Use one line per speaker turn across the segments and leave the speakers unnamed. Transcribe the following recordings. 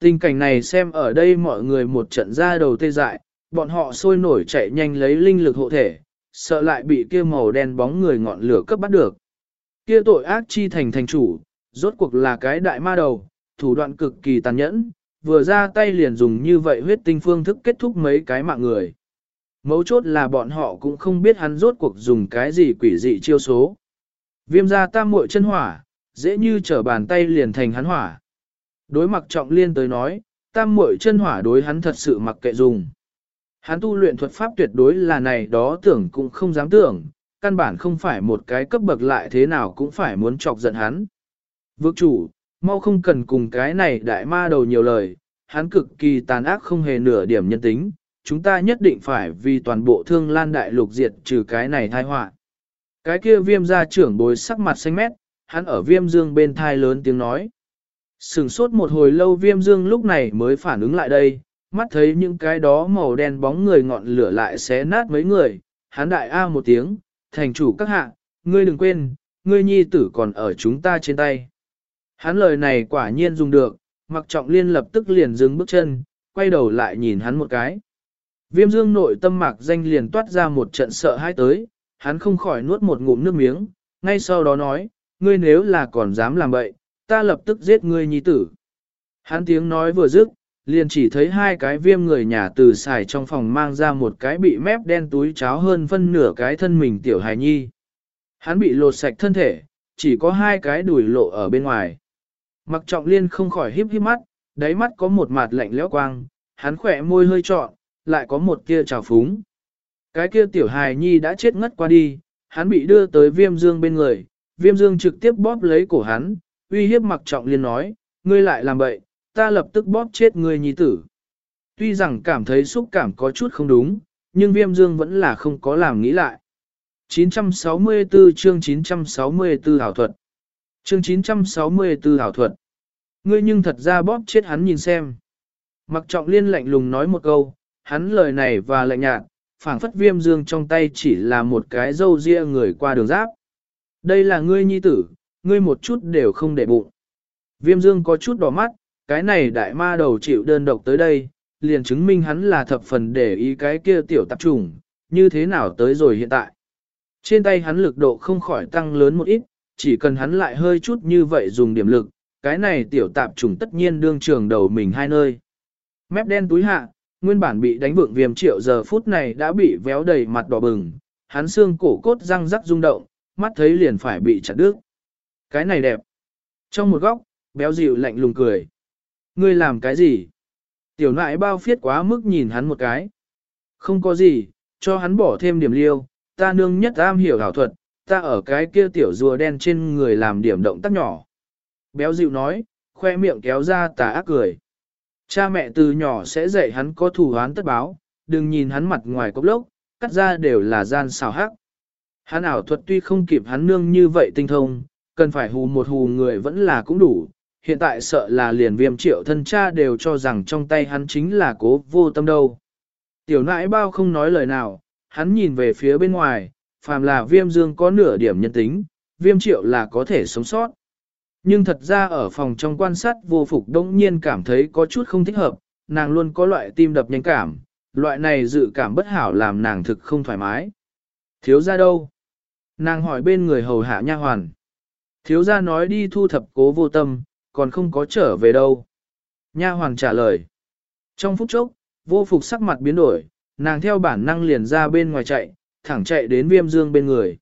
Tình cảnh này xem ở đây mọi người một trận ra đầu tê dại, bọn họ sôi nổi chạy nhanh lấy linh lực hộ thể, sợ lại bị kia màu đen bóng người ngọn lửa cấp bắt được. Kia tội ác chi thành thành chủ, rốt cuộc là cái đại ma đầu, thủ đoạn cực kỳ tàn nhẫn, vừa ra tay liền dùng như vậy huyết tinh phương thức kết thúc mấy cái mạng người. Mấu chốt là bọn họ cũng không biết hắn rốt cuộc dùng cái gì quỷ dị chiêu số. Viêm ra tam muội chân hỏa, dễ như trở bàn tay liền thành hắn hỏa. Đối mặc trọng liên tới nói, tam muội chân hỏa đối hắn thật sự mặc kệ dùng. Hắn tu luyện thuật pháp tuyệt đối là này đó tưởng cũng không dám tưởng, căn bản không phải một cái cấp bậc lại thế nào cũng phải muốn chọc giận hắn. Vực chủ, mau không cần cùng cái này đại ma đầu nhiều lời, hắn cực kỳ tàn ác không hề nửa điểm nhân tính, chúng ta nhất định phải vì toàn bộ thương lan đại lục diệt trừ cái này thai họa. Cái kia viêm gia trưởng bối sắc mặt xanh mét, hắn ở viêm dương bên thai lớn tiếng nói. Sừng sốt một hồi lâu viêm dương lúc này mới phản ứng lại đây, mắt thấy những cái đó màu đen bóng người ngọn lửa lại xé nát mấy người, hắn đại a một tiếng, thành chủ các hạ, ngươi đừng quên, ngươi nhi tử còn ở chúng ta trên tay. Hắn lời này quả nhiên dùng được, mặc trọng liên lập tức liền dừng bước chân, quay đầu lại nhìn hắn một cái. Viêm dương nội tâm mạc danh liền toát ra một trận sợ hãi tới, hắn không khỏi nuốt một ngụm nước miếng, ngay sau đó nói, ngươi nếu là còn dám làm bậy, ta lập tức giết ngươi nhi tử. Hắn tiếng nói vừa dứt, liền chỉ thấy hai cái viêm người nhà từ xài trong phòng mang ra một cái bị mép đen túi cháo hơn phân nửa cái thân mình tiểu hài nhi. Hắn bị lột sạch thân thể, chỉ có hai cái đùi lộ ở bên ngoài. Mặc trọng liên không khỏi híp híp mắt, đáy mắt có một mặt lạnh lẽo quang, hắn khỏe môi hơi trọn, lại có một kia trào phúng. Cái kia tiểu hài nhi đã chết ngất qua đi, hắn bị đưa tới viêm dương bên người, viêm dương trực tiếp bóp lấy cổ hắn, uy hiếp mặc trọng liên nói, ngươi lại làm bậy, ta lập tức bóp chết ngươi nhi tử. Tuy rằng cảm thấy xúc cảm có chút không đúng, nhưng viêm dương vẫn là không có làm nghĩ lại. 964 chương 964 hảo thuật Chương 964 hảo thuật Ngươi nhưng thật ra bóp chết hắn nhìn xem. Mặc trọng liên lạnh lùng nói một câu, hắn lời này và lạnh nhạt, phảng phất viêm dương trong tay chỉ là một cái dâu ria người qua đường giáp. Đây là ngươi nhi tử, ngươi một chút đều không để bụng. Viêm dương có chút đỏ mắt, cái này đại ma đầu chịu đơn độc tới đây, liền chứng minh hắn là thập phần để ý cái kia tiểu tạp trùng, như thế nào tới rồi hiện tại. Trên tay hắn lực độ không khỏi tăng lớn một ít, chỉ cần hắn lại hơi chút như vậy dùng điểm lực, cái này tiểu tạp trùng tất nhiên đương trường đầu mình hai nơi. Mép đen túi hạ, nguyên bản bị đánh vượng viêm triệu giờ phút này đã bị véo đầy mặt đỏ bừng, hắn xương cổ cốt răng rắc rung động, mắt thấy liền phải bị chặt đứt. Cái này đẹp. Trong một góc, béo dịu lạnh lùng cười. Ngươi làm cái gì? Tiểu nại bao phiết quá mức nhìn hắn một cái. Không có gì, cho hắn bỏ thêm điểm liêu, ta nương nhất am hiểu hảo thuật, ta ở cái kia tiểu rùa đen trên người làm điểm động tác nhỏ. Béo dịu nói, khoe miệng kéo ra tà ác cười. Cha mẹ từ nhỏ sẽ dạy hắn có thủ hoán tất báo, đừng nhìn hắn mặt ngoài cốc lốc, cắt ra đều là gian xào hắc. Hắn ảo thuật tuy không kịp hắn nương như vậy tinh thông, cần phải hù một hù người vẫn là cũng đủ. Hiện tại sợ là liền viêm triệu thân cha đều cho rằng trong tay hắn chính là cố vô tâm đâu. Tiểu nãi bao không nói lời nào, hắn nhìn về phía bên ngoài, phàm là viêm dương có nửa điểm nhân tính, viêm triệu là có thể sống sót. Nhưng thật ra ở phòng trong quan sát vô phục đông nhiên cảm thấy có chút không thích hợp, nàng luôn có loại tim đập nhanh cảm, loại này dự cảm bất hảo làm nàng thực không thoải mái. Thiếu ra đâu? Nàng hỏi bên người hầu hạ nha hoàn. Thiếu gia nói đi thu thập cố vô tâm, còn không có trở về đâu. Nha hoàng trả lời. Trong phút chốc, vô phục sắc mặt biến đổi, nàng theo bản năng liền ra bên ngoài chạy, thẳng chạy đến viêm dương bên người.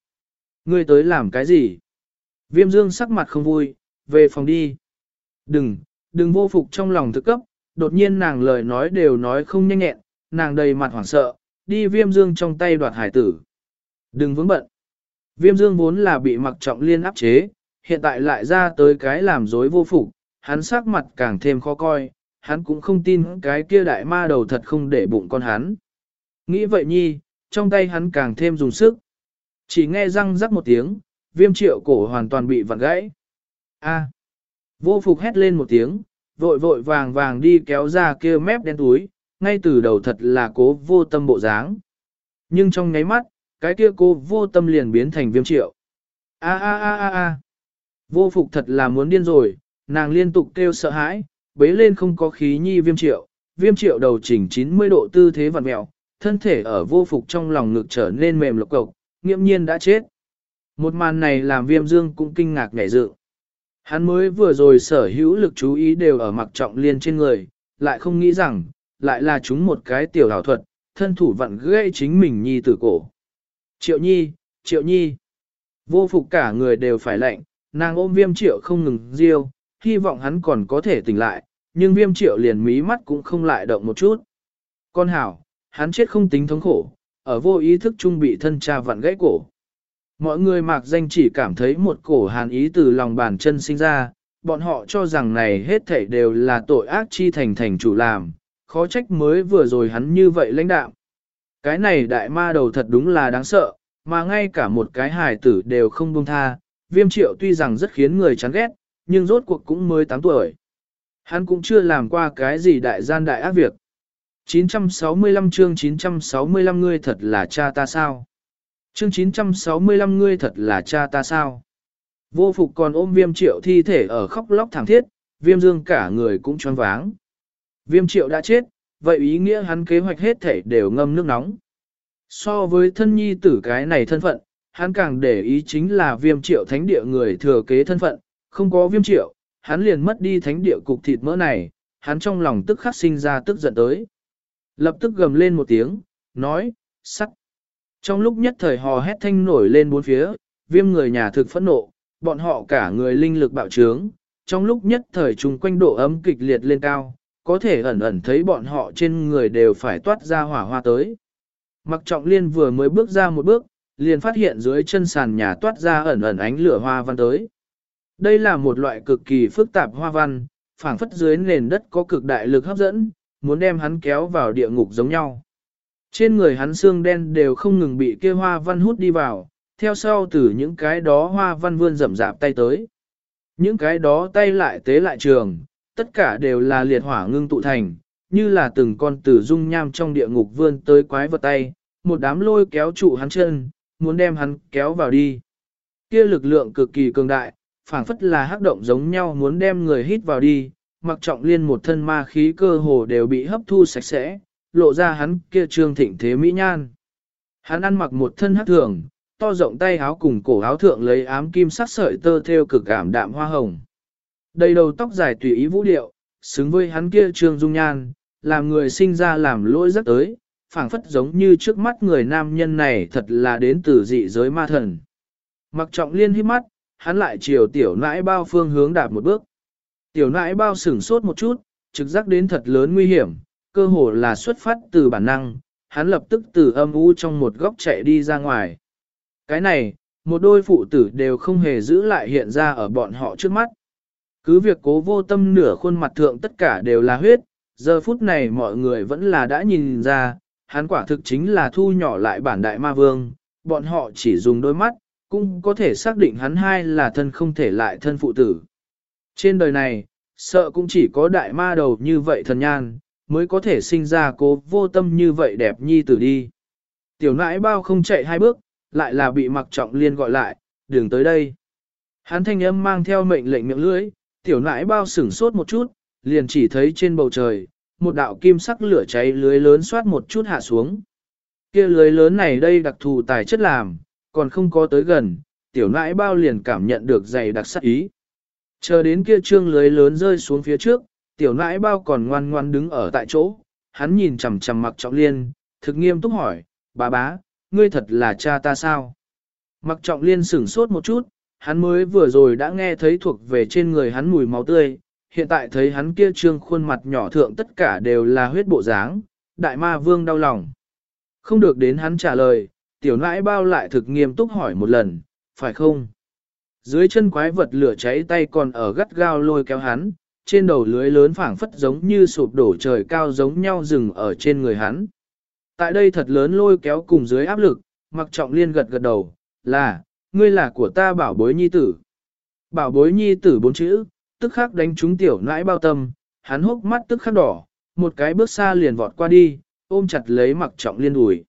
Ngươi tới làm cái gì? Viêm dương sắc mặt không vui, về phòng đi. Đừng, đừng vô phục trong lòng thực cấp, đột nhiên nàng lời nói đều nói không nhanh nhẹn, nàng đầy mặt hoảng sợ, đi viêm dương trong tay đoạt hải tử. Đừng vướng bận. Viêm dương vốn là bị mặc trọng liên áp chế, hiện tại lại ra tới cái làm dối vô phục, hắn sắc mặt càng thêm khó coi, hắn cũng không tin cái kia đại ma đầu thật không để bụng con hắn. Nghĩ vậy nhi, trong tay hắn càng thêm dùng sức. Chỉ nghe răng rắc một tiếng, viêm triệu cổ hoàn toàn bị vặn gãy. A. Vô phục hét lên một tiếng, vội vội vàng vàng đi kéo ra kia mép đen túi, ngay từ đầu thật là cố vô tâm bộ dáng. Nhưng trong nháy mắt, cái kia cô vô tâm liền biến thành viêm triệu. A a a a a. Vô phục thật là muốn điên rồi, nàng liên tục kêu sợ hãi, bế lên không có khí nhi viêm triệu, viêm triệu đầu chỉnh 90 độ tư thế vặn mẹo, thân thể ở vô phục trong lòng ngực trở nên mềm lộc cộc, nghiễm nhiên đã chết. Một màn này làm viêm dương cũng kinh ngạc ngảy dự. Hắn mới vừa rồi sở hữu lực chú ý đều ở mặc trọng liên trên người, lại không nghĩ rằng, lại là chúng một cái tiểu đảo thuật, thân thủ vặn gây chính mình nhi tử cổ. Triệu nhi, triệu nhi. Vô phục cả người đều phải lạnh, nàng ôm viêm triệu không ngừng riêu, hy vọng hắn còn có thể tỉnh lại, nhưng viêm triệu liền mí mắt cũng không lại động một chút. Con hảo, hắn chết không tính thống khổ, ở vô ý thức trung bị thân cha vặn gãy cổ. Mọi người mạc danh chỉ cảm thấy một cổ hàn ý từ lòng bàn chân sinh ra, bọn họ cho rằng này hết thảy đều là tội ác chi thành thành chủ làm, khó trách mới vừa rồi hắn như vậy lãnh đạo. Cái này đại ma đầu thật đúng là đáng sợ, mà ngay cả một cái hài tử đều không buông tha, viêm triệu tuy rằng rất khiến người chán ghét, nhưng rốt cuộc cũng mới 8 tuổi. Hắn cũng chưa làm qua cái gì đại gian đại ác việc. 965 chương 965 ngươi thật là cha ta sao? Chương 965 ngươi thật là cha ta sao? Vô phục còn ôm viêm triệu thi thể ở khóc lóc thảm thiết, viêm dương cả người cũng choáng váng. Viêm triệu đã chết, vậy ý nghĩa hắn kế hoạch hết thể đều ngâm nước nóng. So với thân nhi tử cái này thân phận, hắn càng để ý chính là viêm triệu thánh địa người thừa kế thân phận, không có viêm triệu, hắn liền mất đi thánh địa cục thịt mỡ này, hắn trong lòng tức khắc sinh ra tức giận tới. Lập tức gầm lên một tiếng, nói, sắt. Trong lúc nhất thời hò hét thanh nổi lên bốn phía, viêm người nhà thực phẫn nộ, bọn họ cả người linh lực bạo trướng, trong lúc nhất thời chung quanh độ ấm kịch liệt lên cao, có thể ẩn ẩn thấy bọn họ trên người đều phải toát ra hỏa hoa tới. Mặc trọng liên vừa mới bước ra một bước, liền phát hiện dưới chân sàn nhà toát ra ẩn ẩn ánh lửa hoa văn tới. Đây là một loại cực kỳ phức tạp hoa văn, phảng phất dưới nền đất có cực đại lực hấp dẫn, muốn đem hắn kéo vào địa ngục giống nhau. Trên người hắn xương đen đều không ngừng bị kia hoa văn hút đi vào, theo sau từ những cái đó hoa văn vươn rậm rạp tay tới. Những cái đó tay lại tế lại trường, tất cả đều là liệt hỏa ngưng tụ thành, như là từng con tử dung nham trong địa ngục vươn tới quái vật tay, một đám lôi kéo trụ hắn chân, muốn đem hắn kéo vào đi. Kia lực lượng cực kỳ cường đại, phảng phất là hắc động giống nhau muốn đem người hít vào đi, mặc trọng liên một thân ma khí cơ hồ đều bị hấp thu sạch sẽ, lộ ra hắn kia trương thịnh thế mỹ nhan. Hắn ăn mặc một thân hắc thường, to rộng tay áo cùng cổ áo thượng lấy ám kim sắc sợi tơ theo cực cảm đạm hoa hồng. Đầy đầu tóc dài tùy ý vũ điệu, xứng với hắn kia trương dung nhan, làm người sinh ra làm lỗi rất tới, phảng phất giống như trước mắt người nam nhân này thật là đến từ dị giới ma thần. Mặc trọng liên hít mắt, hắn lại chiều tiểu nãi bao phương hướng đạp một bước. Tiểu nãi bao sửng sốt một chút, trực giác đến thật lớn nguy hiểm, cơ hồ là xuất phát từ bản năng, hắn lập tức từ âm u trong một góc chạy đi ra ngoài. Cái này, một đôi phụ tử đều không hề giữ lại hiện ra ở bọn họ trước mắt. Cứ việc cố vô tâm nửa khuôn mặt thượng tất cả đều là huyết, giờ phút này mọi người vẫn là đã nhìn ra, hắn quả thực chính là thu nhỏ lại bản đại ma vương, bọn họ chỉ dùng đôi mắt, cũng có thể xác định hắn hai là thân không thể lại thân phụ tử. Trên đời này, sợ cũng chỉ có đại ma đầu như vậy thần nhan, mới có thể sinh ra cố vô tâm như vậy đẹp nhi tử đi. Tiểu nãi bao không chạy hai bước, lại là bị mặc trọng liên gọi lại, đường tới đây. Hắn thanh âm mang theo mệnh lệnh miệng lưỡi, tiểu nãi bao sửng sốt một chút, liền chỉ thấy trên bầu trời, một đạo kim sắc lửa cháy lưới lớn xoát một chút hạ xuống. Kia lưới lớn này đây đặc thù tài chất làm, còn không có tới gần, tiểu nãi bao liền cảm nhận được dày đặc sắc ý. Chờ đến kia trương lưới lớn rơi xuống phía trước, tiểu nãi bao còn ngoan ngoan đứng ở tại chỗ, hắn nhìn chằm chằm mặc trọng liên, thực nghiêm túc hỏi, bà bá, ngươi thật là cha ta sao? Mặc trọng liên sửng sốt một chút, hắn mới vừa rồi đã nghe thấy thuộc về trên người hắn mùi máu tươi, hiện tại thấy hắn kia trương khuôn mặt nhỏ thượng tất cả đều là huyết bộ dáng, đại ma vương đau lòng. Không được đến hắn trả lời, tiểu nãi bao lại thực nghiêm túc hỏi một lần, phải không? Dưới chân quái vật lửa cháy tay còn ở gắt gao lôi kéo hắn, trên đầu lưới lớn phảng phất giống như sụp đổ trời cao giống nhau rừng ở trên người hắn. Tại đây thật lớn lôi kéo cùng dưới áp lực, mặc trọng liên gật gật đầu, là, ngươi là của ta bảo bối nhi tử. Bảo bối nhi tử bốn chữ, tức khắc đánh trúng tiểu nãi bao tâm, hắn hốc mắt tức khắc đỏ, một cái bước xa liền vọt qua đi, ôm chặt lấy mặc trọng liên đùi.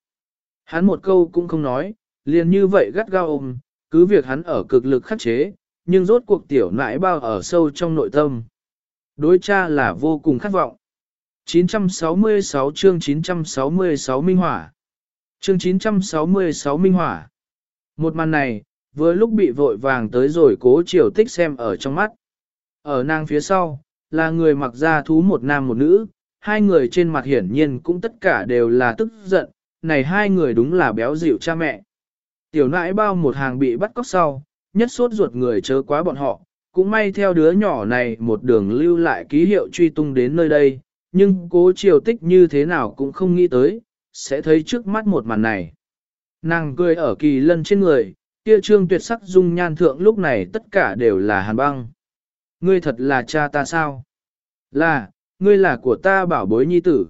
Hắn một câu cũng không nói, liền như vậy gắt gao ôm, cứ việc hắn ở cực lực khắc chế, nhưng rốt cuộc tiểu nãi bao ở sâu trong nội tâm. Đối cha là vô cùng khát vọng. 966 chương 966 Minh Hỏa Chương 966 Minh Hỏa Một màn này, vừa lúc bị vội vàng tới rồi cố triều tích xem ở trong mắt. Ở nàng phía sau, là người mặc da thú một nam một nữ, hai người trên mặt hiển nhiên cũng tất cả đều là tức giận, này hai người đúng là béo dịu cha mẹ. Tiểu nãi bao một hàng bị bắt cóc sau, nhất suốt ruột người chớ quá bọn họ, cũng may theo đứa nhỏ này một đường lưu lại ký hiệu truy tung đến nơi đây, nhưng cố triều tích như thế nào cũng không nghĩ tới, sẽ thấy trước mắt một màn này. Nàng cười ở kỳ lân trên người, kia trương tuyệt sắc dung nhan thượng lúc này tất cả đều là hàn băng. Ngươi thật là cha ta sao? Là, ngươi là của ta bảo bối nhi tử.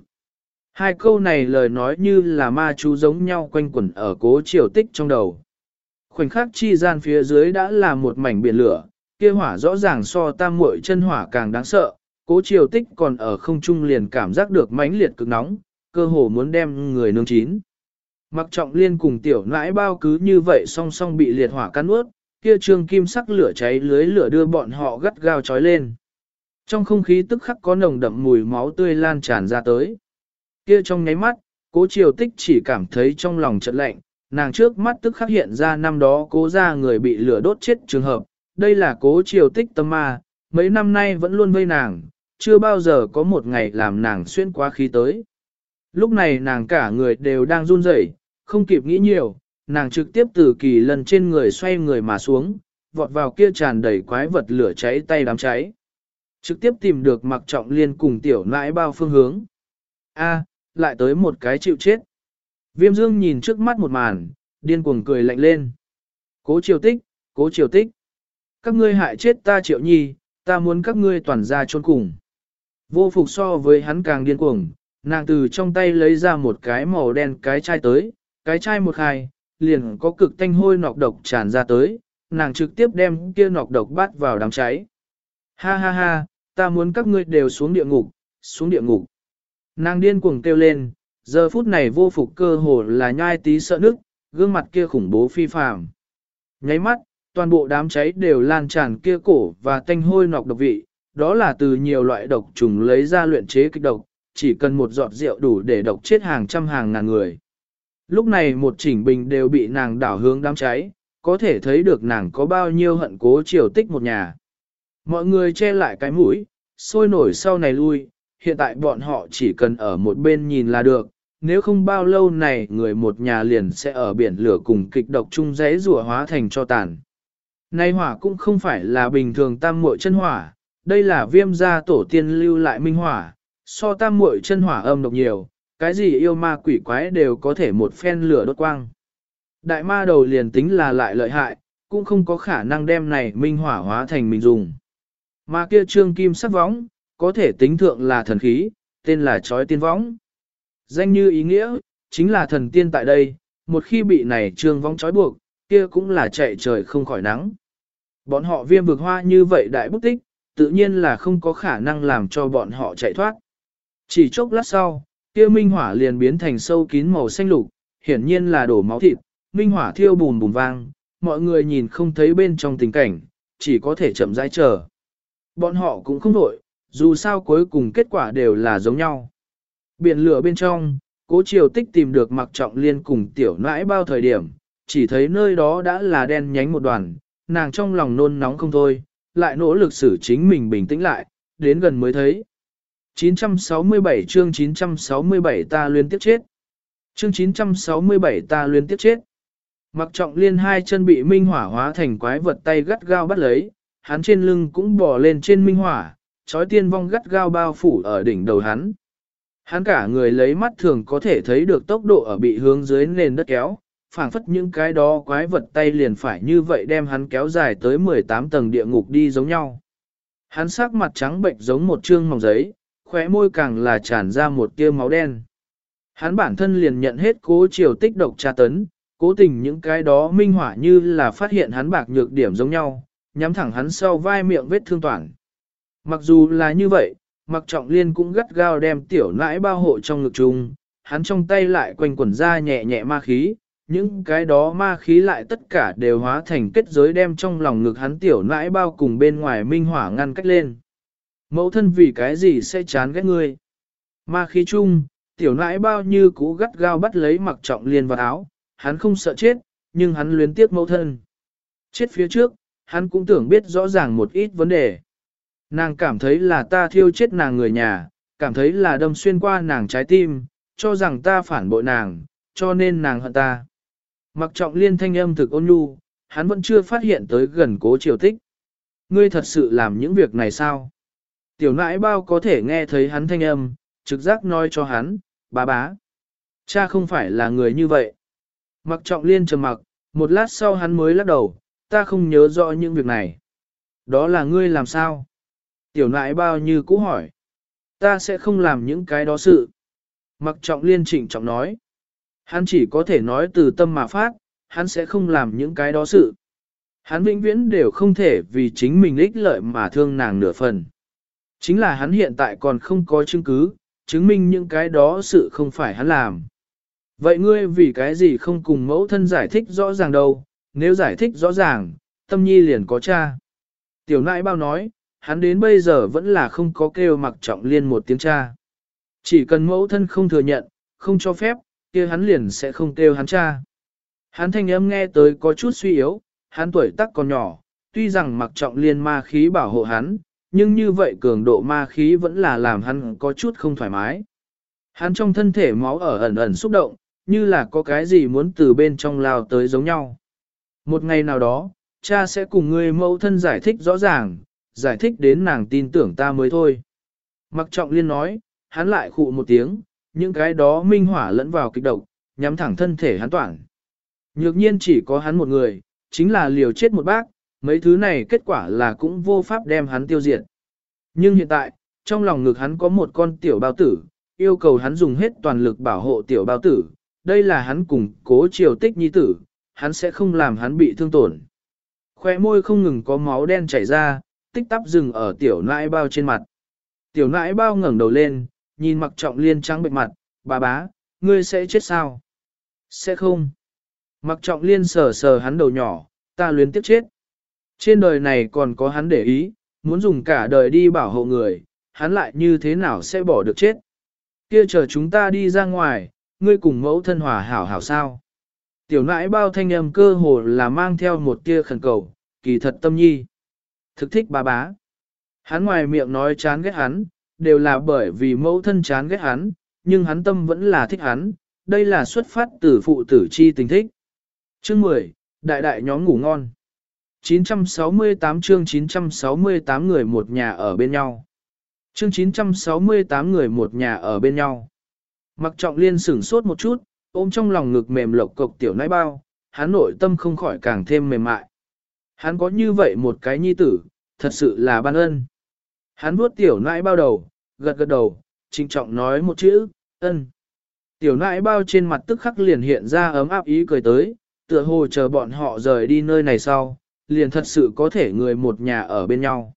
Hai câu này lời nói như là ma chú giống nhau quanh quẩn ở cố triều tích trong đầu. Khoảnh khắc chi gian phía dưới đã là một mảnh biển lửa, kia hỏa rõ ràng so tam muội chân hỏa càng đáng sợ, cố triều tích còn ở không trung liền cảm giác được mãnh liệt cực nóng, cơ hồ muốn đem người nương chín. Mặc trọng liên cùng tiểu nãi bao cứ như vậy song song bị liệt hỏa cắn ướt, kia trương kim sắc lửa cháy lưới lửa đưa bọn họ gắt gao trói lên. Trong không khí tức khắc có nồng đậm mùi máu tươi lan tràn ra tới. Kia trong nháy mắt, cố triều tích chỉ cảm thấy trong lòng chợt lạnh, nàng trước mắt tức khắc hiện ra năm đó cố ra người bị lửa đốt chết trường hợp. Đây là cố triều tích tâm ma, mấy năm nay vẫn luôn vây nàng, chưa bao giờ có một ngày làm nàng xuyên qua khí tới. Lúc này nàng cả người đều đang run rẩy, không kịp nghĩ nhiều, nàng trực tiếp từ kỳ lần trên người xoay người mà xuống, vọt vào kia tràn đầy quái vật lửa cháy tay đám cháy. Trực tiếp tìm được mặc trọng liên cùng tiểu nãi bao phương hướng. A, lại tới một cái chịu chết. Viêm dương nhìn trước mắt một màn, điên cuồng cười lạnh lên. Cố triều tích, cố triều tích. Các ngươi hại chết ta triệu nhi, ta muốn các ngươi toàn ra chôn cùng. Vô phục so với hắn càng điên cuồng, nàng từ trong tay lấy ra một cái màu đen cái chai tới, cái chai một hai, liền có cực thanh hôi nọc độc tràn ra tới, nàng trực tiếp đem kia nọc độc bắt vào đám cháy. Ha ha ha, ta muốn các ngươi đều xuống địa ngục, xuống địa ngục. Nàng điên cuồng kêu lên, giờ phút này vô phục cơ hồ là nhai tí sợ nước, gương mặt kia khủng bố phi phàm. Nháy mắt, toàn bộ đám cháy đều lan tràn kia cổ và tanh hôi nọc độc vị, đó là từ nhiều loại độc trùng lấy ra luyện chế kích độc, chỉ cần một giọt rượu đủ để độc chết hàng trăm hàng ngàn người. Lúc này một chỉnh bình đều bị nàng đảo hướng đám cháy, có thể thấy được nàng có bao nhiêu hận cố triều tích một nhà. Mọi người che lại cái mũi, sôi nổi sau này lui, hiện tại bọn họ chỉ cần ở một bên nhìn là được, nếu không bao lâu này người một nhà liền sẽ ở biển lửa cùng kịch độc chung rẽ rùa hóa thành cho tàn. Nay hỏa cũng không phải là bình thường tam muội chân hỏa, đây là viêm gia tổ tiên lưu lại minh hỏa, so tam muội chân hỏa âm độc nhiều, cái gì yêu ma quỷ quái đều có thể một phen lửa đốt quang. Đại ma đầu liền tính là lại lợi hại, cũng không có khả năng đem này minh hỏa hóa thành mình dùng. Mà kia trương kim sắc võng, có thể tính thượng là thần khí, tên là trói tiên võng. Danh như ý nghĩa, chính là thần tiên tại đây, một khi bị này trương võng trói buộc, kia cũng là chạy trời không khỏi nắng. Bọn họ viêm vực hoa như vậy đại bút tích, tự nhiên là không có khả năng làm cho bọn họ chạy thoát. Chỉ chốc lát sau, kia minh hỏa liền biến thành sâu kín màu xanh lục, hiển nhiên là đổ máu thịt, minh hỏa thiêu bùn bùn vang, mọi người nhìn không thấy bên trong tình cảnh, chỉ có thể chậm rãi chờ. Bọn họ cũng không đổi, dù sao cuối cùng kết quả đều là giống nhau. Biển lửa bên trong, cố triều tích tìm được mặc trọng liên cùng tiểu nãi bao thời điểm, chỉ thấy nơi đó đã là đen nhánh một đoàn, nàng trong lòng nôn nóng không thôi, lại nỗ lực xử chính mình bình tĩnh lại, đến gần mới thấy. 967 chương 967 ta luyến tiếp chết. Chương 967 ta luyến tiếp chết. Mặc trọng liên hai chân bị minh hỏa hóa thành quái vật tay gắt gao bắt lấy, hắn trên lưng cũng bò lên trên minh hỏa, trói tiên vong gắt gao bao phủ ở đỉnh đầu hắn. Hắn cả người lấy mắt thường có thể thấy được tốc độ ở bị hướng dưới nền đất kéo, phảng phất những cái đó quái vật tay liền phải như vậy đem hắn kéo dài tới 18 tầng địa ngục đi giống nhau. Hắn sắc mặt trắng bệnh giống một trương mỏng giấy, khóe môi càng là tràn ra một tia máu đen. Hắn bản thân liền nhận hết cố chiều tích độc tra tấn, cố tình những cái đó minh hỏa như là phát hiện hắn bạc nhược điểm giống nhau, nhắm thẳng hắn sau vai miệng vết thương toàn. Mặc dù là như vậy, mặc trọng liên cũng gắt gao đem tiểu nãi bao hộ trong ngực chung, hắn trong tay lại quanh quẩn ra nhẹ nhẹ ma khí, những cái đó ma khí lại tất cả đều hóa thành kết giới đem trong lòng ngực hắn tiểu nãi bao cùng bên ngoài minh hỏa ngăn cách lên. Mẫu thân vì cái gì sẽ chán ghét ngươi? Ma khí chung, tiểu nãi bao như cú gắt gao bắt lấy mặc trọng liên vào áo, hắn không sợ chết, nhưng hắn luyến tiếc mẫu thân. Chết phía trước, hắn cũng tưởng biết rõ ràng một ít vấn đề. Nàng cảm thấy là ta thiêu chết nàng người nhà, cảm thấy là đâm xuyên qua nàng trái tim, cho rằng ta phản bội nàng, cho nên nàng hận ta. Mặc trọng liên thanh âm thực ôn nhu, hắn vẫn chưa phát hiện tới gần cố triều tích. Ngươi thật sự làm những việc này sao? Tiểu nãi bao có thể nghe thấy hắn thanh âm, trực giác nói cho hắn, bá bá. Cha không phải là người như vậy. Mặc trọng liên trầm mặc, một lát sau hắn mới lắc đầu, ta không nhớ rõ những việc này. Đó là ngươi làm sao? Tiểu nãi bao như cũ hỏi. Ta sẽ không làm những cái đó sự. Mặc trọng liên trịnh trọng nói. Hắn chỉ có thể nói từ tâm mà phát, hắn sẽ không làm những cái đó sự. Hắn vĩnh viễn đều không thể vì chính mình ích lợi mà thương nàng nửa phần. Chính là hắn hiện tại còn không có chứng cứ, chứng minh những cái đó sự không phải hắn làm. Vậy ngươi vì cái gì không cùng mẫu thân giải thích rõ ràng đâu, nếu giải thích rõ ràng, tâm nhi liền có cha. Tiểu nãi bao nói, hắn đến bây giờ vẫn là không có kêu mặc trọng liên một tiếng cha. Chỉ cần mẫu thân không thừa nhận, không cho phép, kia hắn liền sẽ không kêu hắn cha. Hắn thanh âm nghe tới có chút suy yếu, hắn tuổi tác còn nhỏ, tuy rằng mặc trọng liên ma khí bảo hộ hắn, nhưng như vậy cường độ ma khí vẫn là làm hắn có chút không thoải mái. Hắn trong thân thể máu ở ẩn ẩn xúc động, như là có cái gì muốn từ bên trong lao tới giống nhau. Một ngày nào đó, cha sẽ cùng người mẫu thân giải thích rõ ràng, giải thích đến nàng tin tưởng ta mới thôi. Mặc trọng liên nói, hắn lại khụ một tiếng, những cái đó minh hỏa lẫn vào kịch độc, nhắm thẳng thân thể hắn toàn. Nhược nhiên chỉ có hắn một người, chính là liều chết một bác, mấy thứ này kết quả là cũng vô pháp đem hắn tiêu diệt. Nhưng hiện tại, trong lòng ngực hắn có một con tiểu bao tử, yêu cầu hắn dùng hết toàn lực bảo hộ tiểu bao tử, đây là hắn cùng cố triều tích nhi tử, hắn sẽ không làm hắn bị thương tổn. Khoe môi không ngừng có máu đen chảy ra, tích tắp dừng ở tiểu nãi bao trên mặt. Tiểu nãi bao ngẩng đầu lên, nhìn mặc trọng liên trắng bệnh mặt, bà bá, ngươi sẽ chết sao? Sẽ không. Mặc trọng liên sờ sờ hắn đầu nhỏ, ta luyến tiếp chết. Trên đời này còn có hắn để ý, muốn dùng cả đời đi bảo hộ người, hắn lại như thế nào sẽ bỏ được chết. Kia chờ chúng ta đi ra ngoài, ngươi cùng mẫu thân hòa hảo hảo sao. Tiểu nãi bao thanh âm cơ hồ là mang theo một tia khẩn cầu, kỳ thật tâm nhi. Thực thích bà bá. Hắn ngoài miệng nói chán ghét hắn, đều là bởi vì mẫu thân chán ghét hắn, nhưng hắn tâm vẫn là thích hắn, đây là xuất phát từ phụ tử chi tình thích. Chương 10, Đại đại nhóm ngủ ngon. 968 chương 968 người một nhà ở bên nhau. Chương 968 người một nhà ở bên nhau. Mặc trọng liên sửng sốt một chút, ôm trong lòng ngực mềm lộc cộc tiểu nãi bao, hắn nội tâm không khỏi càng thêm mềm mại. Hắn có như vậy một cái nhi tử, thật sự là ban ân. Hắn vuốt tiểu nãi bao đầu, gật gật đầu, trinh trọng nói một chữ, ân. Tiểu nãi bao trên mặt tức khắc liền hiện ra ấm áp ý cười tới, tựa hồ chờ bọn họ rời đi nơi này sau, liền thật sự có thể người một nhà ở bên nhau.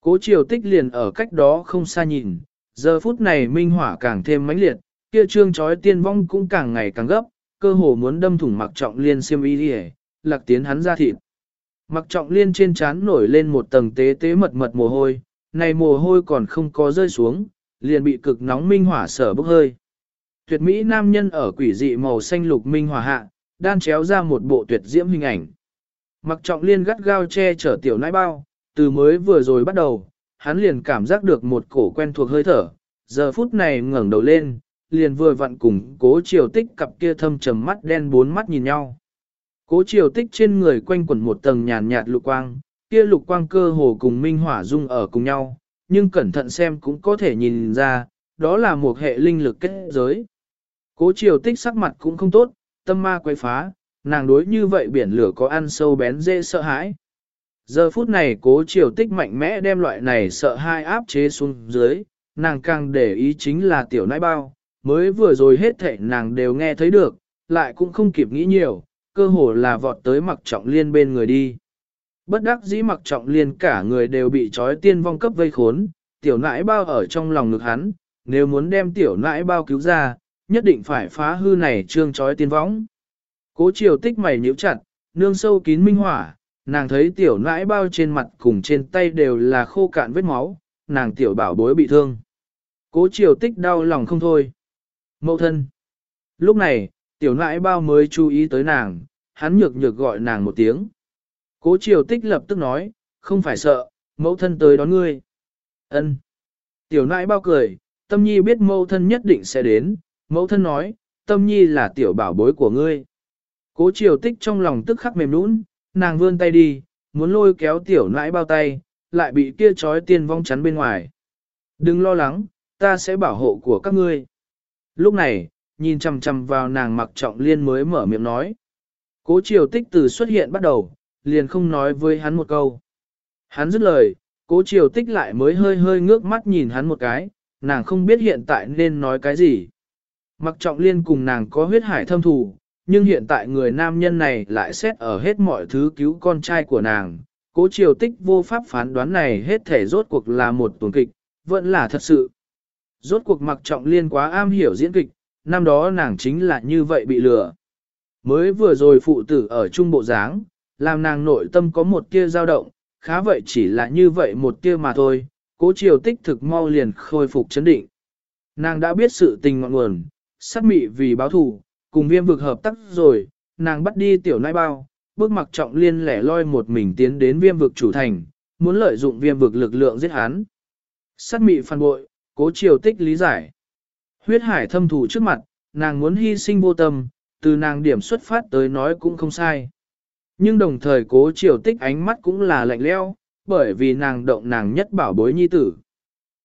Cố triều tích liền ở cách đó không xa nhìn, giờ phút này minh hỏa càng thêm mãnh liệt, kia trương trói tiên vong cũng càng ngày càng gấp, cơ hồ muốn đâm thủng mặc trọng liên xiêm y đi lạc tiến hắn ra thịt. Mặc trọng liên trên trán nổi lên một tầng tế tế mật mật mồ hôi, này mồ hôi còn không có rơi xuống, liền bị cực nóng minh hỏa sở bốc hơi. Tuyệt mỹ nam nhân ở quỷ dị màu xanh lục minh hỏa hạ, đan chéo ra một bộ tuyệt diễm hình ảnh. Mặc trọng liên gắt gao che chở tiểu nãi bao, từ mới vừa rồi bắt đầu, hắn liền cảm giác được một cổ quen thuộc hơi thở, giờ phút này ngẩng đầu lên, liền vừa vặn cùng cố triều tích cặp kia thâm trầm mắt đen bốn mắt nhìn nhau. Cố triều tích trên người quanh quẩn một tầng nhàn nhạt lục quang, kia lục quang cơ hồ cùng minh hỏa dung ở cùng nhau, nhưng cẩn thận xem cũng có thể nhìn ra, đó là một hệ linh lực kết giới. Cố triều tích sắc mặt cũng không tốt, tâm ma quay phá, nàng đối như vậy biển lửa có ăn sâu bén dễ sợ hãi. Giờ phút này cố triều tích mạnh mẽ đem loại này sợ hai áp chế xuống dưới, nàng càng để ý chính là tiểu nãi bao, mới vừa rồi hết thảy nàng đều nghe thấy được, lại cũng không kịp nghĩ nhiều, cơ hồ là vọt tới mặc trọng liên bên người đi. Bất đắc dĩ mặc trọng liên cả người đều bị trói tiên vong cấp vây khốn, tiểu nãi bao ở trong lòng ngực hắn, nếu muốn đem tiểu nãi bao cứu ra, nhất định phải phá hư này trương trói tiên võng. Cố triều tích mày nhíu chặt, nương sâu kín minh hỏa, nàng thấy tiểu nãi bao trên mặt cùng trên tay đều là khô cạn vết máu, nàng tiểu bảo bối bị thương. Cố triều tích đau lòng không thôi. Mậu thân. Lúc này, tiểu nãi bao mới chú ý tới nàng, hắn nhược nhược gọi nàng một tiếng. Cố triều tích lập tức nói, không phải sợ, mẫu thân tới đón ngươi. ân Tiểu nãi bao cười, tâm nhi biết mẫu thân nhất định sẽ đến, mẫu thân nói, tâm nhi là tiểu bảo bối của ngươi. Cố triều tích trong lòng tức khắc mềm nũng, nàng vươn tay đi, muốn lôi kéo tiểu nãi bao tay, lại bị kia trói tiên vong chắn bên ngoài. Đừng lo lắng, ta sẽ bảo hộ của các ngươi. Lúc này, nhìn chằm chằm vào nàng mặc trọng liên mới mở miệng nói. Cố triều tích từ xuất hiện bắt đầu, liền không nói với hắn một câu. Hắn dứt lời, cố triều tích lại mới hơi hơi ngước mắt nhìn hắn một cái, nàng không biết hiện tại nên nói cái gì. Mặc trọng liên cùng nàng có huyết hải thâm thù, nhưng hiện tại người nam nhân này lại xét ở hết mọi thứ cứu con trai của nàng. Cố triều tích vô pháp phán đoán này hết thể rốt cuộc là một tuần kịch, vẫn là thật sự. Rốt cuộc mặc trọng liên quá am hiểu diễn kịch, năm đó nàng chính là như vậy bị lừa. Mới vừa rồi phụ tử ở trung bộ dáng, làm nàng nội tâm có một tia dao động, khá vậy chỉ là như vậy một tia mà thôi, cố triều tích thực mau liền khôi phục chấn định. Nàng đã biết sự tình ngọn nguồn, sát mị vì báo thù, cùng viêm vực hợp tác rồi, nàng bắt đi tiểu nai bao, bước mặc trọng liên lẻ loi một mình tiến đến viêm vực chủ thành, muốn lợi dụng viêm vực lực lượng giết hắn. Sát mị phản bội, cố triều tích lý giải. Huyết hải thâm thủ trước mặt, nàng muốn hy sinh vô tâm, từ nàng điểm xuất phát tới nói cũng không sai. Nhưng đồng thời cố triều tích ánh mắt cũng là lạnh leo, bởi vì nàng động nàng nhất bảo bối nhi tử.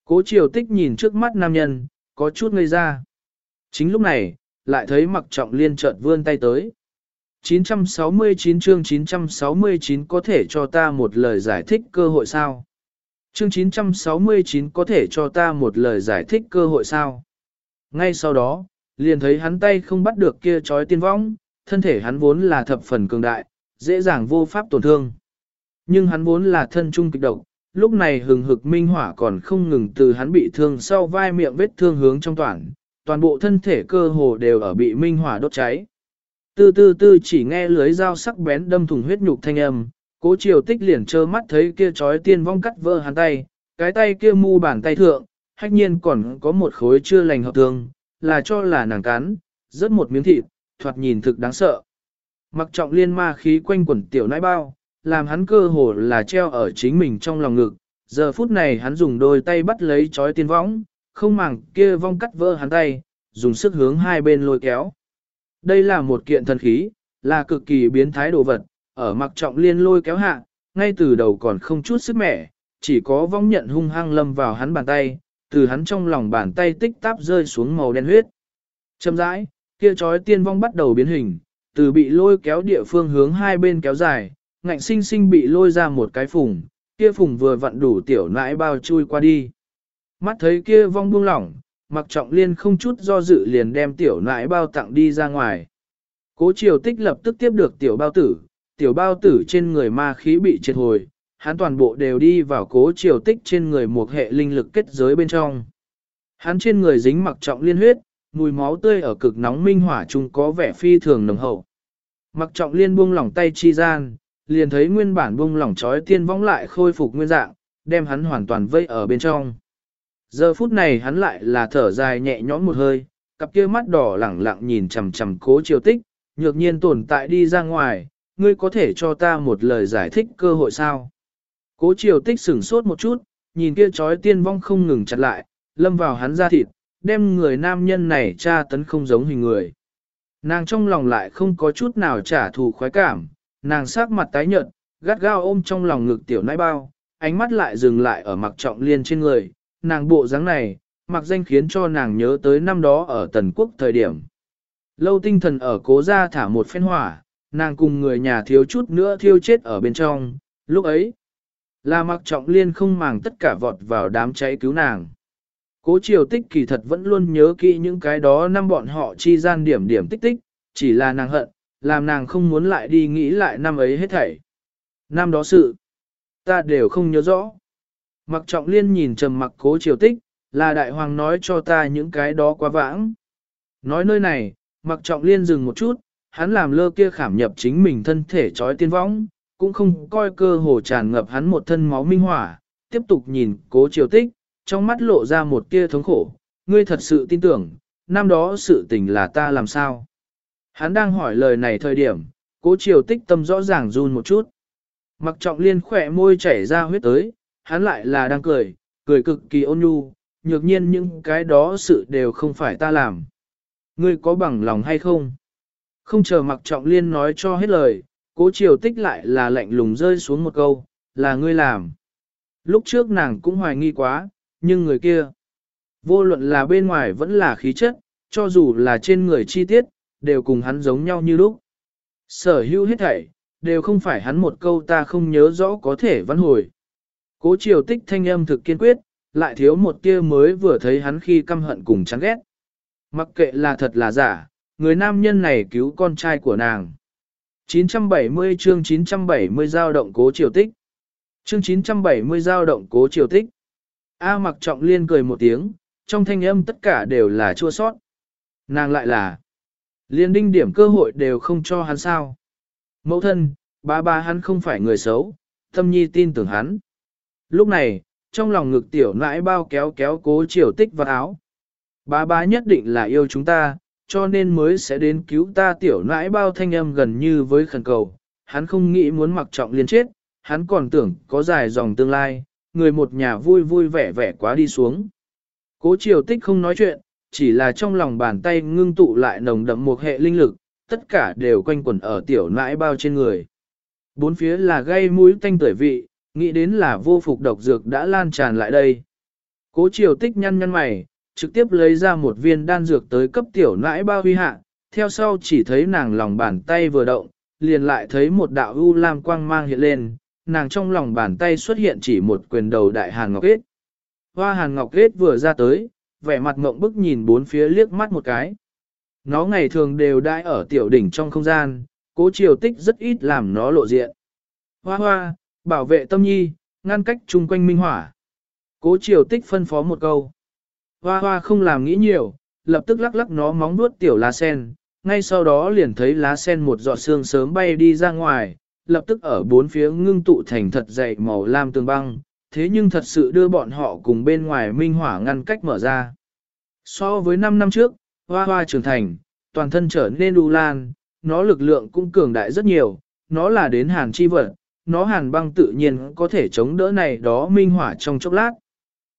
Cố triều tích nhìn trước mắt nam nhân, có chút ngây ra. Chính lúc này, lại thấy mặc trọng liên chợt vươn tay tới. 969 chương 969 có thể cho ta một lời giải thích cơ hội sao? Chương 969 có thể cho ta một lời giải thích cơ hội sao? Ngay sau đó, liền thấy hắn tay không bắt được kia trói tiên vong, thân thể hắn vốn là thập phần cường đại, dễ dàng vô pháp tổn thương. Nhưng hắn vốn là thân trung kịch độc, lúc này hừng hực minh hỏa còn không ngừng từ hắn bị thương sau vai miệng vết thương hướng trong toàn, toàn bộ thân thể cơ hồ đều ở bị minh hỏa đốt cháy. Tư tư tư chỉ nghe lưới dao sắc bén đâm thùng huyết nhục thanh âm, cố triều tích liền trơ mắt thấy kia trói tiên vong cắt vỡ hắn tay, cái tay kia mu bàn tay thượng, hách nhiên còn có một khối chưa lành hợp thương, là cho là nàng cắn, rớt một miếng thịt, thoạt nhìn thực đáng sợ. Mặc trọng liên ma khí quanh quẩn tiểu nãi bao, làm hắn cơ hồ là treo ở chính mình trong lòng ngực. Giờ phút này hắn dùng đôi tay bắt lấy chói tiên võng, không màng kia vong cắt vỡ hắn tay, dùng sức hướng hai bên lôi kéo. Đây là một kiện thần khí, là cực kỳ biến thái đồ vật, ở mặc trọng liên lôi kéo hạ, ngay từ đầu còn không chút sức mẻ, chỉ có vong nhận hung hăng lâm vào hắn bàn tay, từ hắn trong lòng bàn tay tích táp rơi xuống màu đen huyết. Châm rãi, kia chói tiên vong bắt đầu biến hình, từ bị lôi kéo địa phương hướng hai bên kéo dài, ngạnh sinh sinh bị lôi ra một cái phùng, kia phùng vừa vặn đủ tiểu nãi bao chui qua đi. Mắt thấy kia vong buông lỏng, mặc trọng liên không chút do dự liền đem tiểu nãi bao tặng đi ra ngoài. Cố triều tích lập tức tiếp được tiểu bao tử, tiểu bao tử trên người ma khí bị triệt hồi, hắn toàn bộ đều đi vào cố triều tích trên người một hệ linh lực kết giới bên trong. Hắn trên người dính mặc trọng liên huyết, mùi máu tươi ở cực nóng minh hỏa chung có vẻ phi thường nồng hậu. Mặc trọng liên buông lỏng tay chi gian, liền thấy nguyên bản buông lỏng trói tiên vong lại khôi phục nguyên dạng, đem hắn hoàn toàn vây ở bên trong. Giờ phút này hắn lại là thở dài nhẹ nhõm một hơi, cặp kia mắt đỏ lẳng lặng nhìn chằm chằm cố triều tích, nhược nhiên tồn tại đi ra ngoài, ngươi có thể cho ta một lời giải thích cơ hội sao? Cố triều tích sửng sốt một chút, nhìn kia trói tiên vong không ngừng chặt lại, lâm vào hắn ra thịt, đem người nam nhân này tra tấn không giống hình người. Nàng trong lòng lại không có chút nào trả thù khoái cảm, nàng sắc mặt tái nhợt, gắt gao ôm trong lòng ngực tiểu nãi bao, ánh mắt lại dừng lại ở mặc trọng liên trên người, nàng bộ dáng này, mặc danh khiến cho nàng nhớ tới năm đó ở Tần Quốc thời điểm. Lâu tinh thần ở cố gia thả một phen hỏa, nàng cùng người nhà thiếu chút nữa thiêu chết ở bên trong, lúc ấy, là mặc trọng liên không màng tất cả vọt vào đám cháy cứu nàng. Cố triều tích kỳ thật vẫn luôn nhớ kỹ những cái đó năm bọn họ chi gian điểm điểm tích tích, chỉ là nàng hận, làm nàng không muốn lại đi nghĩ lại năm ấy hết thảy. Năm đó sự, ta đều không nhớ rõ. Mặc trọng liên nhìn trầm mặc cố triều tích, là đại hoàng nói cho ta những cái đó quá vãng. Nói nơi này, mặc trọng liên dừng một chút, hắn làm lơ kia khảm nhập chính mình thân thể trói tiên võng, cũng không coi cơ hồ tràn ngập hắn một thân máu minh hỏa, tiếp tục nhìn cố triều tích, trong mắt lộ ra một tia thống khổ, ngươi thật sự tin tưởng, năm đó sự tình là ta làm sao. Hắn đang hỏi lời này thời điểm, cố triều tích tâm rõ ràng run một chút. Mặc trọng liên khỏe môi chảy ra huyết tới, hắn lại là đang cười, cười cực kỳ ôn nhu, nhược nhiên những cái đó sự đều không phải ta làm. Ngươi có bằng lòng hay không? Không chờ mặc trọng liên nói cho hết lời, cố triều tích lại là lạnh lùng rơi xuống một câu, là ngươi làm. Lúc trước nàng cũng hoài nghi quá, nhưng người kia, vô luận là bên ngoài vẫn là khí chất, cho dù là trên người chi tiết, đều cùng hắn giống nhau như lúc. Sở hữu hết thảy, đều không phải hắn một câu ta không nhớ rõ có thể văn hồi. Cố triều tích thanh âm thực kiên quyết, lại thiếu một tia mới vừa thấy hắn khi căm hận cùng chán ghét. Mặc kệ là thật là giả, người nam nhân này cứu con trai của nàng. 970 chương 970 giao động cố triều tích. Chương 970 giao động cố triều tích. A mặc trọng liên cười một tiếng, trong thanh âm tất cả đều là chua sót. Nàng lại là, liên đinh điểm cơ hội đều không cho hắn sao. Mẫu thân, ba ba hắn không phải người xấu, tâm nhi tin tưởng hắn. Lúc này, trong lòng ngực tiểu nãi bao kéo kéo cố triều tích vào áo. bá bá nhất định là yêu chúng ta, cho nên mới sẽ đến cứu ta tiểu nãi bao thanh âm gần như với khẩn cầu. Hắn không nghĩ muốn mặc trọng liên chết, hắn còn tưởng có dài dòng tương lai, người một nhà vui vui vẻ vẻ quá đi xuống. Cố triều tích không nói chuyện, chỉ là trong lòng bàn tay ngưng tụ lại nồng đậm một hệ linh lực, tất cả đều quanh quẩn ở tiểu nãi bao trên người. Bốn phía là gây mũi tanh tuổi vị, nghĩ đến là vô phục độc dược đã lan tràn lại đây. Cố triều tích nhăn nhăn mày, trực tiếp lấy ra một viên đan dược tới cấp tiểu nãi bao huy hạ, theo sau chỉ thấy nàng lòng bàn tay vừa động, liền lại thấy một đạo u lam quang mang hiện lên, nàng trong lòng bàn tay xuất hiện chỉ một quyền đầu đại hàn ngọc kết. Hoa hàn ngọc kết vừa ra tới, vẻ mặt ngộng bức nhìn bốn phía liếc mắt một cái. Nó ngày thường đều đãi ở tiểu đỉnh trong không gian, cố triều tích rất ít làm nó lộ diện. Hoa hoa, bảo vệ tâm nhi, ngăn cách chung quanh minh hỏa. Cố triều tích phân phó một câu. Hoa hoa không làm nghĩ nhiều, lập tức lắc lắc nó móng nuốt tiểu lá sen, ngay sau đó liền thấy lá sen một giọt xương sớm bay đi ra ngoài, lập tức ở bốn phía ngưng tụ thành thật dày màu lam tường băng, thế nhưng thật sự đưa bọn họ cùng bên ngoài minh hỏa ngăn cách mở ra. So với 5 năm trước, hoa hoa trưởng thành, toàn thân trở nên đu lan, nó lực lượng cũng cường đại rất nhiều, nó là đến hàn chi vật, nó hàn băng tự nhiên có thể chống đỡ này đó minh hỏa trong chốc lát.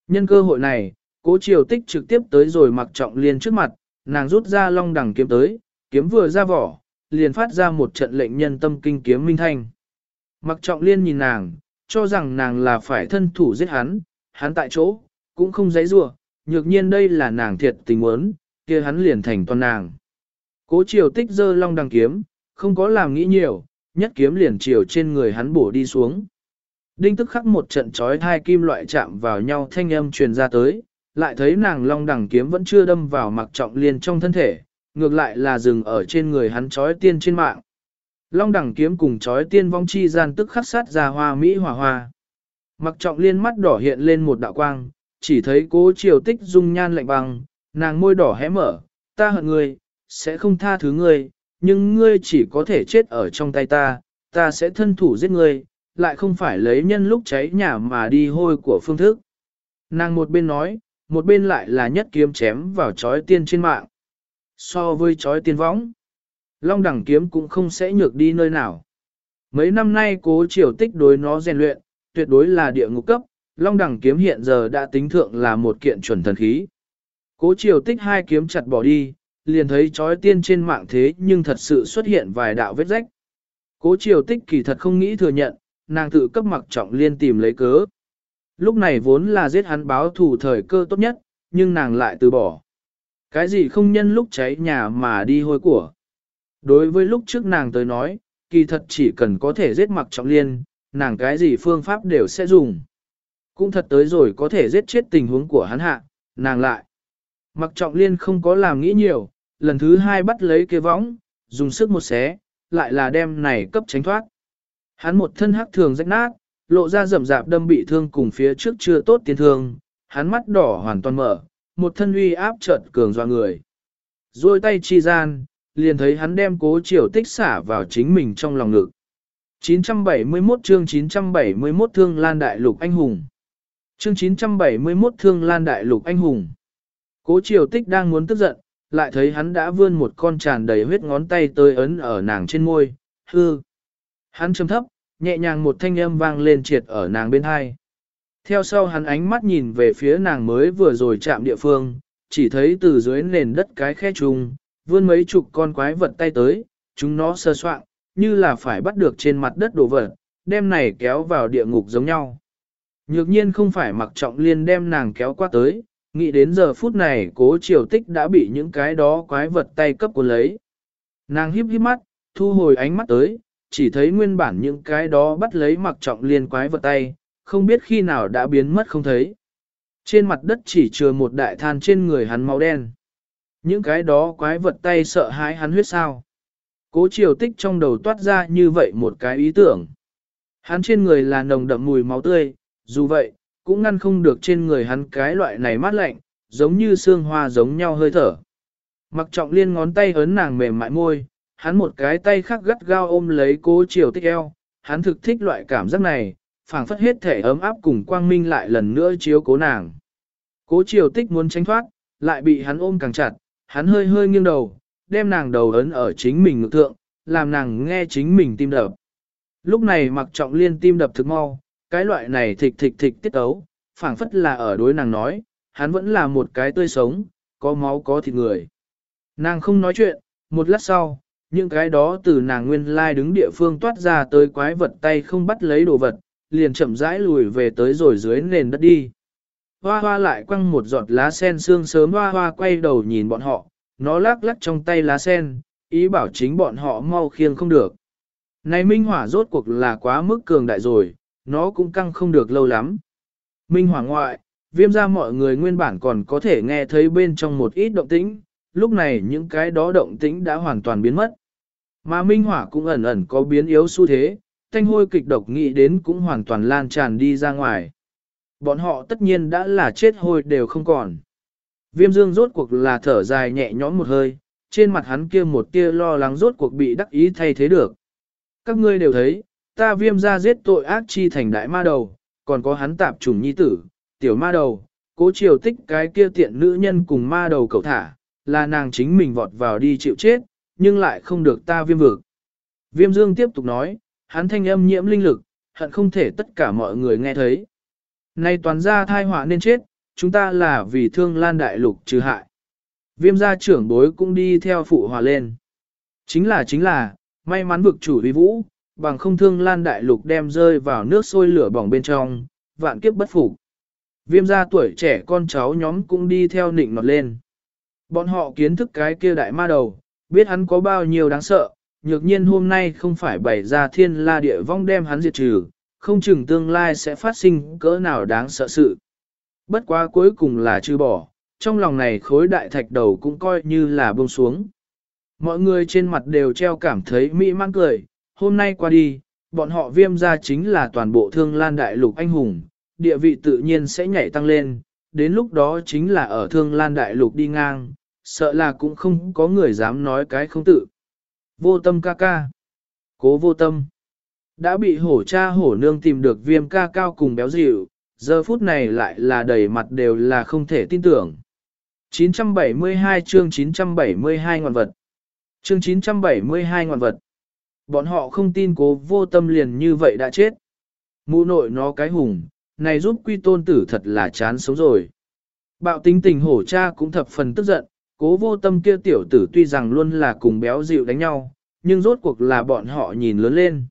Nhân cơ hội này, cố triều tích trực tiếp tới rồi mặc trọng liên trước mặt, nàng rút ra long đằng kiếm tới, kiếm vừa ra vỏ, liền phát ra một trận lệnh nhân tâm kinh kiếm minh thanh. Mặc trọng liên nhìn nàng, cho rằng nàng là phải thân thủ giết hắn, hắn tại chỗ, cũng không dãy rủa nhược nhiên đây là nàng thiệt tình muốn, kia hắn liền thành toàn nàng. Cố triều tích dơ long đằng kiếm, không có làm nghĩ nhiều, nhất kiếm liền chiều trên người hắn bổ đi xuống. Đinh tức khắc một trận trói hai kim loại chạm vào nhau thanh âm truyền ra tới, lại thấy nàng long đẳng kiếm vẫn chưa đâm vào mặc trọng liên trong thân thể, ngược lại là dừng ở trên người hắn trói tiên trên mạng. Long đẳng kiếm cùng trói tiên vong chi gian tức khắc sát ra hoa mỹ hòa hoa. Mặc trọng liên mắt đỏ hiện lên một đạo quang, chỉ thấy cố triều tích dung nhan lạnh băng, nàng môi đỏ hé mở, ta hận ngươi, sẽ không tha thứ ngươi, nhưng ngươi chỉ có thể chết ở trong tay ta, ta sẽ thân thủ giết ngươi, lại không phải lấy nhân lúc cháy nhà mà đi hôi của phương thức. Nàng một bên nói, một bên lại là nhất kiếm chém vào chói tiên trên mạng. So với chói tiên võng, long đẳng kiếm cũng không sẽ nhược đi nơi nào. Mấy năm nay cố triều tích đối nó rèn luyện, tuyệt đối là địa ngục cấp, long đẳng kiếm hiện giờ đã tính thượng là một kiện chuẩn thần khí. Cố triều tích hai kiếm chặt bỏ đi, liền thấy chói tiên trên mạng thế nhưng thật sự xuất hiện vài đạo vết rách. Cố triều tích kỳ thật không nghĩ thừa nhận, nàng tự cấp mặc trọng liên tìm lấy cớ. Lúc này vốn là giết hắn báo thủ thời cơ tốt nhất, nhưng nàng lại từ bỏ. Cái gì không nhân lúc cháy nhà mà đi hôi của. Đối với lúc trước nàng tới nói, kỳ thật chỉ cần có thể giết mặc trọng liên, nàng cái gì phương pháp đều sẽ dùng. Cũng thật tới rồi có thể giết chết tình huống của hắn hạ, nàng lại. Mặc trọng liên không có làm nghĩ nhiều, lần thứ hai bắt lấy cái võng, dùng sức một xé, lại là đem này cấp tránh thoát. Hắn một thân hắc thường rách nát, lộ ra rậm rạp đâm bị thương cùng phía trước chưa tốt tiên thương, hắn mắt đỏ hoàn toàn mở, một thân uy áp chợt cường doa người. Rồi tay chi gian, liền thấy hắn đem cố triều tích xả vào chính mình trong lòng ngực. 971 chương 971 thương lan đại lục anh hùng. Chương 971 Thương Lan Đại Lục Anh Hùng Cố triều tích đang muốn tức giận, lại thấy hắn đã vươn một con tràn đầy huyết ngón tay tới ấn ở nàng trên môi, hư. Hắn trầm thấp, nhẹ nhàng một thanh âm vang lên triệt ở nàng bên hai. Theo sau hắn ánh mắt nhìn về phía nàng mới vừa rồi chạm địa phương, chỉ thấy từ dưới nền đất cái khe trùng, vươn mấy chục con quái vật tay tới, chúng nó sơ soạn, như là phải bắt được trên mặt đất đồ vật, đem này kéo vào địa ngục giống nhau. Nhược nhiên không phải mặc trọng liên đem nàng kéo qua tới, nghĩ đến giờ phút này cố triều tích đã bị những cái đó quái vật tay cấp của lấy. Nàng híp híp mắt, thu hồi ánh mắt tới, chỉ thấy nguyên bản những cái đó bắt lấy mặc trọng liên quái vật tay, không biết khi nào đã biến mất không thấy. Trên mặt đất chỉ chừa một đại than trên người hắn máu đen. Những cái đó quái vật tay sợ hãi hắn huyết sao. Cố triều tích trong đầu toát ra như vậy một cái ý tưởng. Hắn trên người là nồng đậm mùi máu tươi, dù vậy, cũng ngăn không được trên người hắn cái loại này mát lạnh, giống như xương hoa giống nhau hơi thở. Mặc trọng liên ngón tay ấn nàng mềm mại môi, hắn một cái tay khác gắt gao ôm lấy cố triều tích eo, hắn thực thích loại cảm giác này, phảng phất hết thể ấm áp cùng quang minh lại lần nữa chiếu cố nàng. Cố triều tích muốn tránh thoát, lại bị hắn ôm càng chặt, hắn hơi hơi nghiêng đầu, đem nàng đầu ấn ở chính mình ngực thượng, làm nàng nghe chính mình tim đập. Lúc này mặc trọng liên tim đập thực mau, cái loại này thịch thịch thịch tiết ấu, phảng phất là ở đối nàng nói, hắn vẫn là một cái tươi sống, có máu có thịt người. Nàng không nói chuyện, một lát sau, những cái đó từ nàng nguyên lai đứng địa phương toát ra tới quái vật tay không bắt lấy đồ vật, liền chậm rãi lùi về tới rồi dưới nền đất đi. Hoa hoa lại quăng một giọt lá sen xương sớm hoa hoa quay đầu nhìn bọn họ, nó lắc lắc trong tay lá sen, ý bảo chính bọn họ mau khiêng không được. Này minh hỏa rốt cuộc là quá mức cường đại rồi, nó cũng căng không được lâu lắm. Minh hỏa ngoại, viêm ra mọi người nguyên bản còn có thể nghe thấy bên trong một ít động tĩnh, lúc này những cái đó động tĩnh đã hoàn toàn biến mất. Mà minh hỏa cũng ẩn ẩn có biến yếu xu thế, thanh hôi kịch độc nghĩ đến cũng hoàn toàn lan tràn đi ra ngoài. Bọn họ tất nhiên đã là chết hôi đều không còn. Viêm dương rốt cuộc là thở dài nhẹ nhõm một hơi, trên mặt hắn kia một tia lo lắng rốt cuộc bị đắc ý thay thế được. Các ngươi đều thấy, ta viêm ra giết tội ác chi thành đại ma đầu, còn có hắn tạp trùng nhi tử, tiểu ma đầu, cố triều tích cái kia tiện nữ nhân cùng ma đầu cầu thả, là nàng chính mình vọt vào đi chịu chết, nhưng lại không được ta viêm vực. Viêm dương tiếp tục nói, hắn thanh âm nhiễm linh lực, hận không thể tất cả mọi người nghe thấy. Nay toàn ra thai họa nên chết, chúng ta là vì thương lan đại lục trừ hại. Viêm gia trưởng bối cũng đi theo phụ hòa lên. Chính là chính là, may mắn vực chủ vi vũ, bằng không thương lan đại lục đem rơi vào nước sôi lửa bỏng bên trong, vạn kiếp bất phục. Viêm gia tuổi trẻ con cháu nhóm cũng đi theo nịnh nọt lên. Bọn họ kiến thức cái kia đại ma đầu, biết hắn có bao nhiêu đáng sợ, nhược nhiên hôm nay không phải bày ra thiên la địa vong đem hắn diệt trừ, không chừng tương lai sẽ phát sinh cỡ nào đáng sợ sự. Bất quá cuối cùng là trừ bỏ, trong lòng này khối đại thạch đầu cũng coi như là buông xuống. Mọi người trên mặt đều treo cảm thấy mỹ mang cười, hôm nay qua đi, bọn họ viêm ra chính là toàn bộ thương lan đại lục anh hùng, địa vị tự nhiên sẽ nhảy tăng lên, đến lúc đó chính là ở thương lan đại lục đi ngang, sợ là cũng không có người dám nói cái không tự. Vô tâm ca ca. Cố vô tâm. Đã bị hổ cha hổ nương tìm được viêm ca cao cùng béo dịu, giờ phút này lại là đầy mặt đều là không thể tin tưởng. 972 chương 972 ngọn vật. Chương 972 ngọn vật. Bọn họ không tin cố vô tâm liền như vậy đã chết. Mụ nội nó cái hùng, này giúp quy tôn tử thật là chán sống rồi. Bạo tính tình hổ cha cũng thập phần tức giận, cố vô tâm kia tiểu tử tuy rằng luôn là cùng béo dịu đánh nhau, nhưng rốt cuộc là bọn họ nhìn lớn lên.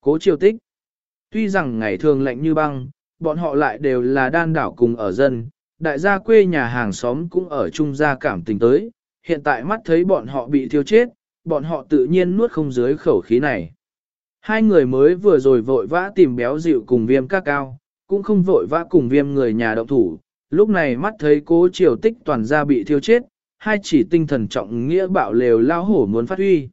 Cố triều tích. Tuy rằng ngày thường lạnh như băng, bọn họ lại đều là đan đảo cùng ở dân, đại gia quê nhà hàng xóm cũng ở chung gia cảm tình tới, hiện tại mắt thấy bọn họ bị thiêu chết, bọn họ tự nhiên nuốt không dưới khẩu khí này. Hai người mới vừa rồi vội vã tìm béo dịu cùng viêm ca cao, cũng không vội vã cùng viêm người nhà động thủ, lúc này mắt thấy cố triều tích toàn ra bị thiêu chết, hai chỉ tinh thần trọng nghĩa bạo lều lao hổ muốn phát huy.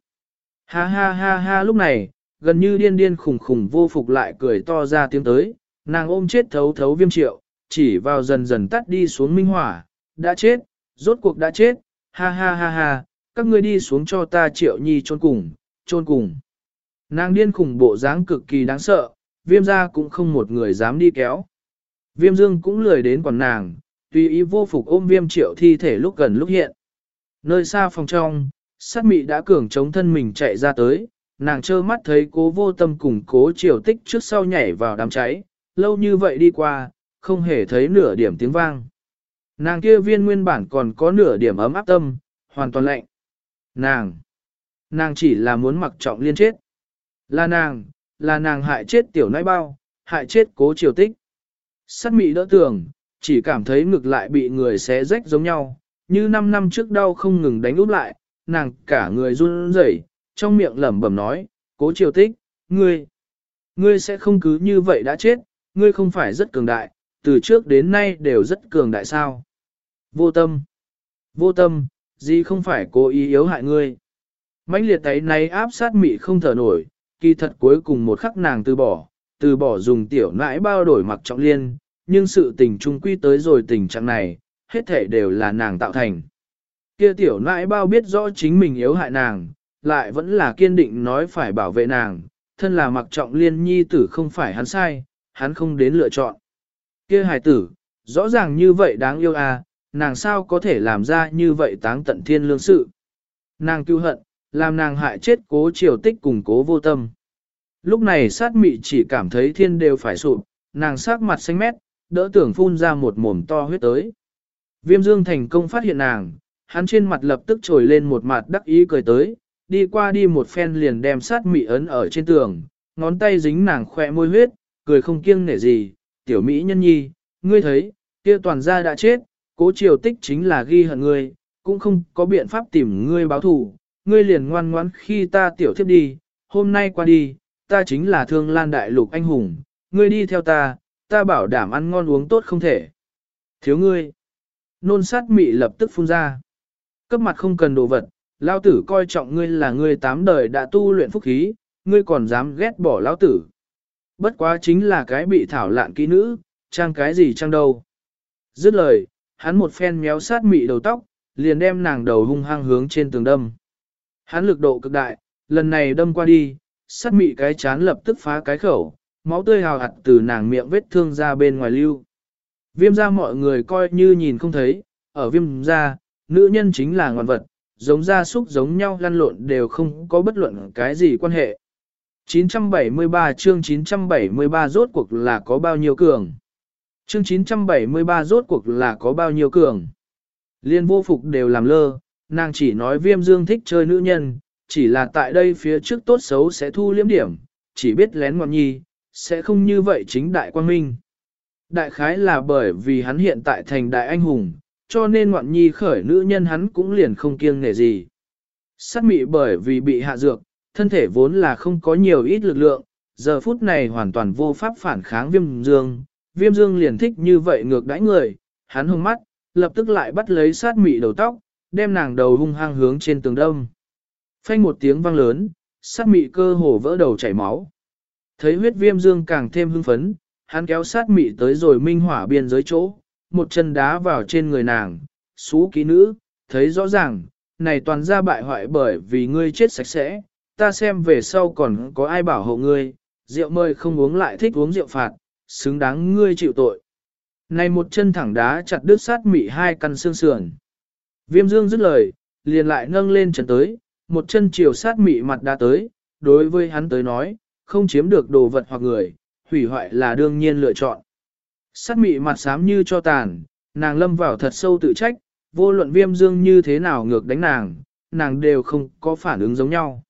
Ha ha ha ha lúc này, gần như điên điên khủng khủng vô phục lại cười to ra tiếng tới, nàng ôm chết thấu thấu viêm triệu, chỉ vào dần dần tắt đi xuống minh hỏa, đã chết, rốt cuộc đã chết, ha ha ha ha, các ngươi đi xuống cho ta triệu nhi trôn cùng, trôn cùng. Nàng điên khủng bộ dáng cực kỳ đáng sợ, viêm ra cũng không một người dám đi kéo. Viêm dương cũng lười đến còn nàng, tùy ý vô phục ôm viêm triệu thi thể lúc gần lúc hiện. Nơi xa phòng trong, sát mị đã cường chống thân mình chạy ra tới, nàng trơ mắt thấy cố vô tâm cùng cố triều tích trước sau nhảy vào đám cháy, lâu như vậy đi qua, không hề thấy nửa điểm tiếng vang. Nàng kia viên nguyên bản còn có nửa điểm ấm áp tâm, hoàn toàn lạnh. Nàng, nàng chỉ là muốn mặc trọng liên chết. Là nàng, là nàng hại chết tiểu nãi bao, hại chết cố triều tích. sắt mị đỡ tường, chỉ cảm thấy ngực lại bị người xé rách giống nhau, như 5 năm trước đau không ngừng đánh úp lại, nàng cả người run rẩy, trong miệng lẩm bẩm nói, cố triều tích, ngươi, ngươi sẽ không cứ như vậy đã chết, ngươi không phải rất cường đại, từ trước đến nay đều rất cường đại sao. Vô tâm, vô tâm, gì không phải cố ý yếu hại ngươi. mãnh liệt tay này áp sát mị không thở nổi, kỳ thật cuối cùng một khắc nàng từ bỏ, từ bỏ dùng tiểu nãi bao đổi mặc trọng liên, nhưng sự tình trung quy tới rồi tình trạng này, hết thể đều là nàng tạo thành. Kia tiểu nãi bao biết rõ chính mình yếu hại nàng, lại vẫn là kiên định nói phải bảo vệ nàng, thân là mặc trọng liên nhi tử không phải hắn sai, hắn không đến lựa chọn. Kia hài tử, rõ ràng như vậy đáng yêu à, nàng sao có thể làm ra như vậy táng tận thiên lương sự. Nàng cứu hận, làm nàng hại chết cố triều tích cùng cố vô tâm. Lúc này sát mị chỉ cảm thấy thiên đều phải sụp, nàng sắc mặt xanh mét, đỡ tưởng phun ra một mồm to huyết tới. Viêm dương thành công phát hiện nàng, hắn trên mặt lập tức trồi lên một mặt đắc ý cười tới, đi qua đi một phen liền đem sát mị ấn ở trên tường, ngón tay dính nàng khỏe môi huyết, cười không kiêng nể gì, tiểu mỹ nhân nhi, ngươi thấy, kia toàn gia đã chết, cố triều tích chính là ghi hận ngươi, cũng không có biện pháp tìm ngươi báo thù, ngươi liền ngoan ngoãn khi ta tiểu thiếp đi, hôm nay qua đi, ta chính là thương lan đại lục anh hùng, ngươi đi theo ta, ta bảo đảm ăn ngon uống tốt không thể. Thiếu ngươi, nôn sát mị lập tức phun ra. Cấp mặt không cần đồ vật, lao tử coi trọng ngươi là ngươi tám đời đã tu luyện phúc khí, ngươi còn dám ghét bỏ lao tử. Bất quá chính là cái bị thảo lạn kỹ nữ, trang cái gì trang đâu. Dứt lời, hắn một phen méo sát mị đầu tóc, liền đem nàng đầu hung hăng hướng trên tường đâm. Hắn lực độ cực đại, lần này đâm qua đi, sát mị cái chán lập tức phá cái khẩu, máu tươi hào hạt từ nàng miệng vết thương ra bên ngoài lưu. Viêm ra mọi người coi như nhìn không thấy, ở viêm ra, nữ nhân chính là ngoan vật, giống gia súc giống nhau lăn lộn đều không có bất luận cái gì quan hệ. 973 chương 973 rốt cuộc là có bao nhiêu cường? Chương 973 rốt cuộc là có bao nhiêu cường? Liên vô phục đều làm lơ, nàng chỉ nói viêm dương thích chơi nữ nhân, chỉ là tại đây phía trước tốt xấu sẽ thu liếm điểm, chỉ biết lén ngọn nhi, sẽ không như vậy chính đại quan minh. Đại khái là bởi vì hắn hiện tại thành đại anh hùng, cho nên ngoạn nhi khởi nữ nhân hắn cũng liền không kiêng nể gì. Sát mị bởi vì bị hạ dược, thân thể vốn là không có nhiều ít lực lượng, giờ phút này hoàn toàn vô pháp phản kháng viêm dương. Viêm dương liền thích như vậy ngược đãi người, hắn hung mắt, lập tức lại bắt lấy sát mị đầu tóc, đem nàng đầu hung hăng hướng trên tường đông. Phanh một tiếng vang lớn, sát mị cơ hồ vỡ đầu chảy máu. Thấy huyết viêm dương càng thêm hưng phấn, hắn kéo sát mị tới rồi minh hỏa biên giới chỗ, một chân đá vào trên người nàng, xú ký nữ, thấy rõ ràng, này toàn ra bại hoại bởi vì ngươi chết sạch sẽ, ta xem về sau còn có ai bảo hộ ngươi, rượu mời không uống lại thích uống rượu phạt, xứng đáng ngươi chịu tội. Này một chân thẳng đá chặt đứt sát mị hai căn xương sườn. Viêm dương dứt lời, liền lại nâng lên chân tới, một chân chiều sát mị mặt đã tới, đối với hắn tới nói, không chiếm được đồ vật hoặc người, hủy hoại là đương nhiên lựa chọn. Sát mị mặt xám như cho tàn, nàng lâm vào thật sâu tự trách, vô luận viêm dương như thế nào ngược đánh nàng, nàng đều không có phản ứng giống nhau.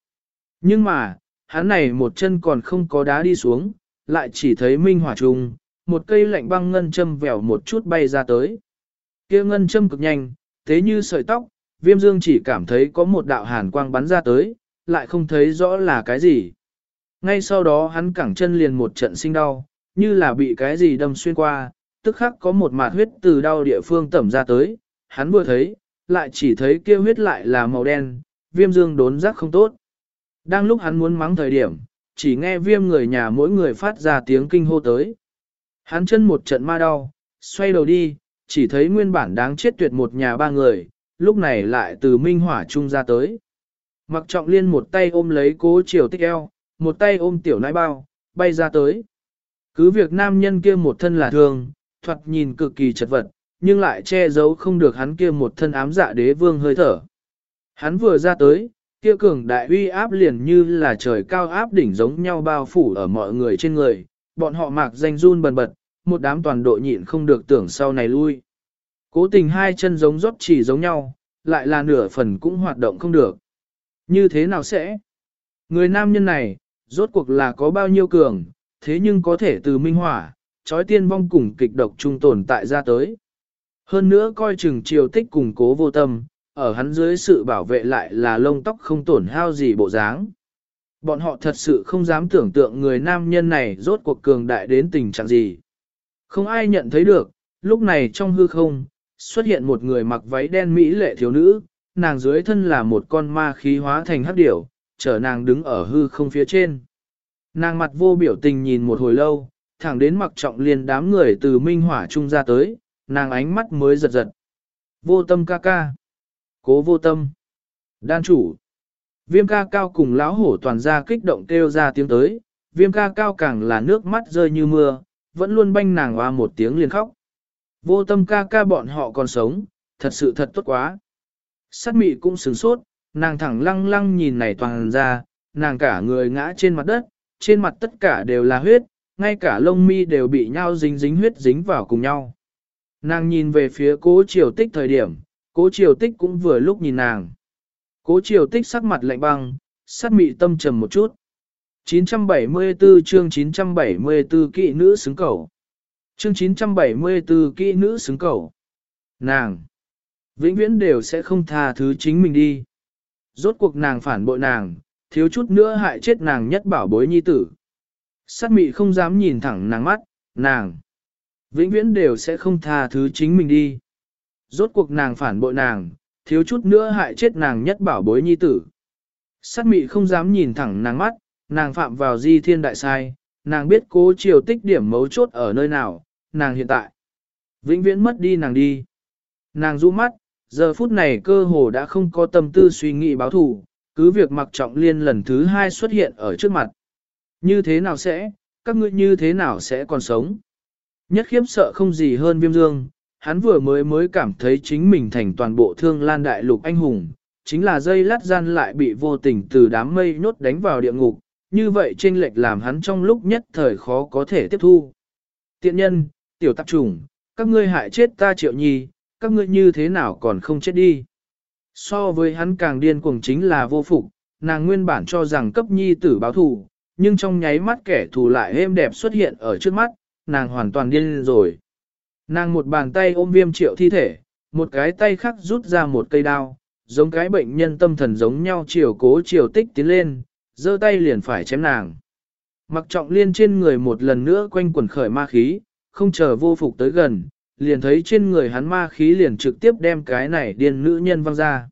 Nhưng mà, hắn này một chân còn không có đá đi xuống, lại chỉ thấy minh hỏa trùng, một cây lạnh băng ngân châm vèo một chút bay ra tới. kia ngân châm cực nhanh, thế như sợi tóc, viêm dương chỉ cảm thấy có một đạo hàn quang bắn ra tới, lại không thấy rõ là cái gì. Ngay sau đó hắn cẳng chân liền một trận sinh đau, như là bị cái gì đâm xuyên qua, tức khắc có một mạt huyết từ đau địa phương tẩm ra tới, hắn vừa thấy, lại chỉ thấy kia huyết lại là màu đen, viêm dương đốn giác không tốt. Đang lúc hắn muốn mắng thời điểm, chỉ nghe viêm người nhà mỗi người phát ra tiếng kinh hô tới. Hắn chân một trận ma đau, xoay đầu đi, chỉ thấy nguyên bản đáng chết tuyệt một nhà ba người, lúc này lại từ minh hỏa trung ra tới. Mặc trọng liên một tay ôm lấy cố chiều tích eo, một tay ôm tiểu nãi bao, bay ra tới. Cứ việc nam nhân kia một thân là thường, thoạt nhìn cực kỳ chật vật, nhưng lại che giấu không được hắn kia một thân ám dạ đế vương hơi thở. Hắn vừa ra tới, kia cường đại uy áp liền như là trời cao áp đỉnh giống nhau bao phủ ở mọi người trên người, bọn họ mạc danh run bần bật, một đám toàn độ nhịn không được tưởng sau này lui. Cố tình hai chân giống rót chỉ giống nhau, lại là nửa phần cũng hoạt động không được. Như thế nào sẽ? Người nam nhân này, rốt cuộc là có bao nhiêu cường, thế nhưng có thể từ minh hỏa, trói tiên vong cùng kịch độc trung tồn tại ra tới. Hơn nữa coi chừng triều tích cùng cố vô tâm, ở hắn dưới sự bảo vệ lại là lông tóc không tổn hao gì bộ dáng. Bọn họ thật sự không dám tưởng tượng người nam nhân này rốt cuộc cường đại đến tình trạng gì. Không ai nhận thấy được, lúc này trong hư không, xuất hiện một người mặc váy đen mỹ lệ thiếu nữ, nàng dưới thân là một con ma khí hóa thành hắc điểu, chở nàng đứng ở hư không phía trên. Nàng mặt vô biểu tình nhìn một hồi lâu, thẳng đến mặc trọng liền đám người từ minh hỏa trung ra tới, nàng ánh mắt mới giật giật. Vô tâm ca ca. Cố vô tâm. Đan chủ. Viêm ca cao cùng lão hổ toàn ra kích động kêu ra tiếng tới, viêm ca cao càng là nước mắt rơi như mưa, vẫn luôn banh nàng hoa một tiếng liền khóc. Vô tâm ca ca bọn họ còn sống, thật sự thật tốt quá. Sát mị cũng sướng sốt, nàng thẳng lăng lăng nhìn này toàn ra, nàng cả người ngã trên mặt đất, trên mặt tất cả đều là huyết, ngay cả lông mi đều bị nhau dính dính huyết dính vào cùng nhau. Nàng nhìn về phía cố triều tích thời điểm, cố triều tích cũng vừa lúc nhìn nàng. Cố triều tích sắc mặt lạnh băng, sát mị tâm trầm một chút. 974 chương 974 kỵ nữ xứng cầu. Chương 974 kỵ nữ xứng cầu. Nàng! Vĩnh viễn đều sẽ không tha thứ chính mình đi. Rốt cuộc nàng phản bội nàng, thiếu chút nữa hại chết nàng nhất bảo bối nhi tử. Sát mị không dám nhìn thẳng nàng mắt, nàng. Vĩnh viễn đều sẽ không tha thứ chính mình đi. Rốt cuộc nàng phản bội nàng, thiếu chút nữa hại chết nàng nhất bảo bối nhi tử. Sát mị không dám nhìn thẳng nàng mắt, nàng phạm vào di thiên đại sai, nàng biết cố chiều tích điểm mấu chốt ở nơi nào, nàng hiện tại. Vĩnh viễn mất đi nàng đi. Nàng rũ mắt, giờ phút này cơ hồ đã không có tâm tư suy nghĩ báo thù, cứ việc mặc trọng liên lần thứ hai xuất hiện ở trước mặt. Như thế nào sẽ, các ngươi như thế nào sẽ còn sống? Nhất khiếp sợ không gì hơn viêm dương, hắn vừa mới mới cảm thấy chính mình thành toàn bộ thương lan đại lục anh hùng, chính là dây lát gian lại bị vô tình từ đám mây nhốt đánh vào địa ngục, như vậy chênh lệch làm hắn trong lúc nhất thời khó có thể tiếp thu. Tiện nhân, tiểu tạp trùng, các ngươi hại chết ta triệu nhi, các ngươi như thế nào còn không chết đi. So với hắn càng điên cuồng chính là vô phục, nàng nguyên bản cho rằng cấp nhi tử báo thù, nhưng trong nháy mắt kẻ thù lại êm đẹp xuất hiện ở trước mắt, nàng hoàn toàn điên rồi. Nàng một bàn tay ôm viêm triệu thi thể, một cái tay khác rút ra một cây đao, giống cái bệnh nhân tâm thần giống nhau chiều cố chiều tích tiến lên, giơ tay liền phải chém nàng. Mặc trọng liên trên người một lần nữa quanh quần khởi ma khí, không chờ vô phục tới gần, liền thấy trên người hắn ma khí liền trực tiếp đem cái này điên nữ nhân văng ra.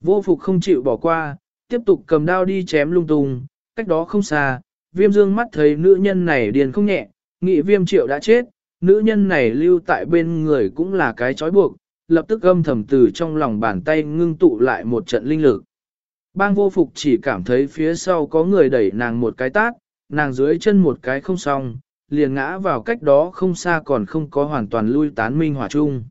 Vô phục không chịu bỏ qua, tiếp tục cầm đao đi chém lung tung, cách đó không xa, viêm dương mắt thấy nữ nhân này điên không nhẹ, nghĩ viêm triệu đã chết, nữ nhân này lưu tại bên người cũng là cái chói buộc, lập tức âm thầm từ trong lòng bàn tay ngưng tụ lại một trận linh lực. Bang vô phục chỉ cảm thấy phía sau có người đẩy nàng một cái tát, nàng dưới chân một cái không xong, liền ngã vào cách đó không xa còn không có hoàn toàn lui tán minh hỏa chung.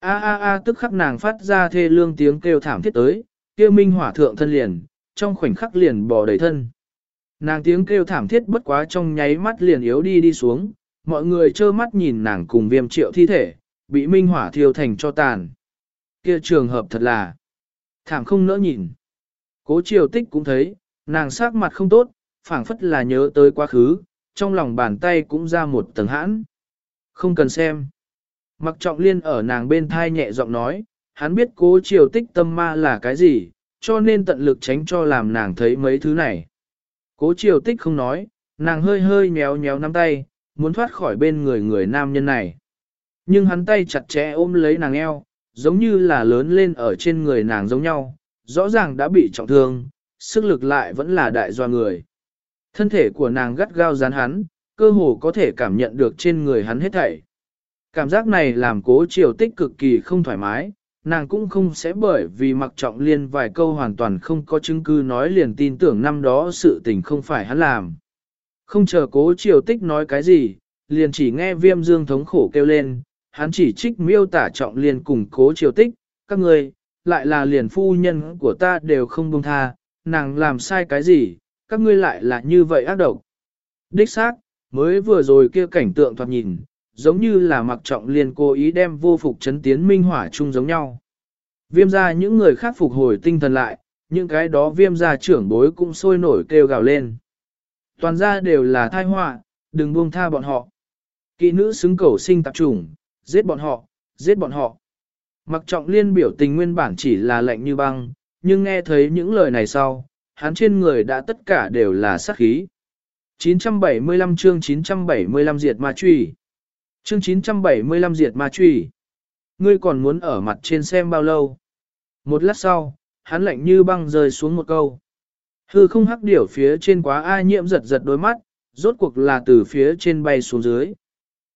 A a a tức khắc nàng phát ra thê lương tiếng kêu thảm thiết tới, kêu minh hỏa thượng thân liền, trong khoảnh khắc liền bò đầy thân. Nàng tiếng kêu thảm thiết bất quá trong nháy mắt liền yếu đi đi xuống, mọi người trơ mắt nhìn nàng cùng viêm triệu thi thể, bị minh hỏa thiêu thành cho tàn. Kia trường hợp thật là thảm không nỡ nhìn. Cố triều tích cũng thấy, nàng sắc mặt không tốt, phảng phất là nhớ tới quá khứ, trong lòng bàn tay cũng ra một tầng hãn. Không cần xem. Mặc trọng liên ở nàng bên thai nhẹ giọng nói, hắn biết cố triều tích tâm ma là cái gì, cho nên tận lực tránh cho làm nàng thấy mấy thứ này. Cố triều tích không nói, nàng hơi hơi nhéo nhéo nắm tay, muốn thoát khỏi bên người người nam nhân này. Nhưng hắn tay chặt chẽ ôm lấy nàng eo, giống như là lớn lên ở trên người nàng giống nhau, rõ ràng đã bị trọng thương, sức lực lại vẫn là đại doa người. Thân thể của nàng gắt gao dán hắn, cơ hồ có thể cảm nhận được trên người hắn hết thảy. Cảm giác này làm cố triều tích cực kỳ không thoải mái, nàng cũng không sẽ bởi vì mặc trọng liên vài câu hoàn toàn không có chứng cứ nói liền tin tưởng năm đó sự tình không phải hắn làm. Không chờ cố triều tích nói cái gì, liền chỉ nghe viêm dương thống khổ kêu lên, hắn chỉ trích miêu tả trọng liên cùng cố triều tích, các người, lại là liền phu nhân của ta đều không buông tha, nàng làm sai cái gì, các ngươi lại là như vậy ác độc. Đích xác, mới vừa rồi kia cảnh tượng thoạt nhìn, giống như là mặc trọng liên cố ý đem vô phục chấn tiến minh hỏa chung giống nhau. Viêm ra những người khác phục hồi tinh thần lại, những cái đó viêm ra trưởng bối cũng sôi nổi kêu gào lên. Toàn ra đều là thai họa, đừng buông tha bọn họ. Kỵ nữ xứng cầu sinh tạp trùng, giết bọn họ, giết bọn họ. Mặc trọng liên biểu tình nguyên bản chỉ là lạnh như băng, nhưng nghe thấy những lời này sau, hắn trên người đã tất cả đều là sát khí. 975 chương 975 diệt ma truy. Chương 975 diệt ma truy. Ngươi còn muốn ở mặt trên xem bao lâu? Một lát sau, hắn lạnh như băng rơi xuống một câu. Hư không hắc điểu phía trên quá ai nhiễm giật giật đôi mắt, rốt cuộc là từ phía trên bay xuống dưới.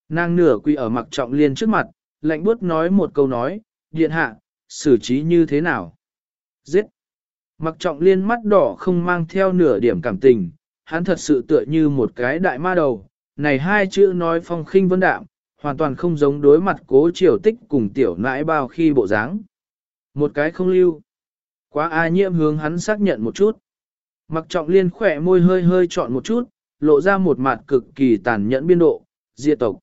Nàng nửa quỳ ở mặc trọng liên trước mặt, lạnh buốt nói một câu nói, điện hạ, xử trí như thế nào? Giết! Mặc trọng liên mắt đỏ không mang theo nửa điểm cảm tình, hắn thật sự tựa như một cái đại ma đầu, này hai chữ nói phong khinh vân đạm, hoàn toàn không giống đối mặt cố triều tích cùng tiểu nãi bao khi bộ dáng. Một cái không lưu. Quá a nhiễm hướng hắn xác nhận một chút. Mặc trọng liên khỏe môi hơi hơi chọn một chút, lộ ra một mặt cực kỳ tàn nhẫn biên độ, diệt tộc.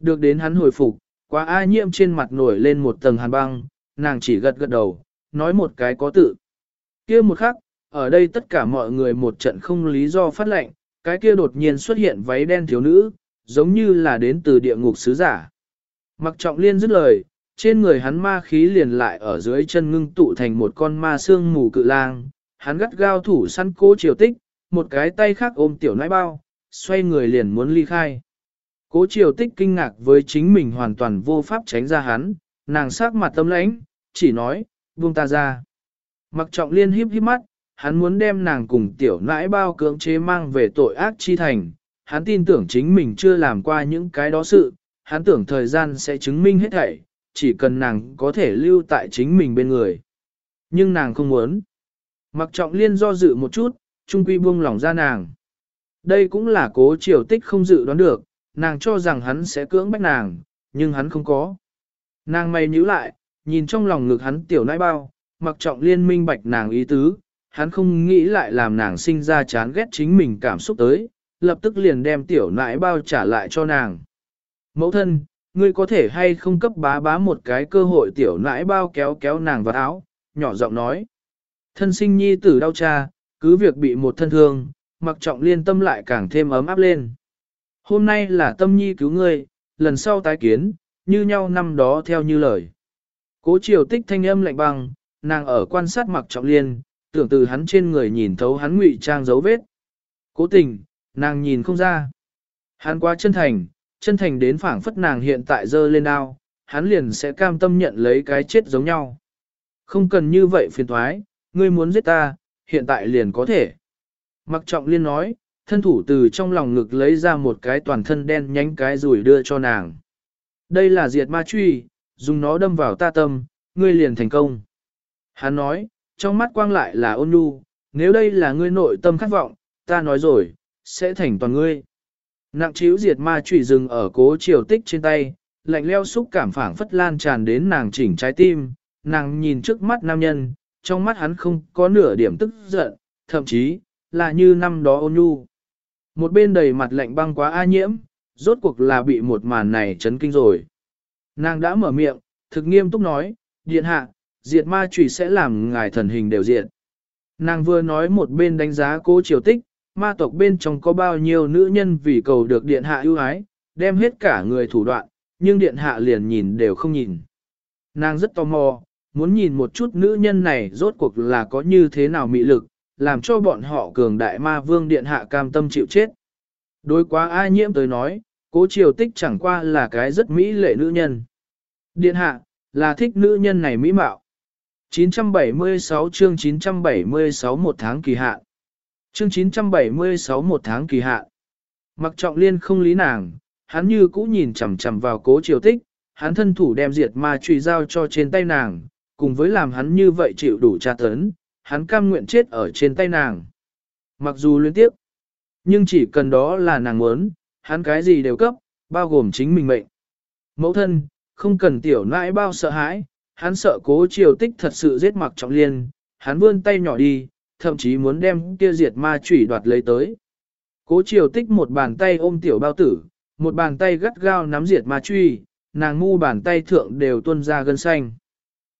Được đến hắn hồi phục, quá ai nhiễm trên mặt nổi lên một tầng hàn băng, nàng chỉ gật gật đầu, nói một cái có tự. kia một khắc, ở đây tất cả mọi người một trận không lý do phát lệnh, cái kia đột nhiên xuất hiện váy đen thiếu nữ, giống như là đến từ địa ngục sứ giả. Mặc trọng liên dứt lời, trên người hắn ma khí liền lại ở dưới chân ngưng tụ thành một con ma xương mù cự lang, hắn gắt gao thủ săn cố triều tích, một cái tay khác ôm tiểu nãi bao, xoay người liền muốn ly khai. Cố triều tích kinh ngạc với chính mình hoàn toàn vô pháp tránh ra hắn, nàng sắc mặt tâm lãnh, chỉ nói, buông ta ra. Mặc trọng liên híp híp mắt, hắn muốn đem nàng cùng tiểu nãi bao cưỡng chế mang về tội ác chi thành. Hắn tin tưởng chính mình chưa làm qua những cái đó sự, hắn tưởng thời gian sẽ chứng minh hết thảy, chỉ cần nàng có thể lưu tại chính mình bên người. Nhưng nàng không muốn. Mặc trọng liên do dự một chút, trung quy buông lỏng ra nàng. Đây cũng là cố triều tích không dự đoán được, nàng cho rằng hắn sẽ cưỡng bách nàng, nhưng hắn không có. Nàng mày nhíu lại, nhìn trong lòng ngực hắn tiểu nãi bao, mặc trọng liên minh bạch nàng ý tứ, hắn không nghĩ lại làm nàng sinh ra chán ghét chính mình cảm xúc tới, lập tức liền đem tiểu nãi bao trả lại cho nàng. Mẫu thân, ngươi có thể hay không cấp bá bá một cái cơ hội tiểu nãi bao kéo kéo nàng vào áo, nhỏ giọng nói. Thân sinh nhi tử đau cha, cứ việc bị một thân thương, mặc trọng liên tâm lại càng thêm ấm áp lên. Hôm nay là tâm nhi cứu ngươi, lần sau tái kiến, như nhau năm đó theo như lời. Cố triều tích thanh âm lạnh băng, nàng ở quan sát mặc trọng liên, tưởng từ hắn trên người nhìn thấu hắn ngụy trang dấu vết. Cố tình, nàng nhìn không ra. Hắn quá chân thành, chân thành đến phảng phất nàng hiện tại dơ lên ao, hắn liền sẽ cam tâm nhận lấy cái chết giống nhau. Không cần như vậy phiền thoái, ngươi muốn giết ta, hiện tại liền có thể. Mặc trọng liên nói, thân thủ từ trong lòng ngực lấy ra một cái toàn thân đen nhánh cái rủi đưa cho nàng. Đây là diệt ma truy, dùng nó đâm vào ta tâm, ngươi liền thành công. Hắn nói, trong mắt quang lại là ôn nhu, nếu đây là ngươi nội tâm khát vọng, ta nói rồi, sẽ thành toàn ngươi. Nặng chiếu diệt ma trụy rừng ở cố triều tích trên tay, lạnh leo xúc cảm phảng phất lan tràn đến nàng chỉnh trái tim, nàng nhìn trước mắt nam nhân, trong mắt hắn không có nửa điểm tức giận, thậm chí, là như năm đó ôn nhu. Một bên đầy mặt lạnh băng quá a nhiễm, rốt cuộc là bị một màn này chấn kinh rồi. Nàng đã mở miệng, thực nghiêm túc nói, điện hạ, diệt ma trùy sẽ làm ngài thần hình đều diệt. Nàng vừa nói một bên đánh giá cố triều tích, ma tộc bên trong có bao nhiêu nữ nhân vì cầu được điện hạ ưu ái, đem hết cả người thủ đoạn, nhưng điện hạ liền nhìn đều không nhìn. Nàng rất tò mò, muốn nhìn một chút nữ nhân này rốt cuộc là có như thế nào mị lực, làm cho bọn họ cường đại ma vương điện hạ cam tâm chịu chết. Đối quá ai nhiễm tới nói, cố triều tích chẳng qua là cái rất mỹ lệ nữ nhân. Điện hạ, là thích nữ nhân này mỹ mạo. 976 chương 976 một tháng kỳ hạn. Chương 976 một tháng kỳ hạn. Mặc trọng liên không lý nàng, hắn như cũ nhìn chằm chằm vào cố triều tích, hắn thân thủ đem diệt ma truy giao cho trên tay nàng, cùng với làm hắn như vậy chịu đủ tra tấn, hắn cam nguyện chết ở trên tay nàng. Mặc dù liên tiếp, nhưng chỉ cần đó là nàng muốn, hắn cái gì đều cấp, bao gồm chính mình mệnh. Mẫu thân, không cần tiểu nãi bao sợ hãi, hắn sợ cố triều tích thật sự giết mặc trọng liên, hắn vươn tay nhỏ đi, thậm chí muốn đem kia diệt ma chủy đoạt lấy tới. Cố triều tích một bàn tay ôm tiểu bao tử, một bàn tay gắt gao nắm diệt ma truy, nàng ngu bàn tay thượng đều tuôn ra gân xanh.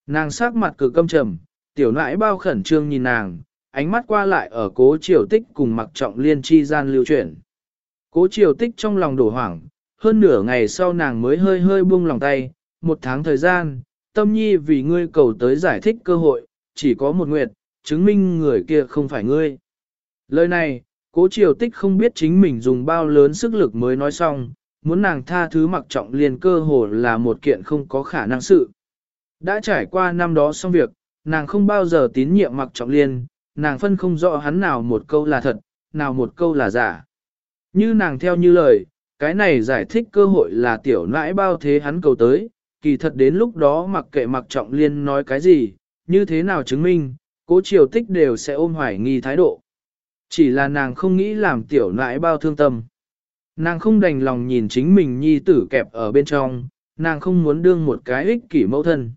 Nàng sắc mặt cực căm trầm, tiểu nãi bao khẩn trương nhìn nàng, ánh mắt qua lại ở cố triều tích cùng mặc trọng liên chi gian lưu chuyển. Cố triều tích trong lòng đổ hoảng, hơn nửa ngày sau nàng mới hơi hơi buông lòng tay, một tháng thời gian, tâm nhi vì ngươi cầu tới giải thích cơ hội, chỉ có một nguyện, chứng minh người kia không phải ngươi. Lời này, cố triều tích không biết chính mình dùng bao lớn sức lực mới nói xong, muốn nàng tha thứ mặc trọng liên cơ hồ là một kiện không có khả năng sự. Đã trải qua năm đó xong việc, nàng không bao giờ tín nhiệm mặc trọng liên, nàng phân không rõ hắn nào một câu là thật, nào một câu là giả. Như nàng theo như lời, cái này giải thích cơ hội là tiểu nãi bao thế hắn cầu tới, kỳ thật đến lúc đó mặc kệ mặc trọng liên nói cái gì, như thế nào chứng minh, cố triều tích đều sẽ ôm hoài nghi thái độ. Chỉ là nàng không nghĩ làm tiểu nãi bao thương tâm. Nàng không đành lòng nhìn chính mình nhi tử kẹp ở bên trong, nàng không muốn đương một cái ích kỷ mẫu thân.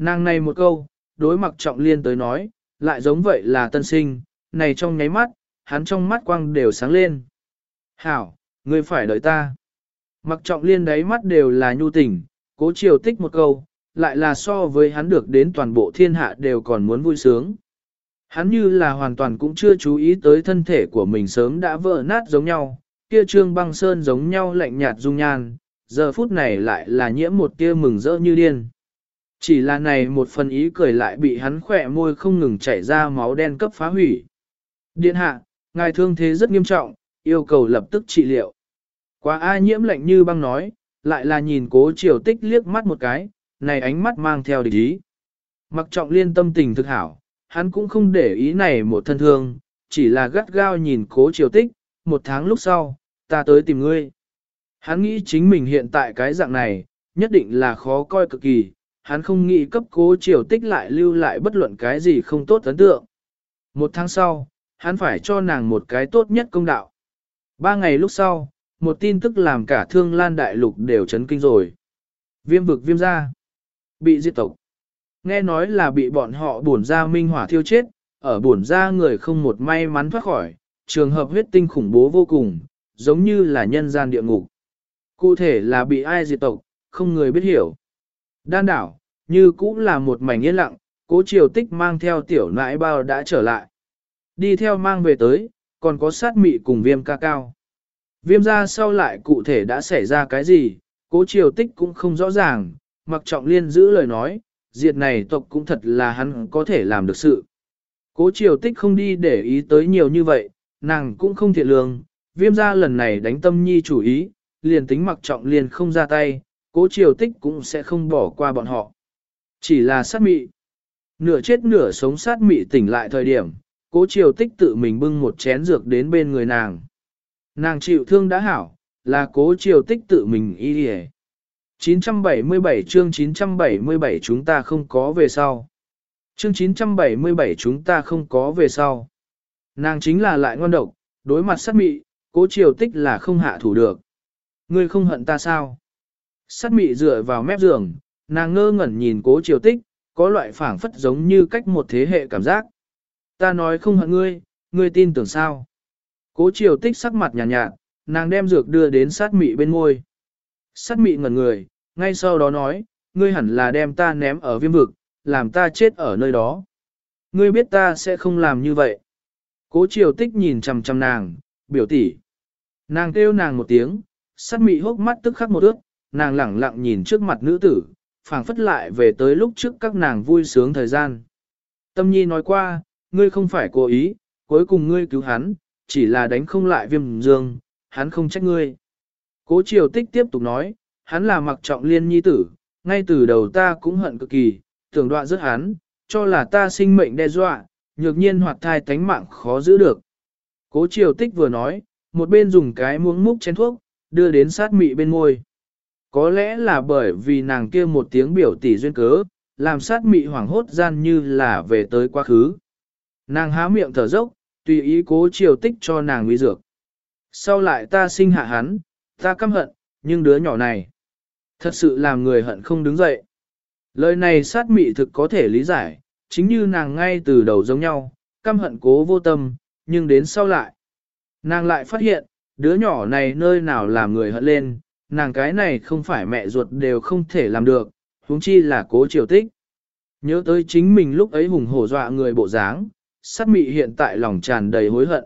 Nàng này một câu, đối mặc trọng liên tới nói, lại giống vậy là tân sinh, này trong nháy mắt, hắn trong mắt quang đều sáng lên. Hảo, ngươi phải đợi ta. Mặc trọng liên đáy mắt đều là nhu tình, cố chiều tích một câu, lại là so với hắn được đến toàn bộ thiên hạ đều còn muốn vui sướng. Hắn như là hoàn toàn cũng chưa chú ý tới thân thể của mình sớm đã vỡ nát giống nhau, kia trương băng sơn giống nhau lạnh nhạt dung nhan, giờ phút này lại là nhiễm một tia mừng rỡ như điên. Chỉ là này một phần ý cười lại bị hắn khỏe môi không ngừng chảy ra máu đen cấp phá hủy. Điện hạ, ngài thương thế rất nghiêm trọng, yêu cầu lập tức trị liệu. Quá A nhiễm lạnh như băng nói, lại là nhìn cố triều tích liếc mắt một cái, này ánh mắt mang theo địch ý. Mặc trọng liên tâm tình thực hảo, hắn cũng không để ý này một thân thương, chỉ là gắt gao nhìn cố triều tích, một tháng lúc sau, ta tới tìm ngươi. Hắn nghĩ chính mình hiện tại cái dạng này, nhất định là khó coi cực kỳ, hắn không nghĩ cấp cố triều tích lại lưu lại bất luận cái gì không tốt ấn tượng. Một tháng sau, hắn phải cho nàng một cái tốt nhất công đạo. Ba ngày lúc sau, một tin tức làm cả thương lan đại lục đều chấn kinh rồi. Viêm vực viêm ra. Bị diệt tộc. Nghe nói là bị bọn họ bổn ra minh hỏa thiêu chết, ở bổn ra người không một may mắn thoát khỏi, trường hợp huyết tinh khủng bố vô cùng, giống như là nhân gian địa ngục. Cụ thể là bị ai diệt tộc, không người biết hiểu. Đan đảo, như cũng là một mảnh yên lặng, cố triều tích mang theo tiểu nãi bao đã trở lại. Đi theo mang về tới, còn có sát mị cùng viêm ca cao. Viêm ra sau lại cụ thể đã xảy ra cái gì, cố triều tích cũng không rõ ràng, mặc trọng liên giữ lời nói, diệt này tộc cũng thật là hắn có thể làm được sự. Cố triều tích không đi để ý tới nhiều như vậy, nàng cũng không thiện lương, viêm ra lần này đánh tâm nhi chủ ý, liền tính mặc trọng liên không ra tay, cố triều tích cũng sẽ không bỏ qua bọn họ. Chỉ là sát mị. Nửa chết nửa sống sát mị tỉnh lại thời điểm, cố triều tích tự mình bưng một chén dược đến bên người nàng. Nàng chịu thương đã hảo, là cố triều tích tự mình y đi 977 chương 977 chúng ta không có về sau. Chương 977 chúng ta không có về sau. Nàng chính là lại ngon độc, đối mặt sát mị, cố triều tích là không hạ thủ được. Ngươi không hận ta sao? Sát mị dựa vào mép giường, nàng ngơ ngẩn nhìn cố triều tích, có loại phảng phất giống như cách một thế hệ cảm giác. Ta nói không hận ngươi, ngươi tin tưởng sao? Cố triều tích sắc mặt nhàn nhạt, nhạt, nàng đem dược đưa đến sát mị bên môi. Sát mị ngẩn người, ngay sau đó nói, ngươi hẳn là đem ta ném ở viêm vực, làm ta chết ở nơi đó. Ngươi biết ta sẽ không làm như vậy. Cố triều tích nhìn chằm chằm nàng, biểu tỷ. Nàng kêu nàng một tiếng, sát mị hốc mắt tức khắc một ước, nàng lẳng lặng nhìn trước mặt nữ tử, phảng phất lại về tới lúc trước các nàng vui sướng thời gian. Tâm nhi nói qua, ngươi không phải cố ý, cuối cùng ngươi cứu hắn, chỉ là đánh không lại viêm dương, hắn không trách ngươi. Cố triều tích tiếp tục nói, hắn là mặc trọng liên nhi tử, ngay từ đầu ta cũng hận cực kỳ, tưởng đoạn rất hắn, cho là ta sinh mệnh đe dọa, nhược nhiên hoạt thai tánh mạng khó giữ được. Cố triều tích vừa nói, một bên dùng cái muỗng múc chén thuốc, đưa đến sát mị bên môi. Có lẽ là bởi vì nàng kia một tiếng biểu tỷ duyên cớ, làm sát mị hoảng hốt gian như là về tới quá khứ. Nàng há miệng thở dốc, tùy ý cố chiều tích cho nàng nguy dược. Sau lại ta sinh hạ hắn, ta căm hận, nhưng đứa nhỏ này, thật sự làm người hận không đứng dậy. Lời này sát mị thực có thể lý giải, chính như nàng ngay từ đầu giống nhau, căm hận cố vô tâm, nhưng đến sau lại. Nàng lại phát hiện, đứa nhỏ này nơi nào làm người hận lên, nàng cái này không phải mẹ ruột đều không thể làm được, huống chi là cố triều tích. Nhớ tới chính mình lúc ấy hùng hổ dọa người bộ dáng, sát mị hiện tại lòng tràn đầy hối hận.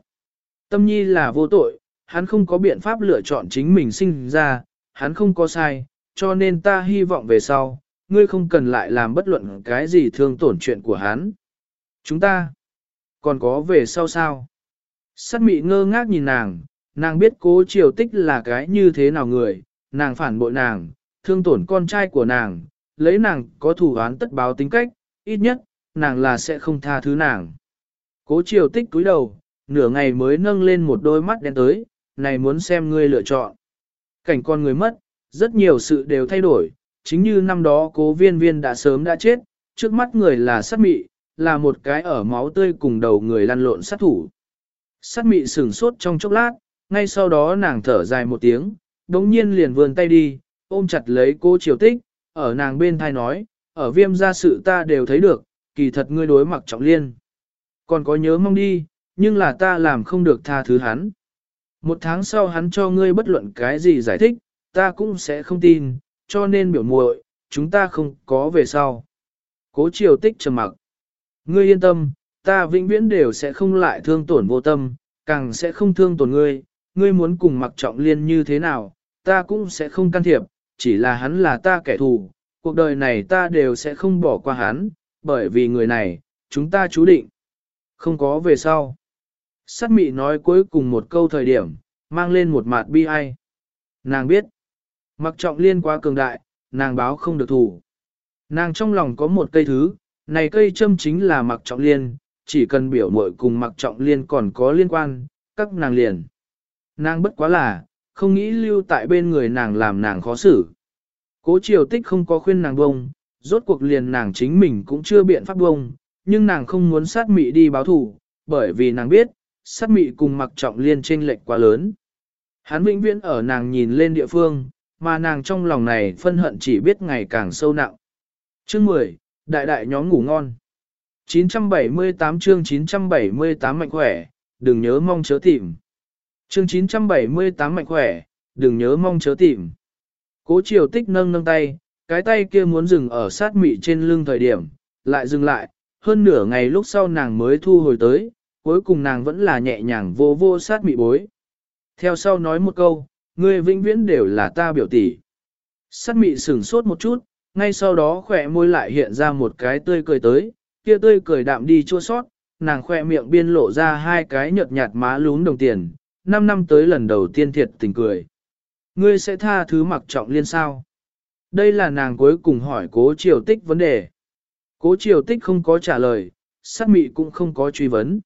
Tâm nhi là vô tội, hắn không có biện pháp lựa chọn chính mình sinh ra, hắn không có sai, cho nên ta hy vọng về sau, ngươi không cần lại làm bất luận cái gì thương tổn chuyện của hắn. Chúng ta, còn có về sau sao? Sát mị ngơ ngác nhìn nàng, nàng biết cố triều tích là cái như thế nào người, nàng phản bội nàng, thương tổn con trai của nàng, lấy nàng có thủ án tất báo tính cách, ít nhất, nàng là sẽ không tha thứ nàng. Cố triều tích cúi đầu, nửa ngày mới nâng lên một đôi mắt đen tới, này muốn xem ngươi lựa chọn. Cảnh con người mất, rất nhiều sự đều thay đổi, chính như năm đó cố viên viên đã sớm đã chết, trước mắt người là sát mị, là một cái ở máu tươi cùng đầu người lăn lộn sát thủ. Sát mị sửng sốt trong chốc lát, ngay sau đó nàng thở dài một tiếng, đống nhiên liền vươn tay đi, ôm chặt lấy cô triều tích, ở nàng bên thai nói, ở viêm gia sự ta đều thấy được, kỳ thật ngươi đối mặc trọng liên. Còn có nhớ mong đi, nhưng là ta làm không được tha thứ hắn. Một tháng sau hắn cho ngươi bất luận cái gì giải thích, ta cũng sẽ không tin, cho nên biểu muội, chúng ta không có về sau. Cố triều tích trầm mặc. Ngươi yên tâm, ta vĩnh viễn đều sẽ không lại thương tổn vô tâm, càng sẽ không thương tổn ngươi, ngươi muốn cùng mặc trọng liên như thế nào, ta cũng sẽ không can thiệp, chỉ là hắn là ta kẻ thù, cuộc đời này ta đều sẽ không bỏ qua hắn, bởi vì người này, chúng ta chú định. Không có về sau. Sát mị nói cuối cùng một câu thời điểm, mang lên một mặt bi ai. Nàng biết, mặc trọng liên quá cường đại, nàng báo không được thủ. Nàng trong lòng có một cây thứ, này cây châm chính là mặc trọng liên, chỉ cần biểu muội cùng mặc trọng liên còn có liên quan, các nàng liền. Nàng bất quá là, không nghĩ lưu tại bên người nàng làm nàng khó xử. Cố triều tích không có khuyên nàng bông, rốt cuộc liền nàng chính mình cũng chưa biện pháp bông, nhưng nàng không muốn sát mị đi báo thủ, bởi vì nàng biết, sát mị cùng mặc trọng liên trên lệch quá lớn. Hắn vĩnh viễn ở nàng nhìn lên địa phương, mà nàng trong lòng này phân hận chỉ biết ngày càng sâu nặng. Chương 10, Đại đại nhóm ngủ ngon. 978 chương 978 mạnh khỏe, đừng nhớ mong chớ tìm. Chương 978 mạnh khỏe, đừng nhớ mong chớ tìm. Cố triều tích nâng nâng tay, cái tay kia muốn dừng ở sát mị trên lưng thời điểm, lại dừng lại, hơn nửa ngày lúc sau nàng mới thu hồi tới, cuối cùng nàng vẫn là nhẹ nhàng vô vô sát mị bối. Theo sau nói một câu, người vĩnh viễn đều là ta biểu tỷ. Sát mị sửng sốt một chút, ngay sau đó khỏe môi lại hiện ra một cái tươi cười tới, kia tươi cười đạm đi chua sót, nàng khỏe miệng biên lộ ra hai cái nhợt nhạt má lún đồng tiền, năm năm tới lần đầu tiên thiệt tình cười. Ngươi sẽ tha thứ mặc trọng liên sao? Đây là nàng cuối cùng hỏi cố triều tích vấn đề. Cố triều tích không có trả lời, sát mị cũng không có truy vấn.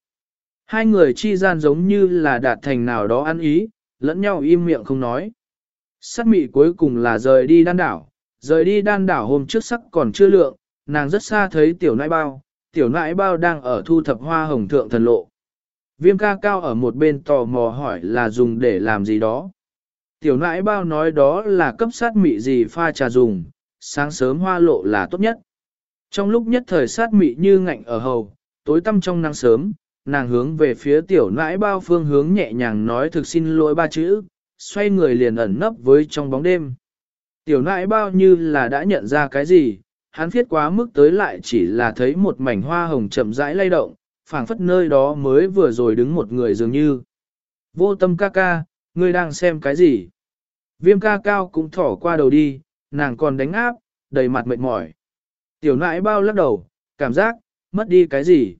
Hai người chi gian giống như là đạt thành nào đó ăn ý, lẫn nhau im miệng không nói. Sát mị cuối cùng là rời đi đan đảo, rời đi đan đảo hôm trước sắc còn chưa lượng, nàng rất xa thấy tiểu nãi bao, tiểu nãi bao đang ở thu thập hoa hồng thượng thần lộ. Viêm ca cao ở một bên tò mò hỏi là dùng để làm gì đó. Tiểu nãi bao nói đó là cấp sát mị gì pha trà dùng, sáng sớm hoa lộ là tốt nhất. Trong lúc nhất thời sát mị như ngạnh ở hầu, tối tăm trong nắng sớm, nàng hướng về phía tiểu nãi bao phương hướng nhẹ nhàng nói thực xin lỗi ba chữ, xoay người liền ẩn nấp với trong bóng đêm. Tiểu nãi bao như là đã nhận ra cái gì, hắn thiết quá mức tới lại chỉ là thấy một mảnh hoa hồng chậm rãi lay động, phảng phất nơi đó mới vừa rồi đứng một người dường như. Vô tâm ca ca, ngươi đang xem cái gì? Viêm ca cao cũng thỏ qua đầu đi, nàng còn đánh áp, đầy mặt mệt mỏi. Tiểu nãi bao lắc đầu, cảm giác, mất đi cái gì?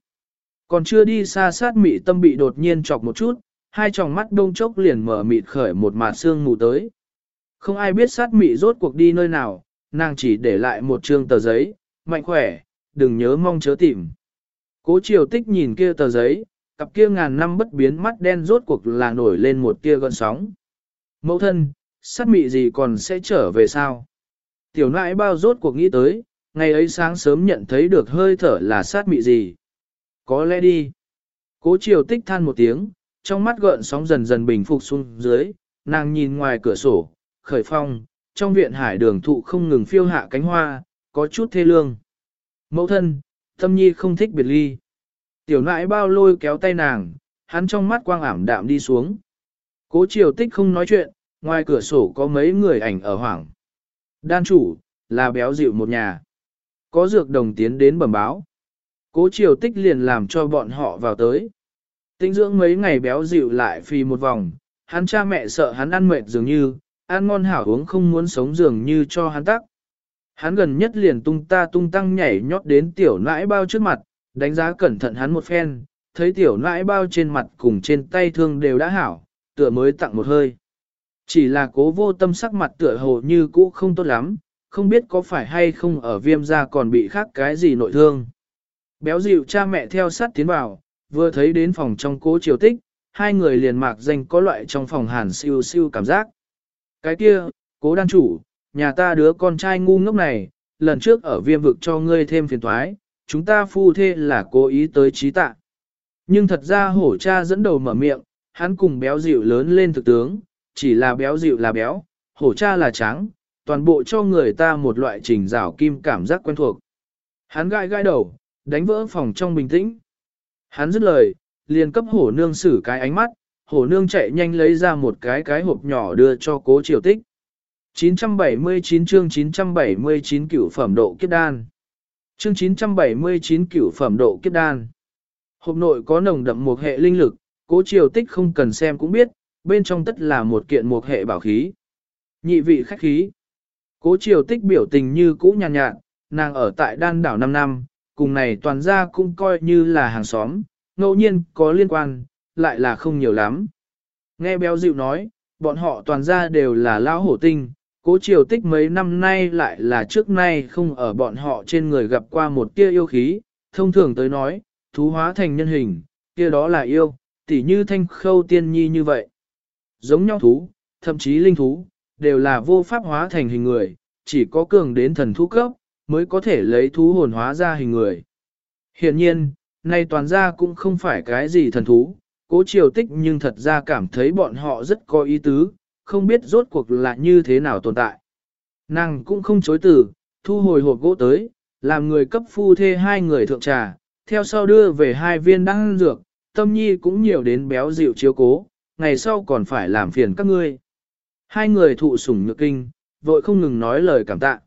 Còn chưa đi xa sát mị tâm bị đột nhiên chọc một chút, hai tròng mắt đông chốc liền mở mịt khởi một mạt xương mù tới. Không ai biết sát mị rốt cuộc đi nơi nào, nàng chỉ để lại một trương tờ giấy, mạnh khỏe, đừng nhớ mong chớ tìm. Cố triều tích nhìn kia tờ giấy, cặp kia ngàn năm bất biến mắt đen rốt cuộc là nổi lên một tia gợn sóng. Mẫu thân, sát mị gì còn sẽ trở về sao? Tiểu nãi bao rốt cuộc nghĩ tới, ngày ấy sáng sớm nhận thấy được hơi thở là sát mị gì. Có lẽ đi. Cố triều tích than một tiếng, trong mắt gợn sóng dần dần bình phục xuống dưới, nàng nhìn ngoài cửa sổ, khởi phong, trong viện hải đường thụ không ngừng phiêu hạ cánh hoa, có chút thê lương. Mẫu thân, tâm nhi không thích biệt ly. Tiểu nãi bao lôi kéo tay nàng, hắn trong mắt quang ảm đạm đi xuống. Cố triều tích không nói chuyện, ngoài cửa sổ có mấy người ảnh ở hoảng. Đan chủ, là béo dịu một nhà. Có dược đồng tiến đến bẩm báo. Cố triều tích liền làm cho bọn họ vào tới. Tinh dưỡng mấy ngày béo dịu lại phì một vòng, hắn cha mẹ sợ hắn ăn mệt dường như, ăn ngon hảo uống không muốn sống dường như cho hắn tắc. Hắn gần nhất liền tung ta tung tăng nhảy nhót đến tiểu nãi bao trước mặt, đánh giá cẩn thận hắn một phen, thấy tiểu nãi bao trên mặt cùng trên tay thương đều đã hảo, tựa mới tặng một hơi. Chỉ là cố vô tâm sắc mặt tựa hồ như cũ không tốt lắm, không biết có phải hay không ở viêm gia còn bị khác cái gì nội thương. Béo dịu cha mẹ theo sát tiến vào, vừa thấy đến phòng trong cố triều tích, hai người liền mạc danh có loại trong phòng hàn siêu siêu cảm giác. Cái kia, cố đan chủ, nhà ta đứa con trai ngu ngốc này, lần trước ở viêm vực cho ngươi thêm phiền toái, chúng ta phu thê là cố ý tới trí tạ. Nhưng thật ra hổ cha dẫn đầu mở miệng, hắn cùng béo dịu lớn lên thực tướng, chỉ là béo dịu là béo, hổ cha là trắng, toàn bộ cho người ta một loại trình rào kim cảm giác quen thuộc. Hắn gai gai đầu, đánh vỡ phòng trong bình tĩnh. Hắn dứt lời, liền cấp hổ nương xử cái ánh mắt, hổ nương chạy nhanh lấy ra một cái cái hộp nhỏ đưa cho cố triều tích. 979 chương 979 cửu phẩm độ kiếp đan. Chương 979 cửu phẩm độ kiếp đan. Hộp nội có nồng đậm một hệ linh lực, cố triều tích không cần xem cũng biết, bên trong tất là một kiện một hệ bảo khí. Nhị vị khách khí. Cố triều tích biểu tình như cũ nhàn nhạt, nhạt, nàng ở tại đan đảo 5 năm, cùng này toàn gia cũng coi như là hàng xóm, ngẫu nhiên có liên quan, lại là không nhiều lắm. Nghe béo dịu nói, bọn họ toàn gia đều là lão hổ tinh, cố triều tích mấy năm nay lại là trước nay không ở bọn họ trên người gặp qua một tia yêu khí, thông thường tới nói, thú hóa thành nhân hình, kia đó là yêu, tỉ như thanh khâu tiên nhi như vậy. Giống nhau thú, thậm chí linh thú, đều là vô pháp hóa thành hình người, chỉ có cường đến thần thú cấp, mới có thể lấy thú hồn hóa ra hình người. Hiện nhiên, nay toàn ra cũng không phải cái gì thần thú, cố triều tích nhưng thật ra cảm thấy bọn họ rất có ý tứ, không biết rốt cuộc là như thế nào tồn tại. Nàng cũng không chối từ, thu hồi hộp gỗ tới, làm người cấp phu thê hai người thượng trà, theo sau đưa về hai viên đăng dược, tâm nhi cũng nhiều đến béo dịu chiếu cố, ngày sau còn phải làm phiền các ngươi. Hai người thụ sủng nhược kinh, vội không ngừng nói lời cảm tạ.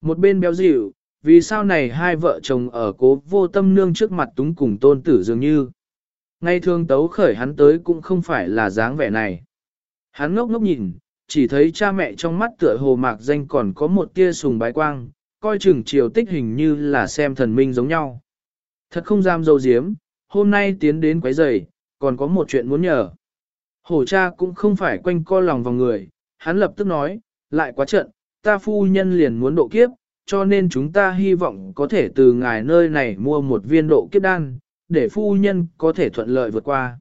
Một bên béo dịu, vì sao này hai vợ chồng ở cố vô tâm nương trước mặt túng cùng tôn tử dường như. Ngay thường tấu khởi hắn tới cũng không phải là dáng vẻ này. Hắn ngốc ngốc nhìn, chỉ thấy cha mẹ trong mắt tựa hồ mạc danh còn có một tia sùng bái quang, coi chừng chiều tích hình như là xem thần minh giống nhau. Thật không dám dâu diếm, hôm nay tiến đến quấy rầy, còn có một chuyện muốn nhờ. Hổ cha cũng không phải quanh co lòng vào người, hắn lập tức nói, lại quá trận, ta phu nhân liền muốn độ kiếp, cho nên chúng ta hy vọng có thể từ ngài nơi này mua một viên độ kiếp đan, để phu nhân có thể thuận lợi vượt qua.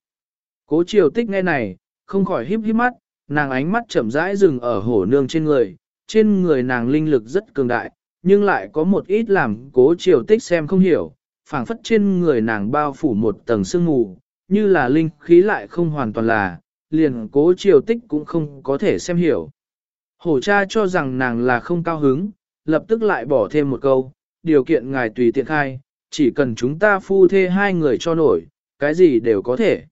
Cố triều tích nghe này, không khỏi híp híp mắt, nàng ánh mắt chậm rãi dừng ở hổ nương trên người, trên người nàng linh lực rất cường đại, nhưng lại có một ít làm cố triều tích xem không hiểu, phảng phất trên người nàng bao phủ một tầng sương mù, như là linh khí lại không hoàn toàn là, liền cố triều tích cũng không có thể xem hiểu. Hổ cha cho rằng nàng là không cao hứng, lập tức lại bỏ thêm một câu, điều kiện ngài tùy tiện khai, chỉ cần chúng ta phu thê hai người cho nổi, cái gì đều có thể.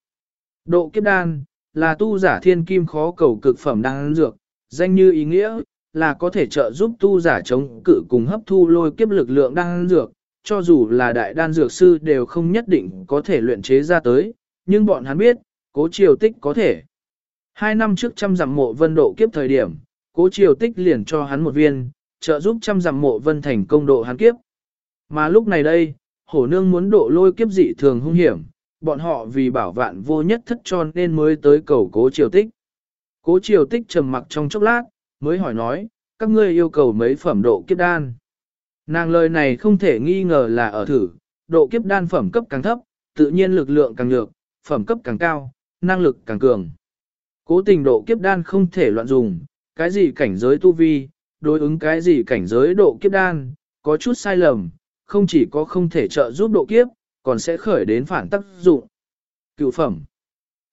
Độ kiếp đan, là tu giả thiên kim khó cầu cực phẩm đan dược, danh như ý nghĩa, là có thể trợ giúp tu giả chống cự cùng hấp thu lôi kiếp lực lượng đan dược, cho dù là đại đan dược sư đều không nhất định có thể luyện chế ra tới, nhưng bọn hắn biết, cố triều tích có thể. Hai năm trước trăm dặm mộ vân độ kiếp thời điểm, cố triều tích liền cho hắn một viên, trợ giúp trăm dặm mộ vân thành công độ hắn kiếp. Mà lúc này đây, hổ nương muốn độ lôi kiếp dị thường hung hiểm, bọn họ vì bảo vạn vô nhất thất cho nên mới tới cầu cố triều tích. Cố triều tích trầm mặc trong chốc lát, mới hỏi nói, các ngươi yêu cầu mấy phẩm độ kiếp đan. Nàng lời này không thể nghi ngờ là ở thử, độ kiếp đan phẩm cấp càng thấp, tự nhiên lực lượng càng nhược, phẩm cấp càng cao, năng lực càng cường. Cố tình độ kiếp đan không thể loạn dùng, cái gì cảnh giới tu vi, đối ứng cái gì cảnh giới độ kiếp đan, có chút sai lầm, không chỉ có không thể trợ giúp độ kiếp, còn sẽ khởi đến phản tác dụng. Cựu phẩm.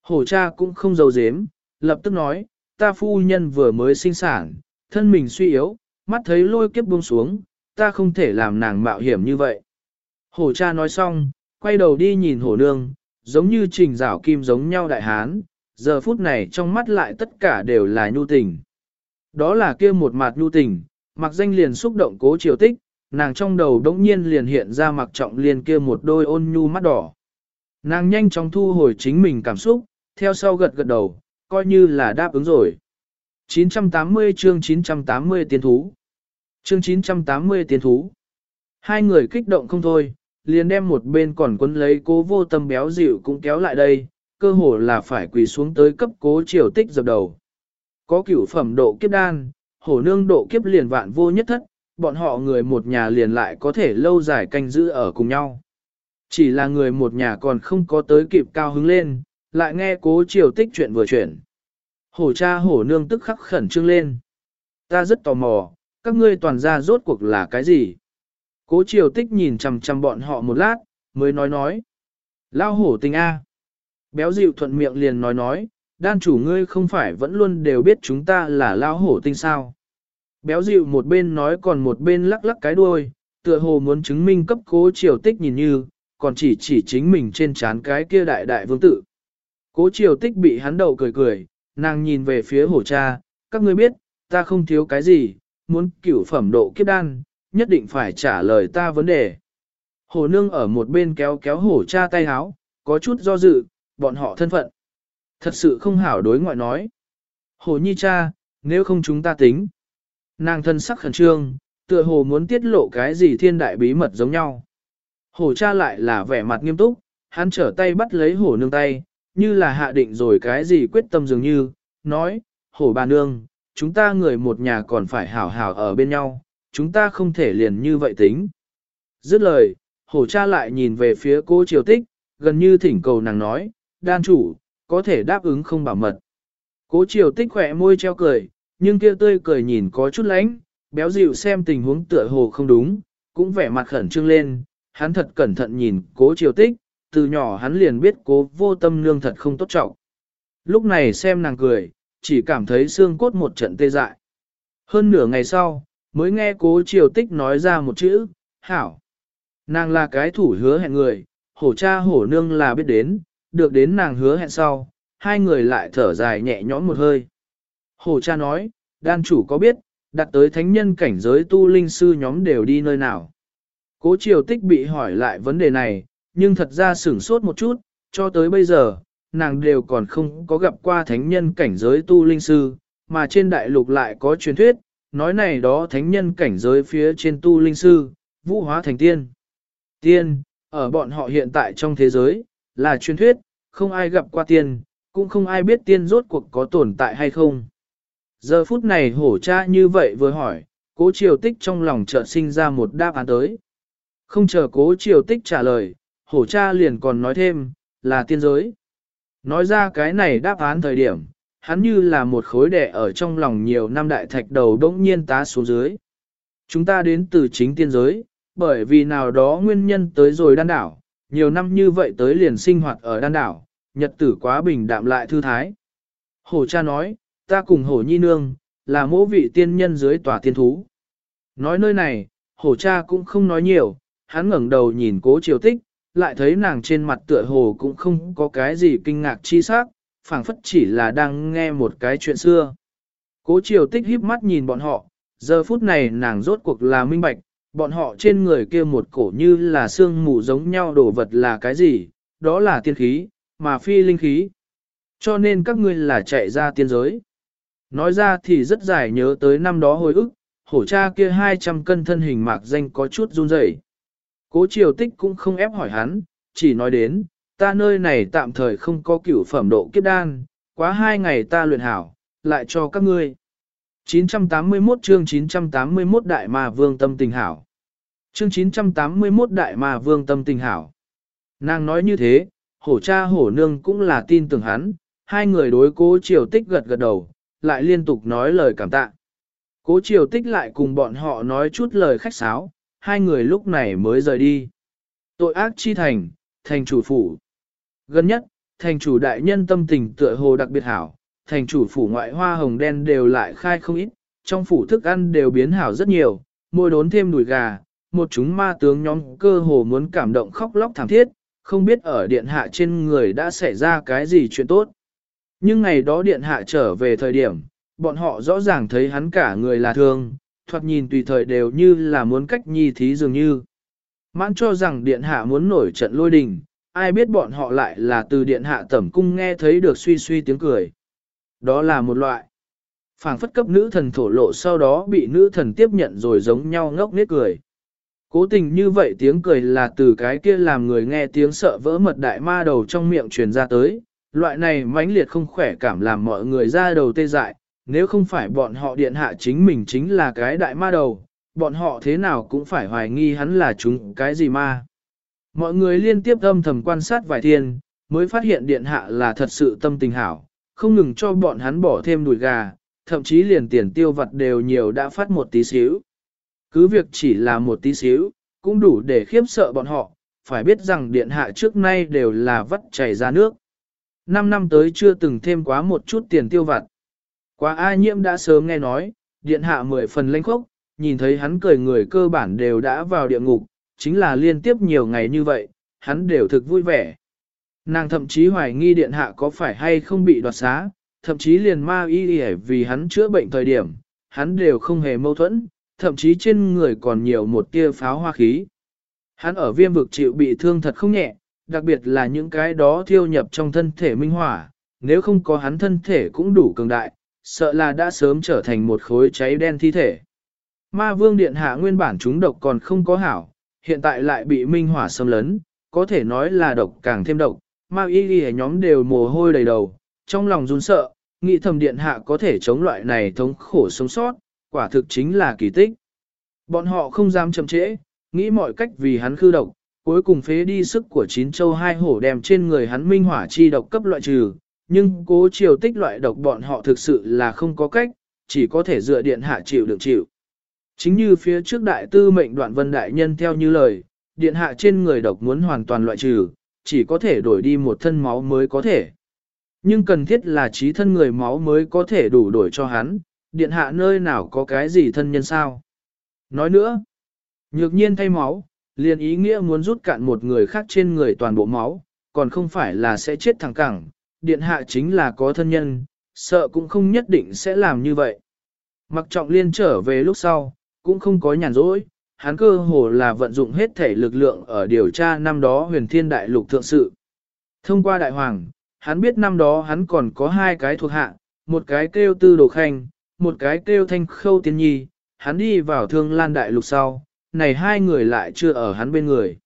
Hổ cha cũng không giấu dếm, lập tức nói, ta phu nhân vừa mới sinh sản, thân mình suy yếu, mắt thấy lôi kiếp buông xuống, ta không thể làm nàng mạo hiểm như vậy. Hổ cha nói xong, quay đầu đi nhìn hổ nương, giống như trình rảo kim giống nhau đại hán, giờ phút này trong mắt lại tất cả đều là nhu tình. Đó là kia một mặt nhu tình, mặc danh liền xúc động cố triều tích, nàng trong đầu đống nhiên liền hiện ra mặc trọng liền kia một đôi ôn nhu mắt đỏ. Nàng nhanh chóng thu hồi chính mình cảm xúc, theo sau gật gật đầu, coi như là đáp ứng rồi. 980 chương 980 tiến thú. Chương 980 tiến thú. Hai người kích động không thôi, liền đem một bên còn quấn lấy cố vô tâm béo dịu cũng kéo lại đây, cơ hồ là phải quỳ xuống tới cấp cố triều tích dập đầu. Có cửu phẩm độ kiếp đan, hổ nương độ kiếp liền vạn vô nhất thất, bọn họ người một nhà liền lại có thể lâu dài canh giữ ở cùng nhau. Chỉ là người một nhà còn không có tới kịp cao hứng lên, lại nghe cố triều tích chuyện vừa chuyển. Hổ cha hổ nương tức khắc khẩn trương lên. Ta rất tò mò, các ngươi toàn ra rốt cuộc là cái gì? Cố triều tích nhìn chằm chằm bọn họ một lát, mới nói nói. Lao hổ tình A. Béo dịu thuận miệng liền nói nói, đan chủ ngươi không phải vẫn luôn đều biết chúng ta là lao hổ tinh sao. Béo dịu một bên nói còn một bên lắc lắc cái đuôi, tựa hồ muốn chứng minh cấp cố triều tích nhìn như, còn chỉ chỉ chính mình trên trán cái kia đại đại vương tự. Cố triều tích bị hắn đầu cười cười, nàng nhìn về phía hổ cha, các ngươi biết, ta không thiếu cái gì, muốn cửu phẩm độ kiếp đan, nhất định phải trả lời ta vấn đề. Hổ nương ở một bên kéo kéo hổ cha tay háo, có chút do dự, bọn họ thân phận. Thật sự không hảo đối ngoại nói. Hổ nhi cha, nếu không chúng ta tính. Nàng thân sắc khẩn trương, tựa hồ muốn tiết lộ cái gì thiên đại bí mật giống nhau. Hổ cha lại là vẻ mặt nghiêm túc, hắn trở tay bắt lấy hổ nương tay, như là hạ định rồi cái gì quyết tâm dường như, nói, hổ bà nương, chúng ta người một nhà còn phải hảo hảo ở bên nhau, chúng ta không thể liền như vậy tính. Dứt lời, hổ cha lại nhìn về phía cô triều tích, gần như thỉnh cầu nàng nói, đan chủ, có thể đáp ứng không bảo mật. Cố triều tích khỏe môi treo cười, nhưng kia tươi cười nhìn có chút lánh, béo dịu xem tình huống tựa hồ không đúng, cũng vẻ mặt khẩn trương lên, hắn thật cẩn thận nhìn cố triều tích, từ nhỏ hắn liền biết cố vô tâm nương thật không tốt trọng. Lúc này xem nàng cười, chỉ cảm thấy xương cốt một trận tê dại. Hơn nửa ngày sau, mới nghe cố triều tích nói ra một chữ, hảo. Nàng là cái thủ hứa hẹn người, hổ cha hổ nương là biết đến, được đến nàng hứa hẹn sau, hai người lại thở dài nhẹ nhõm một hơi. Hổ cha nói, đan chủ có biết, đặt tới thánh nhân cảnh giới tu linh sư nhóm đều đi nơi nào. Cố triều tích bị hỏi lại vấn đề này, nhưng thật ra sửng sốt một chút, cho tới bây giờ, nàng đều còn không có gặp qua thánh nhân cảnh giới tu linh sư, mà trên đại lục lại có truyền thuyết, nói này đó thánh nhân cảnh giới phía trên tu linh sư, vũ hóa thành tiên. Tiên, ở bọn họ hiện tại trong thế giới, là truyền thuyết, không ai gặp qua tiên, cũng không ai biết tiên rốt cuộc có tồn tại hay không. Giờ phút này hổ cha như vậy vừa hỏi, cố triều tích trong lòng chợt sinh ra một đáp án tới. Không chờ cố triều tích trả lời, hổ cha liền còn nói thêm, là tiên giới. Nói ra cái này đáp án thời điểm, hắn như là một khối đẻ ở trong lòng nhiều năm đại thạch đầu đống nhiên tá xuống dưới. Chúng ta đến từ chính tiên giới, bởi vì nào đó nguyên nhân tới rồi đan đảo, nhiều năm như vậy tới liền sinh hoạt ở đan đảo, nhật tử quá bình đạm lại thư thái. Hổ cha nói, ta cùng hổ nhi nương, là mỗ vị tiên nhân dưới tòa tiên thú. Nói nơi này, hổ cha cũng không nói nhiều, hắn ngẩng đầu nhìn cố triều tích, lại thấy nàng trên mặt tựa hồ cũng không có cái gì kinh ngạc chi sắc, phảng phất chỉ là đang nghe một cái chuyện xưa. Cố triều tích híp mắt nhìn bọn họ, giờ phút này nàng rốt cuộc là minh bạch, bọn họ trên người kia một cổ như là xương mù giống nhau đồ vật là cái gì, đó là tiên khí, mà phi linh khí. Cho nên các ngươi là chạy ra tiên giới. Nói ra thì rất dài nhớ tới năm đó hồi ức, hổ cha kia 200 cân thân hình mạc danh có chút run rẩy. Cố triều tích cũng không ép hỏi hắn, chỉ nói đến, ta nơi này tạm thời không có cửu phẩm độ kiếp đan, quá hai ngày ta luyện hảo, lại cho các ngươi. 981 chương 981 Đại Ma Vương tâm tình hảo. Chương 981 Đại Ma Vương tâm tình hảo. Nàng nói như thế, hổ cha hổ nương cũng là tin tưởng hắn, hai người đối cố triều tích gật gật đầu, lại liên tục nói lời cảm tạ. Cố triều tích lại cùng bọn họ nói chút lời khách sáo, hai người lúc này mới rời đi. Tội ác chi thành, thành chủ phủ. Gần nhất, thành chủ đại nhân tâm tình tựa hồ đặc biệt hảo, thành chủ phủ ngoại hoa hồng đen đều lại khai không ít, trong phủ thức ăn đều biến hảo rất nhiều, môi đốn thêm đùi gà, một chúng ma tướng nhóm cơ hồ muốn cảm động khóc lóc thảm thiết, không biết ở điện hạ trên người đã xảy ra cái gì chuyện tốt. Nhưng ngày đó điện hạ trở về thời điểm, bọn họ rõ ràng thấy hắn cả người là thương, thoạt nhìn tùy thời đều như là muốn cách nhi thí dường như. Mãn cho rằng điện hạ muốn nổi trận lôi đình, ai biết bọn họ lại là từ điện hạ tẩm cung nghe thấy được suy suy tiếng cười. Đó là một loại phảng phất cấp nữ thần thổ lộ sau đó bị nữ thần tiếp nhận rồi giống nhau ngốc nết cười. Cố tình như vậy tiếng cười là từ cái kia làm người nghe tiếng sợ vỡ mật đại ma đầu trong miệng truyền ra tới, loại này mãnh liệt không khỏe cảm làm mọi người ra đầu tê dại, nếu không phải bọn họ điện hạ chính mình chính là cái đại ma đầu, bọn họ thế nào cũng phải hoài nghi hắn là chúng cái gì ma. Mọi người liên tiếp âm thầm quan sát vài thiên, mới phát hiện điện hạ là thật sự tâm tình hảo, không ngừng cho bọn hắn bỏ thêm đùi gà, thậm chí liền tiền tiêu vặt đều nhiều đã phát một tí xíu. Cứ việc chỉ là một tí xíu, cũng đủ để khiếp sợ bọn họ, phải biết rằng điện hạ trước nay đều là vắt chảy ra nước. Năm năm tới chưa từng thêm quá một chút tiền tiêu vặt. Quá A nhiễm đã sớm nghe nói, điện hạ mười phần lãnh khốc, nhìn thấy hắn cười người cơ bản đều đã vào địa ngục, chính là liên tiếp nhiều ngày như vậy, hắn đều thực vui vẻ. Nàng thậm chí hoài nghi điện hạ có phải hay không bị đoạt xá, thậm chí liền ma y vì hắn chữa bệnh thời điểm, hắn đều không hề mâu thuẫn, thậm chí trên người còn nhiều một tia pháo hoa khí. Hắn ở viêm vực chịu bị thương thật không nhẹ, đặc biệt là những cái đó thiêu nhập trong thân thể minh hỏa, nếu không có hắn thân thể cũng đủ cường đại, sợ là đã sớm trở thành một khối cháy đen thi thể. Ma vương điện hạ nguyên bản chúng độc còn không có hảo, hiện tại lại bị minh hỏa xâm lấn, có thể nói là độc càng thêm độc, ma y ghi nhóm đều mồ hôi đầy đầu, trong lòng run sợ, nghĩ thầm điện hạ có thể chống loại này thống khổ sống sót, quả thực chính là kỳ tích. Bọn họ không dám chậm trễ, nghĩ mọi cách vì hắn khư độc, cuối cùng phế đi sức của chín châu hai hổ đem trên người hắn minh hỏa chi độc cấp loại trừ, nhưng cố chiều tích loại độc bọn họ thực sự là không có cách, chỉ có thể dựa điện hạ chịu được chịu. Chính như phía trước đại tư mệnh đoạn vân đại nhân theo như lời, điện hạ trên người độc muốn hoàn toàn loại trừ, chỉ có thể đổi đi một thân máu mới có thể. Nhưng cần thiết là trí thân người máu mới có thể đủ đổi cho hắn, điện hạ nơi nào có cái gì thân nhân sao. Nói nữa, nhược nhiên thay máu, liền ý nghĩa muốn rút cạn một người khác trên người toàn bộ máu, còn không phải là sẽ chết thẳng cẳng, điện hạ chính là có thân nhân, sợ cũng không nhất định sẽ làm như vậy. Mặc trọng liên trở về lúc sau, cũng không có nhàn rỗi, hắn cơ hồ là vận dụng hết thể lực lượng ở điều tra năm đó huyền thiên đại lục thượng sự. Thông qua đại hoàng, hắn biết năm đó hắn còn có hai cái thuộc hạ, một cái kêu tư đồ khanh, một cái kêu thanh khâu tiên nhi, hắn đi vào thương lan đại lục sau, này hai người lại chưa ở hắn bên người.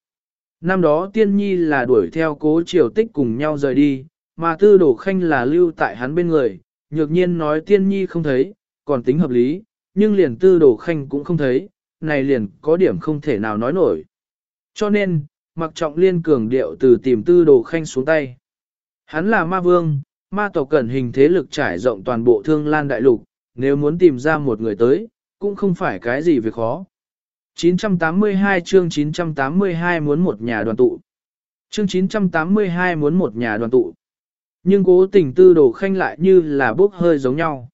Năm đó tiên nhi là đuổi theo cố triều tích cùng nhau rời đi, mà tư đồ khanh là lưu tại hắn bên người, nhược nhiên nói tiên nhi không thấy, còn tính hợp lý, nhưng liền tư đồ khanh cũng không thấy, này liền có điểm không thể nào nói nổi. Cho nên, mặc trọng liên cường điệu từ tìm tư đồ khanh xuống tay. Hắn là ma vương, ma tộc cẩn hình thế lực trải rộng toàn bộ thương lan đại lục, nếu muốn tìm ra một người tới, cũng không phải cái gì việc khó. 982 chương 982 muốn một nhà đoàn tụ. Chương 982 muốn một nhà đoàn tụ. Nhưng cố tình tư đồ khanh lại như là bốc hơi giống nhau.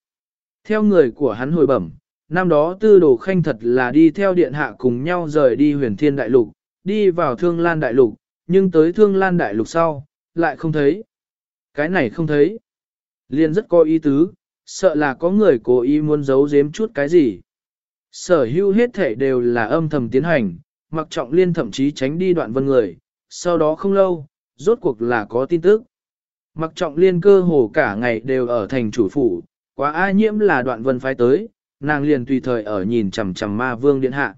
Theo người của hắn hồi bẩm, năm đó tư đồ khanh thật là đi theo điện hạ cùng nhau rời đi huyền thiên đại lục, đi vào thương lan đại lục, nhưng tới thương lan đại lục sau, lại không thấy. Cái này không thấy. Liên rất có ý tứ, sợ là có người cố ý muốn giấu giếm chút cái gì. Sở hữu hết thể đều là âm thầm tiến hành, mặc trọng liên thậm chí tránh đi đoạn vân người, sau đó không lâu, rốt cuộc là có tin tức. Mặc trọng liên cơ hồ cả ngày đều ở thành chủ phủ, quá ai nhiễm là đoạn vân phái tới, nàng liền tùy thời ở nhìn chằm chằm ma vương điện hạ.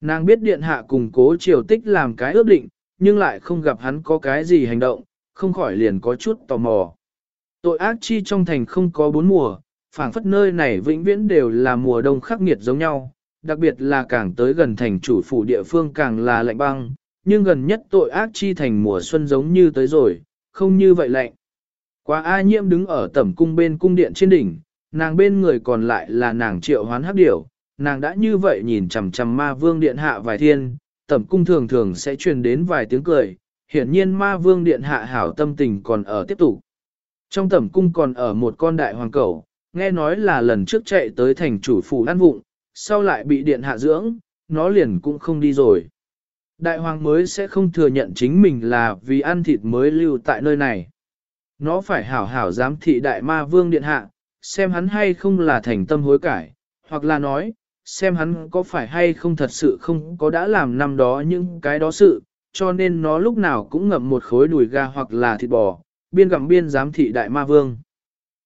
Nàng biết điện hạ cùng cố triều tích làm cái ước định, nhưng lại không gặp hắn có cái gì hành động, không khỏi liền có chút tò mò. Tội ác chi trong thành không có bốn mùa, phảng phất nơi này vĩnh viễn đều là mùa đông khắc nghiệt giống nhau, đặc biệt là càng tới gần thành chủ phủ địa phương càng là lạnh băng, nhưng gần nhất tội ác chi thành mùa xuân giống như tới rồi, không như vậy lạnh. Quá A nhiễm đứng ở tẩm cung bên cung điện trên đỉnh, nàng bên người còn lại là nàng triệu hoán hắc điểu, nàng đã như vậy nhìn chằm chằm ma vương điện hạ vài thiên, tẩm cung thường thường sẽ truyền đến vài tiếng cười, hiển nhiên ma vương điện hạ hảo tâm tình còn ở tiếp tục. Trong tẩm cung còn ở một con đại hoàng cẩu, nghe nói là lần trước chạy tới thành chủ phủ ăn vụng, sau lại bị điện hạ dưỡng, nó liền cũng không đi rồi. Đại hoàng mới sẽ không thừa nhận chính mình là vì ăn thịt mới lưu tại nơi này. Nó phải hảo hảo giám thị đại ma vương điện hạ, xem hắn hay không là thành tâm hối cải, hoặc là nói, xem hắn có phải hay không thật sự không có đã làm năm đó những cái đó sự, cho nên nó lúc nào cũng ngậm một khối đùi gà hoặc là thịt bò, biên gặm biên giám thị đại ma vương.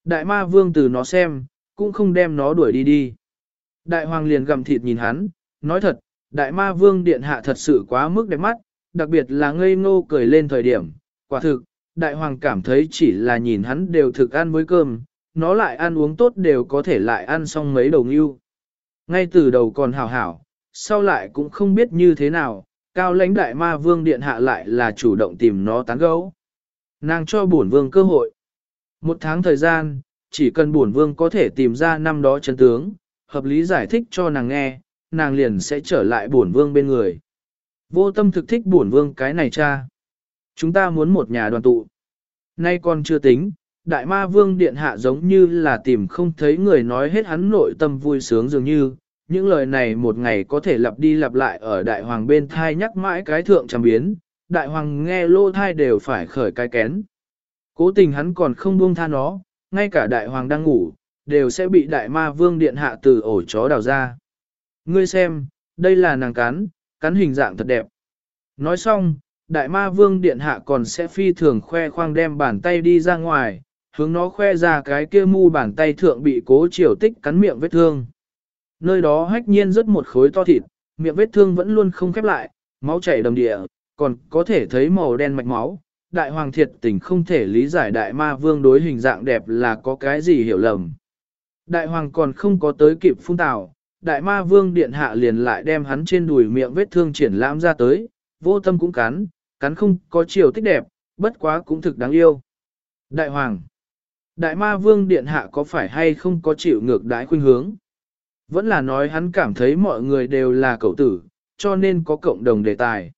Đại ma vương từ nó xem, cũng không đem nó đuổi đi đi. Đại hoàng liền gầm thịt nhìn hắn, nói thật, đại ma vương điện hạ thật sự quá mức đẹp mắt, đặc biệt là ngây ngô cười lên thời điểm. Quả thực, đại hoàng cảm thấy chỉ là nhìn hắn đều thực ăn với cơm, nó lại ăn uống tốt đều có thể lại ăn xong mấy đầu ngưu. Ngay từ đầu còn hảo hảo, sau lại cũng không biết như thế nào, cao lãnh đại ma vương điện hạ lại là chủ động tìm nó tán gấu. Nàng cho bổn vương cơ hội. Một tháng thời gian, chỉ cần bổn vương có thể tìm ra năm đó chân tướng, hợp lý giải thích cho nàng nghe, nàng liền sẽ trở lại bổn vương bên người. Vô tâm thực thích bổn vương cái này cha. Chúng ta muốn một nhà đoàn tụ. Nay còn chưa tính, đại ma vương điện hạ giống như là tìm không thấy người nói hết hắn nội tâm vui sướng dường như, những lời này một ngày có thể lặp đi lặp lại ở đại hoàng bên thai nhắc mãi cái thượng trăm biến, đại hoàng nghe lô thai đều phải khởi cái kén. Cố tình hắn còn không buông tha nó, ngay cả đại hoàng đang ngủ, đều sẽ bị đại ma vương điện hạ từ ổ chó đào ra. Ngươi xem, đây là nàng cắn, cắn hình dạng thật đẹp. Nói xong, đại ma vương điện hạ còn sẽ phi thường khoe khoang đem bàn tay đi ra ngoài, hướng nó khoe ra cái kia mu bàn tay thượng bị cố triều tích cắn miệng vết thương. Nơi đó hách nhiên rất một khối to thịt, miệng vết thương vẫn luôn không khép lại, máu chảy đầm địa, còn có thể thấy màu đen mạch máu. Đại hoàng thiệt tình không thể lý giải đại ma vương đối hình dạng đẹp là có cái gì hiểu lầm. Đại hoàng còn không có tới kịp phun tào, đại ma vương điện hạ liền lại đem hắn trên đùi miệng vết thương triển lãm ra tới, vô tâm cũng cắn, cắn không có chiều tích đẹp, bất quá cũng thực đáng yêu. Đại hoàng, đại ma vương điện hạ có phải hay không có chịu ngược đái khuynh hướng? Vẫn là nói hắn cảm thấy mọi người đều là cậu tử, cho nên có cộng đồng đề tài.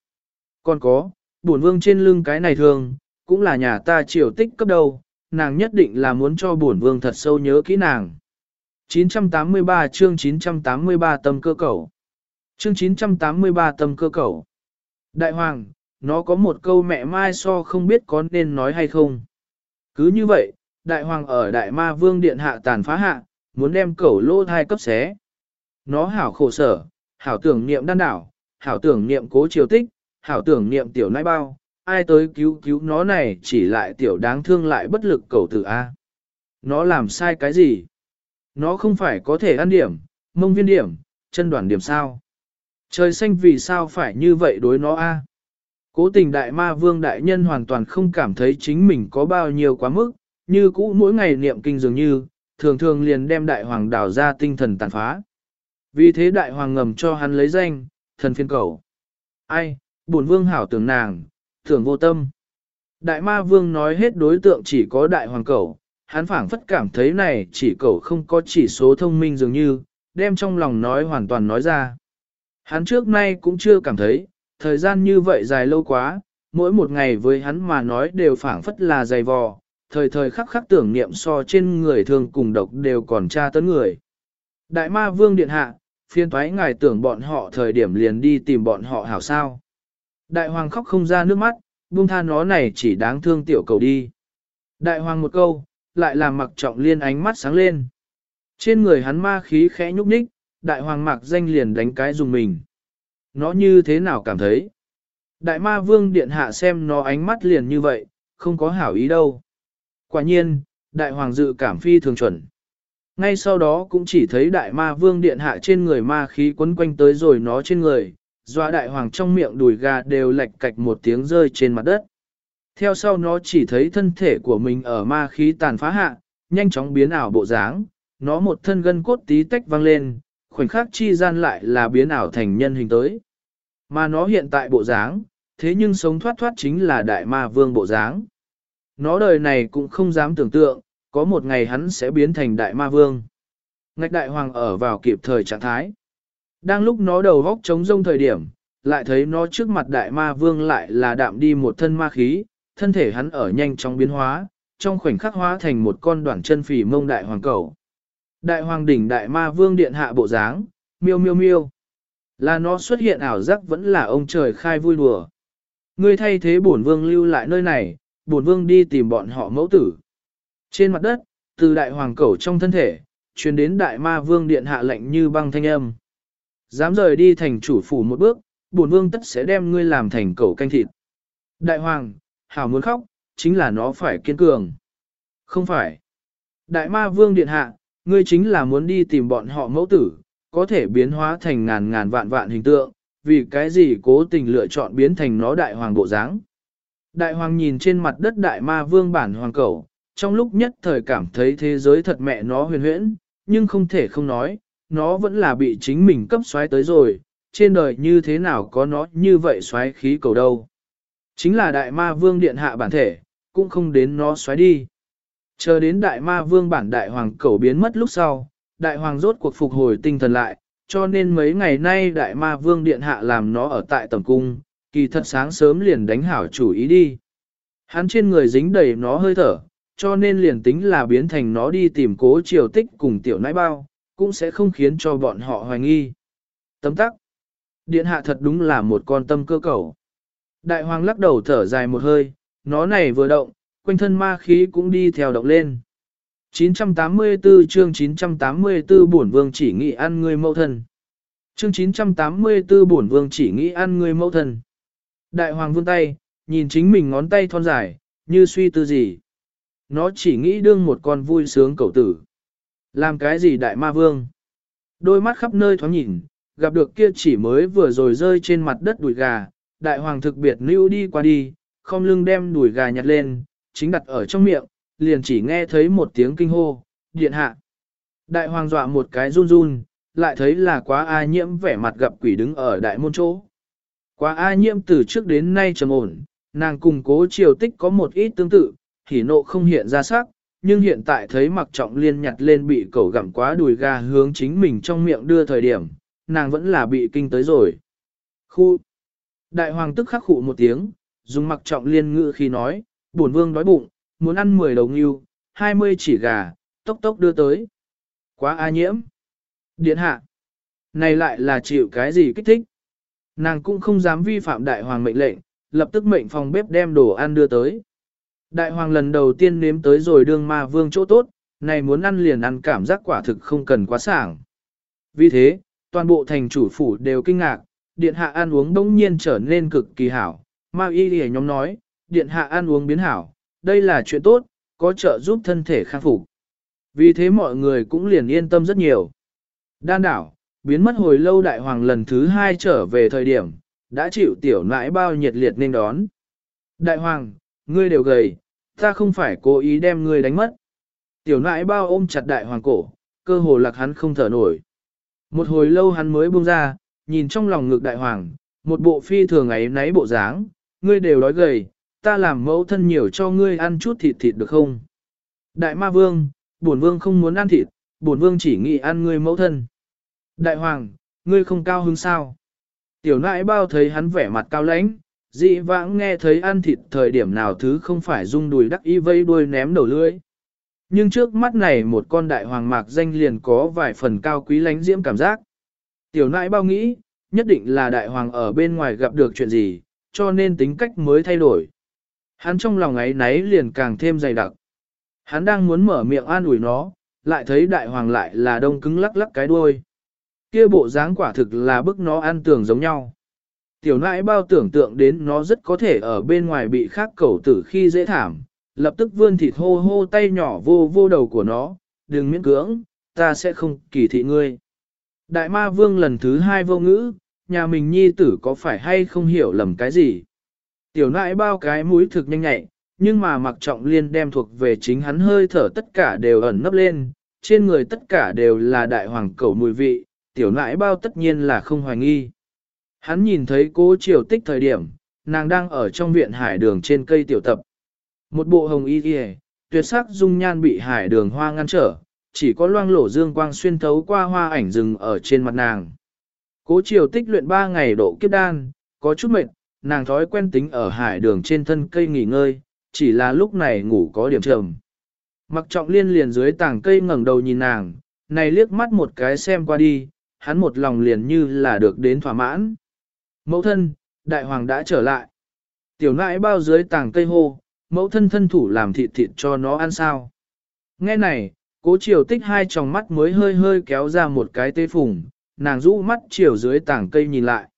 Còn có, bổn vương trên lưng cái này thường, cũng là nhà ta triều tích cấp đầu, nàng nhất định là muốn cho bổn vương thật sâu nhớ kỹ nàng. 983 chương 983 tâm cơ cầu. Chương 983 tâm cơ cầu. Đại hoàng, nó có một câu mẹ mai so không biết có nên nói hay không. Cứ như vậy, đại hoàng ở đại ma vương điện hạ tàn phá hạ, muốn đem cẩu lô thai cấp xé. Nó hảo khổ sở, hảo tưởng niệm đan đảo, hảo tưởng niệm cố triều tích, hảo tưởng niệm tiểu nai bao, ai tới cứu cứu nó này chỉ lại tiểu đáng thương lại bất lực cầu tử A. Nó làm sai cái gì? Nó không phải có thể ăn điểm, mông viên điểm, chân đoàn điểm sao? Trời xanh vì sao phải như vậy đối nó A? Cố tình đại ma vương đại nhân hoàn toàn không cảm thấy chính mình có bao nhiêu quá mức, như cũ mỗi ngày niệm kinh dường như, thường thường liền đem đại hoàng đảo ra tinh thần tàn phá. Vì thế đại hoàng ngầm cho hắn lấy danh, thần phiên cầu. Ai, bổn vương hảo tưởng nàng, tưởng vô tâm. Đại ma vương nói hết đối tượng chỉ có đại hoàng cầu, hắn phảng phất cảm thấy này chỉ cầu không có chỉ số thông minh dường như, đem trong lòng nói hoàn toàn nói ra. Hắn trước nay cũng chưa cảm thấy, thời gian như vậy dài lâu quá, mỗi một ngày với hắn mà nói đều phảng phất là dày vò, thời thời khắc khắc tưởng niệm so trên người thường cùng độc đều còn tra tấn người. Đại ma vương điện hạ, phiên thoái ngài tưởng bọn họ thời điểm liền đi tìm bọn họ hảo sao. Đại hoàng khóc không ra nước mắt, buông tha nó này chỉ đáng thương tiểu cầu đi. Đại hoàng một câu, lại làm mặc trọng liên ánh mắt sáng lên. Trên người hắn ma khí khẽ nhúc nhích, đại hoàng mặc danh liền đánh cái dùng mình. Nó như thế nào cảm thấy? Đại ma vương điện hạ xem nó ánh mắt liền như vậy, không có hảo ý đâu. Quả nhiên, đại hoàng dự cảm phi thường chuẩn. Ngay sau đó cũng chỉ thấy đại ma vương điện hạ trên người ma khí quấn quanh tới rồi nó trên người, dọa đại hoàng trong miệng đùi gà đều lệch cạch một tiếng rơi trên mặt đất. Theo sau nó chỉ thấy thân thể của mình ở ma khí tàn phá hạ, nhanh chóng biến ảo bộ dáng, nó một thân gân cốt tí tách vang lên, khoảnh khắc chi gian lại là biến ảo thành nhân hình tới. Mà nó hiện tại bộ dáng, thế nhưng sống thoát thoát chính là đại ma vương bộ dáng. Nó đời này cũng không dám tưởng tượng, có một ngày hắn sẽ biến thành đại ma vương. Ngạch đại hoàng ở vào kịp thời trạng thái. Đang lúc nó đầu góc trống rông thời điểm, lại thấy nó trước mặt đại ma vương lại là đạm đi một thân ma khí, thân thể hắn ở nhanh chóng biến hóa, trong khoảnh khắc hóa thành một con đoạn chân phì mông đại hoàng cầu. Đại hoàng đỉnh đại ma vương điện hạ bộ dáng, miêu miêu miêu. Là nó xuất hiện ảo giác vẫn là ông trời khai vui đùa. Ngươi thay thế bổn vương lưu lại nơi này, bổn vương đi tìm bọn họ mẫu tử. Trên mặt đất, từ đại hoàng cẩu trong thân thể, truyền đến đại ma vương điện hạ lệnh như băng thanh âm. Dám rời đi thành chủ phủ một bước, bổn vương tất sẽ đem ngươi làm thành cẩu canh thịt. Đại hoàng, hảo muốn khóc, chính là nó phải kiên cường. Không phải. Đại ma vương điện hạ, ngươi chính là muốn đi tìm bọn họ mẫu tử, có thể biến hóa thành ngàn ngàn vạn vạn hình tượng, vì cái gì cố tình lựa chọn biến thành nó đại hoàng bộ dáng. Đại hoàng nhìn trên mặt đất đại ma vương bản hoàng cẩu, trong lúc nhất thời cảm thấy thế giới thật mẹ nó huyền huyễn, nhưng không thể không nói, nó vẫn là bị chính mình cấp xoáy tới rồi, trên đời như thế nào có nó như vậy xoáy khí cầu đâu. Chính là đại ma vương điện hạ bản thể, cũng không đến nó xoáy đi. Chờ đến đại ma vương bản đại hoàng cầu biến mất lúc sau, đại hoàng rốt cuộc phục hồi tinh thần lại, cho nên mấy ngày nay đại ma vương điện hạ làm nó ở tại tầm cung, kỳ thật sáng sớm liền đánh hảo chủ ý đi. Hắn trên người dính đầy nó hơi thở, cho nên liền tính là biến thành nó đi tìm cố triều tích cùng tiểu nãi bao, cũng sẽ không khiến cho bọn họ hoài nghi. Tấm tắc. Điện hạ thật đúng là một con tâm cơ cầu. Đại hoàng lắc đầu thở dài một hơi, nó này vừa động, quanh thân ma khí cũng đi theo động lên. 984 chương 984 bổn vương chỉ nghĩ ăn người mẫu thân. Chương 984 bổn vương chỉ nghĩ ăn người mẫu thân. Đại hoàng vươn tay, nhìn chính mình ngón tay thon dài, như suy tư gì. Nó chỉ nghĩ đương một con vui sướng cậu tử. Làm cái gì đại ma vương? Đôi mắt khắp nơi thoáng nhìn, gặp được kia chỉ mới vừa rồi rơi trên mặt đất đùi gà, đại hoàng thực biệt lưu đi qua đi, không lưng đem đùi gà nhặt lên, chính đặt ở trong miệng, liền chỉ nghe thấy một tiếng kinh hô, điện hạ. Đại hoàng dọa một cái run run, lại thấy là quá A nhiễm vẻ mặt gặp quỷ đứng ở đại môn chỗ. Quá A nhiễm từ trước đến nay trầm ổn, nàng cùng cố triều tích có một ít tương tự, hỉ nộ không hiện ra sắc, nhưng hiện tại thấy mặc trọng liên nhặt lên bị cẩu gặm quá đùi gà hướng chính mình trong miệng đưa thời điểm, nàng vẫn là bị kinh tới rồi. Khu! Đại hoàng tức khắc khụ một tiếng, dùng mặc trọng liên ngự khi nói, bổn vương đói bụng, muốn ăn 10 đầu ngưu, 20 chỉ gà, tốc tốc đưa tới. Quá a nhiễm. Điện hạ. Này lại là chịu cái gì kích thích. Nàng cũng không dám vi phạm đại hoàng mệnh lệnh, lập tức mệnh phòng bếp đem đồ ăn đưa tới. Đại hoàng lần đầu tiên nếm tới rồi đương ma vương chỗ tốt, này muốn ăn liền ăn cảm giác quả thực không cần quá sảng. Vì thế, toàn bộ thành chủ phủ đều kinh ngạc, điện hạ ăn uống bỗng nhiên trở nên cực kỳ hảo. Ma y lìa nhóm nói, điện hạ ăn uống biến hảo, đây là chuyện tốt, có trợ giúp thân thể khắc phục. Vì thế mọi người cũng liền yên tâm rất nhiều. Đan đảo, biến mất hồi lâu đại hoàng lần thứ hai trở về thời điểm, đã chịu tiểu nãi bao nhiệt liệt nên đón. Đại hoàng, ngươi đều gầy, ta không phải cố ý đem ngươi đánh mất. Tiểu nãi bao ôm chặt đại hoàng cổ, cơ hồ lạc hắn không thở nổi. Một hồi lâu hắn mới buông ra, nhìn trong lòng ngực đại hoàng, một bộ phi thường ấy nấy bộ dáng, ngươi đều đói gầy, ta làm mẫu thân nhiều cho ngươi ăn chút thịt thịt được không? Đại ma vương, bổn vương không muốn ăn thịt, bổn vương chỉ nghĩ ăn ngươi mẫu thân. Đại hoàng, ngươi không cao hứng sao? Tiểu nãi bao thấy hắn vẻ mặt cao lãnh, dị vãng nghe thấy ăn thịt thời điểm nào thứ không phải rung đùi đắc y vây đuôi ném đầu lưỡi. Nhưng trước mắt này một con đại hoàng mạc danh liền có vài phần cao quý lánh diễm cảm giác. Tiểu nãi bao nghĩ, nhất định là đại hoàng ở bên ngoài gặp được chuyện gì, cho nên tính cách mới thay đổi. Hắn trong lòng ấy náy liền càng thêm dày đặc. Hắn đang muốn mở miệng an ủi nó, lại thấy đại hoàng lại là đông cứng lắc lắc cái đuôi. Kia bộ dáng quả thực là bức nó ăn tưởng giống nhau. Tiểu nãi bao tưởng tượng đến nó rất có thể ở bên ngoài bị khác cẩu tử khi dễ thảm, lập tức vươn thịt hô hô tay nhỏ vô vô đầu của nó, đừng miễn cưỡng, ta sẽ không kỳ thị ngươi. Đại ma vương lần thứ hai vô ngữ, nhà mình nhi tử có phải hay không hiểu lầm cái gì. Tiểu nãi bao cái mũi thực nhanh nhạy, nhưng mà mặc trọng liên đem thuộc về chính hắn hơi thở tất cả đều ẩn nấp lên, trên người tất cả đều là đại hoàng cẩu mùi vị, tiểu nãi bao tất nhiên là không hoài nghi. Hắn nhìn thấy cố triều tích thời điểm, nàng đang ở trong viện hải đường trên cây tiểu tập. Một bộ hồng y kìa, tuyệt sắc dung nhan bị hải đường hoa ngăn trở, chỉ có loang lổ dương quang xuyên thấu qua hoa ảnh rừng ở trên mặt nàng. Cố triều tích luyện ba ngày độ kiếp đan, có chút mệt, nàng thói quen tính ở hải đường trên thân cây nghỉ ngơi, chỉ là lúc này ngủ có điểm trầm. Mặc trọng liên liền dưới tảng cây ngẩng đầu nhìn nàng, này liếc mắt một cái xem qua đi, hắn một lòng liền như là được đến thỏa mãn. Mẫu thân, đại hoàng đã trở lại. Tiểu nãi bao dưới tàng cây hô, mẫu thân thân thủ làm thịt thịt cho nó ăn sao. Nghe này, cố chiều tích hai tròng mắt mới hơi hơi kéo ra một cái tê phùng, nàng rũ mắt chiều dưới tảng cây nhìn lại.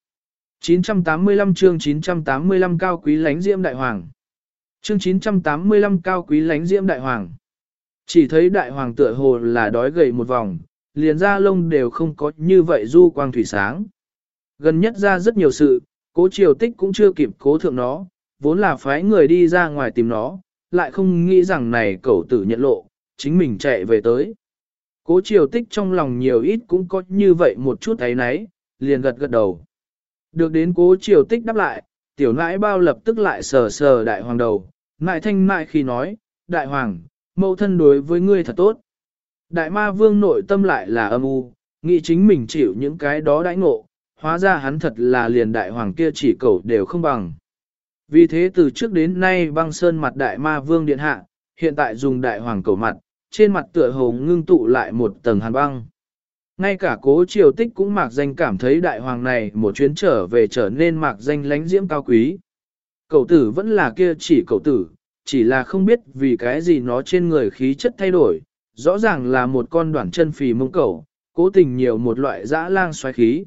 985 chương 985 cao quý lánh diễm đại hoàng. Chương 985 cao quý lánh diễm đại hoàng. Chỉ thấy đại hoàng tựa hồ là đói gầy một vòng, liền ra lông đều không có như vậy du quang thủy sáng. Gần nhất ra rất nhiều sự, cố triều tích cũng chưa kịp cố thượng nó, vốn là phái người đi ra ngoài tìm nó, lại không nghĩ rằng này cậu tử nhận lộ, chính mình chạy về tới. Cố triều tích trong lòng nhiều ít cũng có như vậy một chút ấy nấy, liền gật gật đầu. Được đến cố triều tích đáp lại, tiểu nãi bao lập tức lại sờ sờ đại hoàng đầu, ngại thanh mại khi nói, đại hoàng, mẫu thân đối với ngươi thật tốt. Đại ma vương nội tâm lại là âm u, nghĩ chính mình chịu những cái đó đãi ngộ, hóa ra hắn thật là liền đại hoàng kia chỉ cầu đều không bằng. Vì thế từ trước đến nay băng sơn mặt đại ma vương điện hạ, hiện tại dùng đại hoàng cầu mặt, trên mặt tựa hồ ngưng tụ lại một tầng hàn băng. Ngay cả cố triều tích cũng mạc danh cảm thấy đại hoàng này một chuyến trở về trở nên mạc danh lánh diễm cao quý. Cậu tử vẫn là kia chỉ cậu tử, chỉ là không biết vì cái gì nó trên người khí chất thay đổi, rõ ràng là một con đoạn chân phì mông cậu, cố tình nhiều một loại dã lang xoáy khí.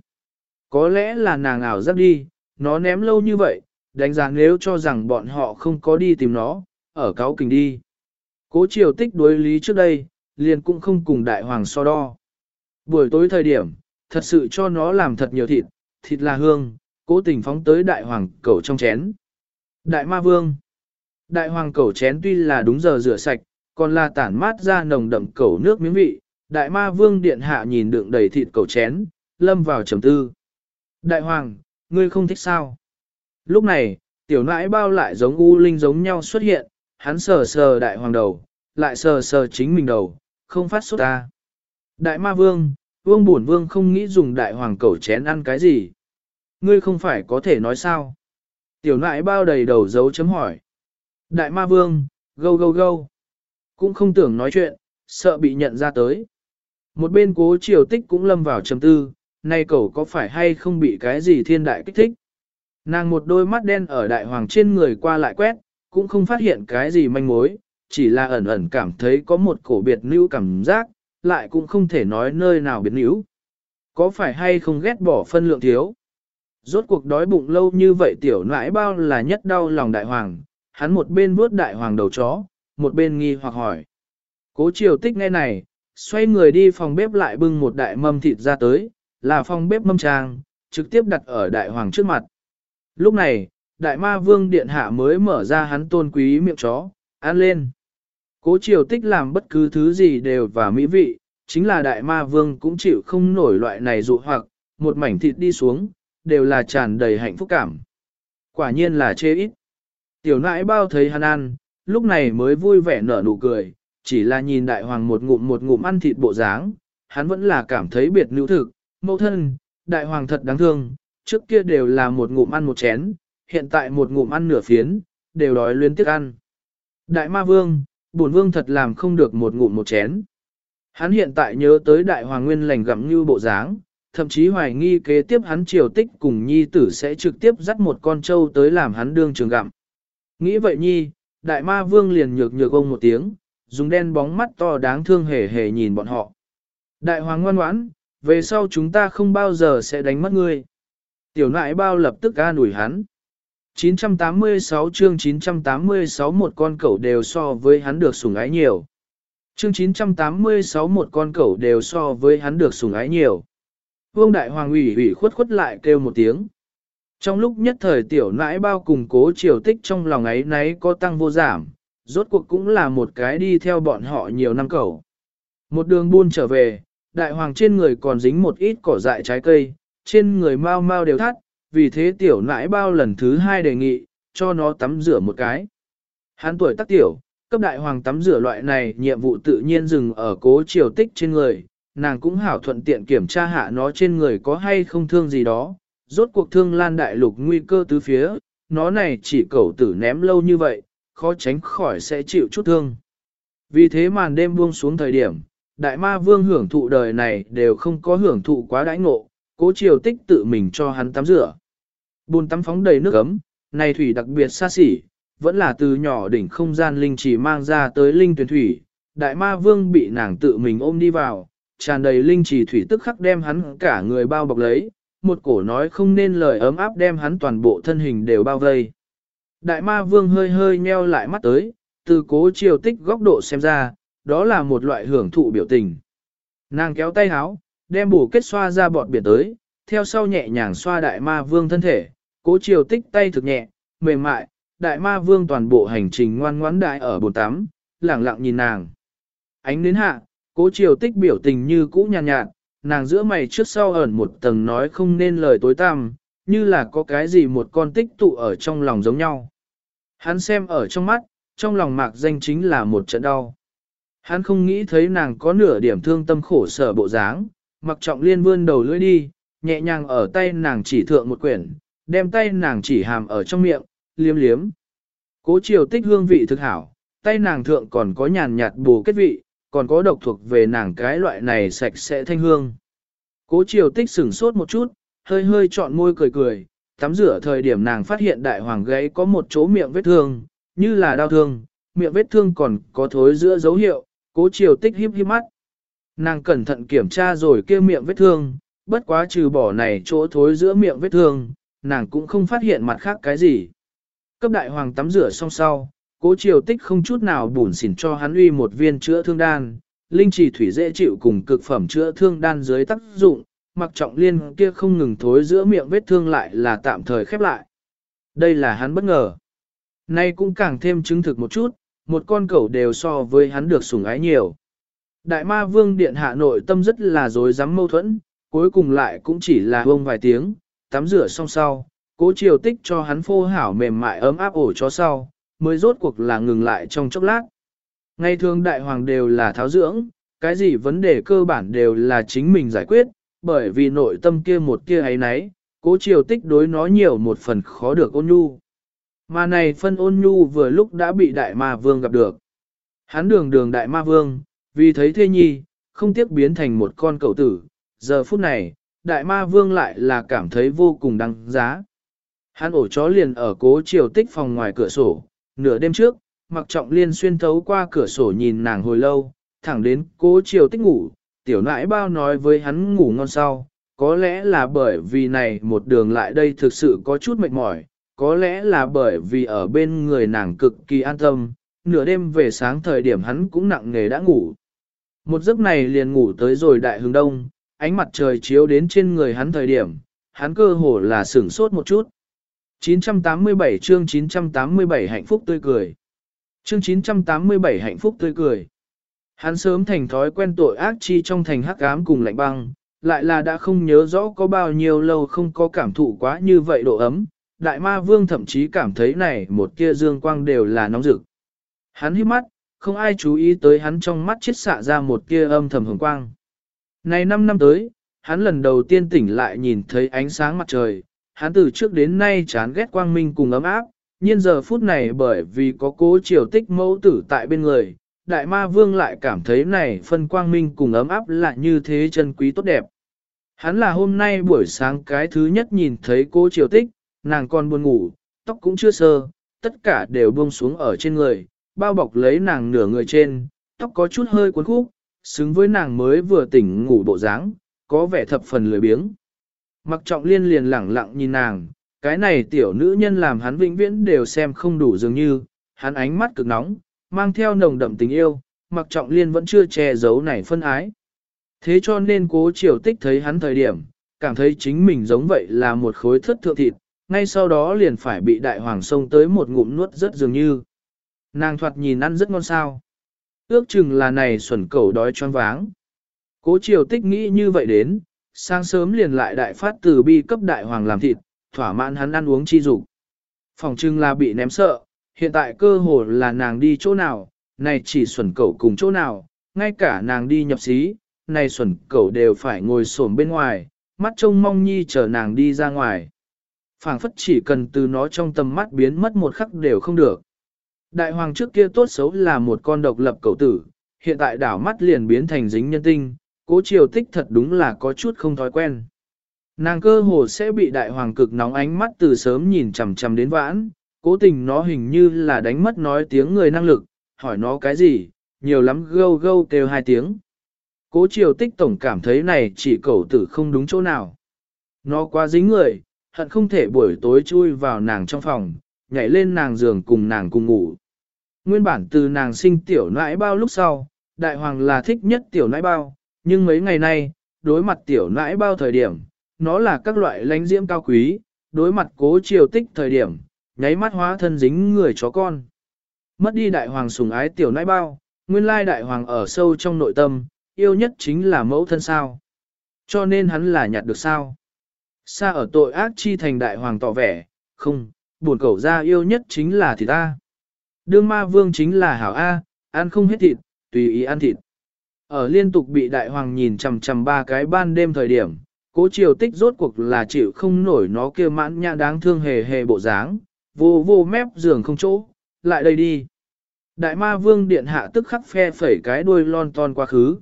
Có lẽ là nàng ảo giác đi, nó ném lâu như vậy, đánh giá nếu cho rằng bọn họ không có đi tìm nó, ở cáo kình đi. Cố triều tích đối lý trước đây, liền cũng không cùng đại hoàng so đo. Buổi tối thời điểm, thật sự cho nó làm thật nhiều thịt, thịt là hương, cố tình phóng tới đại hoàng cẩu trong chén. Đại ma vương Đại hoàng cẩu chén tuy là đúng giờ rửa sạch, còn là tản mát ra nồng đậm cẩu nước miếng vị. Đại ma vương điện hạ nhìn đựng đầy thịt cẩu chén, lâm vào trầm tư. Đại hoàng, ngươi không thích sao? Lúc này, tiểu nãi bao lại giống u linh giống nhau xuất hiện, hắn sờ sờ đại hoàng đầu, lại sờ sờ chính mình đầu, không phát xuất ta. Đại ma vương, vương bổn vương không nghĩ dùng đại hoàng cẩu chén ăn cái gì. Ngươi không phải có thể nói sao? Tiểu nãi bao đầy đầu dấu chấm hỏi. Đại ma vương, gâu gâu gâu. Cũng không tưởng nói chuyện, sợ bị nhận ra tới. Một bên cố triều tích cũng lâm vào trầm tư, nay cậu có phải hay không bị cái gì thiên đại kích thích. Nàng một đôi mắt đen ở đại hoàng trên người qua lại quét, cũng không phát hiện cái gì manh mối, chỉ là ẩn ẩn cảm thấy có một cổ biệt nữ cảm giác, lại cũng không thể nói nơi nào biệt nữ. Có phải hay không ghét bỏ phân lượng thiếu? Rốt cuộc đói bụng lâu như vậy tiểu nãi bao là nhất đau lòng đại hoàng, hắn một bên vuốt đại hoàng đầu chó, một bên nghi hoặc hỏi. Cố triều tích nghe này, xoay người đi phòng bếp lại bưng một đại mâm thịt ra tới, là phòng bếp mâm trang, trực tiếp đặt ở đại hoàng trước mặt. Lúc này, đại ma vương điện hạ mới mở ra hắn tôn quý miệng chó, ăn lên. Cố triều tích làm bất cứ thứ gì đều và mỹ vị, chính là đại ma vương cũng chịu không nổi loại này dụ hoặc, một mảnh thịt đi xuống, đều là tràn đầy hạnh phúc cảm. Quả nhiên là chê ít. Tiểu nãi bao thấy hắn ăn, lúc này mới vui vẻ nở nụ cười, chỉ là nhìn đại hoàng một ngụm một ngụm ăn thịt bộ dáng, hắn vẫn là cảm thấy biệt nữ thực, mẫu thân, đại hoàng thật đáng thương, trước kia đều là một ngụm ăn một chén, hiện tại một ngụm ăn nửa phiến, đều đói liên tiếc ăn. Đại ma vương, bổn vương thật làm không được một ngụm một chén. Hắn hiện tại nhớ tới đại hoàng nguyên lành gặm như bộ dáng, thậm chí hoài nghi kế tiếp hắn triều tích cùng nhi tử sẽ trực tiếp dắt một con trâu tới làm hắn đương trường gặm. Nghĩ vậy nhi, đại ma vương liền nhược nhược ông một tiếng, dùng đen bóng mắt to đáng thương hề hề nhìn bọn họ. Đại hoàng ngoan ngoãn, về sau chúng ta không bao giờ sẽ đánh mất ngươi. Tiểu nại bao lập tức ga nủi hắn. 986 chương 986 một con cẩu đều so với hắn được sủng ái nhiều. Chương 986 một con cẩu đều so với hắn được sủng ái nhiều. Vương đại hoàng ủy ủy khuất khuất lại kêu một tiếng. Trong lúc nhất thời tiểu nãi bao cùng cố triều tích trong lòng ấy nấy có tăng vô giảm, rốt cuộc cũng là một cái đi theo bọn họ nhiều năm cầu. Một đường buôn trở về, đại hoàng trên người còn dính một ít cỏ dại trái cây, trên người mau mau đều thắt, vì thế tiểu nãi bao lần thứ hai đề nghị, cho nó tắm rửa một cái. Hán tuổi tác tiểu, cấp đại hoàng tắm rửa loại này nhiệm vụ tự nhiên dừng ở cố triều tích trên người, nàng cũng hảo thuận tiện kiểm tra hạ nó trên người có hay không thương gì đó, rốt cuộc thương lan đại lục nguy cơ tứ phía, nó này chỉ cẩu tử ném lâu như vậy, khó tránh khỏi sẽ chịu chút thương. Vì thế màn đêm buông xuống thời điểm, đại ma vương hưởng thụ đời này đều không có hưởng thụ quá đãi ngộ, cố triều tích tự mình cho hắn tắm rửa. Bùn tắm phóng đầy nước ấm, này thủy đặc biệt xa xỉ, vẫn là từ nhỏ đỉnh không gian linh chỉ mang ra tới linh tuyển thủy, đại ma vương bị nàng tự mình ôm đi vào, tràn đầy linh chỉ thủy tức khắc đem hắn cả người bao bọc lấy, một cổ nói không nên lời ấm áp đem hắn toàn bộ thân hình đều bao vây. Đại ma vương hơi hơi nheo lại mắt tới, từ cố triều tích góc độ xem ra, đó là một loại hưởng thụ biểu tình. Nàng kéo tay háo, đem bổ kết xoa ra bọt biển tới, theo sau nhẹ nhàng xoa đại ma vương thân thể, cố triều tích tay thực nhẹ, mềm mại, đại ma vương toàn bộ hành trình ngoan ngoãn đại ở bồn tắm, lẳng lặng nhìn nàng. Ánh đến hạ, cố triều tích biểu tình như cũ nhàn nhạt, nhạt, nàng giữa mày trước sau ẩn một tầng nói không nên lời tối tăm, như là có cái gì một con tích tụ ở trong lòng giống nhau. Hắn xem ở trong mắt, trong lòng mạc danh chính là một trận đau. Hắn không nghĩ thấy nàng có nửa điểm thương tâm khổ sở bộ dáng, mặc trọng liên vươn đầu lưỡi đi, nhẹ nhàng ở tay nàng chỉ thượng một quyển, đem tay nàng chỉ hàm ở trong miệng, liếm liếm. Cố chiều tích hương vị thực hảo, tay nàng thượng còn có nhàn nhạt bù kết vị, còn có độc thuộc về nàng cái loại này sạch sẽ thanh hương. Cố chiều tích sửng sốt một chút, hơi hơi chọn môi cười cười, tắm rửa thời điểm nàng phát hiện đại hoàng gáy có một chỗ miệng vết thương, như là đau thương, miệng vết thương còn có thối giữa dấu hiệu, cố chiều tích hiếp hiếp mắt. Nàng cẩn thận kiểm tra rồi kia miệng vết thương, bất quá trừ bỏ này chỗ thối giữa miệng vết thương, nàng cũng không phát hiện mặt khác cái gì. Cấp đại hoàng tắm rửa xong sau, cố triều tích không chút nào bùn xỉn cho hắn uy một viên chữa thương đan, linh trì thủy dễ chịu cùng cực phẩm chữa thương đan dưới tác dụng, mặc trọng liên kia không ngừng thối giữa miệng vết thương lại là tạm thời khép lại. Đây là hắn bất ngờ. Nay cũng càng thêm chứng thực một chút, một con cẩu đều so với hắn được sủng ái nhiều. Đại ma vương điện hạ nội tâm rất là dối rắm mâu thuẫn, cuối cùng lại cũng chỉ là vông vài tiếng, tắm rửa xong sau, cố triều tích cho hắn phô hảo mềm mại ấm áp ổ cho sau, mới rốt cuộc là ngừng lại trong chốc lát. Ngày thường đại hoàng đều là tháo dưỡng, cái gì vấn đề cơ bản đều là chính mình giải quyết, bởi vì nội tâm kia một kia ấy nấy, cố triều tích đối nó nhiều một phần khó được ôn nhu. Mà này phân ôn nhu vừa lúc đã bị đại ma vương gặp được. Hắn đường đường đại ma vương, vì thấy thê nhi, không tiếc biến thành một con cậu tử, giờ phút này, đại ma vương lại là cảm thấy vô cùng đăng giá. Hắn ổ chó liền ở cố triều tích phòng ngoài cửa sổ, nửa đêm trước, mặc trọng liên xuyên thấu qua cửa sổ nhìn nàng hồi lâu, thẳng đến cố triều tích ngủ, tiểu nãi bao nói với hắn ngủ ngon sau, có lẽ là bởi vì này một đường lại đây thực sự có chút mệt mỏi, có lẽ là bởi vì ở bên người nàng cực kỳ an tâm, nửa đêm về sáng thời điểm hắn cũng nặng nghề đã ngủ. Một giấc này liền ngủ tới rồi đại hướng đông, ánh mặt trời chiếu đến trên người hắn thời điểm, hắn cơ hồ là sửng sốt một chút. 987 chương 987 hạnh phúc tươi cười. Chương 987 hạnh phúc tươi cười. Hắn sớm thành thói quen tội ác chi trong thành hắc ám cùng lạnh băng, lại là đã không nhớ rõ có bao nhiêu lâu không có cảm thụ quá như vậy độ ấm. Đại ma vương thậm chí cảm thấy này một kia dương quang đều là nóng rực. Hắn hít mắt, không ai chú ý tới hắn trong mắt chết xạ ra một kia âm thầm hồng quang. Này 5 năm tới, hắn lần đầu tiên tỉnh lại nhìn thấy ánh sáng mặt trời, hắn từ trước đến nay chán ghét quang minh cùng ấm áp, nhưng giờ phút này bởi vì có cố triều tích mẫu tử tại bên người, đại ma vương lại cảm thấy này phân quang minh cùng ấm áp lại như thế chân quý tốt đẹp. Hắn là hôm nay buổi sáng cái thứ nhất nhìn thấy cô triều tích, nàng còn buồn ngủ, tóc cũng chưa sơ, tất cả đều buông xuống ở trên người, bao bọc lấy nàng nửa người trên, tóc có chút hơi cuốn khúc, xứng với nàng mới vừa tỉnh ngủ bộ dáng, có vẻ thập phần lười biếng. Mặc trọng liên liền lẳng lặng nhìn nàng, cái này tiểu nữ nhân làm hắn vĩnh viễn đều xem không đủ dường như, hắn ánh mắt cực nóng, mang theo nồng đậm tình yêu, mặc trọng liên vẫn chưa che giấu này phân ái. Thế cho nên cố triều tích thấy hắn thời điểm, cảm thấy chính mình giống vậy là một khối thất thượng thịt, ngay sau đó liền phải bị đại hoàng sông tới một ngụm nuốt rất dường như. Nàng thoạt nhìn ăn rất ngon sao. Ước chừng là này xuẩn cẩu đói choáng váng. Cố triều tích nghĩ như vậy đến, sáng sớm liền lại đại phát từ bi cấp đại hoàng làm thịt, thỏa mãn hắn ăn uống chi dục. Phòng trưng là bị ném sợ, hiện tại cơ hồ là nàng đi chỗ nào, này chỉ xuẩn cẩu cùng chỗ nào, ngay cả nàng đi nhập xí, này xuẩn cẩu đều phải ngồi xổm bên ngoài, mắt trông mong nhi chờ nàng đi ra ngoài phảng phất chỉ cần từ nó trong tầm mắt biến mất một khắc đều không được. Đại hoàng trước kia tốt xấu là một con độc lập cầu tử, hiện tại đảo mắt liền biến thành dính nhân tinh, cố triều tích thật đúng là có chút không thói quen. Nàng cơ hồ sẽ bị đại hoàng cực nóng ánh mắt từ sớm nhìn chằm chằm đến vãn, cố tình nó hình như là đánh mất nói tiếng người năng lực, hỏi nó cái gì, nhiều lắm gâu gâu kêu hai tiếng. Cố triều tích tổng cảm thấy này chỉ cầu tử không đúng chỗ nào. Nó quá dính người, hận không thể buổi tối chui vào nàng trong phòng, nhảy lên nàng giường cùng nàng cùng ngủ. Nguyên bản từ nàng sinh tiểu nãi bao lúc sau, đại hoàng là thích nhất tiểu nãi bao, nhưng mấy ngày nay, đối mặt tiểu nãi bao thời điểm, nó là các loại lánh diễm cao quý, đối mặt cố triều tích thời điểm, nháy mắt hóa thân dính người chó con. Mất đi đại hoàng sùng ái tiểu nãi bao, nguyên lai đại hoàng ở sâu trong nội tâm, yêu nhất chính là mẫu thân sao. Cho nên hắn là nhặt được sao. Xa ở tội ác chi thành đại hoàng tỏ vẻ, không, buồn cẩu ra yêu nhất chính là thịt ta. Đương ma vương chính là hảo A, ăn không hết thịt, tùy ý ăn thịt. Ở liên tục bị đại hoàng nhìn chằm chằm ba cái ban đêm thời điểm, cố triều tích rốt cuộc là chịu không nổi nó kia mãn nhã đáng thương hề hề bộ dáng, vô vô mép giường không chỗ, lại đây đi. Đại ma vương điện hạ tức khắc phe phẩy cái đuôi lon ton quá khứ.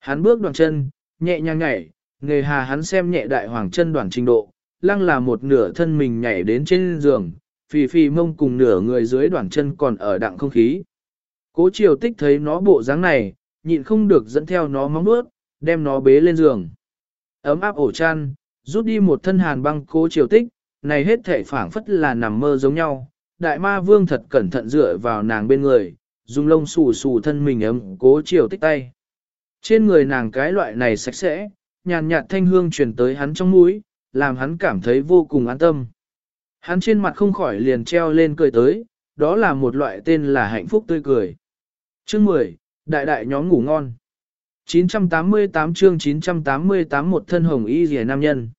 Hắn bước đoàn chân, nhẹ nhàng nhảy, nghề hà hắn xem nhẹ đại hoàng chân đoàn trình độ, lăng là một nửa thân mình nhảy đến trên giường, phì phì mông cùng nửa người dưới đoàn chân còn ở đặng không khí. Cố triều tích thấy nó bộ dáng này, nhịn không được dẫn theo nó móng nuốt, đem nó bế lên giường. Ấm áp ổ chăn, rút đi một thân hàn băng cố triều tích, này hết thể phảng phất là nằm mơ giống nhau. Đại ma vương thật cẩn thận dựa vào nàng bên người, dùng lông xù xù thân mình ấm cố triều tích tay. Trên người nàng cái loại này sạch sẽ, nhàn nhạt thanh hương truyền tới hắn trong mũi, làm hắn cảm thấy vô cùng an tâm. Hắn trên mặt không khỏi liền treo lên cười tới, đó là một loại tên là hạnh phúc tươi cười. Chương 10, Đại đại nhóm ngủ ngon. 988 chương 988 một thân hồng y rìa nam nhân.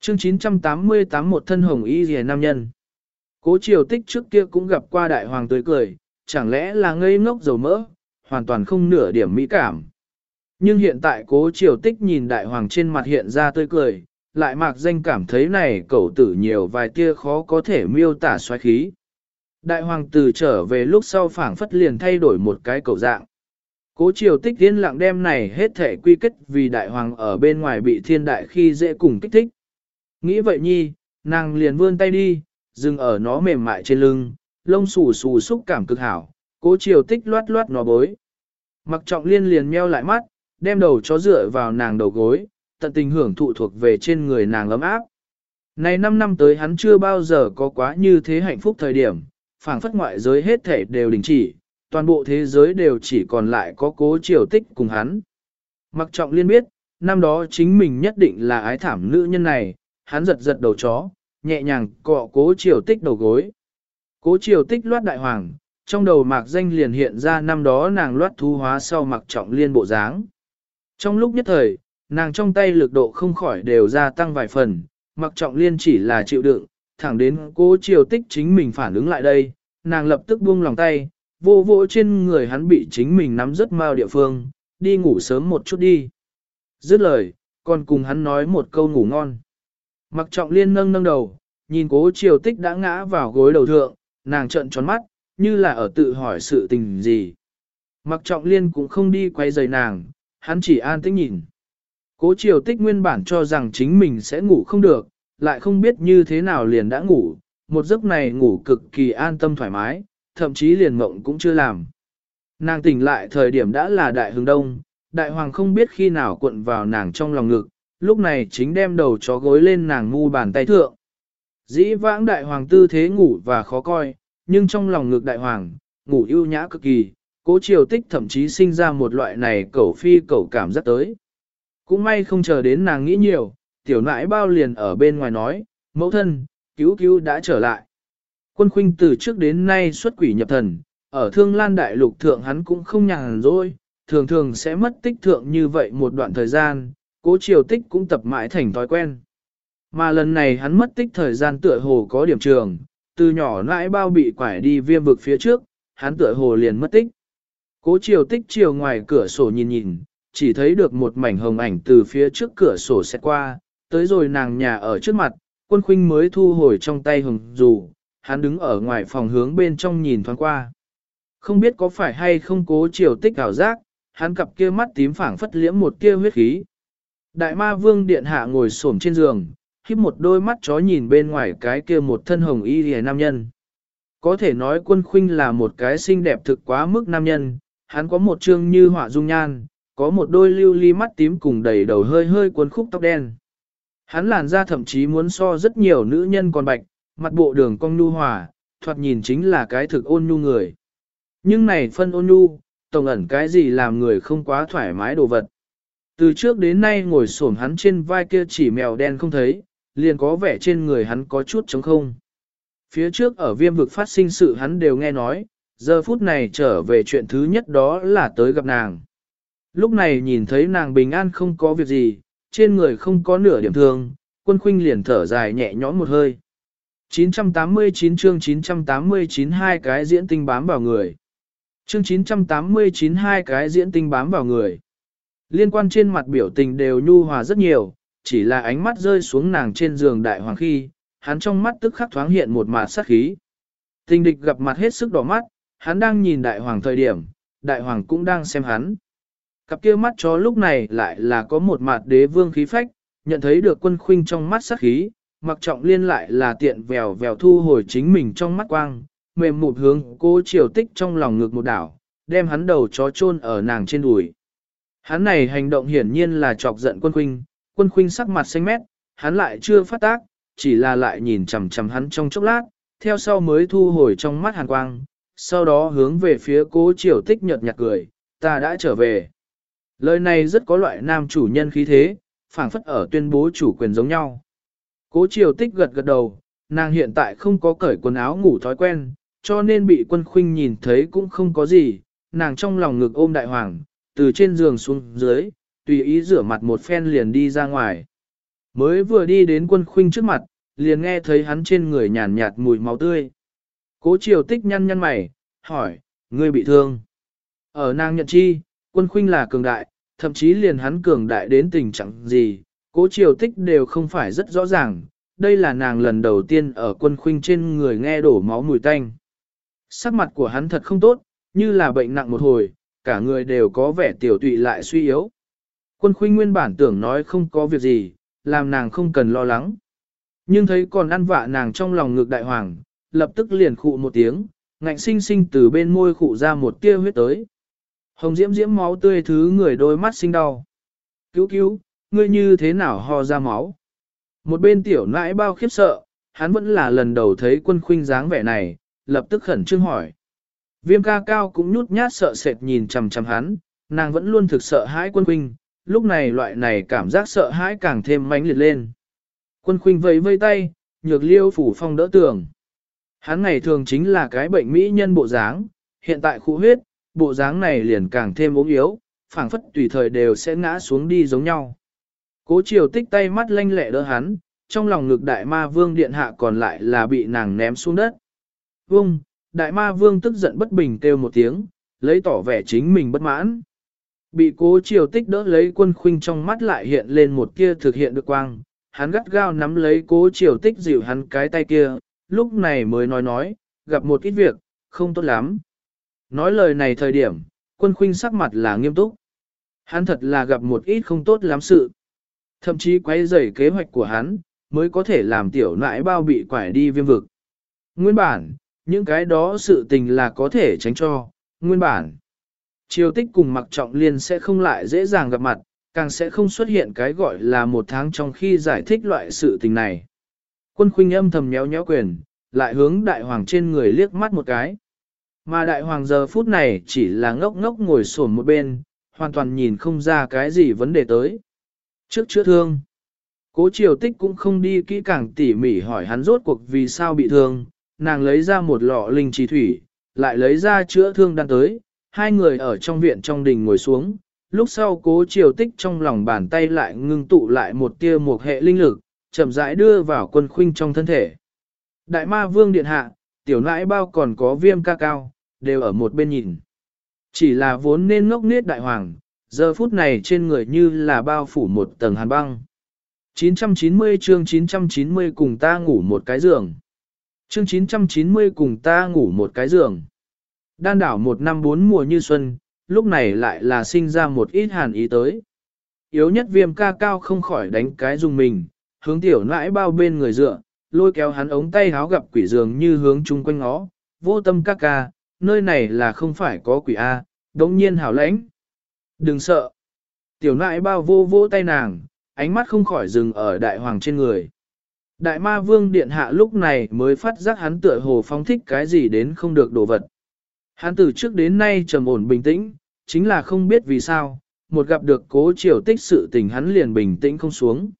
Chương 988 một thân hồng y rìa nam nhân. Cố triều tích trước kia cũng gặp qua đại hoàng tươi cười, chẳng lẽ là ngây ngốc dầu mỡ, hoàn toàn không nửa điểm mỹ cảm. Nhưng hiện tại cố triều tích nhìn đại hoàng trên mặt hiện ra tươi cười, lại mạc danh cảm thấy này cậu tử nhiều vài tia khó có thể miêu tả xoáy khí. Đại hoàng tử trở về lúc sau phảng phất liền thay đổi một cái cầu dạng. Cố triều tích yên lặng đem này hết thể quy kết vì đại hoàng ở bên ngoài bị thiên đại khi dễ cùng kích thích. Nghĩ vậy nhi, nàng liền vươn tay đi, dừng ở nó mềm mại trên lưng, lông xù xù xúc cảm cực hảo, cố triều tích loát loát nó bối. Mặc trọng liên liền meo lại mắt, đem đầu chó dựa vào nàng đầu gối, tận tình hưởng thụ thuộc về trên người nàng ấm áp. Này 5 năm tới hắn chưa bao giờ có quá như thế hạnh phúc thời điểm, phảng phất ngoại giới hết thể đều đình chỉ, toàn bộ thế giới đều chỉ còn lại có cố triều tích cùng hắn. Mặc trọng liên biết, năm đó chính mình nhất định là ái thảm nữ nhân này, hắn giật giật đầu chó, nhẹ nhàng cọ cố triều tích đầu gối. Cố triều tích loát đại hoàng, trong đầu mạc danh liền hiện ra năm đó nàng loát thu hóa sau mặc trọng liên bộ dáng. Trong lúc nhất thời, nàng trong tay lực độ không khỏi đều gia tăng vài phần, mặc trọng liên chỉ là chịu đựng, thẳng đến cố triều tích chính mình phản ứng lại đây, nàng lập tức buông lòng tay, vô vô trên người hắn bị chính mình nắm rất mau địa phương, đi ngủ sớm một chút đi. Dứt lời, còn cùng hắn nói một câu ngủ ngon. Mặc trọng liên nâng nâng đầu, nhìn cố triều tích đã ngã vào gối đầu thượng, nàng trợn tròn mắt, như là ở tự hỏi sự tình gì. Mặc trọng liên cũng không đi quay giày nàng, hắn chỉ an tĩnh nhìn. Cố triều tích nguyên bản cho rằng chính mình sẽ ngủ không được, lại không biết như thế nào liền đã ngủ, một giấc này ngủ cực kỳ an tâm thoải mái, thậm chí liền mộng cũng chưa làm. Nàng tỉnh lại thời điểm đã là đại hướng đông, đại hoàng không biết khi nào cuộn vào nàng trong lòng ngực, lúc này chính đem đầu chó gối lên nàng ngu bàn tay thượng. Dĩ vãng đại hoàng tư thế ngủ và khó coi, nhưng trong lòng ngực đại hoàng, ngủ ưu nhã cực kỳ, cố triều tích thậm chí sinh ra một loại này cẩu phi cẩu cảm giác tới. Cũng may không chờ đến nàng nghĩ nhiều, tiểu nãi bao liền ở bên ngoài nói, mẫu thân, cứu cứu đã trở lại. Quân khuynh từ trước đến nay xuất quỷ nhập thần, ở thương lan đại lục thượng hắn cũng không nhàn rỗi, thường thường sẽ mất tích thượng như vậy một đoạn thời gian, cố triều tích cũng tập mãi thành thói quen. Mà lần này hắn mất tích thời gian tựa hồ có điểm trường, từ nhỏ nãi bao bị quải đi viêm vực phía trước, hắn tựa hồ liền mất tích. Cố triều tích chiều ngoài cửa sổ nhìn nhìn, chỉ thấy được một mảnh hồng ảnh từ phía trước cửa sổ xét qua, tới rồi nàng nhà ở trước mặt, quân khuynh mới thu hồi trong tay hồng dù, hắn đứng ở ngoài phòng hướng bên trong nhìn thoáng qua. Không biết có phải hay không cố chiều tích ảo giác, hắn cặp kia mắt tím phảng phất liễm một kia huyết khí. Đại ma vương điện hạ ngồi xổm trên giường, khiếp một đôi mắt chó nhìn bên ngoài cái kia một thân hồng y hề nam nhân. Có thể nói quân khuynh là một cái xinh đẹp thực quá mức nam nhân, hắn có một trương như họa dung nhan, có một đôi lưu ly mắt tím cùng đầy đầu hơi hơi cuốn khúc tóc đen. Hắn làn da thậm chí muốn so rất nhiều nữ nhân còn bạch, mặt bộ đường cong nhu hòa, thoạt nhìn chính là cái thực ôn nhu người. Nhưng này phân ôn nhu, tổng ẩn cái gì làm người không quá thoải mái đồ vật. Từ trước đến nay ngồi xổm hắn trên vai kia chỉ mèo đen không thấy, liền có vẻ trên người hắn có chút trống không. Phía trước ở viêm vực phát sinh sự hắn đều nghe nói, giờ phút này trở về chuyện thứ nhất đó là tới gặp nàng. Lúc này nhìn thấy nàng bình an không có việc gì, trên người không có nửa điểm thương, quân khuynh liền thở dài nhẹ nhõm một hơi. 989 chương 989 hai cái diễn tinh bám vào người. Chương 989 hai cái diễn tinh bám vào người. Liên quan trên mặt biểu tình đều nhu hòa rất nhiều, chỉ là ánh mắt rơi xuống nàng trên giường đại hoàng khi, hắn trong mắt tức khắc thoáng hiện một mạt sát khí. Tình địch gặp mặt hết sức đỏ mắt, hắn đang nhìn đại hoàng thời điểm, đại hoàng cũng đang xem hắn. Cặp kia mắt chó lúc này lại là có một mặt đế vương khí phách, nhận thấy được quân khuynh trong mắt sắc khí, mặc trọng liên lại là tiện vèo vèo thu hồi chính mình trong mắt quang, mềm một hướng cố chiều tích trong lòng ngực một đảo, đem hắn đầu chó chôn ở nàng trên đùi. Hắn này hành động hiển nhiên là chọc giận quân khuynh, quân khuynh sắc mặt xanh mét, hắn lại chưa phát tác, chỉ là lại nhìn chằm chằm hắn trong chốc lát, theo sau mới thu hồi trong mắt hàn quang, sau đó hướng về phía cố triều tích nhợt nhạt cười, ta đã trở về. Lời này rất có loại nam chủ nhân khí thế, phảng phất ở tuyên bố chủ quyền giống nhau. Cố triều tích gật gật đầu, nàng hiện tại không có cởi quần áo ngủ thói quen, cho nên bị quân khuynh nhìn thấy cũng không có gì, nàng trong lòng ngực ôm đại hoàng, từ trên giường xuống dưới, tùy ý rửa mặt một phen liền đi ra ngoài. Mới vừa đi đến quân khuynh trước mặt, liền nghe thấy hắn trên người nhàn nhạt mùi máu tươi. Cố triều tích nhăn nhăn mày, hỏi, ngươi bị thương. Ở nàng nhận chi, quân khuynh là cường đại, thậm chí liền hắn cường đại đến tình trạng gì, cố triều tích đều không phải rất rõ ràng. Đây là nàng lần đầu tiên ở quân khuynh trên người nghe đổ máu mùi tanh. Sắc mặt của hắn thật không tốt, như là bệnh nặng một hồi, cả người đều có vẻ tiểu tụy lại suy yếu. Quân khuynh nguyên bản tưởng nói không có việc gì, làm nàng không cần lo lắng. Nhưng thấy còn ăn vạ nàng trong lòng ngược đại hoàng, lập tức liền khụ một tiếng, ngạnh sinh sinh từ bên môi khụ ra một tia huyết tới. Hồng diễm diễm máu tươi thứ người đôi mắt sinh đau. Cứu cứu, ngươi như thế nào ho ra máu? Một bên tiểu nãi bao khiếp sợ, hắn vẫn là lần đầu thấy quân khuynh dáng vẻ này, lập tức khẩn trương hỏi. Viêm ca cao cũng nhút nhát sợ sệt nhìn chằm chằm hắn, nàng vẫn luôn thực sợ hãi quân khuynh, lúc này loại này cảm giác sợ hãi càng thêm mãnh liệt lên. Quân khuynh vẫy vây tay, nhược liêu phủ phong đỡ tường. Hắn ngày thường chính là cái bệnh mỹ nhân bộ dáng, hiện tại khu huyết, bộ dáng này liền càng thêm ốm yếu, phảng phất tùy thời đều sẽ ngã xuống đi giống nhau. Cố chiều tích tay mắt lanh lẹ đỡ hắn, trong lòng ngực đại ma vương điện hạ còn lại là bị nàng ném xuống đất. Vương, đại ma vương tức giận bất bình kêu một tiếng, lấy tỏ vẻ chính mình bất mãn. Bị cố chiều tích đỡ lấy quân khuynh trong mắt lại hiện lên một kia thực hiện được quang, hắn gắt gao nắm lấy cố chiều tích dịu hắn cái tay kia, lúc này mới nói nói, gặp một ít việc, không tốt lắm. Nói lời này thời điểm, quân khuynh sắc mặt là nghiêm túc. Hắn thật là gặp một ít không tốt lắm sự. Thậm chí quay rầy kế hoạch của hắn, mới có thể làm tiểu nãi bao bị quải đi viêm vực. Nguyên bản, những cái đó sự tình là có thể tránh cho, nguyên bản. Triều tích cùng mặc trọng liên sẽ không lại dễ dàng gặp mặt, càng sẽ không xuất hiện cái gọi là một tháng trong khi giải thích loại sự tình này. Quân khuynh âm thầm nhéo nhéo quyền, lại hướng đại hoàng trên người liếc mắt một cái. Mà đại hoàng giờ phút này chỉ là ngốc ngốc ngồi xổm một bên, hoàn toàn nhìn không ra cái gì vấn đề tới. Trước chữa thương, cố triều tích cũng không đi kỹ càng tỉ mỉ hỏi hắn rốt cuộc vì sao bị thương, nàng lấy ra một lọ linh trì thủy, lại lấy ra chữa thương đang tới, hai người ở trong viện trong đình ngồi xuống, lúc sau cố triều tích trong lòng bàn tay lại ngưng tụ lại một tia một hệ linh lực, chậm rãi đưa vào quân khuynh trong thân thể. Đại ma vương điện hạ, tiểu nãi bao còn có viêm ca cao, đều ở một bên nhìn. Chỉ là vốn nên ngốc nết đại hoàng, giờ phút này trên người như là bao phủ một tầng hàn băng. 990 chương 990 cùng ta ngủ một cái giường. Chương 990 cùng ta ngủ một cái giường. Đan đảo một năm bốn mùa như xuân, lúc này lại là sinh ra một ít hàn ý tới. Yếu nhất viêm ca cao không khỏi đánh cái dùng mình, hướng tiểu nãi bao bên người dựa, lôi kéo hắn ống tay háo gặp quỷ dường như hướng chung quanh nó, vô tâm ca ca, nơi này là không phải có quỷ A, đống nhiên hảo lãnh. Đừng sợ. Tiểu nãi bao vô vô tay nàng, ánh mắt không khỏi dừng ở đại hoàng trên người. Đại ma vương điện hạ lúc này mới phát giác hắn tựa hồ phóng thích cái gì đến không được đồ vật. Hắn từ trước đến nay trầm ổn bình tĩnh, chính là không biết vì sao, một gặp được cố triều tích sự tình hắn liền bình tĩnh không xuống.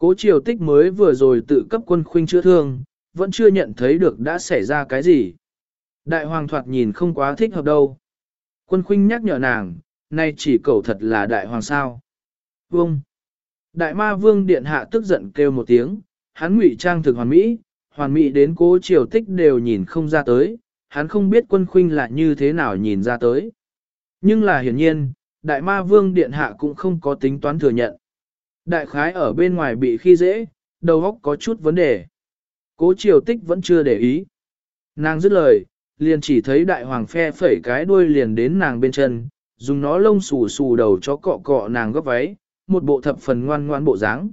Cố triều tích mới vừa rồi tự cấp quân khuynh chữa thương, vẫn chưa nhận thấy được đã xảy ra cái gì. Đại hoàng thoạt nhìn không quá thích hợp đâu. Quân khuynh nhắc nhở nàng, nay chỉ cầu thật là đại hoàng sao. Vương. Đại ma vương điện hạ tức giận kêu một tiếng, hắn ngụy trang thực hoàn mỹ, hoàn mỹ đến cố triều tích đều nhìn không ra tới, hắn không biết quân khuynh là như thế nào nhìn ra tới. Nhưng là hiển nhiên, đại ma vương điện hạ cũng không có tính toán thừa nhận. Đại khái ở bên ngoài bị khi dễ, đầu óc có chút vấn đề. Cố triều tích vẫn chưa để ý. Nàng dứt lời, liền chỉ thấy đại hoàng phe phẩy cái đuôi liền đến nàng bên chân, dùng nó lông xù xù đầu chó cọ cọ nàng gấp váy, một bộ thập phần ngoan ngoan bộ dáng.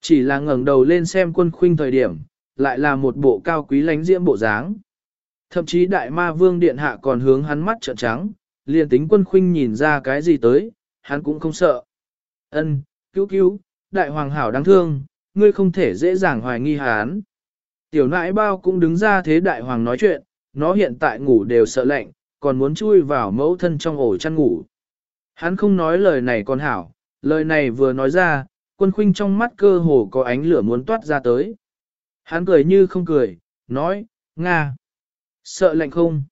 Chỉ là ngẩng đầu lên xem quân khuynh thời điểm, lại là một bộ cao quý lánh diễm bộ dáng. Thậm chí đại ma vương điện hạ còn hướng hắn mắt trợn trắng, liền tính quân khuynh nhìn ra cái gì tới, hắn cũng không sợ. Ân, cứu cứu, đại hoàng hảo đáng thương, ngươi không thể dễ dàng hoài nghi hắn. Tiểu nãi bao cũng đứng ra thế đại hoàng nói chuyện, nó hiện tại ngủ đều sợ lạnh, còn muốn chui vào mẫu thân trong ổ chăn ngủ. Hắn không nói lời này còn hảo, lời này vừa nói ra, quân khuynh trong mắt cơ hồ có ánh lửa muốn toát ra tới. Hắn cười như không cười, nói, Nga. Sợ lạnh không?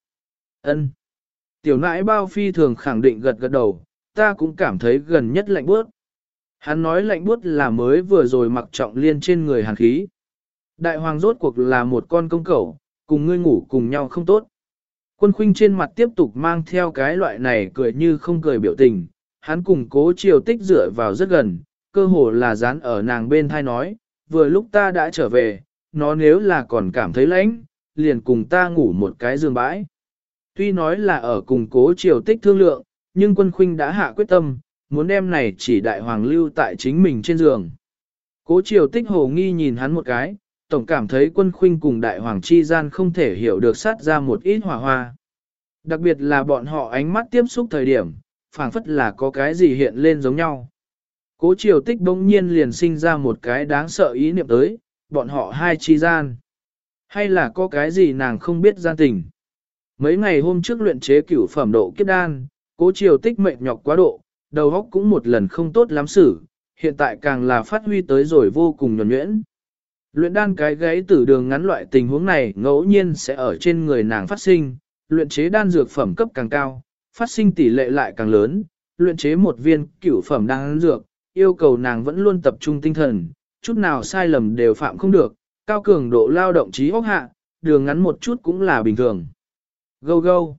Ân. Tiểu nãi bao phi thường khẳng định gật gật đầu, ta cũng cảm thấy gần nhất lạnh bước. Hắn nói lạnh buốt là mới vừa rồi mặc trọng liên trên người hàn khí. Đại hoàng rốt cuộc là một con công cẩu, cùng ngươi ngủ cùng nhau không tốt. Quân khuynh trên mặt tiếp tục mang theo cái loại này cười như không cười biểu tình, hắn cùng cố chiều tích dựa vào rất gần, cơ hồ là dán ở nàng bên thai nói, vừa lúc ta đã trở về, nó nếu là còn cảm thấy lạnh, liền cùng ta ngủ một cái giường bãi. Tuy nói là ở cùng cố triều tích thương lượng, nhưng quân khuynh đã hạ quyết tâm, muốn đem này chỉ đại hoàng lưu tại chính mình trên giường. Cố triều tích hồ nghi nhìn hắn một cái, tổng cảm thấy quân khuynh cùng đại hoàng chi gian không thể hiểu được sát ra một ít hỏa hoa. Đặc biệt là bọn họ ánh mắt tiếp xúc thời điểm, phảng phất là có cái gì hiện lên giống nhau. Cố triều tích bỗng nhiên liền sinh ra một cái đáng sợ ý niệm tới, bọn họ hai chi gian. Hay là có cái gì nàng không biết gian tình. Mấy ngày hôm trước luyện chế cửu phẩm độ kiếp đan, cố triều tích mệnh nhọc quá độ, đầu óc cũng một lần không tốt lắm xử, hiện tại càng là phát huy tới rồi vô cùng nhuẩn nhuyễn. Luyện đan cái gáy tử đường ngắn loại tình huống này ngẫu nhiên sẽ ở trên người nàng phát sinh, luyện chế đan dược phẩm cấp càng cao, phát sinh tỷ lệ lại càng lớn, luyện chế một viên cửu phẩm đan dược, yêu cầu nàng vẫn luôn tập trung tinh thần, chút nào sai lầm đều phạm không được, cao cường độ lao động trí óc hạ, đường ngắn một chút cũng là bình thường. Gâu gâu.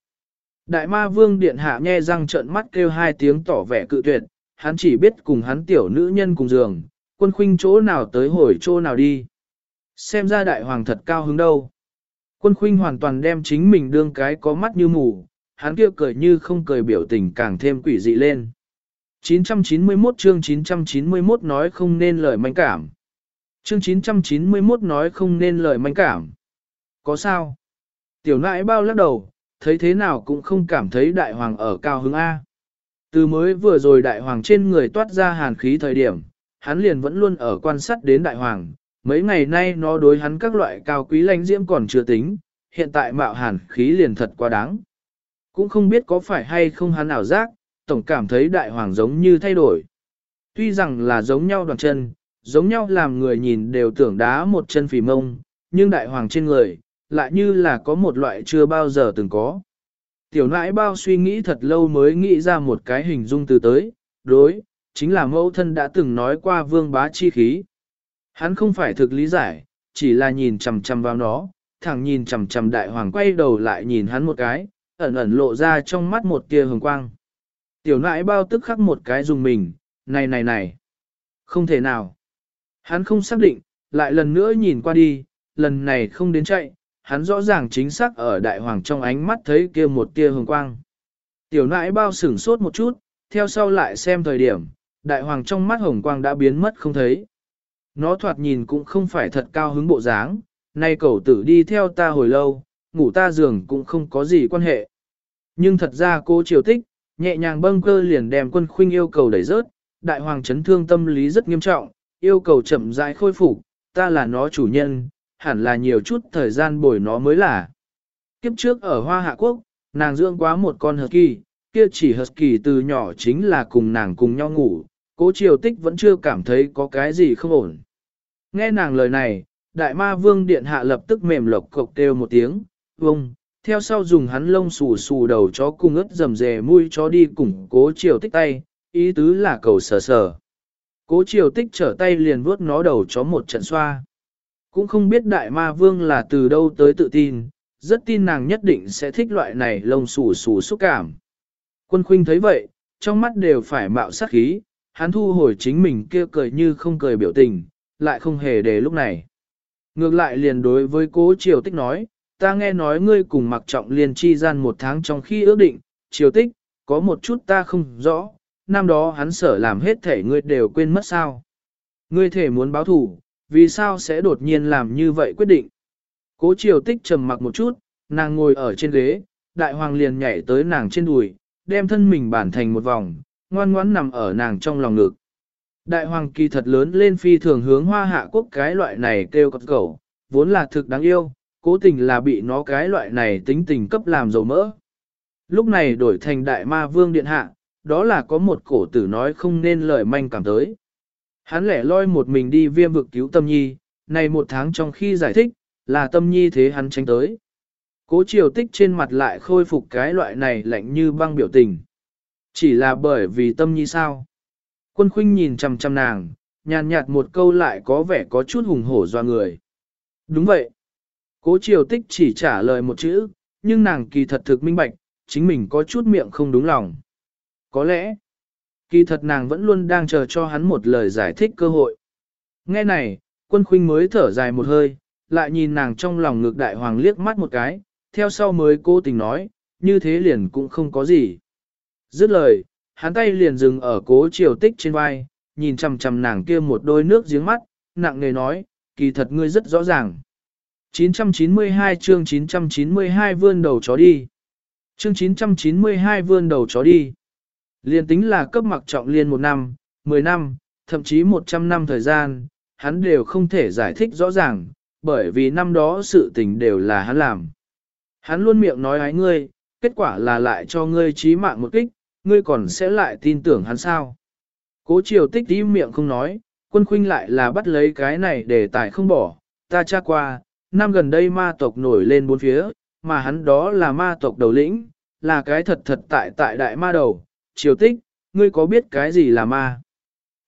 Đại ma vương điện hạ nghe răng trợn mắt kêu hai tiếng tỏ vẻ cự tuyệt, hắn chỉ biết cùng hắn tiểu nữ nhân cùng giường, quân khuynh chỗ nào tới hồi chỗ nào đi. Xem ra đại hoàng thật cao hứng đâu. Quân khuynh hoàn toàn đem chính mình đương cái có mắt như mù, hắn kia cười như không cười biểu tình càng thêm quỷ dị lên. 991 chương 991 nói không nên lời manh cảm. Chương 991 nói không nên lời manh cảm. Có sao? Tiểu nãi bao lắc đầu, thấy thế nào cũng không cảm thấy đại hoàng ở cao hứng A. Từ mới vừa rồi đại hoàng trên người toát ra hàn khí thời điểm, hắn liền vẫn luôn ở quan sát đến đại hoàng. Mấy ngày nay nó đối hắn các loại cao quý lãnh diễm còn chưa tính, hiện tại mạo hàn khí liền thật quá đáng. Cũng không biết có phải hay không hắn ảo giác, tổng cảm thấy đại hoàng giống như thay đổi. Tuy rằng là giống nhau đoàn chân, giống nhau làm người nhìn đều tưởng đá một chân phì mông, nhưng đại hoàng trên người, lại như là có một loại chưa bao giờ từng có. Tiểu nãi bao suy nghĩ thật lâu mới nghĩ ra một cái hình dung từ tới, đối, chính là mẫu thân đã từng nói qua vương bá chi khí. Hắn không phải thực lý giải, chỉ là nhìn chằm chằm vào nó, thẳng nhìn chằm chằm đại hoàng quay đầu lại nhìn hắn một cái, ẩn ẩn lộ ra trong mắt một tia hồng quang. Tiểu nãi bao tức khắc một cái dùng mình, này này này, không thể nào. Hắn không xác định, lại lần nữa nhìn qua đi, lần này không đến chạy, hắn rõ ràng chính xác ở đại hoàng trong ánh mắt thấy kia một tia hồng quang. Tiểu nãi bao sửng sốt một chút, theo sau lại xem thời điểm, đại hoàng trong mắt hồng quang đã biến mất không thấy. Nó thoạt nhìn cũng không phải thật cao hứng bộ dáng, nay cậu tử đi theo ta hồi lâu, ngủ ta giường cũng không có gì quan hệ. Nhưng thật ra cô triều tích, nhẹ nhàng bâng cơ liền đem quân khuynh yêu cầu đẩy rớt, đại hoàng chấn thương tâm lý rất nghiêm trọng, yêu cầu chậm rãi khôi phục, ta là nó chủ nhân, hẳn là nhiều chút thời gian bồi nó mới là. Kiếp trước ở Hoa Hạ Quốc, nàng dưỡng quá một con husky, kia chỉ husky từ nhỏ chính là cùng nàng cùng nhau ngủ, cố triều tích vẫn chưa cảm thấy có cái gì không ổn. Nghe nàng lời này, đại ma vương điện hạ lập tức mềm lộc cộc kêu một tiếng, vông, theo sau dùng hắn lông xù xù đầu chó cùng ướt dầm dề mũi chó đi cùng cố triều tích tay, ý tứ là cầu sờ sờ. Cố triều tích trở tay liền vuốt nó đầu chó một trận xoa. Cũng không biết đại ma vương là từ đâu tới tự tin, rất tin nàng nhất định sẽ thích loại này lông xù xù xúc cảm. Quân khuynh thấy vậy, trong mắt đều phải mạo sát khí, hắn thu hồi chính mình kia cười như không cười biểu tình, lại không hề để lúc này. Ngược lại liền đối với cố triều tích nói, ta nghe nói ngươi cùng mặc trọng liên chi gian một tháng trong khi ước định, triều tích, có một chút ta không rõ, năm đó hắn sở làm hết thể ngươi đều quên mất sao. Ngươi thể muốn báo thủ, vì sao sẽ đột nhiên làm như vậy quyết định. Cố triều tích trầm mặc một chút, nàng ngồi ở trên ghế, đại hoàng liền nhảy tới nàng trên đùi, đem thân mình bản thành một vòng, ngoan ngoãn nằm ở nàng trong lòng ngực. Đại hoàng kỳ thật lớn lên phi thường hướng hoa hạ quốc cái loại này kêu cọt cẩu, vốn là thực đáng yêu, cố tình là bị nó cái loại này tính tình cấp làm dầu mỡ. Lúc này đổi thành đại ma vương điện hạ, đó là có một cổ tử nói không nên lời manh cảm tới. Hắn lẻ loi một mình đi viêm vực cứu tâm nhi, này một tháng trong khi giải thích, là tâm nhi thế hắn tránh tới. Cố triều tích trên mặt lại khôi phục cái loại này lạnh như băng biểu tình. Chỉ là bởi vì tâm nhi sao. Quân khuynh nhìn chằm chằm nàng, nhàn nhạt một câu lại có vẻ có chút hùng hổ doa người. Đúng vậy. Cố triều tích chỉ trả lời một chữ, nhưng nàng kỳ thật thực minh bạch, chính mình có chút miệng không đúng lòng. Có lẽ, kỳ thật nàng vẫn luôn đang chờ cho hắn một lời giải thích cơ hội. Nghe này, quân khuynh mới thở dài một hơi, lại nhìn nàng trong lòng ngược đại hoàng liếc mắt một cái, theo sau mới cố tình nói, như thế liền cũng không có gì. Dứt lời, hắn tay liền dừng ở cố triều tích trên vai, nhìn chằm chằm nàng kia một đôi nước giếng mắt, nặng nề nói, kỳ thật ngươi rất rõ ràng. 992 chương 992 vươn đầu chó đi. Chương 992 vươn đầu chó đi. Liên tính là cấp mặc trọng liên một năm, 10 năm, thậm chí 100 năm thời gian, hắn đều không thể giải thích rõ ràng, bởi vì năm đó sự tình đều là hắn làm. Hắn luôn miệng nói ái ngươi, kết quả là lại cho ngươi trí mạng một kích, ngươi còn sẽ lại tin tưởng hắn sao. Cố triều tích im miệng không nói, quân khuynh lại là bắt lấy cái này để tài không bỏ, ta tra qua, năm gần đây ma tộc nổi lên bốn phía, mà hắn đó là ma tộc đầu lĩnh, là cái thật thật tại tại đại ma đầu, triều tích, ngươi có biết cái gì là ma?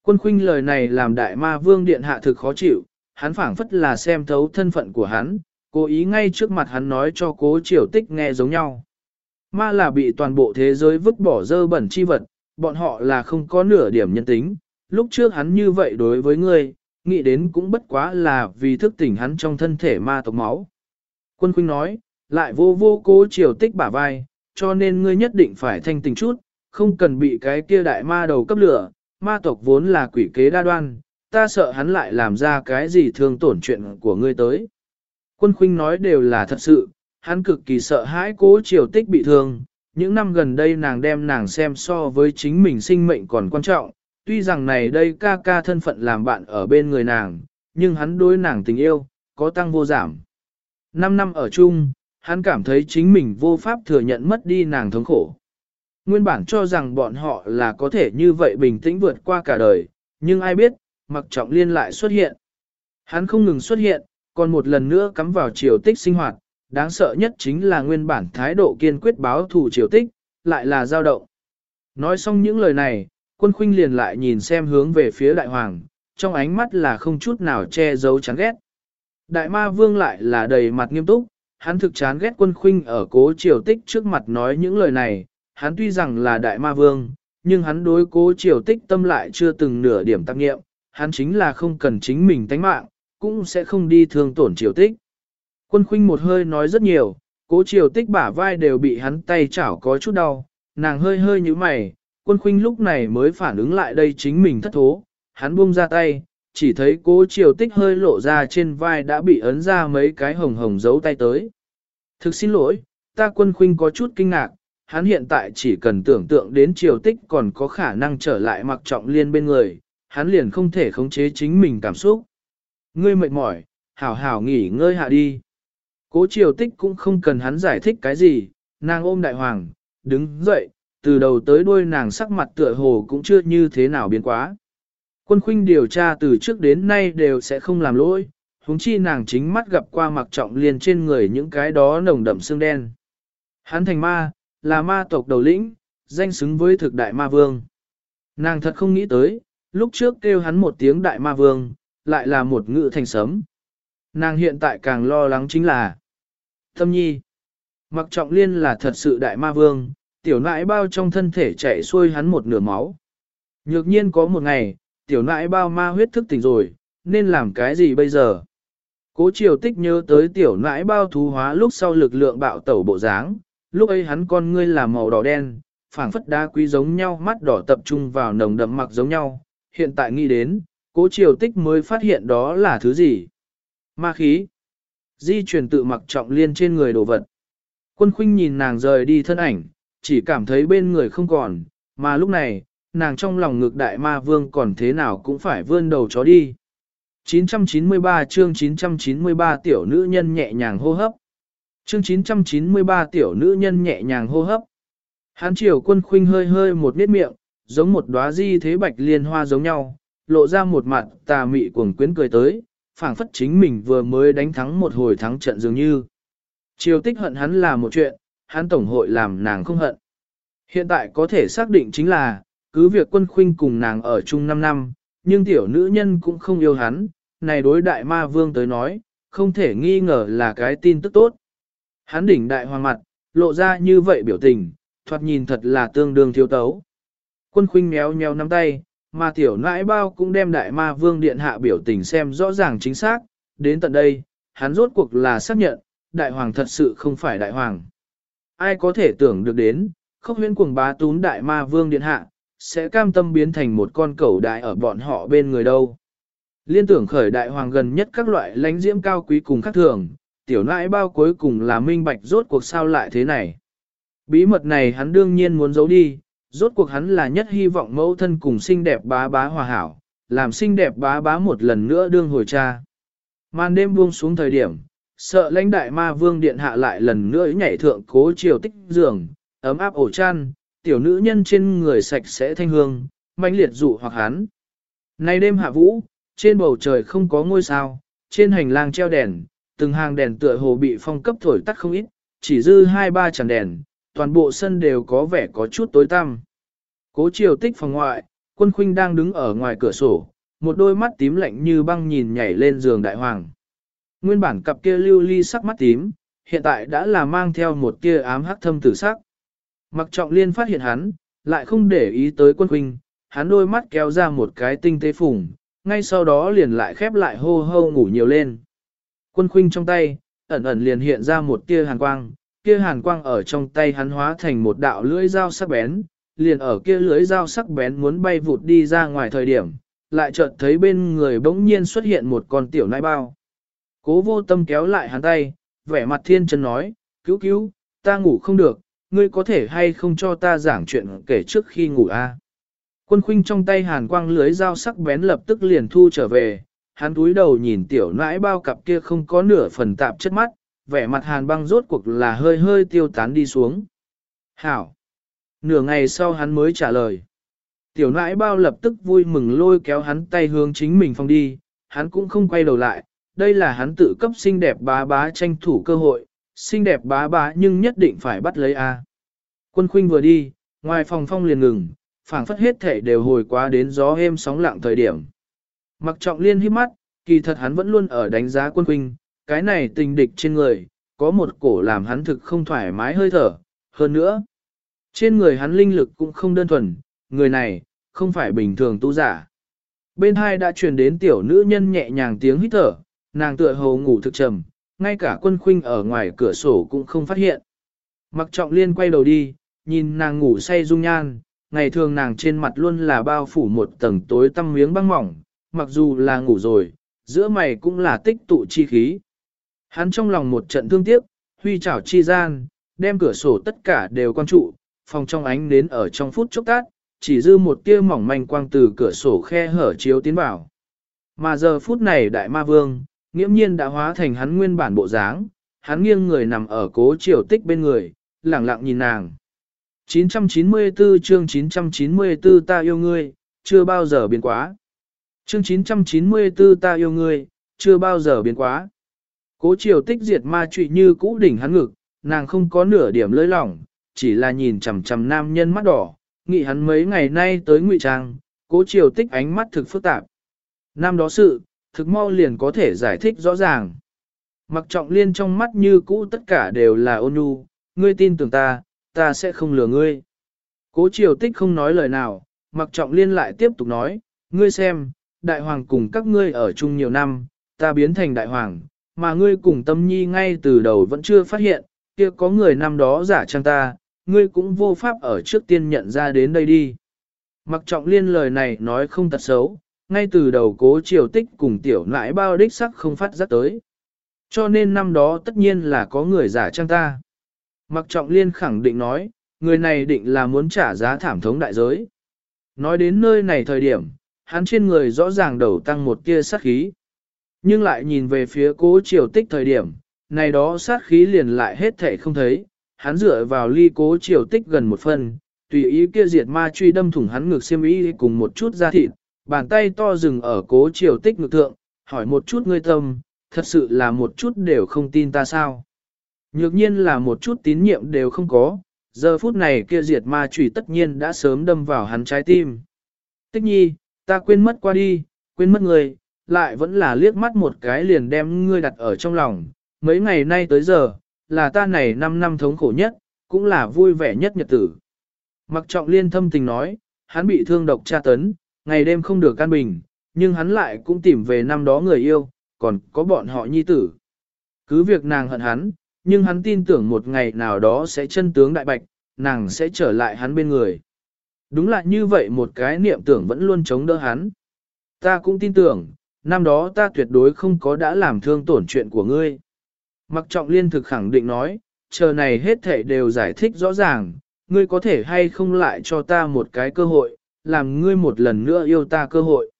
Quân khuynh lời này làm đại ma vương điện hạ thực khó chịu, hắn phảng phất là xem thấu thân phận của hắn, cố ý ngay trước mặt hắn nói cho cố triều tích nghe giống nhau. Ma là bị toàn bộ thế giới vứt bỏ dơ bẩn chi vật, bọn họ là không có nửa điểm nhân tính. Lúc trước hắn như vậy đối với ngươi, nghĩ đến cũng bất quá là vì thức tỉnh hắn trong thân thể ma tộc máu. Quân khuynh nói, lại vô vô cố triều tích bả vai, cho nên ngươi nhất định phải thanh tình chút, không cần bị cái kia đại ma đầu cấp lửa, ma tộc vốn là quỷ kế đa đoan, ta sợ hắn lại làm ra cái gì thương tổn chuyện của ngươi tới. Quân khuynh nói đều là thật sự, hắn cực kỳ sợ hãi cố triều tích bị thương, những năm gần đây nàng đem nàng xem so với chính mình sinh mệnh còn quan trọng, tuy rằng này đây ca ca thân phận làm bạn ở bên người nàng, nhưng hắn đối nàng tình yêu, có tăng vô giảm. Năm năm ở chung, hắn cảm thấy chính mình vô pháp thừa nhận mất đi nàng thống khổ. Nguyên bản cho rằng bọn họ là có thể như vậy bình tĩnh vượt qua cả đời, nhưng ai biết, mặc trọng liên lại xuất hiện. Hắn không ngừng xuất hiện, còn một lần nữa cắm vào triều tích sinh hoạt, đáng sợ nhất chính là nguyên bản thái độ kiên quyết báo thù triều tích, lại là dao động. Nói xong những lời này, quân khuynh liền lại nhìn xem hướng về phía đại hoàng, trong ánh mắt là không chút nào che giấu chán ghét. Đại ma vương lại là đầy mặt nghiêm túc, hắn thực chán ghét quân khuynh ở cố triều tích trước mặt nói những lời này, hắn tuy rằng là đại ma vương, nhưng hắn đối cố triều tích tâm lại chưa từng nửa điểm tác nghiệm, hắn chính là không cần chính mình tánh mạng, cũng sẽ không đi thương tổn triều tích. Quân khuynh một hơi nói rất nhiều, cố triều tích bả vai đều bị hắn tay chảo có chút đau, nàng hơi hơi như mày, quân khuynh lúc này mới phản ứng lại đây chính mình thất thố, hắn buông ra tay, chỉ thấy cố triều tích hơi lộ ra trên vai đã bị ấn ra mấy cái hồng hồng dấu tay tới. Thực xin lỗi, ta quân khuynh có chút kinh ngạc, hắn hiện tại chỉ cần tưởng tượng đến triều tích còn có khả năng trở lại mặc trọng liên bên người, hắn liền không thể khống chế chính mình cảm xúc. Ngươi mệt mỏi, hảo hảo nghỉ ngơi hạ đi. Cố triều tích cũng không cần hắn giải thích cái gì, nàng ôm đại hoàng, đứng dậy, từ đầu tới đuôi nàng sắc mặt tựa hồ cũng chưa như thế nào biến quá. Quân khuynh điều tra từ trước đến nay đều sẽ không làm lỗi, huống chi nàng chính mắt gặp qua mặc trọng liền trên người những cái đó nồng đậm xương đen. Hắn thành ma, là ma tộc đầu lĩnh, danh xứng với thực đại ma vương. Nàng thật không nghĩ tới, lúc trước kêu hắn một tiếng đại ma vương, lại là một ngự thành sấm. Nàng hiện tại càng lo lắng chính là Tâm nhi. Mặc trọng liên là thật sự đại ma vương, tiểu nãi bao trong thân thể chạy xuôi hắn một nửa máu. Nhược nhiên có một ngày, tiểu nãi bao ma huyết thức tỉnh rồi, nên làm cái gì bây giờ? Cố triều tích nhớ tới tiểu nãi bao thú hóa lúc sau lực lượng bạo tẩu bộ dáng, lúc ấy hắn con ngươi là màu đỏ đen, phảng phất đá quý giống nhau mắt đỏ tập trung vào nồng đậm mặc giống nhau, hiện tại nghĩ đến, cố triều tích mới phát hiện đó là thứ gì? Ma khí. Di chuyển tự mặc trọng liên trên người đồ vật. Quân khuynh nhìn nàng rời đi thân ảnh, chỉ cảm thấy bên người không còn, mà lúc này, nàng trong lòng ngực đại ma vương còn thế nào cũng phải vươn đầu chó đi. 993 chương 993 tiểu nữ nhân nhẹ nhàng hô hấp. Chương 993 tiểu nữ nhân nhẹ nhàng hô hấp. Hán triều quân khuynh hơi hơi một nét miệng, giống một đóa di thế bạch liên hoa giống nhau, lộ ra một mặt tà mị cuồng quyến cười tới, phảng phất chính mình vừa mới đánh thắng một hồi thắng trận dường như. Triều tích hận hắn là một chuyện, hắn tổng hội làm nàng không hận. Hiện tại có thể xác định chính là, cứ việc quân khuynh cùng nàng ở chung 5 năm, nhưng tiểu nữ nhân cũng không yêu hắn, này đối đại ma vương tới nói, không thể nghi ngờ là cái tin tức tốt. Hắn đỉnh đại hoàng mặt, lộ ra như vậy biểu tình, thoạt nhìn thật là tương đương thiếu tấu. Quân khuynh méo méo nắm tay, mà tiểu nãi bao cũng đem đại ma vương điện hạ biểu tình xem rõ ràng chính xác, đến tận đây, hắn rốt cuộc là xác nhận, đại hoàng thật sự không phải đại hoàng. Ai có thể tưởng được đến, khốc huyễn cuồng bá tún đại ma vương điện hạ, sẽ cam tâm biến thành một con cẩu đại ở bọn họ bên người đâu. Liên tưởng khởi đại hoàng gần nhất các loại lánh diễm cao quý cùng khác thường, tiểu nãi bao cuối cùng là minh bạch rốt cuộc sao lại thế này. Bí mật này hắn đương nhiên muốn giấu đi, rốt cuộc hắn là nhất hy vọng mẫu thân cùng xinh đẹp bá bá hòa hảo, làm xinh đẹp bá bá một lần nữa đương hồi cha. Màn đêm buông xuống thời điểm, sợ lãnh đại ma vương điện hạ lại lần nữa nhảy thượng cố chiều tích giường, ấm áp ổ chăn, tiểu nữ nhân trên người sạch sẽ thanh hương, manh liệt dụ hoặc hắn. Nay đêm hạ vũ, trên bầu trời không có ngôi sao, trên hành lang treo đèn, từng hàng đèn tựa hồ bị phong cấp thổi tắt không ít, chỉ dư hai ba chẳng đèn, toàn bộ sân đều có vẻ có chút tối tăm. Cố triều tích phòng ngoại, quân khuynh đang đứng ở ngoài cửa sổ, một đôi mắt tím lạnh như băng nhìn nhảy lên giường đại hoàng. Nguyên bản cặp kia lưu ly sắc mắt tím, hiện tại đã là mang theo một tia ám hắc thâm tử sắc. Mặc trọng liên phát hiện hắn, lại không để ý tới quân khuynh, hắn đôi mắt kéo ra một cái tinh tế phủng, ngay sau đó liền lại khép lại hô hô ngủ nhiều lên. Quân khuynh trong tay, ẩn ẩn liền hiện ra một tia hàn quang, kia hàn quang ở trong tay hắn hóa thành một đạo lưỡi dao sắc bén, liền ở kia lưỡi dao sắc bén muốn bay vụt đi ra ngoài thời điểm, lại chợt thấy bên người bỗng nhiên xuất hiện một con tiểu nai bao. Cố vô tâm kéo lại hắn tay, vẻ mặt thiên chân nói, cứu cứu, ta ngủ không được, ngươi có thể hay không cho ta giảng chuyện kể trước khi ngủ a? Quân khuynh trong tay hàn quang lưới dao sắc bén lập tức liền thu trở về, hắn túi đầu nhìn tiểu nãi bao cặp kia không có nửa phần tạp chất mắt, vẻ mặt hàn băng rốt cuộc là hơi hơi tiêu tán đi xuống. Hảo! Nửa ngày sau hắn mới trả lời. Tiểu nãi bao lập tức vui mừng lôi kéo hắn tay hướng chính mình phong đi, hắn cũng không quay đầu lại, đây là hắn tự cấp xinh đẹp bá bá tranh thủ cơ hội, xinh đẹp bá bá nhưng nhất định phải bắt lấy A. Quân khuynh vừa đi, ngoài phòng phong liền ngừng, phảng phất hết thể đều hồi quá đến gió êm sóng lặng thời điểm. Mặc trọng liên hít mắt, kỳ thật hắn vẫn luôn ở đánh giá quân huynh, cái này tình địch trên người, có một cổ làm hắn thực không thoải mái hơi thở, hơn nữa. Trên người hắn linh lực cũng không đơn thuần, người này, không phải bình thường tu giả. Bên hai đã truyền đến tiểu nữ nhân nhẹ nhàng tiếng hít thở, nàng tựa hồ ngủ thực trầm, ngay cả quân khuynh ở ngoài cửa sổ cũng không phát hiện. Mặc trọng liên quay đầu đi, nhìn nàng ngủ say dung nhan, ngày thường nàng trên mặt luôn là bao phủ một tầng tối tăm miếng băng mỏng, mặc dù là ngủ rồi, giữa mày cũng là tích tụ chi khí. Hắn trong lòng một trận thương tiếc, huy chảo chi gian, đem cửa sổ tất cả đều quan trụ, phòng trong ánh đến ở trong phút chốc tát, chỉ dư một tia mỏng manh quang từ cửa sổ khe hở chiếu tiến vào. Mà giờ phút này đại ma vương, nghiễm nhiên đã hóa thành hắn nguyên bản bộ dáng, hắn nghiêng người nằm ở cố triều tích bên người, lẳng lặng nhìn nàng. 994 chương 994 ta yêu ngươi, chưa bao giờ biến quá. Chương 994 ta yêu ngươi, chưa bao giờ biến quá. Cố chiều tích diệt ma trụy như cũ đỉnh hắn ngực, nàng không có nửa điểm lơi lỏng, chỉ là nhìn chằm chằm nam nhân mắt đỏ, nghĩ hắn mấy ngày nay tới ngụy trang, cố chiều tích ánh mắt thực phức tạp. Nam đó sự, thực mau liền có thể giải thích rõ ràng. Mặc trọng liên trong mắt như cũ tất cả đều là ôn nhu, ngươi tin tưởng ta, ta sẽ không lừa ngươi. Cố triều tích không nói lời nào, mặc trọng liên lại tiếp tục nói, ngươi xem, đại hoàng cùng các ngươi ở chung nhiều năm, ta biến thành đại hoàng, mà ngươi cùng tâm nhi ngay từ đầu vẫn chưa phát hiện, kia có người năm đó giả trang ta, ngươi cũng vô pháp ở trước tiên nhận ra đến đây đi. Mặc trọng liên lời này nói không tật xấu, ngay từ đầu cố triều tích cùng tiểu nãi bao đích sắc không phát giác tới. Cho nên năm đó tất nhiên là có người giả trang ta. Mặc trọng liên khẳng định nói, người này định là muốn trả giá thảm thống đại giới. Nói đến nơi này thời điểm, hắn trên người rõ ràng đầu tăng một tia sát khí. Nhưng lại nhìn về phía cố triều tích thời điểm, này đó sát khí liền lại hết thể không thấy, hắn dựa vào ly cố triều tích gần một phần, tùy ý kia diệt ma truy đâm thủng hắn ngược xiêm y cùng một chút da thịt, bàn tay to dừng ở cố triều tích ngực thượng, hỏi một chút ngươi tâm, thật sự là một chút đều không tin ta sao. Nhược nhiên là một chút tín nhiệm đều không có, giờ phút này kia diệt ma trùy tất nhiên đã sớm đâm vào hắn trái tim. Tích nhi, ta quên mất qua đi, quên mất người, lại vẫn là liếc mắt một cái liền đem ngươi đặt ở trong lòng. Mấy ngày nay tới giờ, là ta này 5 năm thống khổ nhất, cũng là vui vẻ nhất nhật tử. Mặc trọng liên thâm tình nói, hắn bị thương độc tra tấn, ngày đêm không được can bình, nhưng hắn lại cũng tìm về năm đó người yêu, còn có bọn họ nhi tử. Cứ việc nàng hận hắn, nhưng hắn tin tưởng một ngày nào đó sẽ chân tướng đại bạch, nàng sẽ trở lại hắn bên người. Đúng là như vậy một cái niệm tưởng vẫn luôn chống đỡ hắn. Ta cũng tin tưởng, năm đó ta tuyệt đối không có đã làm thương tổn chuyện của ngươi. Mặc trọng liên thực khẳng định nói, chờ này hết thể đều giải thích rõ ràng, ngươi có thể hay không lại cho ta một cái cơ hội, làm ngươi một lần nữa yêu ta cơ hội.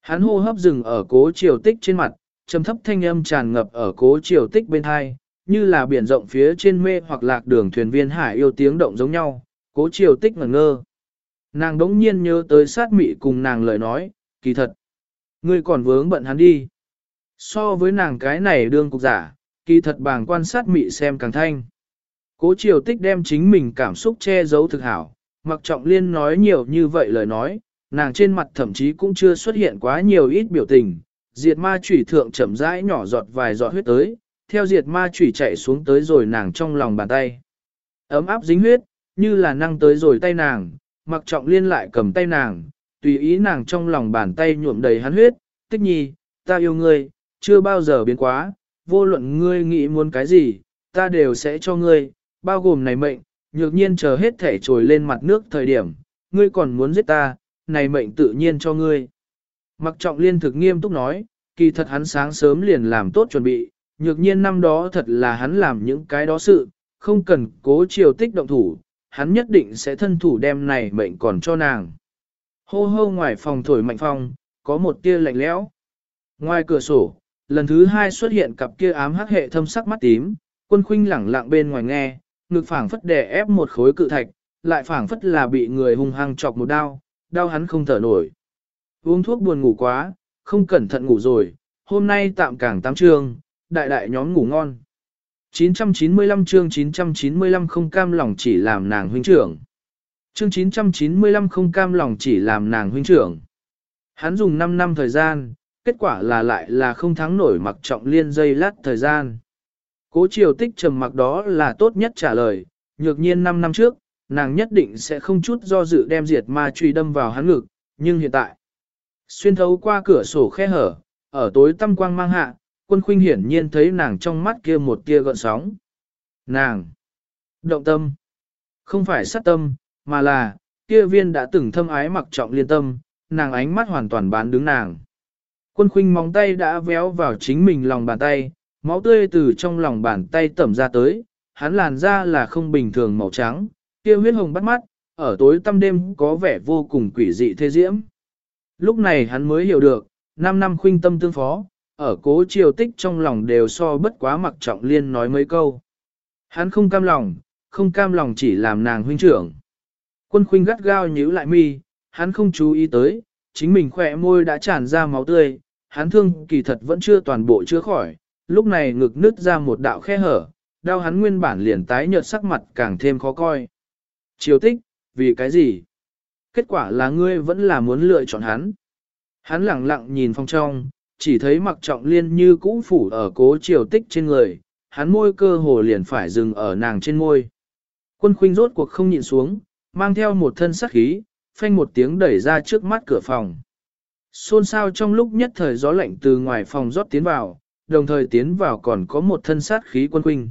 Hắn hô hấp dừng ở cố triều tích trên mặt, trầm thấp thanh âm tràn ngập ở cố triều tích bên hai, như là biển rộng phía trên mê hoặc lạc đường thuyền viên hải yêu tiếng động giống nhau, cố triều tích ngẩn ngơ. Nàng đống nhiên nhớ tới sát mị cùng nàng lời nói, kỳ thật. Ngươi còn vướng bận hắn đi. So với nàng cái này đương cục giả, kỳ thật bàng quan sát mị xem càng thanh. Cố triều tích đem chính mình cảm xúc che giấu thực hảo, mặc trọng liên nói nhiều như vậy lời nói, nàng trên mặt thậm chí cũng chưa xuất hiện quá nhiều ít biểu tình, diệt ma chủy thượng chậm rãi nhỏ giọt vài giọt huyết tới, theo diệt ma chủy chạy xuống tới rồi nàng trong lòng bàn tay. Ấm áp dính huyết, như là năng tới rồi tay nàng, mặc trọng liên lại cầm tay nàng, tùy ý nàng trong lòng bàn tay nhuộm đầy hắn huyết, tích nhi, ta yêu ngươi, chưa bao giờ biến quá, vô luận ngươi nghĩ muốn cái gì, ta đều sẽ cho ngươi, bao gồm này mệnh, nhược nhiên chờ hết thể trồi lên mặt nước thời điểm, ngươi còn muốn giết ta, này mệnh tự nhiên cho ngươi. Mặc trọng liên thực nghiêm túc nói, kỳ thật hắn sáng sớm liền làm tốt chuẩn bị, nhược nhiên năm đó thật là hắn làm những cái đó sự, không cần cố chiều tích động thủ, hắn nhất định sẽ thân thủ đem này mệnh còn cho nàng. Hô hô ngoài phòng thổi mạnh phong, có một tia lạnh lẽo. Ngoài cửa sổ, lần thứ hai xuất hiện cặp kia ám hắc hệ thâm sắc mắt tím, quân khuynh lẳng lặng bên ngoài nghe, ngực phảng phất đè ép một khối cự thạch, lại phảng phất là bị người hung hăng chọc một đau, đau hắn không thở nổi. Uống thuốc buồn ngủ quá, không cẩn thận ngủ rồi, hôm nay tạm cảng tám trường, đại đại nhóm ngủ ngon. 995 chương 995 không cam lòng chỉ làm nàng huynh trưởng. Chương 995 không cam lòng chỉ làm nàng huynh trưởng. Hắn dùng 5 năm thời gian, kết quả là lại là không thắng nổi mặc trọng liên dây lát thời gian. Cố triều tích trầm mặc đó là tốt nhất trả lời, nhược nhiên 5 năm trước, nàng nhất định sẽ không chút do dự đem diệt ma truy đâm vào hắn ngực, nhưng hiện tại, xuyên thấu qua cửa sổ khe hở, ở tối tăm quang mang hạ, quân khuynh hiển nhiên thấy nàng trong mắt kia một tia gợn sóng. Nàng! Động tâm! Không phải sát tâm, mà là, kia viên đã từng thâm ái mặc trọng liên tâm, nàng ánh mắt hoàn toàn bán đứng nàng. Quân khuynh móng tay đã véo vào chính mình lòng bàn tay, máu tươi từ trong lòng bàn tay tẩm ra tới, hắn làn da là không bình thường màu trắng, kia huyết hồng bắt mắt, ở tối tăm đêm có vẻ vô cùng quỷ dị thế diễm. Lúc này hắn mới hiểu được, 5 năm khuynh tâm tương phó, ở cố triều tích trong lòng đều so bất quá mặc trọng liên nói mấy câu. Hắn không cam lòng, không cam lòng chỉ làm nàng huynh trưởng. Quân khuynh gắt gao nhíu lại mi, hắn không chú ý tới, chính mình khỏe môi đã tràn ra máu tươi, hắn thương kỳ thật vẫn chưa toàn bộ chữa khỏi, lúc này ngực nứt ra một đạo khe hở, đau hắn nguyên bản liền tái nhợt sắc mặt càng thêm khó coi. Triều tích, vì cái gì? Kết quả là ngươi vẫn là muốn lựa chọn hắn. Hắn lặng lặng nhìn phong trong, chỉ thấy mặc trọng liên như cũ phủ ở cố triều tích trên người, hắn môi cơ hồ liền phải dừng ở nàng trên môi. Quân khuynh rốt cuộc không nhịn xuống, mang theo một thân sắc khí, phanh một tiếng đẩy ra trước mắt cửa phòng. Xôn xao trong lúc nhất thời gió lạnh từ ngoài phòng rót tiến vào, đồng thời tiến vào còn có một thân sát khí quân khuynh.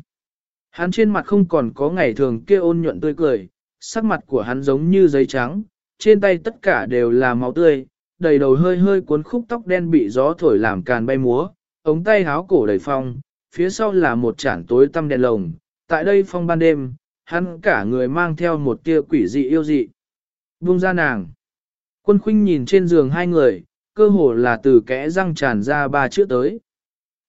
Hắn trên mặt không còn có ngày thường kia ôn nhuận tươi cười, sắc mặt của hắn giống như giấy trắng, trên tay tất cả đều là máu tươi, đầy đầu hơi hơi cuốn khúc tóc đen bị gió thổi làm càn bay múa, ống tay háo cổ đầy phong, phía sau là một chản tối tăm đèn lồng, tại đây phong ban đêm, hắn cả người mang theo một tia quỷ dị yêu dị. Buông ra nàng. Quân khuynh nhìn trên giường hai người, cơ hồ là từ kẽ răng tràn ra ba chữ tới.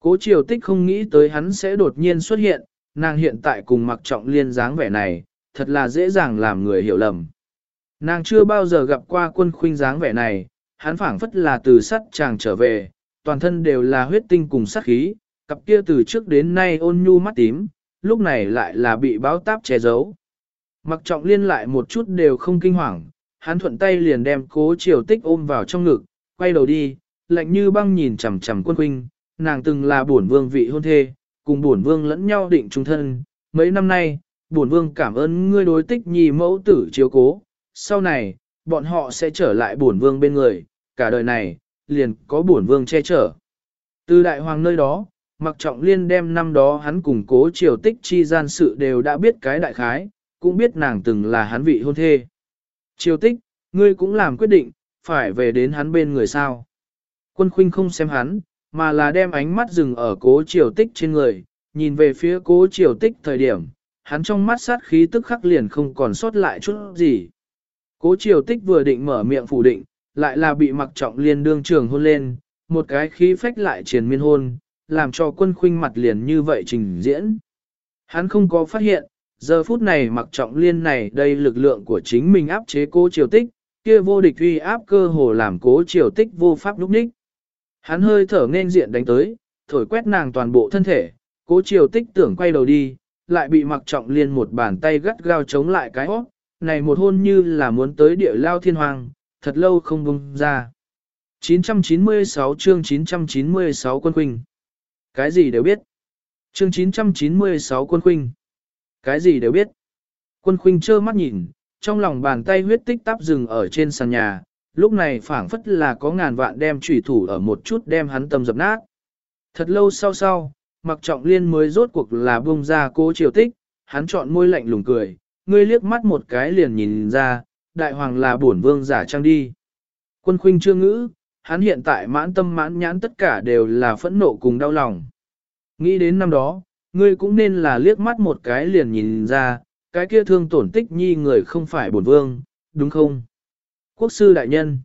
Cố triều tích không nghĩ tới hắn sẽ đột nhiên xuất hiện, nàng hiện tại cùng mặc trọng liên dáng vẻ này, thật là dễ dàng làm người hiểu lầm. Nàng chưa bao giờ gặp qua quân khuynh dáng vẻ này, hắn phảng phất là từ sắt chàng trở về, toàn thân đều là huyết tinh cùng sát khí, cặp kia từ trước đến nay ôn nhu mắt tím, lúc này lại là bị báo táp che giấu. Mặc trọng liên lại một chút đều không kinh hoàng, hắn thuận tay liền đem cố triều tích ôm vào trong ngực, quay đầu đi, lạnh như băng nhìn chằm chằm quân huynh, nàng từng là bổn vương vị hôn thê, cùng bổn vương lẫn nhau định trung thân, mấy năm nay, bổn vương cảm ơn ngươi đối tích nhì mẫu tử chiếu cố, sau này, bọn họ sẽ trở lại bổn vương bên người, cả đời này, liền có bổn vương che chở. Từ đại hoàng nơi đó, mặc trọng liên đem năm đó hắn cùng cố triều tích chi gian sự đều đã biết cái đại khái, cũng biết nàng từng là hắn vị hôn thê. Triều tích, ngươi cũng làm quyết định, phải về đến hắn bên người sao. Quân khuynh không xem hắn, mà là đem ánh mắt dừng ở cố triều tích trên người, nhìn về phía cố triều tích thời điểm, hắn trong mắt sát khí tức khắc liền không còn sót lại chút gì. Cố triều tích vừa định mở miệng phủ định, lại là bị mặc trọng liên đương trường hôn lên, một cái khí phách lại triển miên hôn, làm cho quân khuynh mặt liền như vậy trình diễn. Hắn không có phát hiện, giờ phút này mặc trọng liên này đây lực lượng của chính mình áp chế cố triều tích, kia vô địch uy áp cơ hồ làm cố triều tích vô pháp lúc ních. Hắn hơi thở nên diện đánh tới, thổi quét nàng toàn bộ thân thể, cố triều tích tưởng quay đầu đi, lại bị mặc trọng liên một bàn tay gắt gao chống lại cái hót, này một hôn như là muốn tới địa lao thiên hoàng, thật lâu không bung ra. 996 chương 996 quân khuynh. Cái gì đều biết. Chương 996 quân khuynh. Cái gì đều biết. Quân khuynh trơ mắt nhìn, trong lòng bàn tay huyết tích tắp rừng ở trên sàn nhà, lúc này phảng phất là có ngàn vạn đem trùy thủ ở một chút đem hắn tâm dập nát. Thật lâu sau sau, mặc trọng liên mới rốt cuộc là bung ra cố triều tích, hắn chọn môi lạnh lùng cười, ngươi liếc mắt một cái liền nhìn ra, đại hoàng là bổn vương giả trang đi. Quân khuynh chưa ngữ, hắn hiện tại mãn tâm mãn nhãn tất cả đều là phẫn nộ cùng đau lòng. Nghĩ đến năm đó, ngươi cũng nên là liếc mắt một cái liền nhìn ra, cái kia thương tổn tích nhi người không phải bổn vương, đúng không? Quốc sư đại nhân.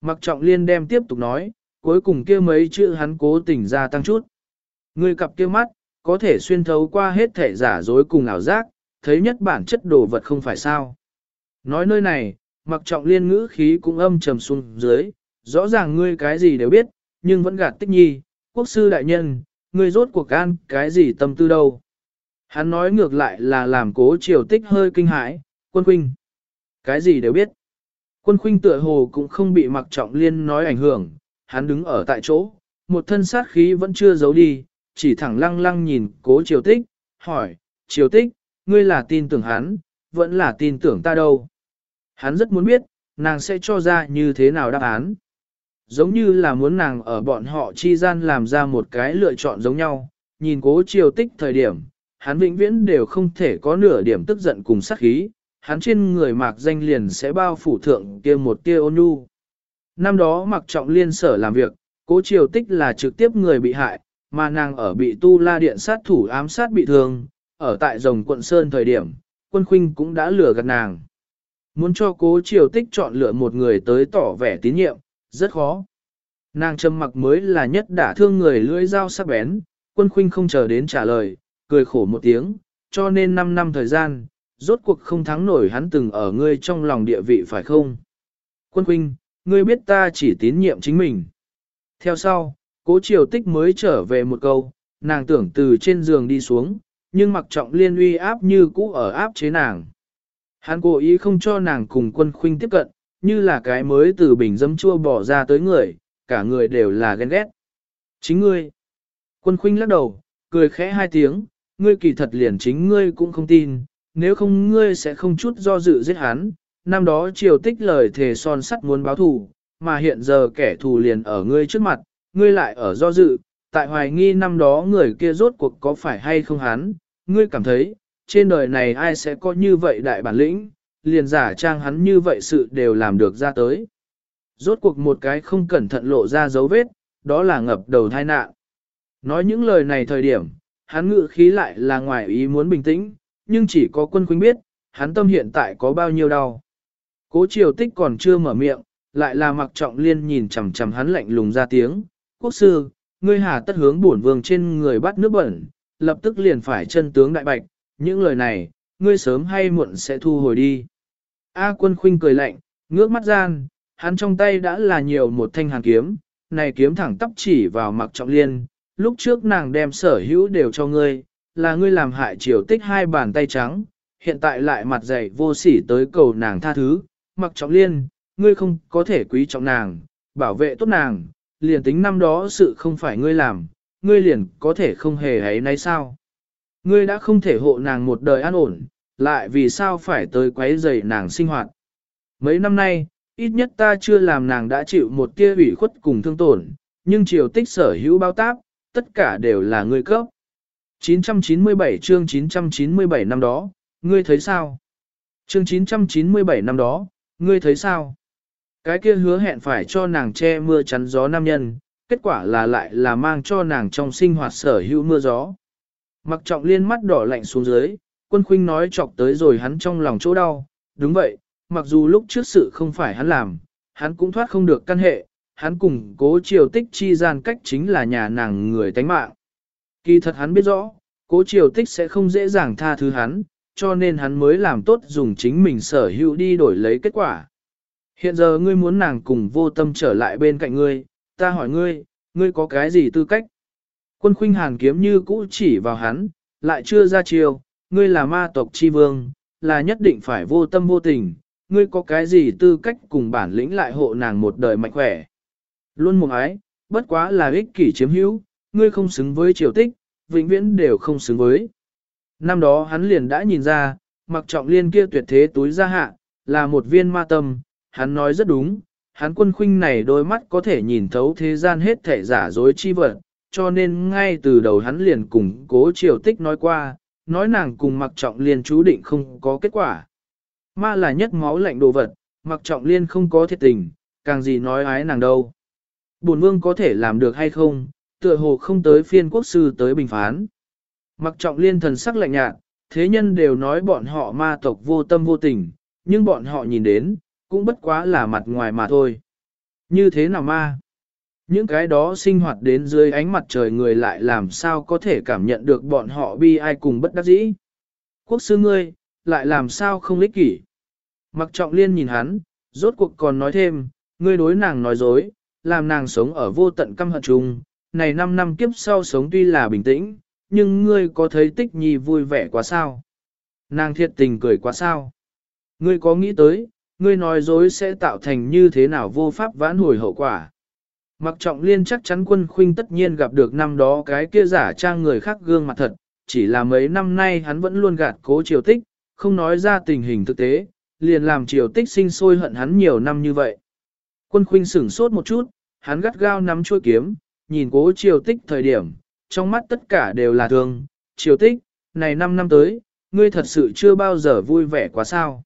Mặc trọng liên đem tiếp tục nói, cuối cùng kia mấy chữ hắn cố tình ra tăng chút. Ngươi cặp kia mắt, có thể xuyên thấu qua hết thể giả dối cùng ảo giác, thấy nhất bản chất đồ vật không phải sao. Nói nơi này, mặc trọng liên ngữ khí cũng âm trầm xuống dưới, rõ ràng ngươi cái gì đều biết, nhưng vẫn gạt tích nhi, quốc sư đại nhân, ngươi rốt cuộc an cái gì tâm tư đâu. Hắn nói ngược lại là làm cố triều tích hơi kinh hãi, quân khuynh. Cái gì đều biết. Quân khuynh tựa hồ cũng không bị mặc trọng liên nói ảnh hưởng, hắn đứng ở tại chỗ, một thân sát khí vẫn chưa giấu đi, chỉ thẳng lăng lăng nhìn cố triều tích, hỏi, triều tích, ngươi là tin tưởng hắn, vẫn là tin tưởng ta đâu. Hắn rất muốn biết, nàng sẽ cho ra như thế nào đáp án. giống như là muốn nàng ở bọn họ chi gian làm ra một cái lựa chọn giống nhau, nhìn cố triều tích thời điểm, hắn vĩnh viễn đều không thể có nửa điểm tức giận cùng sát khí, hắn trên người mạc danh liền sẽ bao phủ thượng kia một tia ôn nhu. Năm đó mặc trọng liên sở làm việc, cố triều tích là trực tiếp người bị hại, mà nàng ở bị tu la điện sát thủ ám sát bị thương, ở tại rồng quận Sơn thời điểm, quân khuynh cũng đã lừa gạt nàng. Muốn cho cố triều tích chọn lựa một người tới tỏ vẻ tín nhiệm, rất khó. Nàng trầm mặc mới là nhất đả thương người lưỡi dao sắc bén, quân khuynh không chờ đến trả lời, cười khổ một tiếng, cho nên 5 năm thời gian, rốt cuộc không thắng nổi hắn từng ở ngươi trong lòng địa vị phải không? Quân khuynh, ngươi biết ta chỉ tín nhiệm chính mình. Theo sau, cố triều tích mới trở về một câu, nàng tưởng từ trên giường đi xuống, nhưng mặc trọng liên uy áp như cũ ở áp chế nàng. Hắn cố ý không cho nàng cùng quân khuynh tiếp cận, như là cái mới từ bình dấm chua bỏ ra tới người, cả người đều là ghen ghét. Chính ngươi. Quân khuynh lắc đầu, cười khẽ hai tiếng, ngươi kỳ thật liền chính ngươi cũng không tin, nếu không ngươi sẽ không chút do dự giết hắn. Năm đó triều tích lời thề son sắt muốn báo thù, mà hiện giờ kẻ thù liền ở ngươi trước mặt, ngươi lại ở do dự, tại hoài nghi năm đó người kia rốt cuộc có phải hay không hắn, ngươi cảm thấy, trên đời này ai sẽ có như vậy đại bản lĩnh, liền giả trang hắn như vậy sự đều làm được ra tới. Rốt cuộc một cái không cẩn thận lộ ra dấu vết, đó là ngập đầu thai nạn. Nói những lời này thời điểm, hắn ngự khí lại là ngoài ý muốn bình tĩnh, nhưng chỉ có quân khuynh biết, hắn tâm hiện tại có bao nhiêu đau. Cố triều tích còn chưa mở miệng, lại là mặc trọng liên nhìn chằm chằm hắn lạnh lùng ra tiếng. Quốc sư, ngươi hà tất hướng bổn vương trên người bắt nước bẩn, lập tức liền phải chân tướng đại bạch, những lời này, ngươi sớm hay muộn sẽ thu hồi đi. A quân Khinh cười lạnh, ngước mắt gian, hắn trong tay đã là nhiều một thanh hàn kiếm, này kiếm thẳng tắp chỉ vào mặc trọng liên, lúc trước nàng đem sở hữu đều cho ngươi, là ngươi làm hại triều tích hai bàn tay trắng, hiện tại lại mặt dày vô sỉ tới cầu nàng tha thứ, mặc trọng liên, ngươi không có thể quý trọng nàng, bảo vệ tốt nàng, liền tính năm đó sự không phải ngươi làm, ngươi liền có thể không hề ấy nay sao. Ngươi đã không thể hộ nàng một đời an ổn, lại vì sao phải tới quấy rầy nàng sinh hoạt. Mấy năm nay, ít nhất ta chưa làm nàng đã chịu một tia ủy khuất cùng thương tổn, nhưng triều tích sở hữu bao táp, tất cả đều là ngươi cấp. 997 chương 997 năm đó, ngươi thấy sao? Chương 997 năm đó, ngươi thấy sao? Cái kia hứa hẹn phải cho nàng che mưa chắn gió nam nhân, kết quả là lại là mang cho nàng trong sinh hoạt sở hữu mưa gió. Mặc trọng liên mắt đỏ lạnh xuống dưới, quân khuynh nói chọc tới rồi hắn trong lòng chỗ đau, đúng vậy, mặc dù lúc trước sự không phải hắn làm, hắn cũng thoát không được căn hệ, hắn cùng cố triều tích chi gian cách chính là nhà nàng người tánh mạng. Kỳ thật hắn biết rõ, cố triều tích sẽ không dễ dàng tha thứ hắn, cho nên hắn mới làm tốt dùng chính mình sở hữu đi đổi lấy kết quả. Hiện giờ ngươi muốn nàng cùng vô tâm trở lại bên cạnh ngươi, ta hỏi ngươi, ngươi có cái gì tư cách? Quân khuynh hàn kiếm như cũ chỉ vào hắn, lại chưa ra chiều, ngươi là ma tộc chi vương, là nhất định phải vô tâm vô tình, ngươi có cái gì tư cách cùng bản lĩnh lại hộ nàng một đời mạnh khỏe. Luôn một ái, bất quá là ích kỷ chiếm hữu, ngươi không xứng với triều tích, vĩnh viễn đều không xứng với. Năm đó hắn liền đã nhìn ra, mặc trọng liên kia tuyệt thế túi ra hạ, là một viên ma tâm, hắn nói rất đúng, hắn quân khuynh này đôi mắt có thể nhìn thấu thế gian hết thể giả dối chi vật, cho nên ngay từ đầu hắn liền cùng cố triều tích nói qua, nói nàng cùng mặc trọng liên chú định không có kết quả. Ma là nhất máu lạnh đồ vật, mặc trọng liên không có thiệt tình, càng gì nói ái nàng đâu. Bổn vương có thể làm được hay không, tựa hồ không tới phiên quốc sư tới bình phán. Mặc trọng liên thần sắc lạnh nhạt, thế nhân đều nói bọn họ ma tộc vô tâm vô tình, nhưng bọn họ nhìn đến, cũng bất quá là mặt ngoài mà thôi. Như thế nào ma? Những cái đó sinh hoạt đến dưới ánh mặt trời người lại làm sao có thể cảm nhận được bọn họ bi ai cùng bất đắc dĩ. Quốc sư ngươi, lại làm sao không lích kỷ. Mặc trọng liên nhìn hắn, rốt cuộc còn nói thêm, ngươi đối nàng nói dối, làm nàng sống ở vô tận căm hận chung, này 5 năm kiếp sau sống tuy là bình tĩnh, nhưng ngươi có thấy tích nhi vui vẻ quá sao? Nàng thiệt tình cười quá sao? Ngươi có nghĩ tới, ngươi nói dối sẽ tạo thành như thế nào vô pháp vãn hồi hậu quả? Mặc trọng liên chắc chắn quân khuynh tất nhiên gặp được năm đó cái kia giả trang người khác gương mặt thật, chỉ là mấy năm nay hắn vẫn luôn gạt cố triều tích, không nói ra tình hình thực tế, liền làm triều tích sinh sôi hận hắn nhiều năm như vậy. Quân khuynh sửng sốt một chút, hắn gắt gao nắm chuôi kiếm, nhìn cố triều tích thời điểm, trong mắt tất cả đều là thương, triều tích, này 5 năm tới, ngươi thật sự chưa bao giờ vui vẻ quá sao.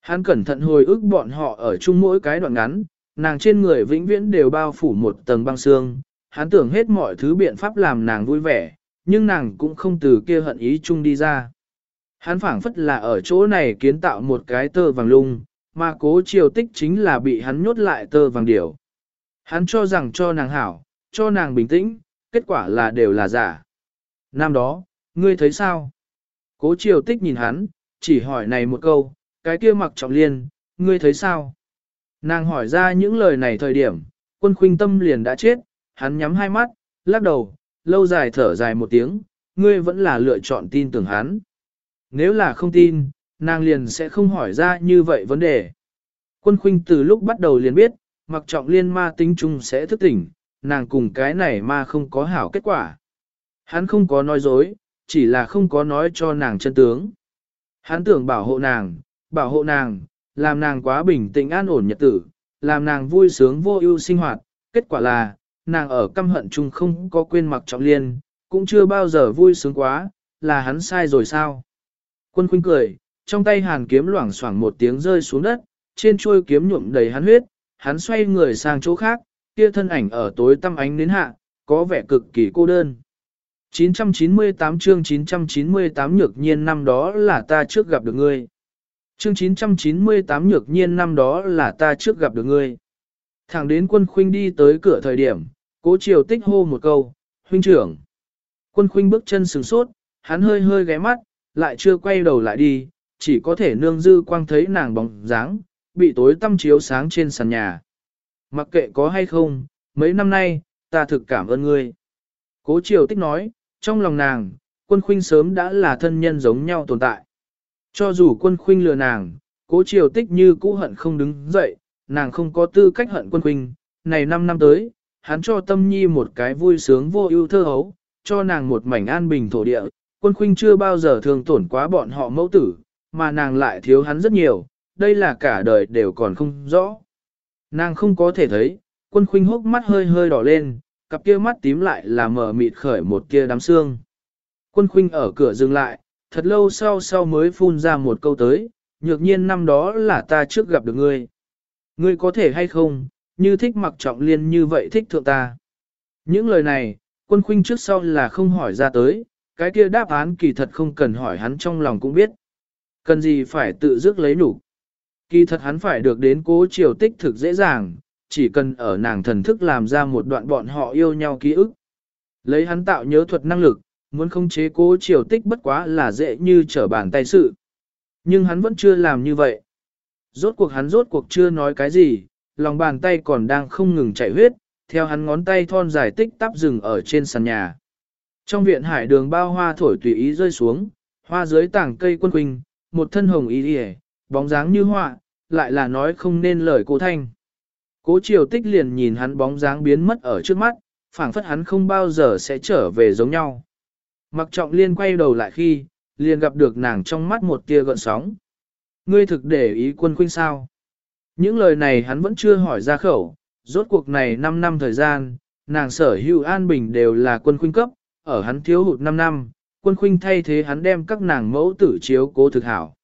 Hắn cẩn thận hồi ức bọn họ ở chung mỗi cái đoạn ngắn, nàng trên người vĩnh viễn đều bao phủ một tầng băng xương, hắn tưởng hết mọi thứ biện pháp làm nàng vui vẻ, nhưng nàng cũng không từ kia hận ý chung đi ra. Hắn phảng phất là ở chỗ này kiến tạo một cái tơ vàng lung, mà cố triều tích chính là bị hắn nhốt lại tơ vàng điểu. Hắn cho rằng cho nàng hảo, cho nàng bình tĩnh, kết quả là đều là giả. Năm đó, ngươi thấy sao? Cố triều tích nhìn hắn, chỉ hỏi này một câu, cái kia mặc trọng liên, ngươi thấy sao? Nàng hỏi ra những lời này thời điểm, quân khuynh tâm liền đã chết, hắn nhắm hai mắt, lắc đầu, lâu dài thở dài một tiếng, ngươi vẫn là lựa chọn tin tưởng hắn. Nếu là không tin, nàng liền sẽ không hỏi ra như vậy vấn đề. Quân khuynh từ lúc bắt đầu liền biết, mặc trọng liên ma tính chung sẽ thức tỉnh, nàng cùng cái này ma không có hảo kết quả. Hắn không có nói dối, chỉ là không có nói cho nàng chân tướng. Hắn tưởng bảo hộ nàng, bảo hộ nàng, làm nàng quá bình tĩnh an ổn nhật tử, làm nàng vui sướng vô ưu sinh hoạt. Kết quả là, nàng ở căm hận chung không có quên mặc trọng liên, cũng chưa bao giờ vui sướng quá, là hắn sai rồi sao? Quân khuynh cười, trong tay hàn kiếm loảng xoảng một tiếng rơi xuống đất, trên chuôi kiếm nhuộm đầy hắn huyết, hắn xoay người sang chỗ khác, kia thân ảnh ở tối tăm ánh đến hạ, có vẻ cực kỳ cô đơn. 998 chương 998 nhược nhiên năm đó là ta trước gặp được ngươi. Chương 998 nhược nhiên năm đó là ta trước gặp được ngươi. Thẳng đến quân khuynh đi tới cửa thời điểm, cố triều tích hô một câu, huynh trưởng. Quân khuynh bước chân sừng sốt, hắn hơi hơi ghé mắt, lại chưa quay đầu lại đi, chỉ có thể nương dư quang thấy nàng bóng dáng, bị tối tăm chiếu sáng trên sàn nhà. Mặc kệ có hay không, mấy năm nay, ta thực cảm ơn ngươi. Cố triều tích nói, trong lòng nàng, quân khuynh sớm đã là thân nhân giống nhau tồn tại. Cho dù quân khuynh lừa nàng, cố triều tích như cũ hận không đứng dậy, nàng không có tư cách hận quân khuynh. Này 5 năm tới, hắn cho tâm nhi một cái vui sướng vô ưu thơ hấu, cho nàng một mảnh an bình thổ địa. Quân khuynh chưa bao giờ thường tổn quá bọn họ mẫu tử, mà nàng lại thiếu hắn rất nhiều, đây là cả đời đều còn không rõ. Nàng không có thể thấy, quân khuynh hốc mắt hơi hơi đỏ lên, cặp kia mắt tím lại là mở mịt khởi một kia đám xương. Quân khuynh ở cửa dừng lại, thật lâu sau sau mới phun ra một câu tới, nhược nhiên năm đó là ta trước gặp được ngươi. Ngươi có thể hay không, như thích mặc trọng liên như vậy thích thượng ta. Những lời này, quân khuynh trước sau là không hỏi ra tới, cái kia đáp án kỳ thật không cần hỏi hắn trong lòng cũng biết. Cần gì phải tự dứt lấy đủ. Kỳ thật hắn phải được đến cố triều tích thực dễ dàng, chỉ cần ở nàng thần thức làm ra một đoạn bọn họ yêu nhau ký ức. Lấy hắn tạo nhớ thuật năng lực, muốn không chế cố triều tích bất quá là dễ như trở bàn tay sự. Nhưng hắn vẫn chưa làm như vậy. Rốt cuộc hắn rốt cuộc chưa nói cái gì, lòng bàn tay còn đang không ngừng chảy huyết, theo hắn ngón tay thon dài tích tắp rừng ở trên sàn nhà. Trong viện hải đường bao hoa thổi tùy ý rơi xuống, hoa dưới tảng cây quân quỳnh, một thân hồng y đi bóng dáng như họa, lại là nói không nên lời cô thanh. Cố triều tích liền nhìn hắn bóng dáng biến mất ở trước mắt, phảng phất hắn không bao giờ sẽ trở về giống nhau. Mặc trọng liên quay đầu lại khi, liền gặp được nàng trong mắt một tia gợn sóng. Ngươi thực để ý quân khuynh sao? Những lời này hắn vẫn chưa hỏi ra khẩu, rốt cuộc này 5 năm thời gian, nàng sở hữu an bình đều là quân khuynh cấp, ở hắn thiếu hụt 5 năm, quân khuynh thay thế hắn đem các nàng mẫu tử chiếu cố thực hảo.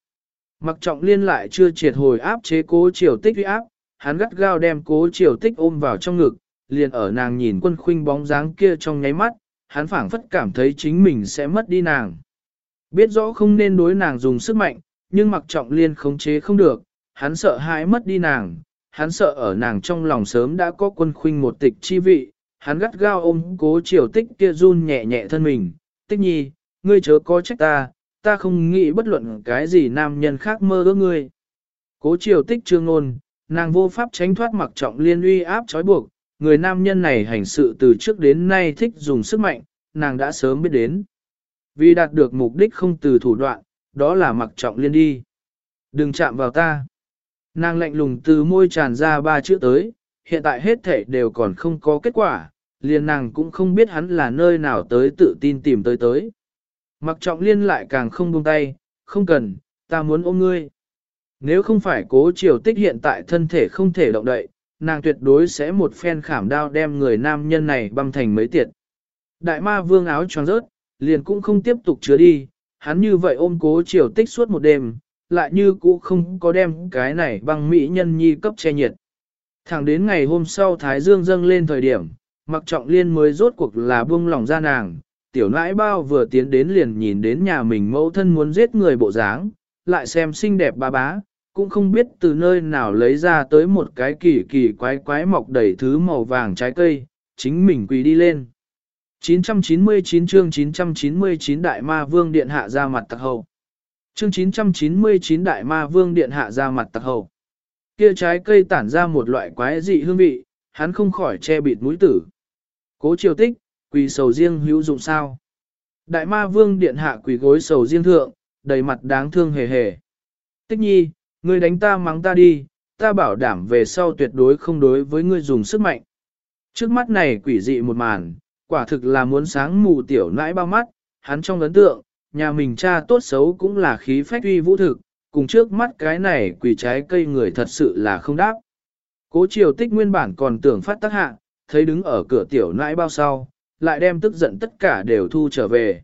Mặc trọng liên lại chưa triệt hồi áp chế cố triều tích uy áp, hắn gắt gao đem cố triều tích ôm vào trong ngực, liền ở nàng nhìn quân khuynh bóng dáng kia trong nháy mắt, hắn phảng phất cảm thấy chính mình sẽ mất đi nàng. Biết rõ không nên đối nàng dùng sức mạnh, nhưng mặc trọng liên khống chế không được, hắn sợ hãi mất đi nàng, hắn sợ ở nàng trong lòng sớm đã có quân khuynh một tịch chi vị, hắn gắt gao ôm cố triều tích kia run nhẹ nhẹ thân mình, tích nhi, ngươi chớ có trách ta, ta không nghĩ bất luận cái gì nam nhân khác mơ ước ngươi. Cố triều tích trương ngôn, nàng vô pháp tránh thoát mặc trọng liên uy áp trói buộc, người nam nhân này hành sự từ trước đến nay thích dùng sức mạnh, nàng đã sớm biết đến. Vì đạt được mục đích không từ thủ đoạn, đó là mặc trọng liên đi. Đừng chạm vào ta. Nàng lạnh lùng từ môi tràn ra ba chữ tới, hiện tại hết thể đều còn không có kết quả, liền nàng cũng không biết hắn là nơi nào tới tự tin tìm tới tới. Mặc trọng liên lại càng không buông tay, không cần, ta muốn ôm ngươi. Nếu không phải cố triều tích hiện tại thân thể không thể động đậy, nàng tuyệt đối sẽ một phen khảm đao đem người nam nhân này băm thành mấy tiệt. Đại ma vương áo choàng rớt, liền cũng không tiếp tục chứa đi, hắn như vậy ôm cố triều tích suốt một đêm, lại như cũ không có đem cái này băng mỹ nhân nhi cấp che nhiệt. Thẳng đến ngày hôm sau Thái Dương dâng lên thời điểm, mặc trọng liên mới rốt cuộc là buông lòng ra nàng, tiểu nãi bao vừa tiến đến liền nhìn đến nhà mình mẫu thân muốn giết người bộ dáng, lại xem xinh đẹp ba bá, cũng không biết từ nơi nào lấy ra tới một cái kỳ kỳ quái quái mọc đầy thứ màu vàng trái cây, chính mình quỳ đi lên. 999 chương 999 Đại Ma Vương Điện Hạ ra mặt tặc hậu. Chương 999 Đại Ma Vương Điện Hạ ra mặt tặc hậu. Kia trái cây tản ra một loại quái dị hương vị, hắn không khỏi che bịt mũi tử. Cố triều tích, quỳ sầu riêng hữu dụng sao. Đại Ma Vương Điện Hạ quỳ gối sầu riêng thượng, đầy mặt đáng thương hề hề. Tích nhi, ngươi đánh ta mắng ta đi, ta bảo đảm về sau tuyệt đối không đối với ngươi dùng sức mạnh. Trước mắt này quỷ dị một màn, quả thực là muốn sáng mù tiểu nãi bao mắt, hắn trong ấn tượng, nhà mình cha tốt xấu cũng là khí phách uy vũ thực, cùng trước mắt cái này quỷ trái cây người thật sự là không đáp. Cố triều tích nguyên bản còn tưởng phát tác hạ, thấy đứng ở cửa tiểu nãi bao sau, lại đem tức giận tất cả đều thu trở về.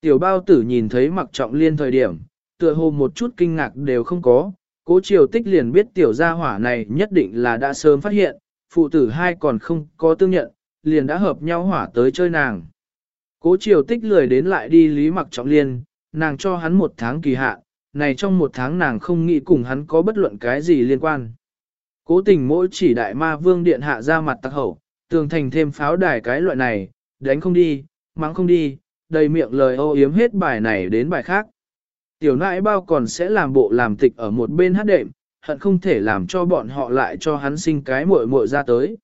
Tiểu bao tử nhìn thấy mặc trọng liên thời điểm, tựa hồ một chút kinh ngạc đều không có, cố triều tích liền biết tiểu gia hỏa này nhất định là đã sớm phát hiện, phụ tử hai còn không có tương nhận, liền đã hợp nhau hỏa tới chơi nàng. Cố triều tích lười đến lại đi lý mặc trọng liên, nàng cho hắn một tháng kỳ hạn, này trong một tháng nàng không nghĩ cùng hắn có bất luận cái gì liên quan. Cố tình mỗi chỉ đại ma vương điện hạ ra mặt tắc hậu, tường thành thêm pháo đài cái loại này, đánh không đi, mắng không đi, đầy miệng lời ô yếm hết bài này đến bài khác. Tiểu nãi bao còn sẽ làm bộ làm tịch ở một bên hát đệm, hận không thể làm cho bọn họ lại cho hắn sinh cái muội muội ra tới.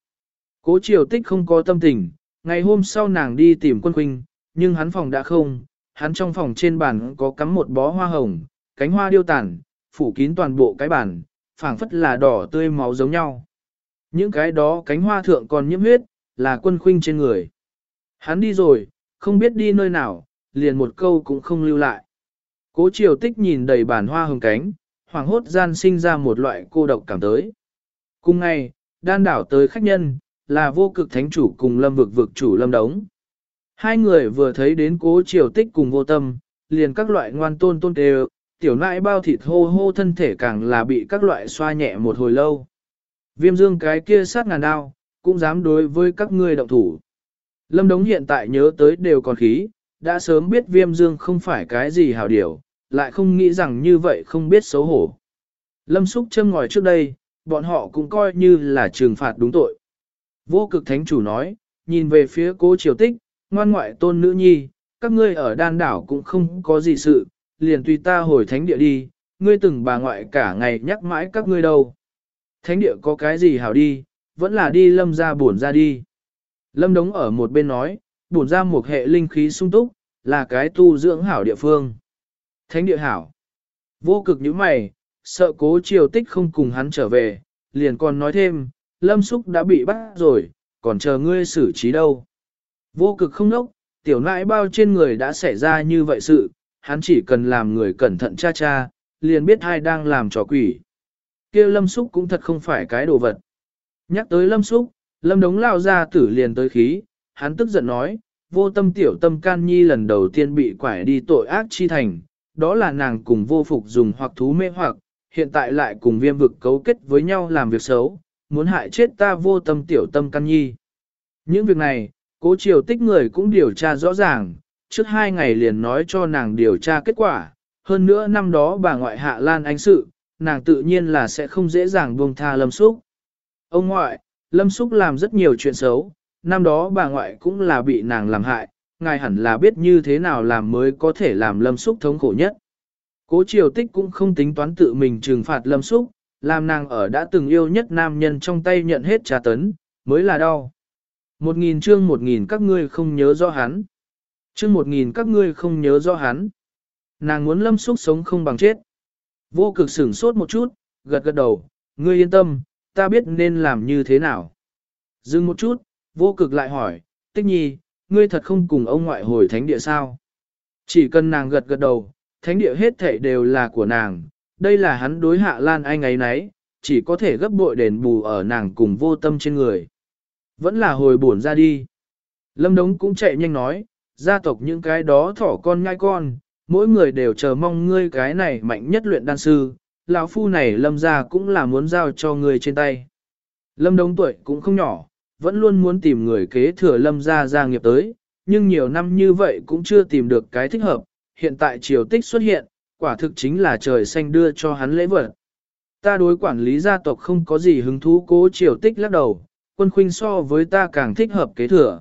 Cố triều tích không có tâm tình, ngày hôm sau nàng đi tìm quân huynh, nhưng hắn phòng đã không, hắn trong phòng trên bàn có cắm một bó hoa hồng, cánh hoa điêu tàn, phủ kín toàn bộ cái bàn, phảng phất là đỏ tươi máu giống nhau. Những cái đó cánh hoa thượng còn nhiễm huyết, là quân khuynh trên người. Hắn đi rồi, không biết đi nơi nào, liền một câu cũng không lưu lại. Cố triều tích nhìn đầy bản hoa hồng cánh, hoàng hốt gian sinh ra một loại cô độc cảm tới. Cùng ngày, đan đảo tới khách nhân, là vô cực thánh chủ cùng lâm vực vực chủ lâm đống. Hai người vừa thấy đến cố triều tích cùng vô tâm, liền các loại ngoan tôn tôn đều, tiểu nãi bao thịt hô hô thân thể càng là bị các loại xoa nhẹ một hồi lâu. Viêm dương cái kia sát ngàn đao, cũng dám đối với các ngươi động thủ. Lâm Đống hiện tại nhớ tới đều còn khí, đã sớm biết viêm dương không phải cái gì hảo điều, lại không nghĩ rằng như vậy không biết xấu hổ. Lâm Súc châm ngòi trước đây, bọn họ cũng coi như là trừng phạt đúng tội. Vô cực thánh chủ nói, nhìn về phía cố triều tích, ngoan ngoại tôn nữ nhi, các ngươi ở đan đảo cũng không có gì sự, liền tùy ta hồi thánh địa đi, ngươi từng bà ngoại cả ngày nhắc mãi các ngươi đâu. Thánh địa có cái gì hảo đi, vẫn là đi lâm ra buồn ra đi. Lâm đống ở một bên nói, buồn ra một hệ linh khí sung túc, là cái tu dưỡng hảo địa phương. Thánh địa hảo. Vô cực như mày, sợ cố triều tích không cùng hắn trở về, liền còn nói thêm, lâm xúc đã bị bắt rồi, còn chờ ngươi xử trí đâu. Vô cực không nốc, tiểu nãi bao trên người đã xảy ra như vậy sự, hắn chỉ cần làm người cẩn thận cha cha, liền biết ai đang làm trò quỷ. kia lâm xúc cũng thật không phải cái đồ vật. Nhắc tới lâm xúc, lâm đống lao ra tử liền tới khí, hắn tức giận nói, vô tâm tiểu tâm can nhi lần đầu tiên bị quải đi tội ác chi thành, đó là nàng cùng vô phục dùng hoặc thú mê hoặc, hiện tại lại cùng viêm vực cấu kết với nhau làm việc xấu, muốn hại chết ta vô tâm tiểu tâm căn nhi. Những việc này, cố triều tích người cũng điều tra rõ ràng, trước hai ngày liền nói cho nàng điều tra kết quả, hơn nữa năm đó bà ngoại hạ lan ánh sự, nàng tự nhiên là sẽ không dễ dàng buông tha lâm xúc. Ông ngoại, lâm xúc làm rất nhiều chuyện xấu, năm đó bà ngoại cũng là bị nàng làm hại, ngài hẳn là biết như thế nào làm mới có thể làm lâm xúc thống khổ nhất. Cố triều tích cũng không tính toán tự mình trừng phạt lâm xúc, làm nàng ở đã từng yêu nhất nam nhân trong tay nhận hết trà tấn, mới là đau. Một nghìn chương một nghìn các ngươi không nhớ rõ hắn. Chương một nghìn các ngươi không nhớ rõ hắn. Nàng muốn lâm xúc sống không bằng chết. Vô cực sửng sốt một chút, gật gật đầu, ngươi yên tâm, ta biết nên làm như thế nào. Dừng một chút, vô cực lại hỏi, tích nhi, ngươi thật không cùng ông ngoại hồi thánh địa sao? Chỉ cần nàng gật gật đầu, thánh địa hết thảy đều là của nàng, đây là hắn đối hạ lan anh ấy nấy, chỉ có thể gấp bội đền bù ở nàng cùng vô tâm trên người. Vẫn là hồi buồn ra đi. Lâm Đống cũng chạy nhanh nói, gia tộc những cái đó thỏ con ngai con, mỗi người đều chờ mong ngươi cái này mạnh nhất luyện đan sư, lão phu này lâm ra cũng là muốn giao cho ngươi trên tay. Lâm Đống tuổi cũng không nhỏ, vẫn luôn muốn tìm người kế thừa lâm gia gia nghiệp tới, nhưng nhiều năm như vậy cũng chưa tìm được cái thích hợp, hiện tại triều tích xuất hiện, quả thực chính là trời xanh đưa cho hắn lễ vật. Ta đối quản lý gia tộc không có gì hứng thú cố triều tích lắc đầu, quân khuynh so với ta càng thích hợp kế thừa.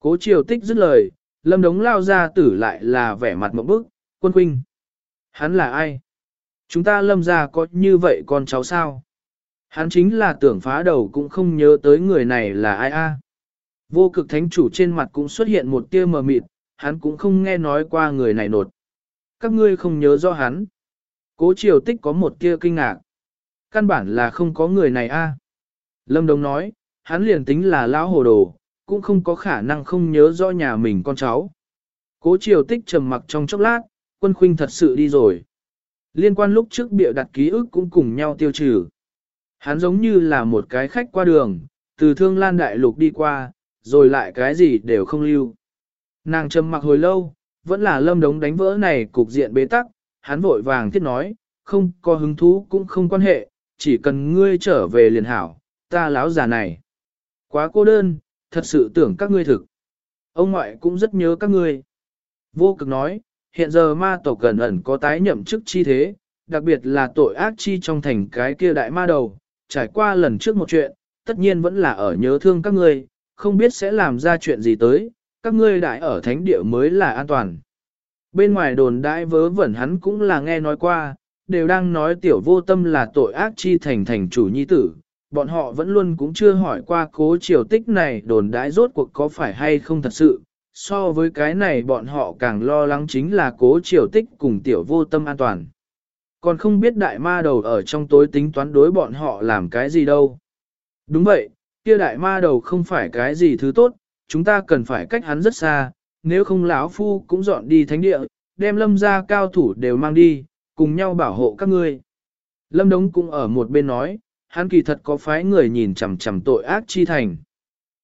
Cố triều tích dứt lời, lâm đống lao ra tử lại là vẻ mặt mộng bức, quân khuynh. Hắn là ai? Chúng ta lâm ra có như vậy con cháu sao? Hắn chính là tưởng phá đầu cũng không nhớ tới người này là ai a. Vô cực thánh chủ trên mặt cũng xuất hiện một tia mờ mịt, hắn cũng không nghe nói qua người này nột. Các ngươi không nhớ rõ hắn. Cố triều tích có một tia kinh ngạc. Căn bản là không có người này a. Lâm Đồng nói, hắn liền tính là lão hồ đồ, cũng không có khả năng không nhớ rõ nhà mình con cháu. Cố triều tích trầm mặc trong chốc lát, quân khuynh thật sự đi rồi. Liên quan lúc trước bịa đặt ký ức cũng cùng nhau tiêu trừ. Hắn giống như là một cái khách qua đường, từ thương lan đại lục đi qua, rồi lại cái gì đều không lưu. Nàng trầm mặc hồi lâu, vẫn là lâm đống đánh vỡ này cục diện bế tắc, hắn vội vàng thiết nói, không có hứng thú cũng không quan hệ, chỉ cần ngươi trở về liền hảo, ta láo già này. Quá cô đơn, thật sự tưởng các ngươi thực. Ông ngoại cũng rất nhớ các ngươi. Vô cực nói, hiện giờ ma tộc gần ẩn có tái nhậm chức chi thế, đặc biệt là tội ác chi trong thành cái kia đại ma đầu, trải qua lần trước một chuyện, tất nhiên vẫn là ở nhớ thương các ngươi, không biết sẽ làm ra chuyện gì tới, các ngươi đại ở thánh địa mới là an toàn. Bên ngoài đồn đại vớ vẩn hắn cũng là nghe nói qua, đều đang nói tiểu vô tâm là tội ác chi thành thành chủ nhi tử, bọn họ vẫn luôn cũng chưa hỏi qua cố triều tích này đồn đãi rốt cuộc có phải hay không thật sự. So với cái này bọn họ càng lo lắng chính là cố triều tích cùng tiểu vô tâm an toàn. Còn không biết đại ma đầu ở trong tối tính toán đối bọn họ làm cái gì đâu. Đúng vậy, kia đại ma đầu không phải cái gì thứ tốt, chúng ta cần phải cách hắn rất xa, nếu không lão phu cũng dọn đi thánh địa, đem lâm gia cao thủ đều mang đi, cùng nhau bảo hộ các ngươi. Lâm Đống cũng ở một bên nói, hắn kỳ thật có phái người nhìn chằm chằm tội ác chi thành.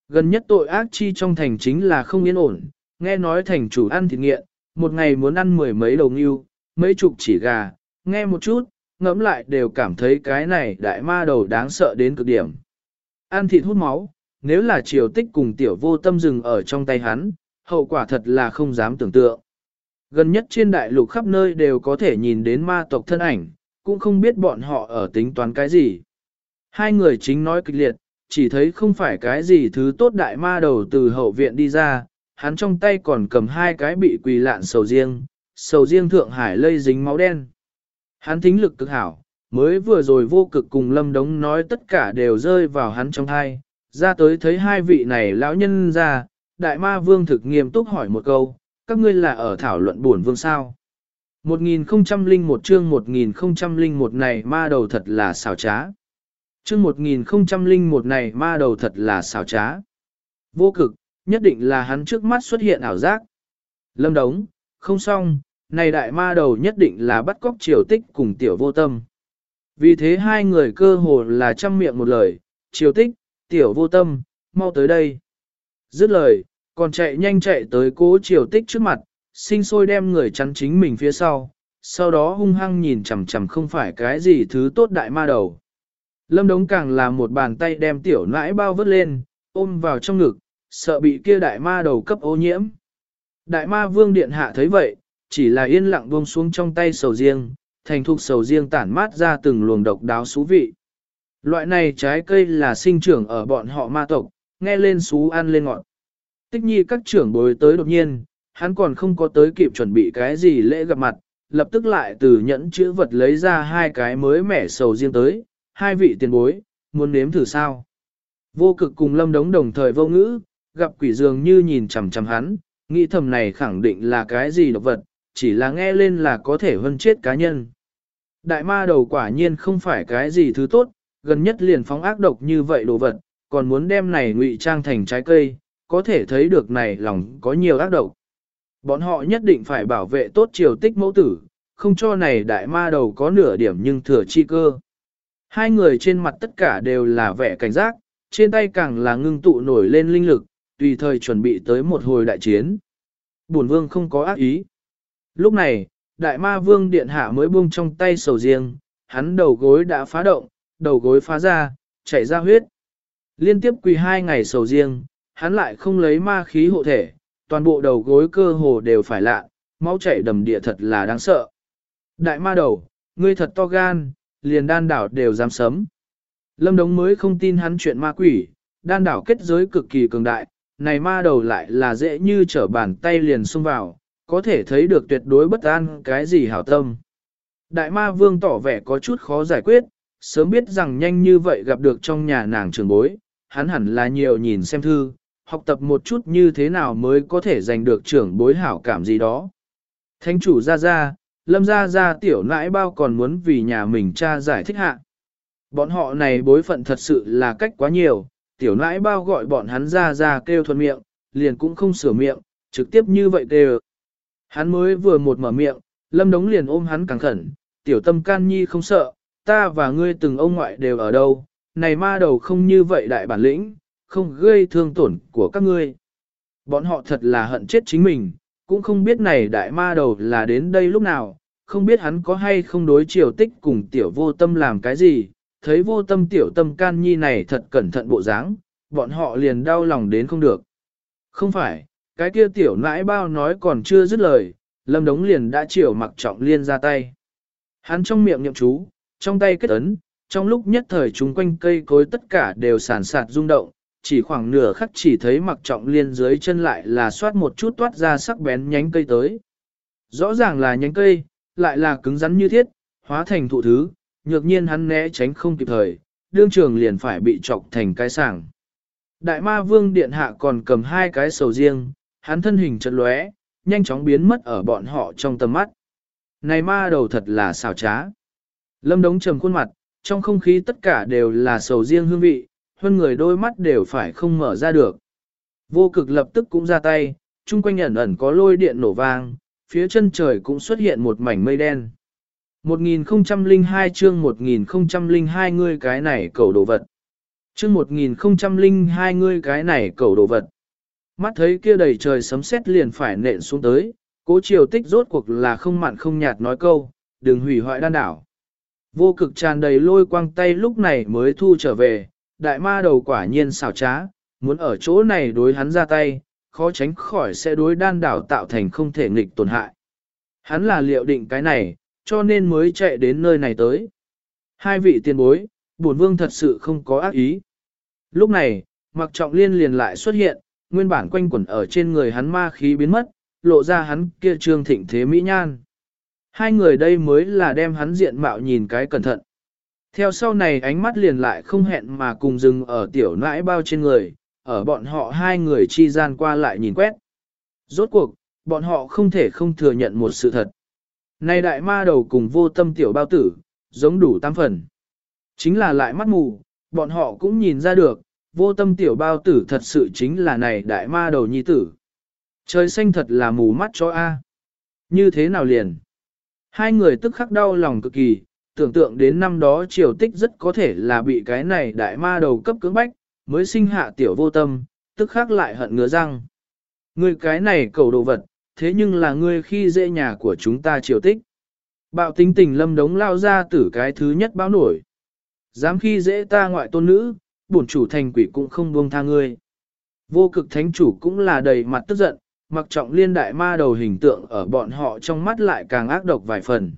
Gần nhất tội ác chi trong thành chính là không yên ổn, nghe nói thành chủ ăn thịt nghiện, một ngày muốn ăn mười mấy đầu ngưu, mấy chục chỉ gà, nghe một chút, ngẫm lại đều cảm thấy cái này đại ma đầu đáng sợ đến cực điểm. Ăn thịt hút máu, nếu là triều tích cùng tiểu vô tâm dừng ở trong tay hắn, hậu quả thật là không dám tưởng tượng. Gần nhất trên đại lục khắp nơi đều có thể nhìn đến ma tộc thân ảnh, cũng không biết bọn họ ở tính toán cái gì. Hai người chính nói kịch liệt, chỉ thấy không phải cái gì thứ tốt đại ma đầu từ hậu viện đi ra, hắn trong tay còn cầm hai cái bị quỳ lạn sầu riêng, sầu riêng Thượng Hải lây dính máu đen. Hắn thính lực cực hảo, mới vừa rồi vô cực cùng lâm đống nói tất cả đều rơi vào hắn trong thai, ra tới thấy hai vị này lão nhân ra, đại ma vương thực nghiêm túc hỏi một câu, các ngươi là ở thảo luận buồn vương sao? 1001 chương 1001 này ma đầu thật là xảo trá. Chương 1001 này ma đầu thật là xảo trá. Vô cực, nhất định là hắn trước mắt xuất hiện ảo giác. Lâm đống, không xong, này đại ma đầu nhất định là bắt cóc triều tích cùng tiểu vô tâm. Vì thế hai người cơ hồ là chăm miệng một lời, triều tích, tiểu vô tâm, mau tới đây. Dứt lời, còn chạy nhanh chạy tới cố triều tích trước mặt, sinh sôi đem người chắn chính mình phía sau, sau đó hung hăng nhìn chằm chằm không phải cái gì thứ tốt đại ma đầu. Lâm Đống càng là một bàn tay đem tiểu nãi bao vứt lên, ôm vào trong ngực, sợ bị kia đại ma đầu cấp ô nhiễm. Đại ma vương điện hạ thấy vậy, chỉ là yên lặng buông xuống trong tay sầu riêng, thành thục sầu riêng tản mát ra từng luồng độc đáo xú vị. Loại này trái cây là sinh trưởng ở bọn họ ma tộc, nghe lên xú ăn lên ngọt. Tích nhi các trưởng bối tới đột nhiên, hắn còn không có tới kịp chuẩn bị cái gì lễ gặp mặt, lập tức lại từ nhẫn chữ vật lấy ra hai cái mới mẻ sầu riêng tới, hai vị tiền bối, muốn nếm thử sao. Vô cực cùng lâm đống đồng thời vô ngữ, gặp quỷ dường như nhìn chằm chằm hắn, nghĩ thầm này khẳng định là cái gì độc vật, chỉ là nghe lên là có thể hơn chết cá nhân. Đại ma đầu quả nhiên không phải cái gì thứ tốt, gần nhất liền phóng ác độc như vậy đồ vật, còn muốn đem này ngụy trang thành trái cây, có thể thấy được này lòng có nhiều ác độc. Bọn họ nhất định phải bảo vệ tốt triều tích mẫu tử, không cho này đại ma đầu có nửa điểm nhưng thừa chi cơ. Hai người trên mặt tất cả đều là vẻ cảnh giác, trên tay càng là ngưng tụ nổi lên linh lực, tùy thời chuẩn bị tới một hồi đại chiến. Bổn vương không có ác ý. Lúc này, đại ma vương điện hạ mới buông trong tay sầu riêng, hắn đầu gối đã phá động, đầu gối phá ra, chảy ra huyết. Liên tiếp quỳ hai ngày sầu riêng, hắn lại không lấy ma khí hộ thể, toàn bộ đầu gối cơ hồ đều phải lạ, máu chảy đầm địa thật là đáng sợ. Đại ma đầu, ngươi thật to gan, liền đan đảo đều dám sấm. Lâm Đống mới không tin hắn chuyện ma quỷ, đan đảo kết giới cực kỳ cường đại, này ma đầu lại là dễ như trở bàn tay liền xông vào, có thể thấy được tuyệt đối bất an cái gì hảo tâm. Đại ma vương tỏ vẻ có chút khó giải quyết, sớm biết rằng nhanh như vậy gặp được trong nhà nàng trường bối, hắn hẳn là nhiều nhìn xem thư, học tập một chút như thế nào mới có thể giành được trưởng bối hảo cảm gì đó. Thánh chủ ra ra, lâm ra ra tiểu nãi bao còn muốn vì nhà mình cha giải thích hạ. Bọn họ này bối phận thật sự là cách quá nhiều, tiểu nãi bao gọi bọn hắn ra ra kêu thuận miệng, liền cũng không sửa miệng, trực tiếp như vậy kêu. Hắn mới vừa một mở miệng, lâm đống liền ôm hắn càng khẩn, tiểu tâm can nhi không sợ, ta và ngươi từng ông ngoại đều ở đâu, này ma đầu không như vậy đại bản lĩnh, không gây thương tổn của các ngươi. Bọn họ thật là hận chết chính mình, cũng không biết này đại ma đầu là đến đây lúc nào, không biết hắn có hay không đối chiều tích cùng tiểu vô tâm làm cái gì, thấy vô tâm tiểu tâm can nhi này thật cẩn thận bộ dáng, bọn họ liền đau lòng đến không được. Không phải, cái kia tiểu nãi bao nói còn chưa dứt lời, lâm đống liền đã chiều mặc trọng liên ra tay. Hắn trong miệng nhậm chú, trong tay kết ấn, trong lúc nhất thời chúng quanh cây cối tất cả đều sản sạt rung động, chỉ khoảng nửa khắc chỉ thấy mặc trọng liên dưới chân lại là xoát một chút toát ra sắc bén nhánh cây tới. Rõ ràng là nhánh cây, lại là cứng rắn như thiết, hóa thành thụ thứ, nhược nhiên hắn né tránh không kịp thời, đương trường liền phải bị trọc thành cái sảng. Đại ma vương điện hạ còn cầm hai cái sầu riêng, hắn thân hình chật lóe, nhanh chóng biến mất ở bọn họ trong tầm mắt. Này ma đầu thật là xào trá. Lâm đống trầm khuôn mặt, trong không khí tất cả đều là sầu riêng hương vị, hơn người đôi mắt đều phải không mở ra được. Vô cực lập tức cũng ra tay, chung quanh ẩn ẩn có lôi điện nổ vang, phía chân trời cũng xuất hiện một mảnh mây đen. 1002 chương 1002 ngươi cái này cầu đồ vật. Chương 1002 ngươi cái này cầu đồ vật. Mắt thấy kia đầy trời sấm sét liền phải nện xuống tới, cố triều tích rốt cuộc là không mặn không nhạt nói câu, đừng hủy hoại đan đảo. Vô cực tràn đầy lôi quang tay lúc này mới thu trở về, đại ma đầu quả nhiên xảo trá, muốn ở chỗ này đối hắn ra tay, khó tránh khỏi sẽ đối đan đảo tạo thành không thể nghịch tổn hại. Hắn là liệu định cái này, cho nên mới chạy đến nơi này tới. Hai vị tiền bối, bổn vương thật sự không có ác ý. Lúc này, mặc trọng liên liền lại xuất hiện, nguyên bản quanh quẩn ở trên người hắn ma khí biến mất, lộ ra hắn kia trương thịnh thế mỹ nhan. Hai người đây mới là đem hắn diện mạo nhìn cái cẩn thận. Theo sau này ánh mắt liền lại không hẹn mà cùng dừng ở tiểu nãi bao trên người, ở bọn họ hai người chi gian qua lại nhìn quét. Rốt cuộc, bọn họ không thể không thừa nhận một sự thật. Này đại ma đầu cùng vô tâm tiểu bao tử, giống đủ tam phần. Chính là lại mắt mù, bọn họ cũng nhìn ra được, vô tâm tiểu bao tử thật sự chính là này đại ma đầu nhi tử. Trời xanh thật là mù mắt cho A. Như thế nào liền? Hai người tức khắc đau lòng cực kỳ, tưởng tượng đến năm đó triều tích rất có thể là bị cái này đại ma đầu cấp cưỡng bách, mới sinh hạ tiểu vô tâm, tức khắc lại hận ngứa răng. Ngươi cái này cầu đồ vật, thế nhưng là ngươi khi dễ nhà của chúng ta triều tích. Bạo tính tình lâm đống lao ra tử cái thứ nhất báo nổi. Dám khi dễ ta ngoại tôn nữ, bổn chủ thành quỷ cũng không buông tha ngươi. Vô cực thánh chủ cũng là đầy mặt tức giận, mặc trọng liên đại ma đầu hình tượng ở bọn họ trong mắt lại càng ác độc vài phần.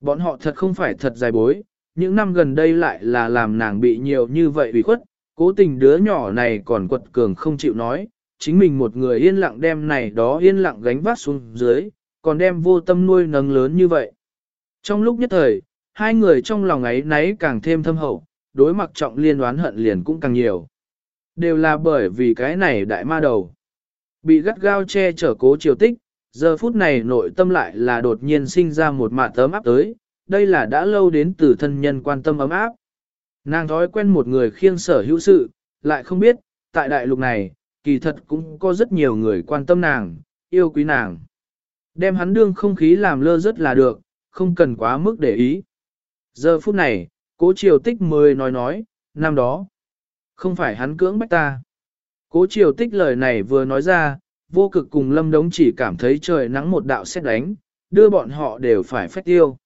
Bọn họ thật không phải thật dài bối, những năm gần đây lại là làm nàng bị nhiều như vậy ủy khuất, cố tình đứa nhỏ này còn quật cường không chịu nói, chính mình một người yên lặng đem này đó yên lặng gánh vác xuống dưới, còn đem vô tâm nuôi nấng lớn như vậy. Trong lúc nhất thời, hai người trong lòng ấy nấy càng thêm thâm hậu, đối mặt trọng liên đoán hận liền cũng càng nhiều. Đều là bởi vì cái này đại ma đầu. Bị gắt gao che chở cố triều tích, giờ phút này nội tâm lại là đột nhiên sinh ra một mạ tấm áp tới, đây là đã lâu đến từ thân nhân quan tâm ấm áp. Nàng thói quen một người khiêng sở hữu sự, lại không biết, tại đại lục này, kỳ thật cũng có rất nhiều người quan tâm nàng, yêu quý nàng. Đem hắn đương không khí làm lơ rất là được, không cần quá mức để ý. Giờ phút này, Cố triều tích mới nói nói, năm đó, không phải hắn cưỡng bách ta. Cố triều tích lời này vừa nói ra, vô cực cùng lâm đống chỉ cảm thấy trời nắng một đạo xét đánh, đưa bọn họ đều phải phách tiêu.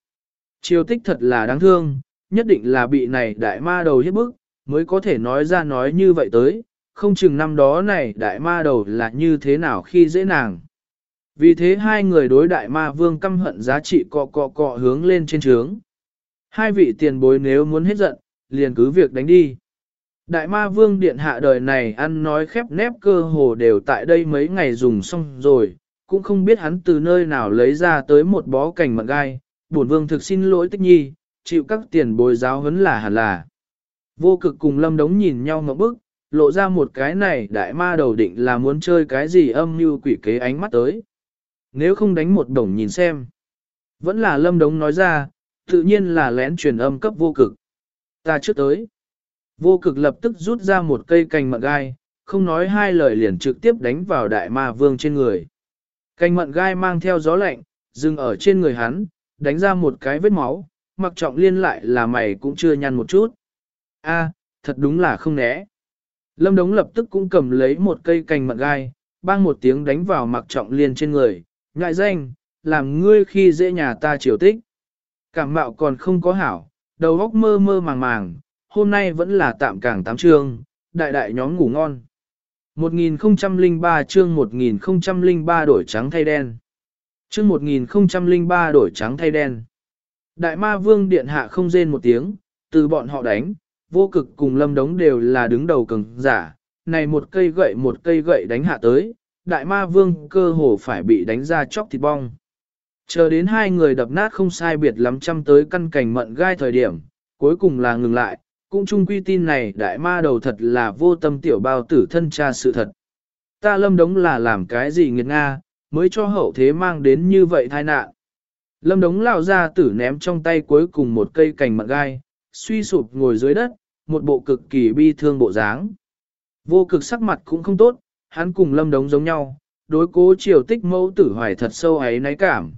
Triều tích thật là đáng thương, nhất định là bị này đại ma đầu hiếp bức, mới có thể nói ra nói như vậy tới, không chừng năm đó này đại ma đầu là như thế nào khi dễ nàng. Vì thế hai người đối đại ma vương căm hận giá trị cọ cọ cọ hướng lên trên trướng. Hai vị tiền bối nếu muốn hết giận, liền cứ việc đánh đi. Đại ma vương điện hạ đời này ăn nói khép nép cơ hồ đều tại đây mấy ngày dùng xong rồi, cũng không biết hắn từ nơi nào lấy ra tới một bó cành mận gai. Bổn vương thực xin lỗi tích nhi, chịu các tiền bối giáo huấn là hẳn là. Vô cực cùng lâm đống nhìn nhau ngậm bức, lộ ra một cái này đại ma đầu định là muốn chơi cái gì âm mưu quỷ kế ánh mắt tới. Nếu không đánh một đồng nhìn xem. Vẫn là lâm đống nói ra, tự nhiên là lén truyền âm cấp vô cực. Ta trước tới. Vô cực lập tức rút ra một cây cành mận gai, không nói hai lời liền trực tiếp đánh vào đại ma vương trên người. Cành mận gai mang theo gió lạnh, dừng ở trên người hắn, đánh ra một cái vết máu, mặc trọng liên lại là mày cũng chưa nhăn một chút. A, thật đúng là không né. Lâm Đống lập tức cũng cầm lấy một cây cành mận gai, bang một tiếng đánh vào mặc trọng liên trên người, ngại danh, làm ngươi khi dễ nhà ta triều tích. Cảm mạo còn không có hảo, đầu óc mơ mơ màng màng, hôm nay vẫn là tạm càng tám chương, đại đại nhóm ngủ ngon. 1003 chương 1003 đổi trắng thay đen. Chương 1003 đổi trắng thay đen. Đại ma vương điện hạ không rên một tiếng, từ bọn họ đánh, vô cực cùng lâm đống đều là đứng đầu cường giả, này một cây gậy một cây gậy đánh hạ tới, đại ma vương cơ hồ phải bị đánh ra chóc thịt bong. Chờ đến hai người đập nát không sai biệt lắm chăm tới căn cành mận gai thời điểm, cuối cùng là ngừng lại, cũng chung quy tin này đại ma đầu thật là vô tâm tiểu bao tử thân cha sự thật. Ta lâm đống là làm cái gì nghiệt nga, mới cho hậu thế mang đến như vậy tai nạn. Lâm đống lao ra tử ném trong tay cuối cùng một cây cành mận gai, suy sụp ngồi dưới đất, một bộ cực kỳ bi thương bộ dáng. Vô cực sắc mặt cũng không tốt, hắn cùng lâm đống giống nhau, đối cố triều tích mẫu tử hoài thật sâu ấy náy cảm.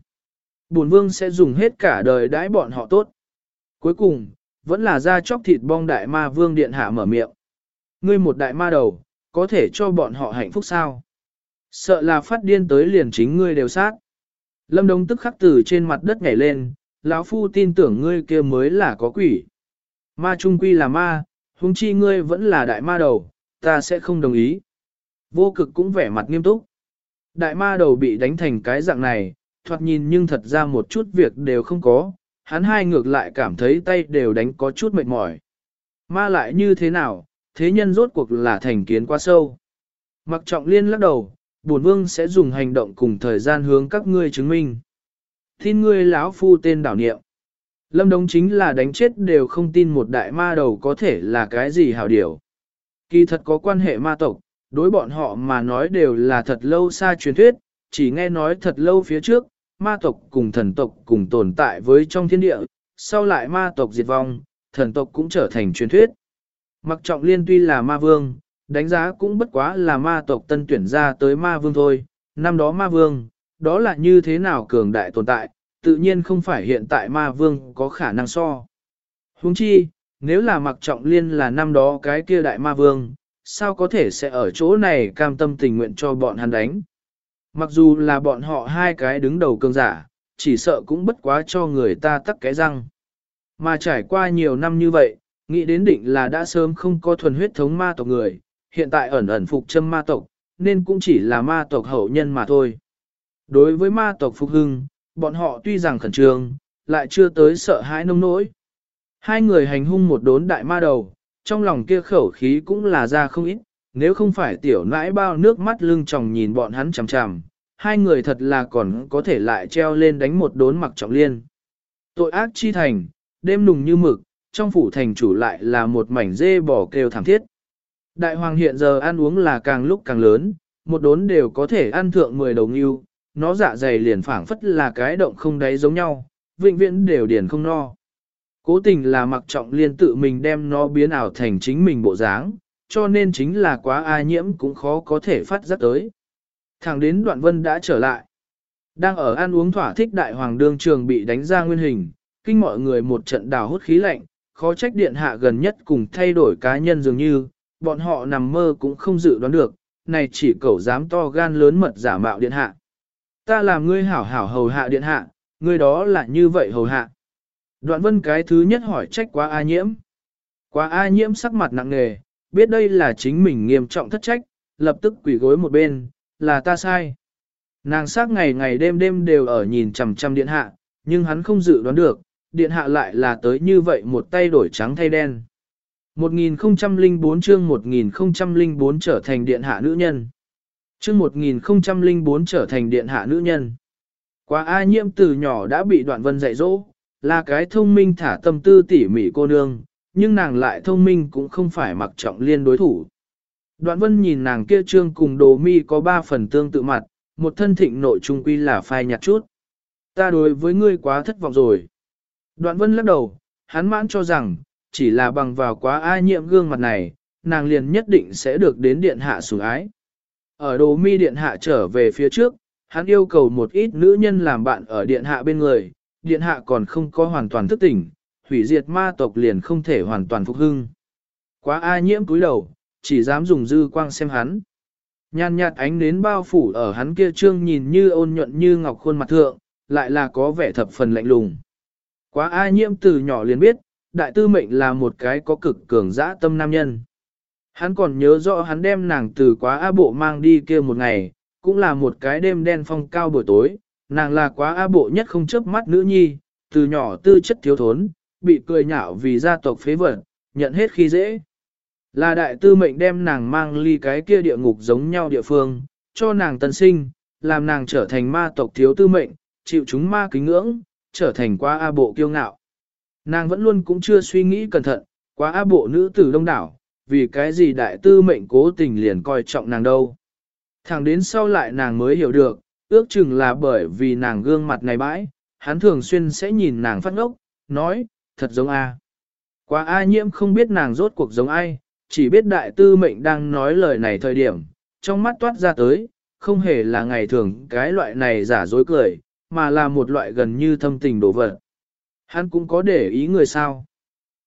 Bổn vương sẽ dùng hết cả đời đãi bọn họ tốt. Cuối cùng, vẫn là ra chóc thịt bong đại ma vương điện hạ mở miệng. Ngươi một đại ma đầu, có thể cho bọn họ hạnh phúc sao? Sợ là phát điên tới liền chính ngươi đều sát. Lâm Đông tức khắc từ trên mặt đất nhảy lên, lão phu tin tưởng ngươi kia mới là có quỷ. Ma trung quy là ma, huống chi ngươi vẫn là đại ma đầu, ta sẽ không đồng ý. Vô cực cũng vẻ mặt nghiêm túc. Đại ma đầu bị đánh thành cái dạng này, thoạt nhìn nhưng thật ra một chút việc đều không có, hắn hai ngược lại cảm thấy tay đều đánh có chút mệt mỏi. Ma lại như thế nào, thế nhân rốt cuộc là thành kiến quá sâu. Mặc trọng liên lắc đầu, bổn vương sẽ dùng hành động cùng thời gian hướng các ngươi chứng minh. Tin ngươi lão phu tên đảo niệm. Lâm Đống chính là đánh chết đều không tin một đại ma đầu có thể là cái gì hảo điều. Kỳ thật có quan hệ ma tộc, đối bọn họ mà nói đều là thật lâu xa truyền thuyết, chỉ nghe nói thật lâu phía trước, ma tộc cùng thần tộc cùng tồn tại với trong thiên địa, sau lại ma tộc diệt vong, thần tộc cũng trở thành truyền thuyết. Mặc trọng liên tuy là ma vương, đánh giá cũng bất quá là ma tộc tân tuyển ra tới ma vương thôi, năm đó ma vương, đó là như thế nào cường đại tồn tại, tự nhiên không phải hiện tại ma vương có khả năng so. Huống chi, nếu là mặc trọng liên là năm đó cái kia đại ma vương, sao có thể sẽ ở chỗ này cam tâm tình nguyện cho bọn hắn đánh. Mặc dù là bọn họ hai cái đứng đầu cường giả, chỉ sợ cũng bất quá cho người ta tắc cái răng. Mà trải qua nhiều năm như vậy, nghĩ đến định là đã sớm không có thuần huyết thống ma tộc người, hiện tại ẩn ẩn phục châm ma tộc, nên cũng chỉ là ma tộc hậu nhân mà thôi. Đối với ma tộc phục hưng, bọn họ tuy rằng khẩn trương, lại chưa tới sợ hãi nông nỗi. Hai người hành hung một đốn đại ma đầu, trong lòng kia khẩu khí cũng là ra không ít, nếu không phải tiểu nãi bao nước mắt lưng tròng nhìn bọn hắn chằm chằm, hai người thật là còn có thể lại treo lên đánh một đốn mặc trọng liên. Tội ác chi thành, đêm nùng như mực, trong phủ thành chủ lại là một mảnh dê bỏ kêu thảm thiết. Đại hoàng hiện giờ ăn uống là càng lúc càng lớn, một đốn đều có thể ăn thượng 10 đầu ngưu, nó dạ dày liền phảng phất là cái động không đáy giống nhau, vĩnh viễn đều điền không no. Cố tình là mặc trọng liên tự mình đem nó biến ảo thành chính mình bộ dáng, cho nên chính là quá a nhiễm cũng khó có thể phát giác tới. Thẳng đến đoạn vân đã trở lại. Đang ở ăn uống thỏa thích đại hoàng đương trường bị đánh ra nguyên hình, kinh mọi người một trận đào hút khí lạnh, khó trách điện hạ gần nhất cùng thay đổi cá nhân dường như, bọn họ nằm mơ cũng không dự đoán được, này chỉ cậu dám to gan lớn mật giả mạo điện hạ. Ta làm ngươi hảo hảo hầu hạ điện hạ, ngươi đó là như vậy hầu hạ. Đoạn vân cái thứ nhất hỏi trách quá A nhiễm. Quá A nhiễm sắc mặt nặng nề, biết đây là chính mình nghiêm trọng thất trách, lập tức quỳ gối một bên, là ta sai. Nàng sắc ngày ngày đêm đêm đều ở nhìn chằm chằm điện hạ, nhưng hắn không dự đoán được, điện hạ lại là tới như vậy một tay đổi trắng thay đen. 1004 chương 1004 trở thành điện hạ nữ nhân. Chương 1004 trở thành điện hạ nữ nhân. Quá A nhiễm từ nhỏ đã bị đoạn vân dạy dỗ, là cái thông minh thả tâm tư tỉ mỉ cô nương, nhưng nàng lại thông minh cũng không phải mặc trọng liên đối thủ. Đoạn vân nhìn nàng kia trương cùng đồ mi có ba phần tương tự mặt, một thân thịnh nội trung quy là phai nhạt chút. Ta đối với ngươi quá thất vọng rồi. Đoạn vân lắc đầu, hắn mãn cho rằng, chỉ là bằng vào quá ai nhiệm gương mặt này, nàng liền nhất định sẽ được đến điện hạ sủng ái. Ở đồ mi điện hạ trở về phía trước, hắn yêu cầu một ít nữ nhân làm bạn ở điện hạ bên người, điện hạ còn không có hoàn toàn thức tỉnh, hủy diệt ma tộc liền không thể hoàn toàn phục hưng. Quá a nhiễm cúi đầu, chỉ dám dùng dư quang xem hắn. Nhàn nhạt ánh nến bao phủ ở hắn kia trương nhìn như ôn nhuận như ngọc khuôn mặt thượng, lại là có vẻ thập phần lạnh lùng. Quá a nhiễm từ nhỏ liền biết, đại tư mệnh là một cái có cực cường dã tâm nam nhân. Hắn còn nhớ rõ hắn đem nàng từ quá A bộ mang đi kia một ngày, cũng là một cái đêm đen phong cao buổi tối, nàng là quá A bộ nhất không chớp mắt nữ nhi, từ nhỏ tư chất thiếu thốn, bị cười nhạo vì gia tộc phế vật, nhận hết khi dễ. Là đại tư mệnh đem nàng mang ly cái kia địa ngục giống nhau địa phương, cho nàng tân sinh, làm nàng trở thành ma tộc thiếu tư mệnh, chịu chúng ma kính ngưỡng, trở thành quá A bộ kiêu ngạo. Nàng vẫn luôn cũng chưa suy nghĩ cẩn thận, quá A bộ nữ tử đông đảo, vì cái gì đại tư mệnh cố tình liền coi trọng nàng đâu. Thẳng đến sau lại nàng mới hiểu được, ước chừng là bởi vì nàng gương mặt này bãi, hắn thường xuyên sẽ nhìn nàng phát ngốc, nói, thật giống A. Quá A nhiễm không biết nàng rốt cuộc giống ai, chỉ biết đại tư mệnh đang nói lời này thời điểm, trong mắt toát ra tới, không hề là ngày thường cái loại này giả dối cười, mà là một loại gần như thâm tình đổ vật. Hắn cũng có để ý người sao.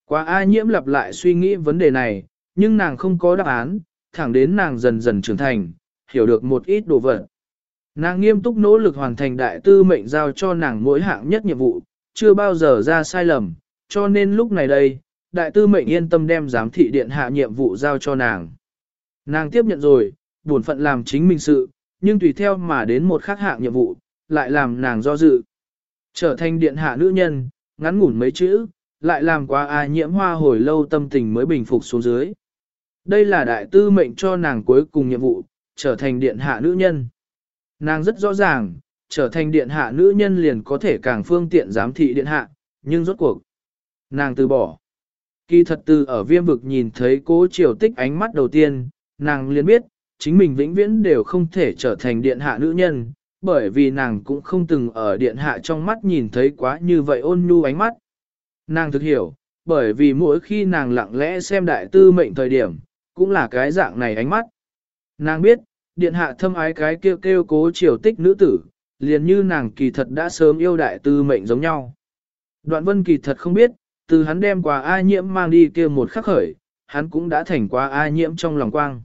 Quá A nhiễm lặp lại suy nghĩ vấn đề này, nhưng nàng không có đáp án, thẳng đến nàng dần dần trưởng thành, hiểu được một ít đồ vật. Nàng nghiêm túc nỗ lực hoàn thành đại tư mệnh giao cho nàng mỗi hạng nhất nhiệm vụ, chưa bao giờ ra sai lầm, cho nên lúc này đây, đại tư mệnh yên tâm đem giám thị điện hạ nhiệm vụ giao cho nàng. Nàng tiếp nhận rồi, buồn phận làm chính mình sự, nhưng tùy theo mà đến một khác hạng nhiệm vụ, lại làm nàng do dự. Trở thành điện hạ nữ nhân, ngắn ngủn mấy chữ, lại làm quá ai nhiễm hoa hồi lâu tâm tình mới bình phục xuống dưới. Đây là đại tư mệnh cho nàng cuối cùng nhiệm vụ, trở thành điện hạ nữ nhân. Nàng rất rõ ràng, trở thành điện hạ nữ nhân liền có thể càng phương tiện giám thị điện hạ, nhưng rốt cuộc. Nàng từ bỏ. Kỳ thật từ ở viêm vực nhìn thấy cố triều tích ánh mắt đầu tiên, nàng liền biết, chính mình vĩnh viễn đều không thể trở thành điện hạ nữ nhân, bởi vì nàng cũng không từng ở điện hạ trong mắt nhìn thấy quá như vậy ôn nhu ánh mắt. Nàng thực hiểu, bởi vì mỗi khi nàng lặng lẽ xem đại tư mệnh thời điểm, cũng là cái dạng này ánh mắt. Nàng biết, điện hạ thâm ái cái kêu kêu cố triều tích nữ tử, liền như nàng kỳ thật đã sớm yêu đại tư mệnh giống nhau. Đoạn vân kỳ thật không biết, từ hắn đem quà A nhiễm mang đi kia một khắc khởi, hắn cũng đã thành quà A nhiễm trong lòng quang.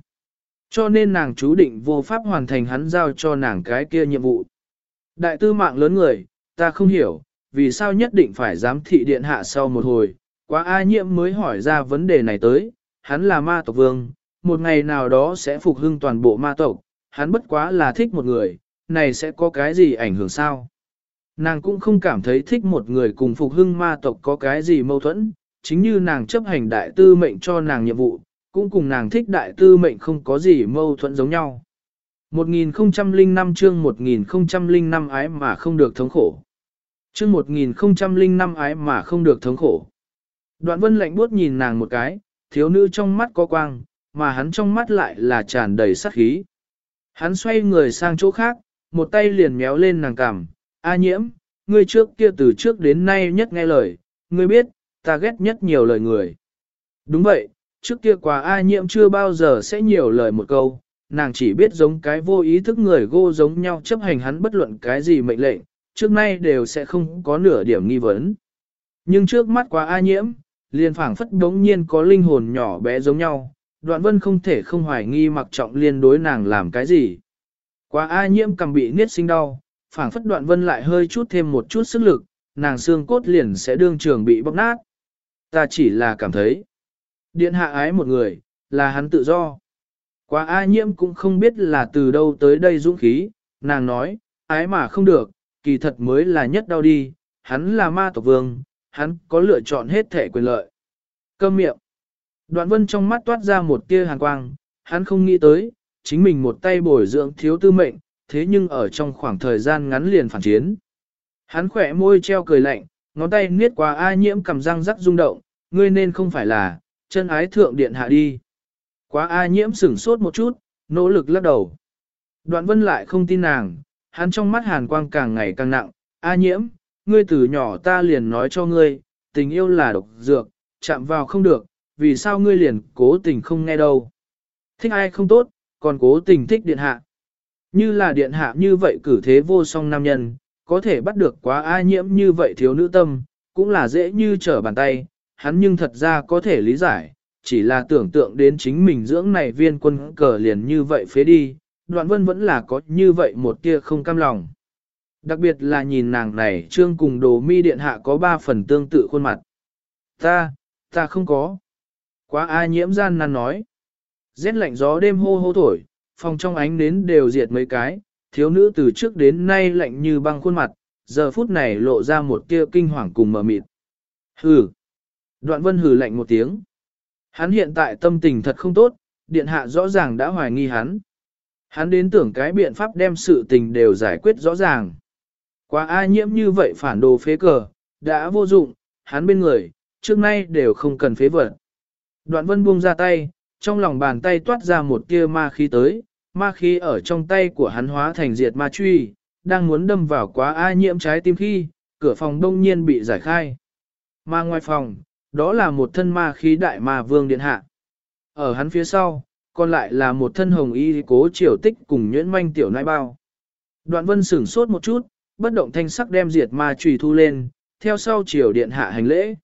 Cho nên nàng chú định vô pháp hoàn thành hắn giao cho nàng cái kia nhiệm vụ. Đại tư mạng lớn người, ta không hiểu, vì sao nhất định phải giám thị điện hạ sau một hồi, quá A nhiễm mới hỏi ra vấn đề này tới, hắn là ma tộc vương, một ngày nào đó sẽ phục hưng toàn bộ ma tộc, hắn bất quá là thích một người, này sẽ có cái gì ảnh hưởng sao? Nàng cũng không cảm thấy thích một người cùng phục hưng ma tộc có cái gì mâu thuẫn, chính như nàng chấp hành đại tư mệnh cho nàng nhiệm vụ, cũng cùng nàng thích đại tư mệnh không có gì mâu thuẫn giống nhau. 1005 chương 1005 ái mà không được thống khổ. Chương 1005 ái mà không được thống khổ. Đoạn vân lạnh buốt nhìn nàng một cái, thiếu nữ trong mắt có quang, mà hắn trong mắt lại là tràn đầy sát khí. Hắn xoay người sang chỗ khác, một tay liền méo lên nàng cằm, A nhiễm, ngươi trước kia từ trước đến nay nhất nghe lời, ngươi biết, ta ghét nhất nhiều lời người. Đúng vậy, trước kia quả A nhiễm chưa bao giờ sẽ nhiều lời một câu, nàng chỉ biết giống cái vô ý thức người gô giống nhau chấp hành hắn bất luận cái gì mệnh lệnh, trước nay đều sẽ không có nửa điểm nghi vấn. Nhưng trước mắt quá A nhiễm, liền phảng phất đống nhiên có linh hồn nhỏ bé giống nhau, đoạn vân không thể không hoài nghi mặc trọng liên đối nàng làm cái gì. Quá A nhiễm cầm bị niết sinh đau, phảng phất đoạn vân lại hơi chút thêm một chút sức lực, nàng xương cốt liền sẽ đương trường bị bóc nát. Ta chỉ là cảm thấy, điện hạ ái một người, là hắn tự do. Quá A nhiễm cũng không biết là từ đâu tới đây dũng khí, nàng nói, ái mà không được, kỳ thật mới là nhất đau đi, hắn là ma tộc vương, hắn có lựa chọn hết thể quyền lợi. Câm miệng. Đoạn vân trong mắt toát ra một tia hàn quang, hắn không nghĩ tới, chính mình một tay bồi dưỡng thiếu tư mệnh, thế nhưng ở trong khoảng thời gian ngắn liền phản chiến. Hắn khỏe môi treo cười lạnh, ngón tay niết qua A nhiễm cầm răng rắc rung động, ngươi nên không phải là, chân ái thượng điện hạ đi. Quá A nhiễm sửng sốt một chút, nỗ lực lắc đầu. Đoạn vân lại không tin nàng, hắn trong mắt hàn quang càng ngày càng nặng, A nhiễm, ngươi từ nhỏ ta liền nói cho ngươi, tình yêu là độc dược, chạm vào không được, vì sao ngươi liền cố tình không nghe đâu. Thích ai không tốt, còn cố tình thích điện hạ. Như là điện hạ như vậy cử thế vô song nam nhân, có thể bắt được quá A nhiễm như vậy thiếu nữ tâm, cũng là dễ như trở bàn tay, hắn nhưng thật ra có thể lý giải, chỉ là tưởng tượng đến chính mình dưỡng này viên quân cờ liền như vậy phế đi, đoạn vân vẫn là có như vậy một tia không cam lòng. Đặc biệt là nhìn nàng này trương cùng đồ mi điện hạ có ba phần tương tự khuôn mặt. Ta, ta không có. Quá A nhiễm gian nan nói. Rét lạnh gió đêm hô hô thổi, phòng trong ánh nến đều diệt mấy cái, thiếu nữ từ trước đến nay lạnh như băng khuôn mặt, giờ phút này lộ ra một tia kinh hoàng cùng mờ mịt. Hừ. Đoạn vân hừ lạnh một tiếng. Hắn hiện tại tâm tình thật không tốt, điện hạ rõ ràng đã hoài nghi hắn. Hắn đến tưởng cái biện pháp đem sự tình đều giải quyết rõ ràng. Quá A nhiễm như vậy phản đồ phế cờ, đã vô dụng, hắn bên người, trước nay đều không cần phế vật. Đoạn vân buông ra tay, trong lòng bàn tay toát ra một tia ma khí tới, ma khí ở trong tay của hắn hóa thành diệt ma truy, đang muốn đâm vào quá A nhiễm trái tim khi, cửa phòng đông nhiên bị giải khai. Ma ngoài phòng, đó là một thân ma khí đại ma vương điện hạ. Ở hắn phía sau, còn lại là một thân hồng y cố triều tích cùng nhuyễn manh tiểu nai bao. Đoạn vân sửng sốt một chút, bất động thanh sắc đem diệt ma trùy thu lên, theo sau triều điện hạ hành lễ.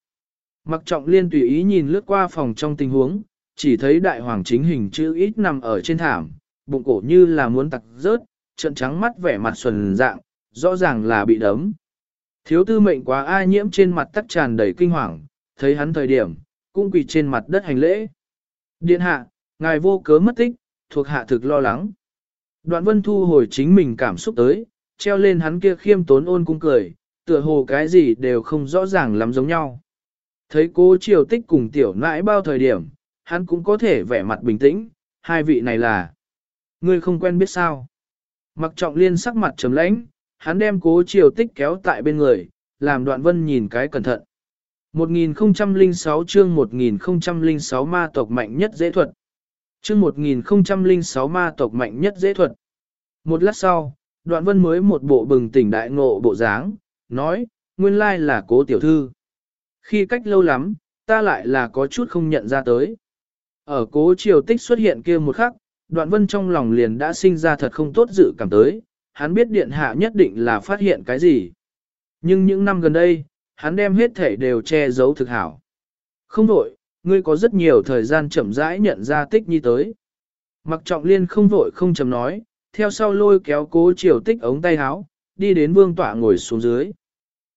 Mặc trọng liên tùy ý nhìn lướt qua phòng trong tình huống, chỉ thấy đại hoàng chính hình chữ ít nằm ở trên thảm, bụng cổ như là muốn tặc rớt, trận trắng mắt vẻ mặt xuân dạng, rõ ràng là bị đấm. Thiếu tư mệnh quá ai nhiễm trên mặt tắc tràn đầy kinh hoàng, thấy hắn thời điểm, cũng quỳ trên mặt đất hành lễ. Điện hạ, ngài vô cớ mất tích, thuộc hạ thực lo lắng. Đoạn vân thu hồi chính mình cảm xúc tới, treo lên hắn kia khiêm tốn ôn cung cười, tựa hồ cái gì đều không rõ ràng lắm giống nhau. Thấy cô triều tích cùng tiểu nãi bao thời điểm, hắn cũng có thể vẻ mặt bình tĩnh, hai vị này là Ngươi không quen biết sao. Mặc trọng liên sắc mặt trầm lãnh, hắn đem cố triều tích kéo tại bên người, làm đoạn vân nhìn cái cẩn thận. 1006 chương 1006 ma tộc mạnh nhất dễ thuật. Chương 1006 ma tộc mạnh nhất dễ thuật. Một lát sau, đoạn vân mới một bộ bừng tỉnh đại ngộ bộ dáng, nói, nguyên lai là cố tiểu thư. Khi cách lâu lắm, ta lại là có chút không nhận ra tới. Ở cố triều tích xuất hiện kia một khắc, đoạn vân trong lòng liền đã sinh ra thật không tốt dự cảm tới, hắn biết điện hạ nhất định là phát hiện cái gì. Nhưng những năm gần đây, hắn đem hết thể đều che giấu thực hảo. Không vội, ngươi có rất nhiều thời gian chậm rãi nhận ra tích nhi tới. Mặc trọng liên không vội không chậm nói, theo sau lôi kéo cố triều tích ống tay áo, đi đến vương tọa ngồi xuống dưới.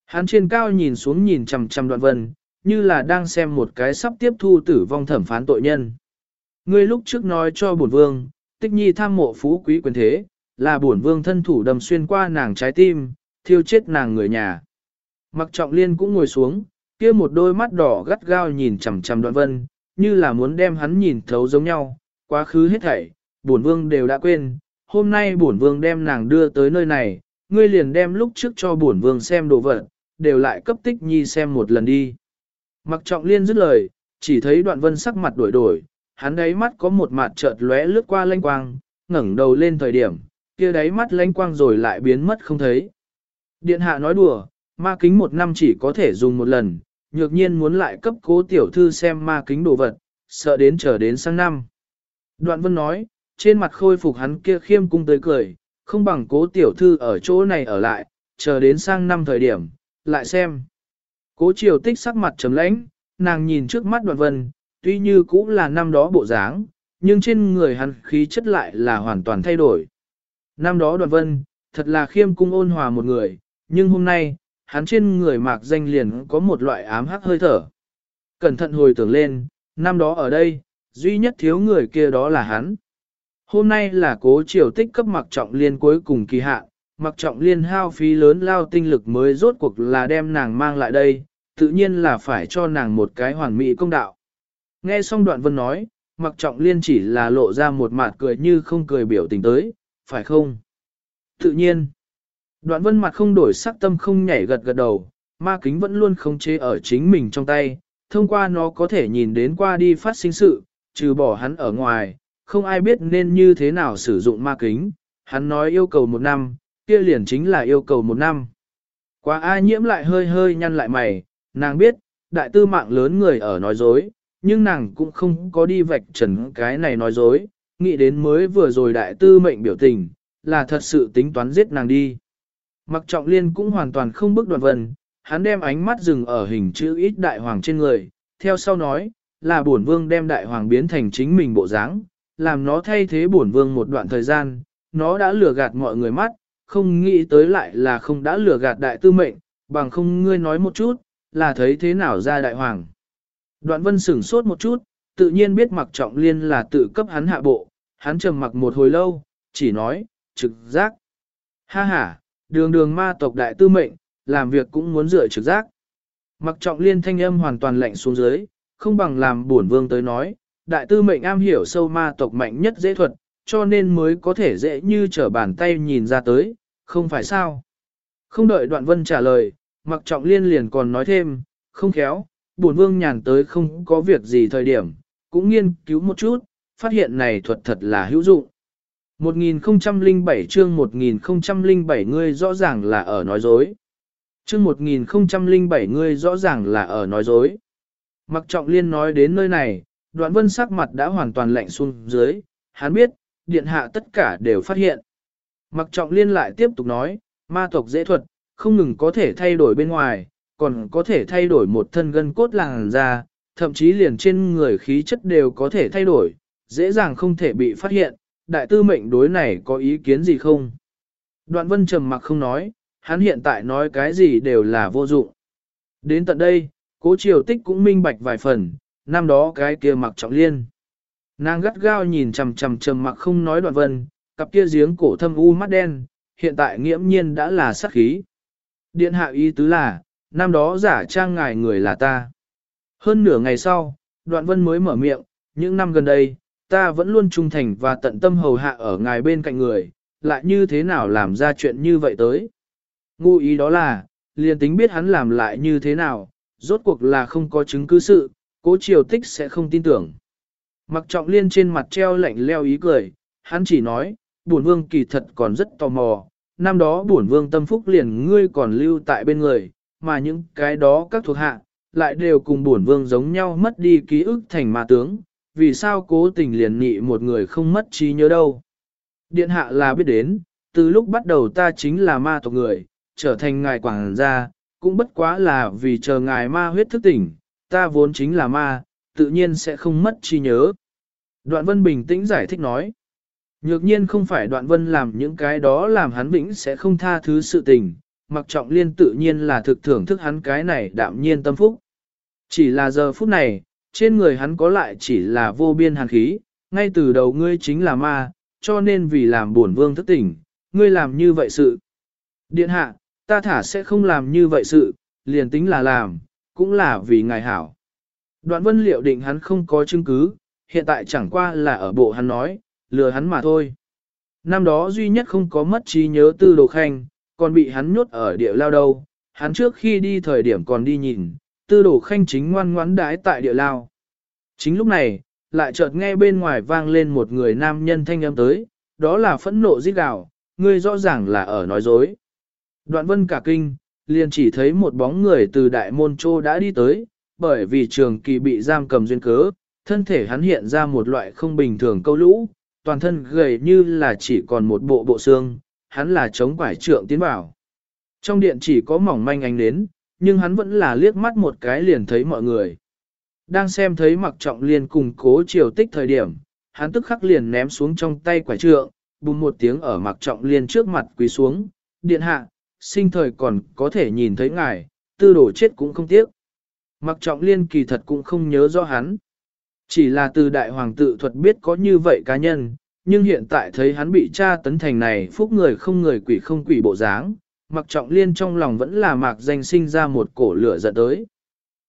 Hắn trên cao nhìn xuống nhìn chằm chằm đoạn vân, như là đang xem một cái sắp tiếp thu tử vong thẩm phán tội nhân. Ngươi lúc trước nói cho bổn vương, tích nhi tham mộ phú quý quyền thế, là bổn vương thân thủ đầm xuyên qua nàng trái tim, thiêu chết nàng người nhà. Mặc trọng liên cũng ngồi xuống, kia một đôi mắt đỏ gắt gao nhìn chằm chằm đoạn vân, như là muốn đem hắn nhìn thấu giống nhau, quá khứ hết thảy, bổn vương đều đã quên, hôm nay bổn vương đem nàng đưa tới nơi này, ngươi liền đem lúc trước cho bổn vương xem đồ vật, đều lại cấp tích nhi xem một lần đi. Mặc trọng liên dứt lời, chỉ thấy đoạn vân sắc mặt đổi đổi, hắn đáy mắt có một mặt chợt lóe lướt qua lanh quang, ngẩng đầu lên thời điểm, kia đáy mắt lanh quang rồi lại biến mất không thấy. Điện hạ nói đùa, ma kính một năm chỉ có thể dùng một lần, nhược nhiên muốn lại cấp cố tiểu thư xem ma kính đồ vật, sợ đến chờ đến sang năm. Đoạn vân nói, trên mặt khôi phục hắn kia khiêm cung tới cười, không bằng cố tiểu thư ở chỗ này ở lại, chờ đến sang năm thời điểm, lại xem. Cố triều tích sắc mặt trầm lãnh, nàng nhìn trước mắt đoạn vân, tuy như cũng là năm đó bộ dáng, nhưng trên người hắn khí chất lại là hoàn toàn thay đổi. Năm đó Đoàn vân, thật là khiêm cung ôn hòa một người, nhưng hôm nay, hắn trên người mạc danh liền có một loại ám hắc hơi thở. Cẩn thận hồi tưởng lên, năm đó ở đây, duy nhất thiếu người kia đó là hắn. Hôm nay là cố triều tích cấp mặc trọng liên cuối cùng kỳ hạn, mặc trọng liên hao phí lớn lao tinh lực mới rốt cuộc là đem nàng mang lại đây, tự nhiên là phải cho nàng một cái hoàn mỹ công đạo. Nghe xong đoạn vân nói, mặc trọng liên chỉ là lộ ra một mặt cười như không cười biểu tình tới, phải không? Tự nhiên, đoạn vân mặt không đổi sắc tâm không nhảy gật gật đầu, ma kính vẫn luôn khống chế ở chính mình trong tay, thông qua nó có thể nhìn đến qua đi phát sinh sự, trừ bỏ hắn ở ngoài, không ai biết nên như thế nào sử dụng ma kính, hắn nói yêu cầu một năm, kia liền chính là yêu cầu một năm. Quá A nhiễm lại hơi hơi nhăn lại mày, nàng biết, đại tư mạng lớn người ở nói dối, nhưng nàng cũng không có đi vạch trần cái này nói dối, nghĩ đến mới vừa rồi đại tư mệnh biểu tình, là thật sự tính toán giết nàng đi. Mặc trọng liên cũng hoàn toàn không bức đoạn vần, hắn đem ánh mắt dừng ở hình chữ ít đại hoàng trên người, theo sau nói, là bổn vương đem đại hoàng biến thành chính mình bộ dáng, làm nó thay thế bổn vương một đoạn thời gian, nó đã lừa gạt mọi người mắt, không nghĩ tới lại là không đã lừa gạt đại tư mệnh, bằng không ngươi nói một chút, là thấy thế nào ra đại hoàng. Đoạn vân sửng sốt một chút, tự nhiên biết mặc trọng liên là tự cấp hắn hạ bộ, hắn trầm mặc một hồi lâu, chỉ nói, trực giác. Ha ha, đường đường ma tộc đại tư mệnh, làm việc cũng muốn dựa trực giác. Mặc trọng liên thanh âm hoàn toàn lạnh xuống dưới, không bằng làm bổn vương tới nói, đại tư mệnh am hiểu sâu ma tộc mạnh nhất dễ thuật, cho nên mới có thể dễ như trở bàn tay nhìn ra tới, không phải sao. Không đợi đoạn vân trả lời, mặc trọng liên liền còn nói thêm, không khéo, bổn vương nhàn tới không có việc gì thời điểm, cũng nghiên cứu một chút, phát hiện này thuật thật là hữu dụng. 1007 chương 1007 ngươi rõ ràng là ở nói dối. Chương 1007 ngươi rõ ràng là ở nói dối. Mặc trọng liên nói đến nơi này, đoạn vân sắc mặt đã hoàn toàn lạnh xuống dưới, hắn biết, điện hạ tất cả đều phát hiện. Mặc trọng liên lại tiếp tục nói, ma tộc dễ thuật, không ngừng có thể thay đổi bên ngoài, còn có thể thay đổi một thân gân cốt làng ra, thậm chí liền trên người khí chất đều có thể thay đổi, dễ dàng không thể bị phát hiện, đại tư mệnh đối này có ý kiến gì không? Đoạn vân trầm mặc không nói, hắn hiện tại nói cái gì đều là vô dụng. Đến tận đây, cố triều tích cũng minh bạch vài phần, năm đó cái kia mặc trọng liên. Nàng gắt gao nhìn chằm chằm trầm mặc không nói đoạn vân, cặp kia giếng cổ thâm u mắt đen, hiện tại nghiễm nhiên đã là sát khí. Điện hạ ý tứ là, năm đó giả trang ngài người là ta. Hơn nửa ngày sau, đoạn vân mới mở miệng, những năm gần đây, ta vẫn luôn trung thành và tận tâm hầu hạ ở ngài bên cạnh người, lại như thế nào làm ra chuyện như vậy tới. Ngu ý đó là, liền tính biết hắn làm lại như thế nào, rốt cuộc là không có chứng cứ sự, cố triều tích sẽ không tin tưởng. Mặc trọng liên trên mặt treo lạnh leo ý cười, hắn chỉ nói, bổn vương kỳ thật còn rất tò mò, năm đó bổn vương tâm phúc liền ngươi còn lưu tại bên người, mà những cái đó các thuộc hạ, lại đều cùng bổn vương giống nhau mất đi ký ức thành ma tướng, vì sao cố tình liền nhị một người không mất trí nhớ đâu. Điện hạ là biết đến, từ lúc bắt đầu ta chính là ma tộc người, trở thành ngài quảng gia, cũng bất quá là vì chờ ngài ma huyết thức tỉnh, ta vốn chính là ma, tự nhiên sẽ không mất trí nhớ. Đoạn vân bình tĩnh giải thích nói. Nhược nhiên không phải đoạn vân làm những cái đó làm hắn vĩnh sẽ không tha thứ sự tình, mặc trọng liên tự nhiên là thực thưởng thức hắn cái này đạm nhiên tâm phúc. Chỉ là giờ phút này, trên người hắn có lại chỉ là vô biên hàn khí, ngay từ đầu ngươi chính là ma, cho nên vì làm buồn vương thức tỉnh, ngươi làm như vậy sự. Điện hạ, ta thả sẽ không làm như vậy sự, liền tính là làm, cũng là vì ngài hảo. Đoạn vân liệu định hắn không có chứng cứ, hiện tại chẳng qua là ở bộ hắn nói, lừa hắn mà thôi. Năm đó duy nhất không có mất trí nhớ tư đồ khanh, còn bị hắn nhốt ở địa lao đâu, hắn trước khi đi thời điểm còn đi nhìn, tư đồ khanh chính ngoan ngoãn đái tại địa lao. Chính lúc này, lại chợt nghe bên ngoài vang lên một người nam nhân thanh âm tới, đó là phẫn nộ giết gào, ngươi rõ ràng là ở nói dối. Đoạn vân cả kinh, liền chỉ thấy một bóng người từ đại môn trô đã đi tới, bởi vì trường kỳ bị giam cầm duyên cớ, thân thể hắn hiện ra một loại không bình thường câu lũ, toàn thân gầy như là chỉ còn một bộ bộ xương, hắn là chống quải trượng tiến vào. Trong điện chỉ có mỏng manh ánh nến, nhưng hắn vẫn là liếc mắt một cái liền thấy mọi người. Đang xem thấy mặc trọng liên cùng cố triều tích thời điểm, hắn tức khắc liền ném xuống trong tay quải trượng, bùng một tiếng ở mặc trọng liên trước mặt quỳ xuống, điện hạ, sinh thời còn có thể nhìn thấy ngài, tư đổ chết cũng không tiếc. Mặc trọng liên kỳ thật cũng không nhớ rõ hắn. Chỉ là từ đại hoàng tự thuật biết có như vậy cá nhân, nhưng hiện tại thấy hắn bị tra tấn thành này phúc người không người quỷ không quỷ bộ dáng, mặc trọng liên trong lòng vẫn là mạc danh sinh ra một cổ lửa giận tới.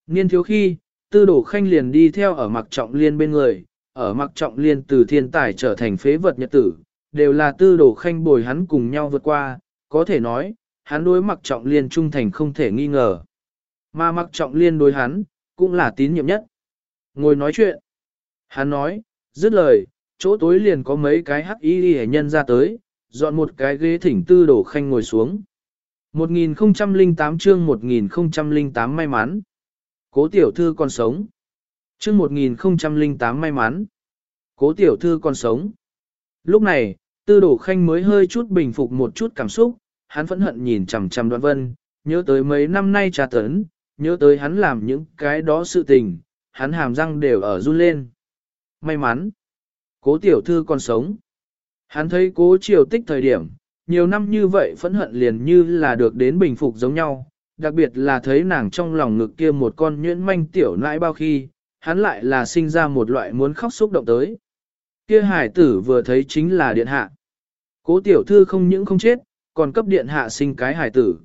Niên thiếu khi, tư đổ khanh liền đi theo ở mặc trọng liên bên người, ở mặc trọng liên từ thiên tài trở thành phế vật nhật tử, đều là tư đổ khanh bồi hắn cùng nhau vượt qua, có thể nói, hắn đối mặc trọng liên trung thành không thể nghi ngờ. Mà mặc trọng liên đối hắn, cũng là tín nhiệm nhất. Ngồi nói chuyện. Hắn nói, dứt lời, chỗ tối liền có mấy cái hắc y hệ nhân ra tới, dọn một cái ghế thỉnh tư đổ khanh ngồi xuống. 1008 chương 1008 may mắn. Cố tiểu thư còn sống. Chương 1008 may mắn. Cố tiểu thư còn sống. Lúc này, tư đổ khanh mới hơi chút bình phục một chút cảm xúc, hắn phẫn hận nhìn chằm chằm đoạn vân, nhớ tới mấy năm nay trà tấn, nhớ tới hắn làm những cái đó sự tình, hắn hàm răng đều ở run lên. May mắn, cố tiểu thư còn sống. Hắn thấy cố triều tích thời điểm, nhiều năm như vậy phẫn hận liền như là được đến bình phục giống nhau, đặc biệt là thấy nàng trong lòng ngực kia một con nhuyễn manh tiểu nãi bao khi, hắn lại là sinh ra một loại muốn khóc xúc động tới. Kia hải tử vừa thấy chính là điện hạ. Cố tiểu thư không những không chết, còn cấp điện hạ sinh cái hải tử.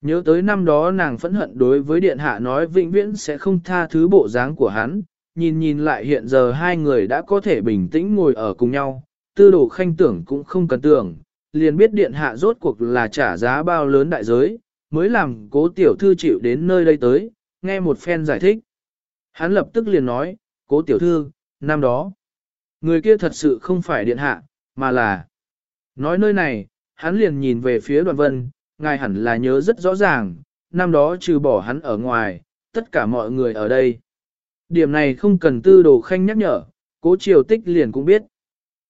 Nhớ tới năm đó nàng phẫn hận đối với điện hạ nói vĩnh viễn sẽ không tha thứ bộ dáng của hắn, nhìn nhìn lại hiện giờ hai người đã có thể bình tĩnh ngồi ở cùng nhau, tư đồ khanh tưởng cũng không cần tưởng, liền biết điện hạ rốt cuộc là trả giá bao lớn đại giới, mới làm cố tiểu thư chịu đến nơi đây tới, nghe một phen giải thích. Hắn lập tức liền nói, cố tiểu thư, năm đó, người kia thật sự không phải điện hạ, mà là... Nói nơi này, hắn liền nhìn về phía đoàn vân, ngài hẳn là nhớ rất rõ ràng, năm đó trừ bỏ hắn ở ngoài, tất cả mọi người ở đây. Điểm này không cần tư đồ khanh nhắc nhở, cố triều tích liền cũng biết.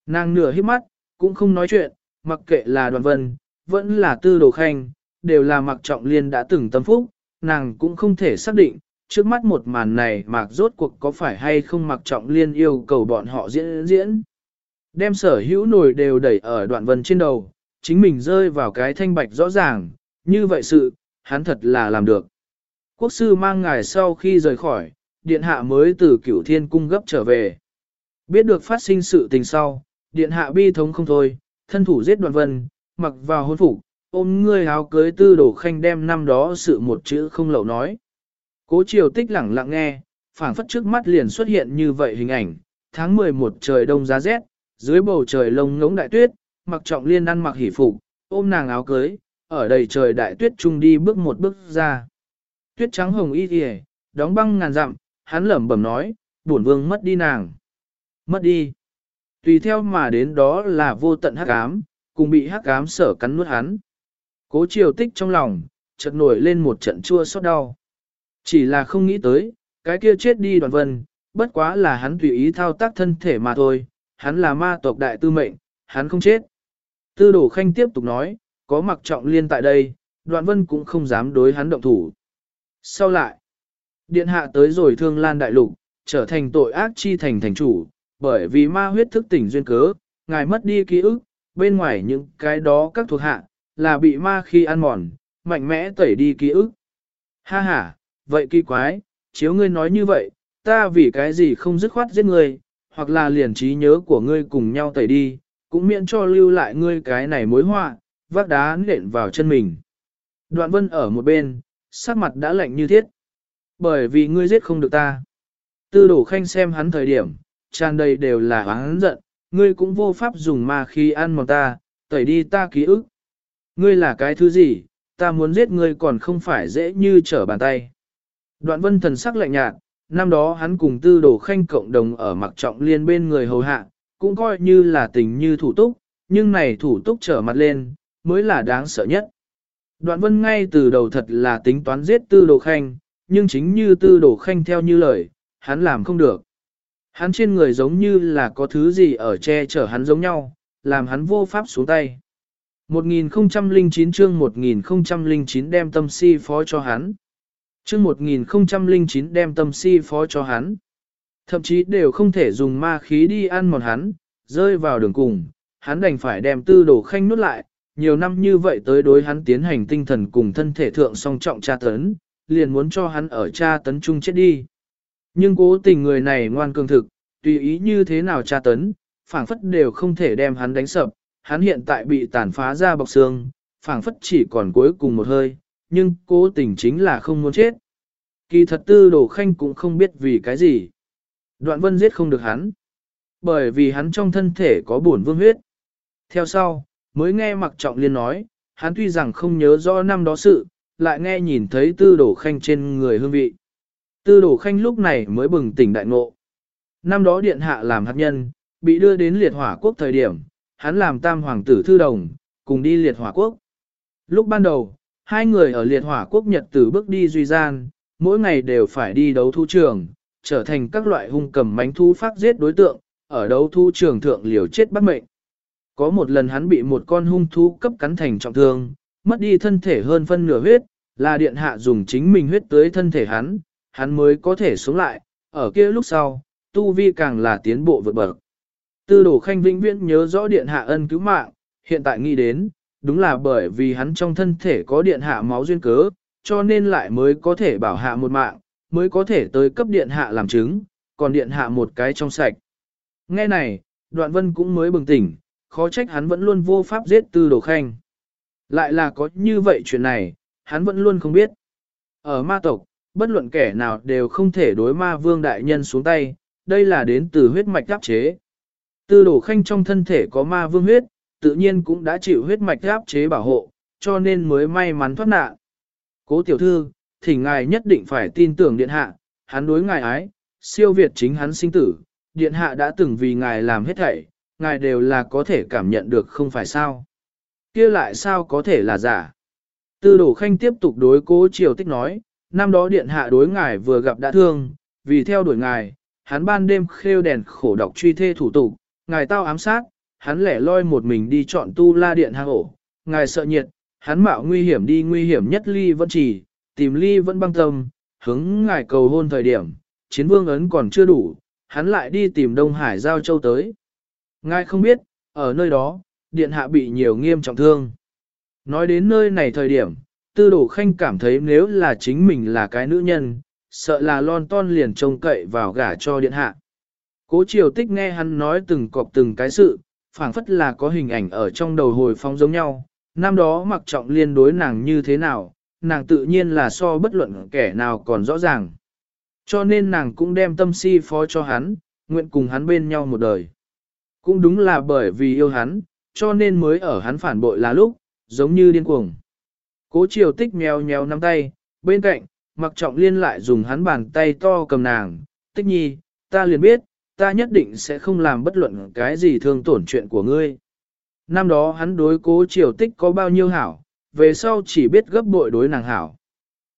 Nàng nửa hít mắt, cũng không nói chuyện, mặc kệ là đoàn vân, vẫn là tư đồ khanh, đều là mặc trọng liên đã từng tâm phúc, nàng cũng không thể xác định, trước mắt một màn này mạc rốt cuộc có phải hay không mặc trọng liên yêu cầu bọn họ diễn diễn. Đem sở hữu nổi đều đẩy ở đoạn vân trên đầu, chính mình rơi vào cái thanh bạch rõ ràng, như vậy sự, hắn thật là làm được. Quốc sư mang ngài sau khi rời khỏi, điện hạ mới từ cửu thiên cung gấp trở về. Biết được phát sinh sự tình sau, điện hạ bi thống không thôi, thân thủ giết đoạn vân, mặc vào hôn phục, ôm ngươi áo cưới tư đổ khanh đem năm đó sự một chữ không lậu nói. Cố triều tích lẳng lặng nghe, phảng phất trước mắt liền xuất hiện như vậy hình ảnh, tháng 11 trời đông giá rét, dưới bầu trời lông ngống đại tuyết, mặc trọng liên ăn mặc hỉ phục, ôm nàng áo cưới, ở đầy trời đại tuyết trung đi bước một bước ra. Tuyết trắng hồng y kìa, đóng băng ngàn dặm, hắn lẩm bẩm nói, bổn vương mất đi nàng. Mất đi. Tùy theo mà đến đó là vô tận hắc ám, cùng bị hắc ám sở cắn nuốt hắn. Cố triều tích trong lòng, chợt nổi lên một trận chua xót đau. Chỉ là không nghĩ tới, cái kia chết đi đoàn vân, bất quá là hắn tùy ý thao tác thân thể mà thôi, hắn là ma tộc đại tư mệnh, hắn không chết. Tư đổ khanh tiếp tục nói, có mặc trọng liên tại đây, đoạn vân cũng không dám đối hắn động thủ. Sau lại, điện hạ tới rồi thương lan đại lục, trở thành tội ác chi thành thành chủ, bởi vì ma huyết thức tỉnh duyên cớ, ngài mất đi ký ức, bên ngoài những cái đó các thuộc hạ, là bị ma khi ăn mòn, mạnh mẽ tẩy đi ký ức. Ha ha, vậy kỳ quái, chiếu ngươi nói như vậy, ta vì cái gì không dứt khoát giết ngươi, hoặc là liền trí nhớ của ngươi cùng nhau tẩy đi, cũng miễn cho lưu lại ngươi cái này mối họa, vác đá nện vào chân mình. Đoạn vân ở một bên, sắc mặt đã lạnh như thiết. Bởi vì ngươi giết không được ta. Tư đổ khanh xem hắn thời điểm, tràn đầy đều là hắn giận, ngươi cũng vô pháp dùng ma khi ăn mòn ta, tẩy đi ta ký ức. Ngươi là cái thứ gì, ta muốn giết ngươi còn không phải dễ như trở bàn tay. Đoạn vân thần sắc lạnh nhạt, năm đó hắn cùng tư đồ khanh cộng đồng ở mặc trọng liên bên người hầu hạ, cũng coi như là tình như thủ túc, nhưng này thủ túc trở mặt lên, mới là đáng sợ nhất. Đoạn vân ngay từ đầu thật là tính toán giết tư đồ khanh, nhưng chính như tư đồ khanh theo như lời, hắn làm không được. Hắn trên người giống như là có thứ gì ở che chở hắn giống nhau, làm hắn vô pháp xuống tay. 1009 chương 1009 đem tâm si phó cho hắn. chương 1009 đem tâm si phó cho hắn. Thậm chí đều không thể dùng ma khí đi ăn mòn hắn, rơi vào đường cùng, hắn đành phải đem tư đồ khanh nuốt lại, nhiều năm như vậy tới đối hắn tiến hành tinh thần cùng thân thể thượng song trọng tra tấn, liền muốn cho hắn ở tra tấn chung chết đi. Nhưng cố tình người này ngoan cường thực, tùy ý như thế nào tra tấn, phảng phất đều không thể đem hắn đánh sập, hắn hiện tại bị tàn phá ra bọc xương, phảng phất chỉ còn cuối cùng một hơi, nhưng cố tình chính là không muốn chết. Kỳ thật tư đồ khanh cũng không biết vì cái gì. Đoạn vân giết không được hắn. Bởi vì hắn trong thân thể có bổn vương huyết. Theo sau, mới nghe mặc trọng liên nói, hắn tuy rằng không nhớ rõ năm đó sự, lại nghe nhìn thấy tư đổ khanh trên người hương vị. Tư đổ khanh lúc này mới bừng tỉnh đại ngộ. Năm đó điện hạ làm hạt nhân, bị đưa đến liệt hỏa quốc thời điểm, hắn làm tam hoàng tử thư đồng, cùng đi liệt hỏa quốc. Lúc ban đầu, hai người ở liệt hỏa quốc nhật tử bước đi duy gian, mỗi ngày đều phải đi đấu thu trường, trở thành các loại hung cầm mánh thu phát giết đối tượng, ở đấu thu trường thượng liều chết bắt mệnh. Có một lần hắn bị một con hung thú cấp cắn thành trọng thương, mất đi thân thể hơn phân nửa huyết, là điện hạ dùng chính mình huyết tới thân thể hắn, hắn mới có thể sống lại, ở kia lúc sau, tu vi càng là tiến bộ vượt bậc. Tư đồ khanh vĩnh viễn nhớ rõ điện hạ ân cứu mạng, hiện tại nghĩ đến, đúng là bởi vì hắn trong thân thể có điện hạ máu duyên cớ, cho nên lại mới có thể bảo hạ một mạng, mới có thể tới cấp điện hạ làm chứng, còn điện hạ một cái trong sạch. Nghe này, đoạn vân cũng mới bừng tỉnh, khó trách hắn vẫn luôn vô pháp giết tư đồ khanh. Lại là có như vậy chuyện này, hắn vẫn luôn không biết. Ở ma tộc, bất luận kẻ nào đều không thể đối ma vương đại nhân xuống tay, đây là đến từ huyết mạch áp chế. Tư đồ khanh trong thân thể có ma vương huyết, tự nhiên cũng đã chịu huyết mạch áp chế bảo hộ, cho nên mới may mắn thoát nạn. Cố tiểu thư, thì ngài nhất định phải tin tưởng điện hạ, hắn đối ngài ái, siêu việt chính hắn sinh tử, điện hạ đã từng vì ngài làm hết thảy, ngài đều là có thể cảm nhận được không phải sao kia lại sao có thể là giả. Tư đổ khanh tiếp tục đối cố triều tích nói, năm đó điện hạ đối ngài vừa gặp đã thương, vì theo đuổi ngài, hắn ban đêm khêu đèn khổ độc truy thê thủ tục, ngài tao ám sát, hắn lẻ loi một mình đi chọn tu la điện hang ổ, ngài sợ nhiệt, hắn mạo nguy hiểm đi nguy hiểm nhất ly vẫn chỉ, tìm ly vẫn băng tâm, hướng ngài cầu hôn thời điểm, chiến vương ấn còn chưa đủ, hắn lại đi tìm Đông Hải Giao Châu tới. Ngài không biết, ở nơi đó, điện hạ bị nhiều nghiêm trọng thương. Nói đến nơi này thời điểm, tư đồ khanh cảm thấy nếu là chính mình là cái nữ nhân, sợ là lon ton liền trông cậy vào gả cho điện hạ. Cố triều tích nghe hắn nói từng cọc từng cái sự, phảng phất là có hình ảnh ở trong đầu hồi phong giống nhau. Năm đó mặc trọng liên đối nàng như thế nào, nàng tự nhiên là so bất luận kẻ nào còn rõ ràng. Cho nên nàng cũng đem tâm si phó cho hắn, nguyện cùng hắn bên nhau một đời. Cũng đúng là bởi vì yêu hắn, cho nên mới ở hắn phản bội là lúc, giống như điên cuồng. Cố triều tích mèo nhèo nắm tay, bên cạnh, mặc trọng liên lại dùng hắn bàn tay to cầm nàng, tích nhi, ta liền biết, ta nhất định sẽ không làm bất luận cái gì thương tổn chuyện của ngươi. Năm đó hắn đối cố triều tích có bao nhiêu hảo, về sau chỉ biết gấp bội đối nàng hảo.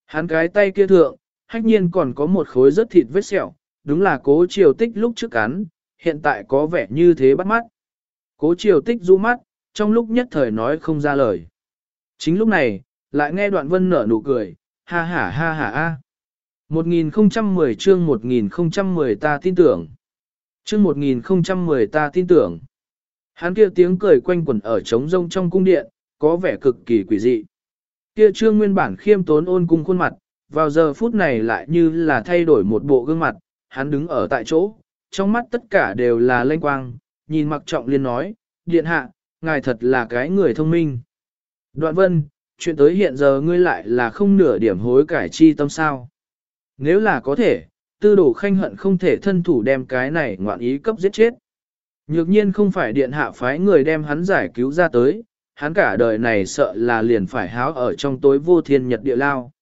Hắn cái tay kia thượng, hách nhiên còn có một khối rất thịt vết sẹo, đúng là cố triều tích lúc trước cắn, hiện tại có vẻ như thế bắt mắt. Cố triều tích du mắt, trong lúc nhất thời nói không ra lời. Chính lúc này, lại nghe đoạn vân nở nụ cười, ha ha ha ha a. 1010 chương 1010 ta tin tưởng. Chương 1010 ta tin tưởng. Hắn kia tiếng cười quanh quẩn ở trống rông trong cung điện, có vẻ cực kỳ quỷ dị. Kia trương nguyên bản khiêm tốn ôn cung khuôn mặt, vào giờ phút này lại như là thay đổi một bộ gương mặt, hắn đứng ở tại chỗ, trong mắt tất cả đều là lanh quang, nhìn mặc trọng liên nói, điện hạ, ngài thật là cái người thông minh. Đoạn vân, chuyện tới hiện giờ ngươi lại là không nửa điểm hối cải chi tâm sao. Nếu là có thể, tư đồ khanh hận không thể thân thủ đem cái này ngoạn ý cấp giết chết. Nhược nhiên không phải điện hạ phái người đem hắn giải cứu ra tới, hắn cả đời này sợ là liền phải háo ở trong tối vô thiên nhật địa lao.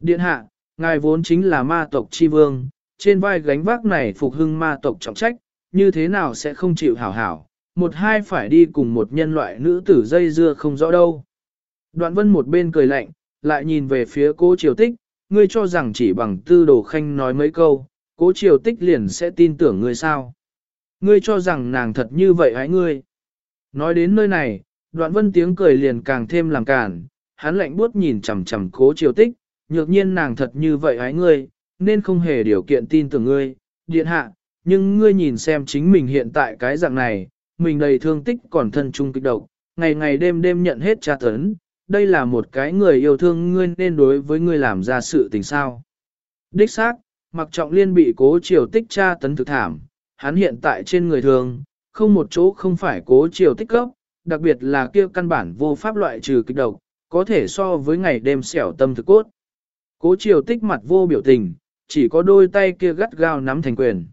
Điện hạ, ngài vốn chính là ma tộc chi vương, trên vai gánh vác này phục hưng ma tộc trọng trách, như thế nào sẽ không chịu hảo hảo, một hai phải đi cùng một nhân loại nữ tử dây dưa không rõ đâu. Đoạn vân một bên cười lạnh, lại nhìn về phía cố triều tích, ngươi cho rằng chỉ bằng tư đồ khanh nói mấy câu, cố triều tích liền sẽ tin tưởng ngươi sao. Ngươi cho rằng nàng thật như vậy hãy ngươi. Nói đến nơi này, đoạn vân tiếng cười liền càng thêm làm cản, hắn lạnh buốt nhìn chằm chằm cố triều tích, nhược nhiên nàng thật như vậy hái ngươi, nên không hề điều kiện tin tưởng ngươi, điện hạ, nhưng ngươi nhìn xem chính mình hiện tại cái dạng này, mình đầy thương tích còn thân trung kích độc, ngày ngày đêm đêm nhận hết tra tấn, đây là một cái người yêu thương ngươi nên đối với ngươi làm ra sự tình sao. Đích xác, mặc trọng liên bị cố triều tích tra tấn thực thảm, hắn hiện tại trên người thường, không một chỗ không phải cố triều tích cấp, đặc biệt là kia căn bản vô pháp loại trừ kích độc, có thể so với ngày đêm xẻo tâm thực cốt. Cố triều tích mặt vô biểu tình, chỉ có đôi tay kia gắt gao nắm thành quyền.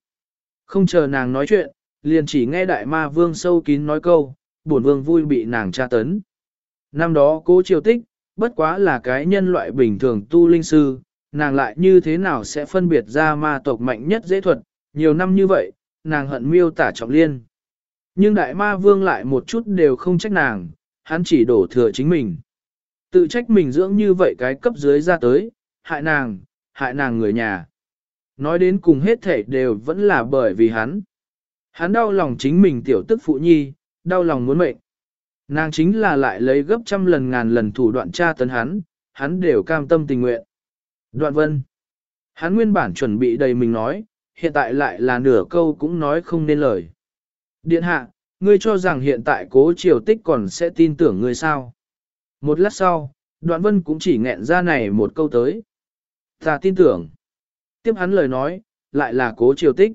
Không chờ nàng nói chuyện, liền chỉ nghe đại ma vương sâu kín nói câu, bổn vương vui bị nàng tra tấn. Năm đó cố triều tích, bất quá là cái nhân loại bình thường tu linh sư, nàng lại như thế nào sẽ phân biệt ra ma tộc mạnh nhất dễ thuật, nhiều năm như vậy, nàng hận miêu tả trọng liên. Nhưng đại ma vương lại một chút đều không trách nàng, hắn chỉ đổ thừa chính mình. Tự trách mình dưỡng như vậy cái cấp dưới ra tới, hại nàng, hại nàng người nhà. Nói đến cùng hết thể đều vẫn là bởi vì hắn. Hắn đau lòng chính mình tiểu tức phụ nhi, đau lòng muốn mệnh. Nàng chính là lại lấy gấp trăm lần ngàn lần thủ đoạn tra tấn hắn, hắn đều cam tâm tình nguyện. Đoạn vân. Hắn nguyên bản chuẩn bị đầy mình nói, hiện tại lại là nửa câu cũng nói không nên lời. Điện hạ, ngươi cho rằng hiện tại cố triều tích còn sẽ tin tưởng ngươi sao? Một lát sau, đoạn vân cũng chỉ nghẹn ra này một câu tới. Ta tin tưởng. Tiếp hắn lời nói, lại là cố triều tích.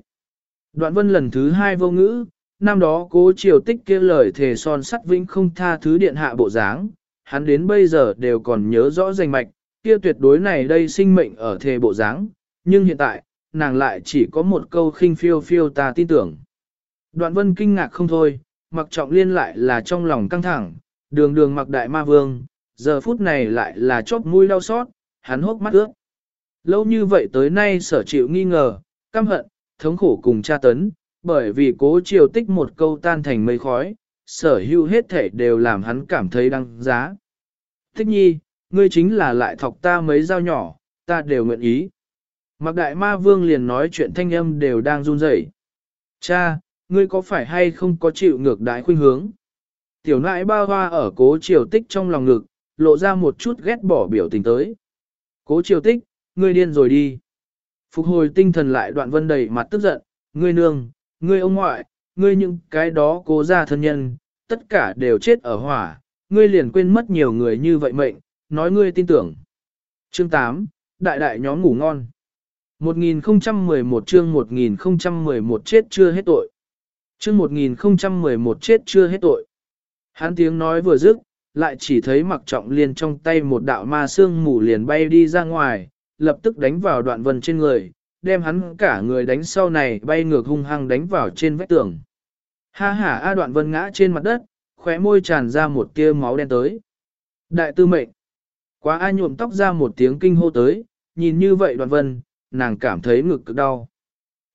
Đoạn vân lần thứ hai vô ngữ, năm đó cố triều tích kia lời thề son sắt vĩnh không tha thứ điện hạ bộ dáng, hắn đến bây giờ đều còn nhớ rõ danh mạch, kia tuyệt đối này đây sinh mệnh ở thề bộ dáng, nhưng hiện tại, nàng lại chỉ có một câu khinh phiêu phiêu ta tin tưởng. Đoạn vân kinh ngạc không thôi, mặc trọng liên lại là trong lòng căng thẳng, đường đường mặc đại ma vương, giờ phút này lại là chóp mũi đau xót, hắn hốc mắt ướt. Lâu như vậy tới nay sở chịu nghi ngờ, căm hận, thống khổ cùng tra tấn, bởi vì cố triều tích một câu tan thành mây khói, sở hữu hết thể đều làm hắn cảm thấy đăng giá. Thích nhi, ngươi chính là lại thọc ta mấy dao nhỏ, ta đều nguyện ý. Mặc đại ma vương liền nói chuyện thanh âm đều đang run rẩy. Cha, ngươi có phải hay không có chịu ngược đái khuynh hướng? Tiểu nãi ba hoa ở cố triều tích trong lòng ngực, lộ ra một chút ghét bỏ biểu tình tới. Cố triều tích, ngươi điên rồi đi. Phục hồi tinh thần lại đoạn vân đầy mặt tức giận, ngươi nương, ngươi ông ngoại, ngươi những cái đó cố ra thân nhân, tất cả đều chết ở hỏa, ngươi liền quên mất nhiều người như vậy mệnh, nói ngươi tin tưởng. Chương 8, Đại đại nhóm ngủ ngon. 1011 chương 1011 chết chưa hết tội. Chương 1011 chết chưa hết tội. Hán tiếng nói vừa dứt, lại chỉ thấy mặc trọng liền trong tay một đạo ma xương mù liền bay đi ra ngoài, lập tức đánh vào đoạn vân trên người, đem hắn cả người đánh sau này bay ngược hung hăng đánh vào trên vách tường. Ha ha A đoạn vân ngã trên mặt đất, khóe môi tràn ra một tia máu đen tới. Đại tư mệnh. Quá A nhuộm tóc ra một tiếng kinh hô tới, nhìn như vậy đoạn vân, nàng cảm thấy ngực cực đau.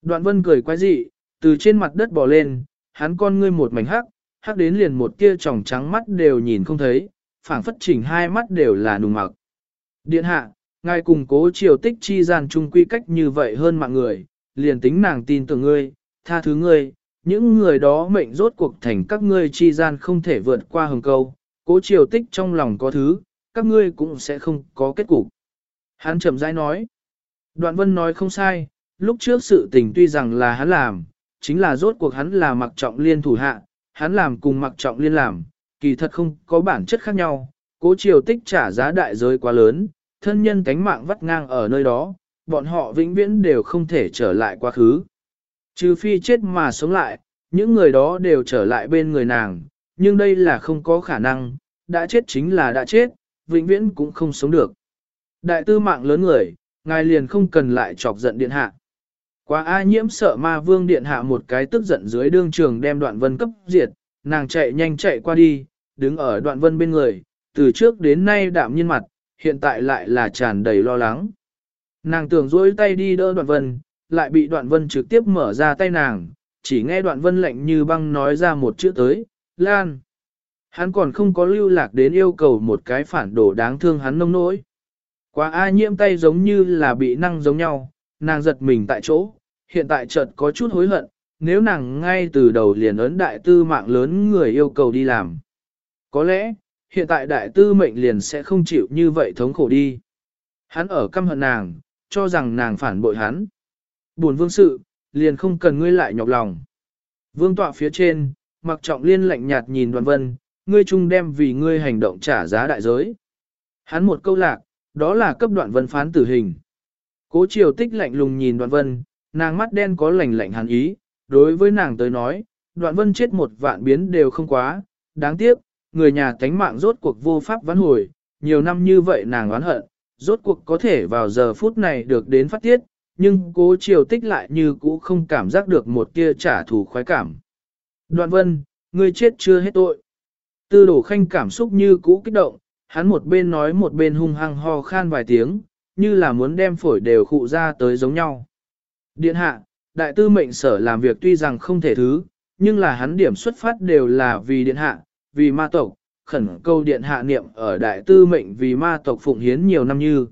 Đoạn vân cười quái dị, từ trên mặt đất bò lên, hắn con ngươi một mảnh hắc, hắc đến liền một tia tròng trắng mắt đều nhìn không thấy, phảng phất chỉnh hai mắt đều là nùng mặc. Điện hạ, ngài cùng cố triều tích chi gian chung quy cách như vậy hơn mạng người, liền tính nàng tin tưởng ngươi, tha thứ ngươi, những người đó mệnh rốt cuộc thành các ngươi chi gian không thể vượt qua hừng câu, cố triều tích trong lòng có thứ, các ngươi cũng sẽ không có kết cục. Hắn chậm rãi nói, đoạn vân nói không sai, lúc trước sự tình tuy rằng là hắn làm, chính là rốt cuộc hắn là mặc trọng liên thủ hạ, hắn làm cùng mặc trọng liên làm, kỳ thật không có bản chất khác nhau, cố triều tích trả giá đại giới quá lớn, thân nhân cánh mạng vắt ngang ở nơi đó, bọn họ vĩnh viễn đều không thể trở lại quá khứ. Trừ phi chết mà sống lại, những người đó đều trở lại bên người nàng, nhưng đây là không có khả năng, đã chết chính là đã chết, vĩnh viễn cũng không sống được. Đại tư mạng lớn người, ngài liền không cần lại chọc giận điện hạ. Quá A nhiễm sợ ma vương điện hạ một cái tức giận dưới đương trường đem đoạn vân cấp diệt, nàng chạy nhanh chạy qua đi, đứng ở đoạn vân bên người, từ trước đến nay đạm nhiên mặt, hiện tại lại là tràn đầy lo lắng. Nàng tưởng dối tay đi đỡ đoạn vân, lại bị đoạn vân trực tiếp mở ra tay nàng, chỉ nghe đoạn vân lạnh như băng nói ra một chữ tới, Lan. Hắn còn không có lưu lạc đến yêu cầu một cái phản đồ đáng thương hắn nông nỗi. Quá A nhiễm tay giống như là bị năng giống nhau, nàng giật mình tại chỗ, hiện tại chợt có chút hối hận, nếu nàng ngay từ đầu liền ấn đại tư mạng lớn người yêu cầu đi làm. Có lẽ, hiện tại đại tư mệnh liền sẽ không chịu như vậy thống khổ đi. Hắn ở căm hận nàng, cho rằng nàng phản bội hắn. Buồn vương sự, liền không cần ngươi lại nhọc lòng. Vương tọa phía trên, mặc trọng liên lạnh nhạt nhìn đoàn vân, ngươi chung đem vì ngươi hành động trả giá đại giới. Hắn một câu lạc, đó là cấp đoạn vân phán tử hình. Cố triều tích lạnh lùng nhìn đoạn vân, nàng mắt đen có lạnh lạnh hàn ý, đối với nàng tới nói, đoạn vân chết một vạn biến đều không quá, đáng tiếc, người nhà tánh mạng rốt cuộc vô pháp vãn hồi, nhiều năm như vậy nàng oán hận, rốt cuộc có thể vào giờ phút này được đến phát tiết, nhưng cố triều tích lại như cũ không cảm giác được một tia trả thù khoái cảm. Đoạn vân, ngươi chết chưa hết tội. Tư đổ khanh cảm xúc như cũ kích động, hắn một bên nói một bên hung hăng ho khan vài tiếng, như là muốn đem phổi đều khụ ra tới giống nhau. Điện hạ, đại tư mệnh sở làm việc tuy rằng không thể thứ, nhưng là hắn điểm xuất phát đều là vì điện hạ, vì ma tộc, khẩn câu điện hạ niệm ở đại tư mệnh vì ma tộc phụng hiến nhiều năm như.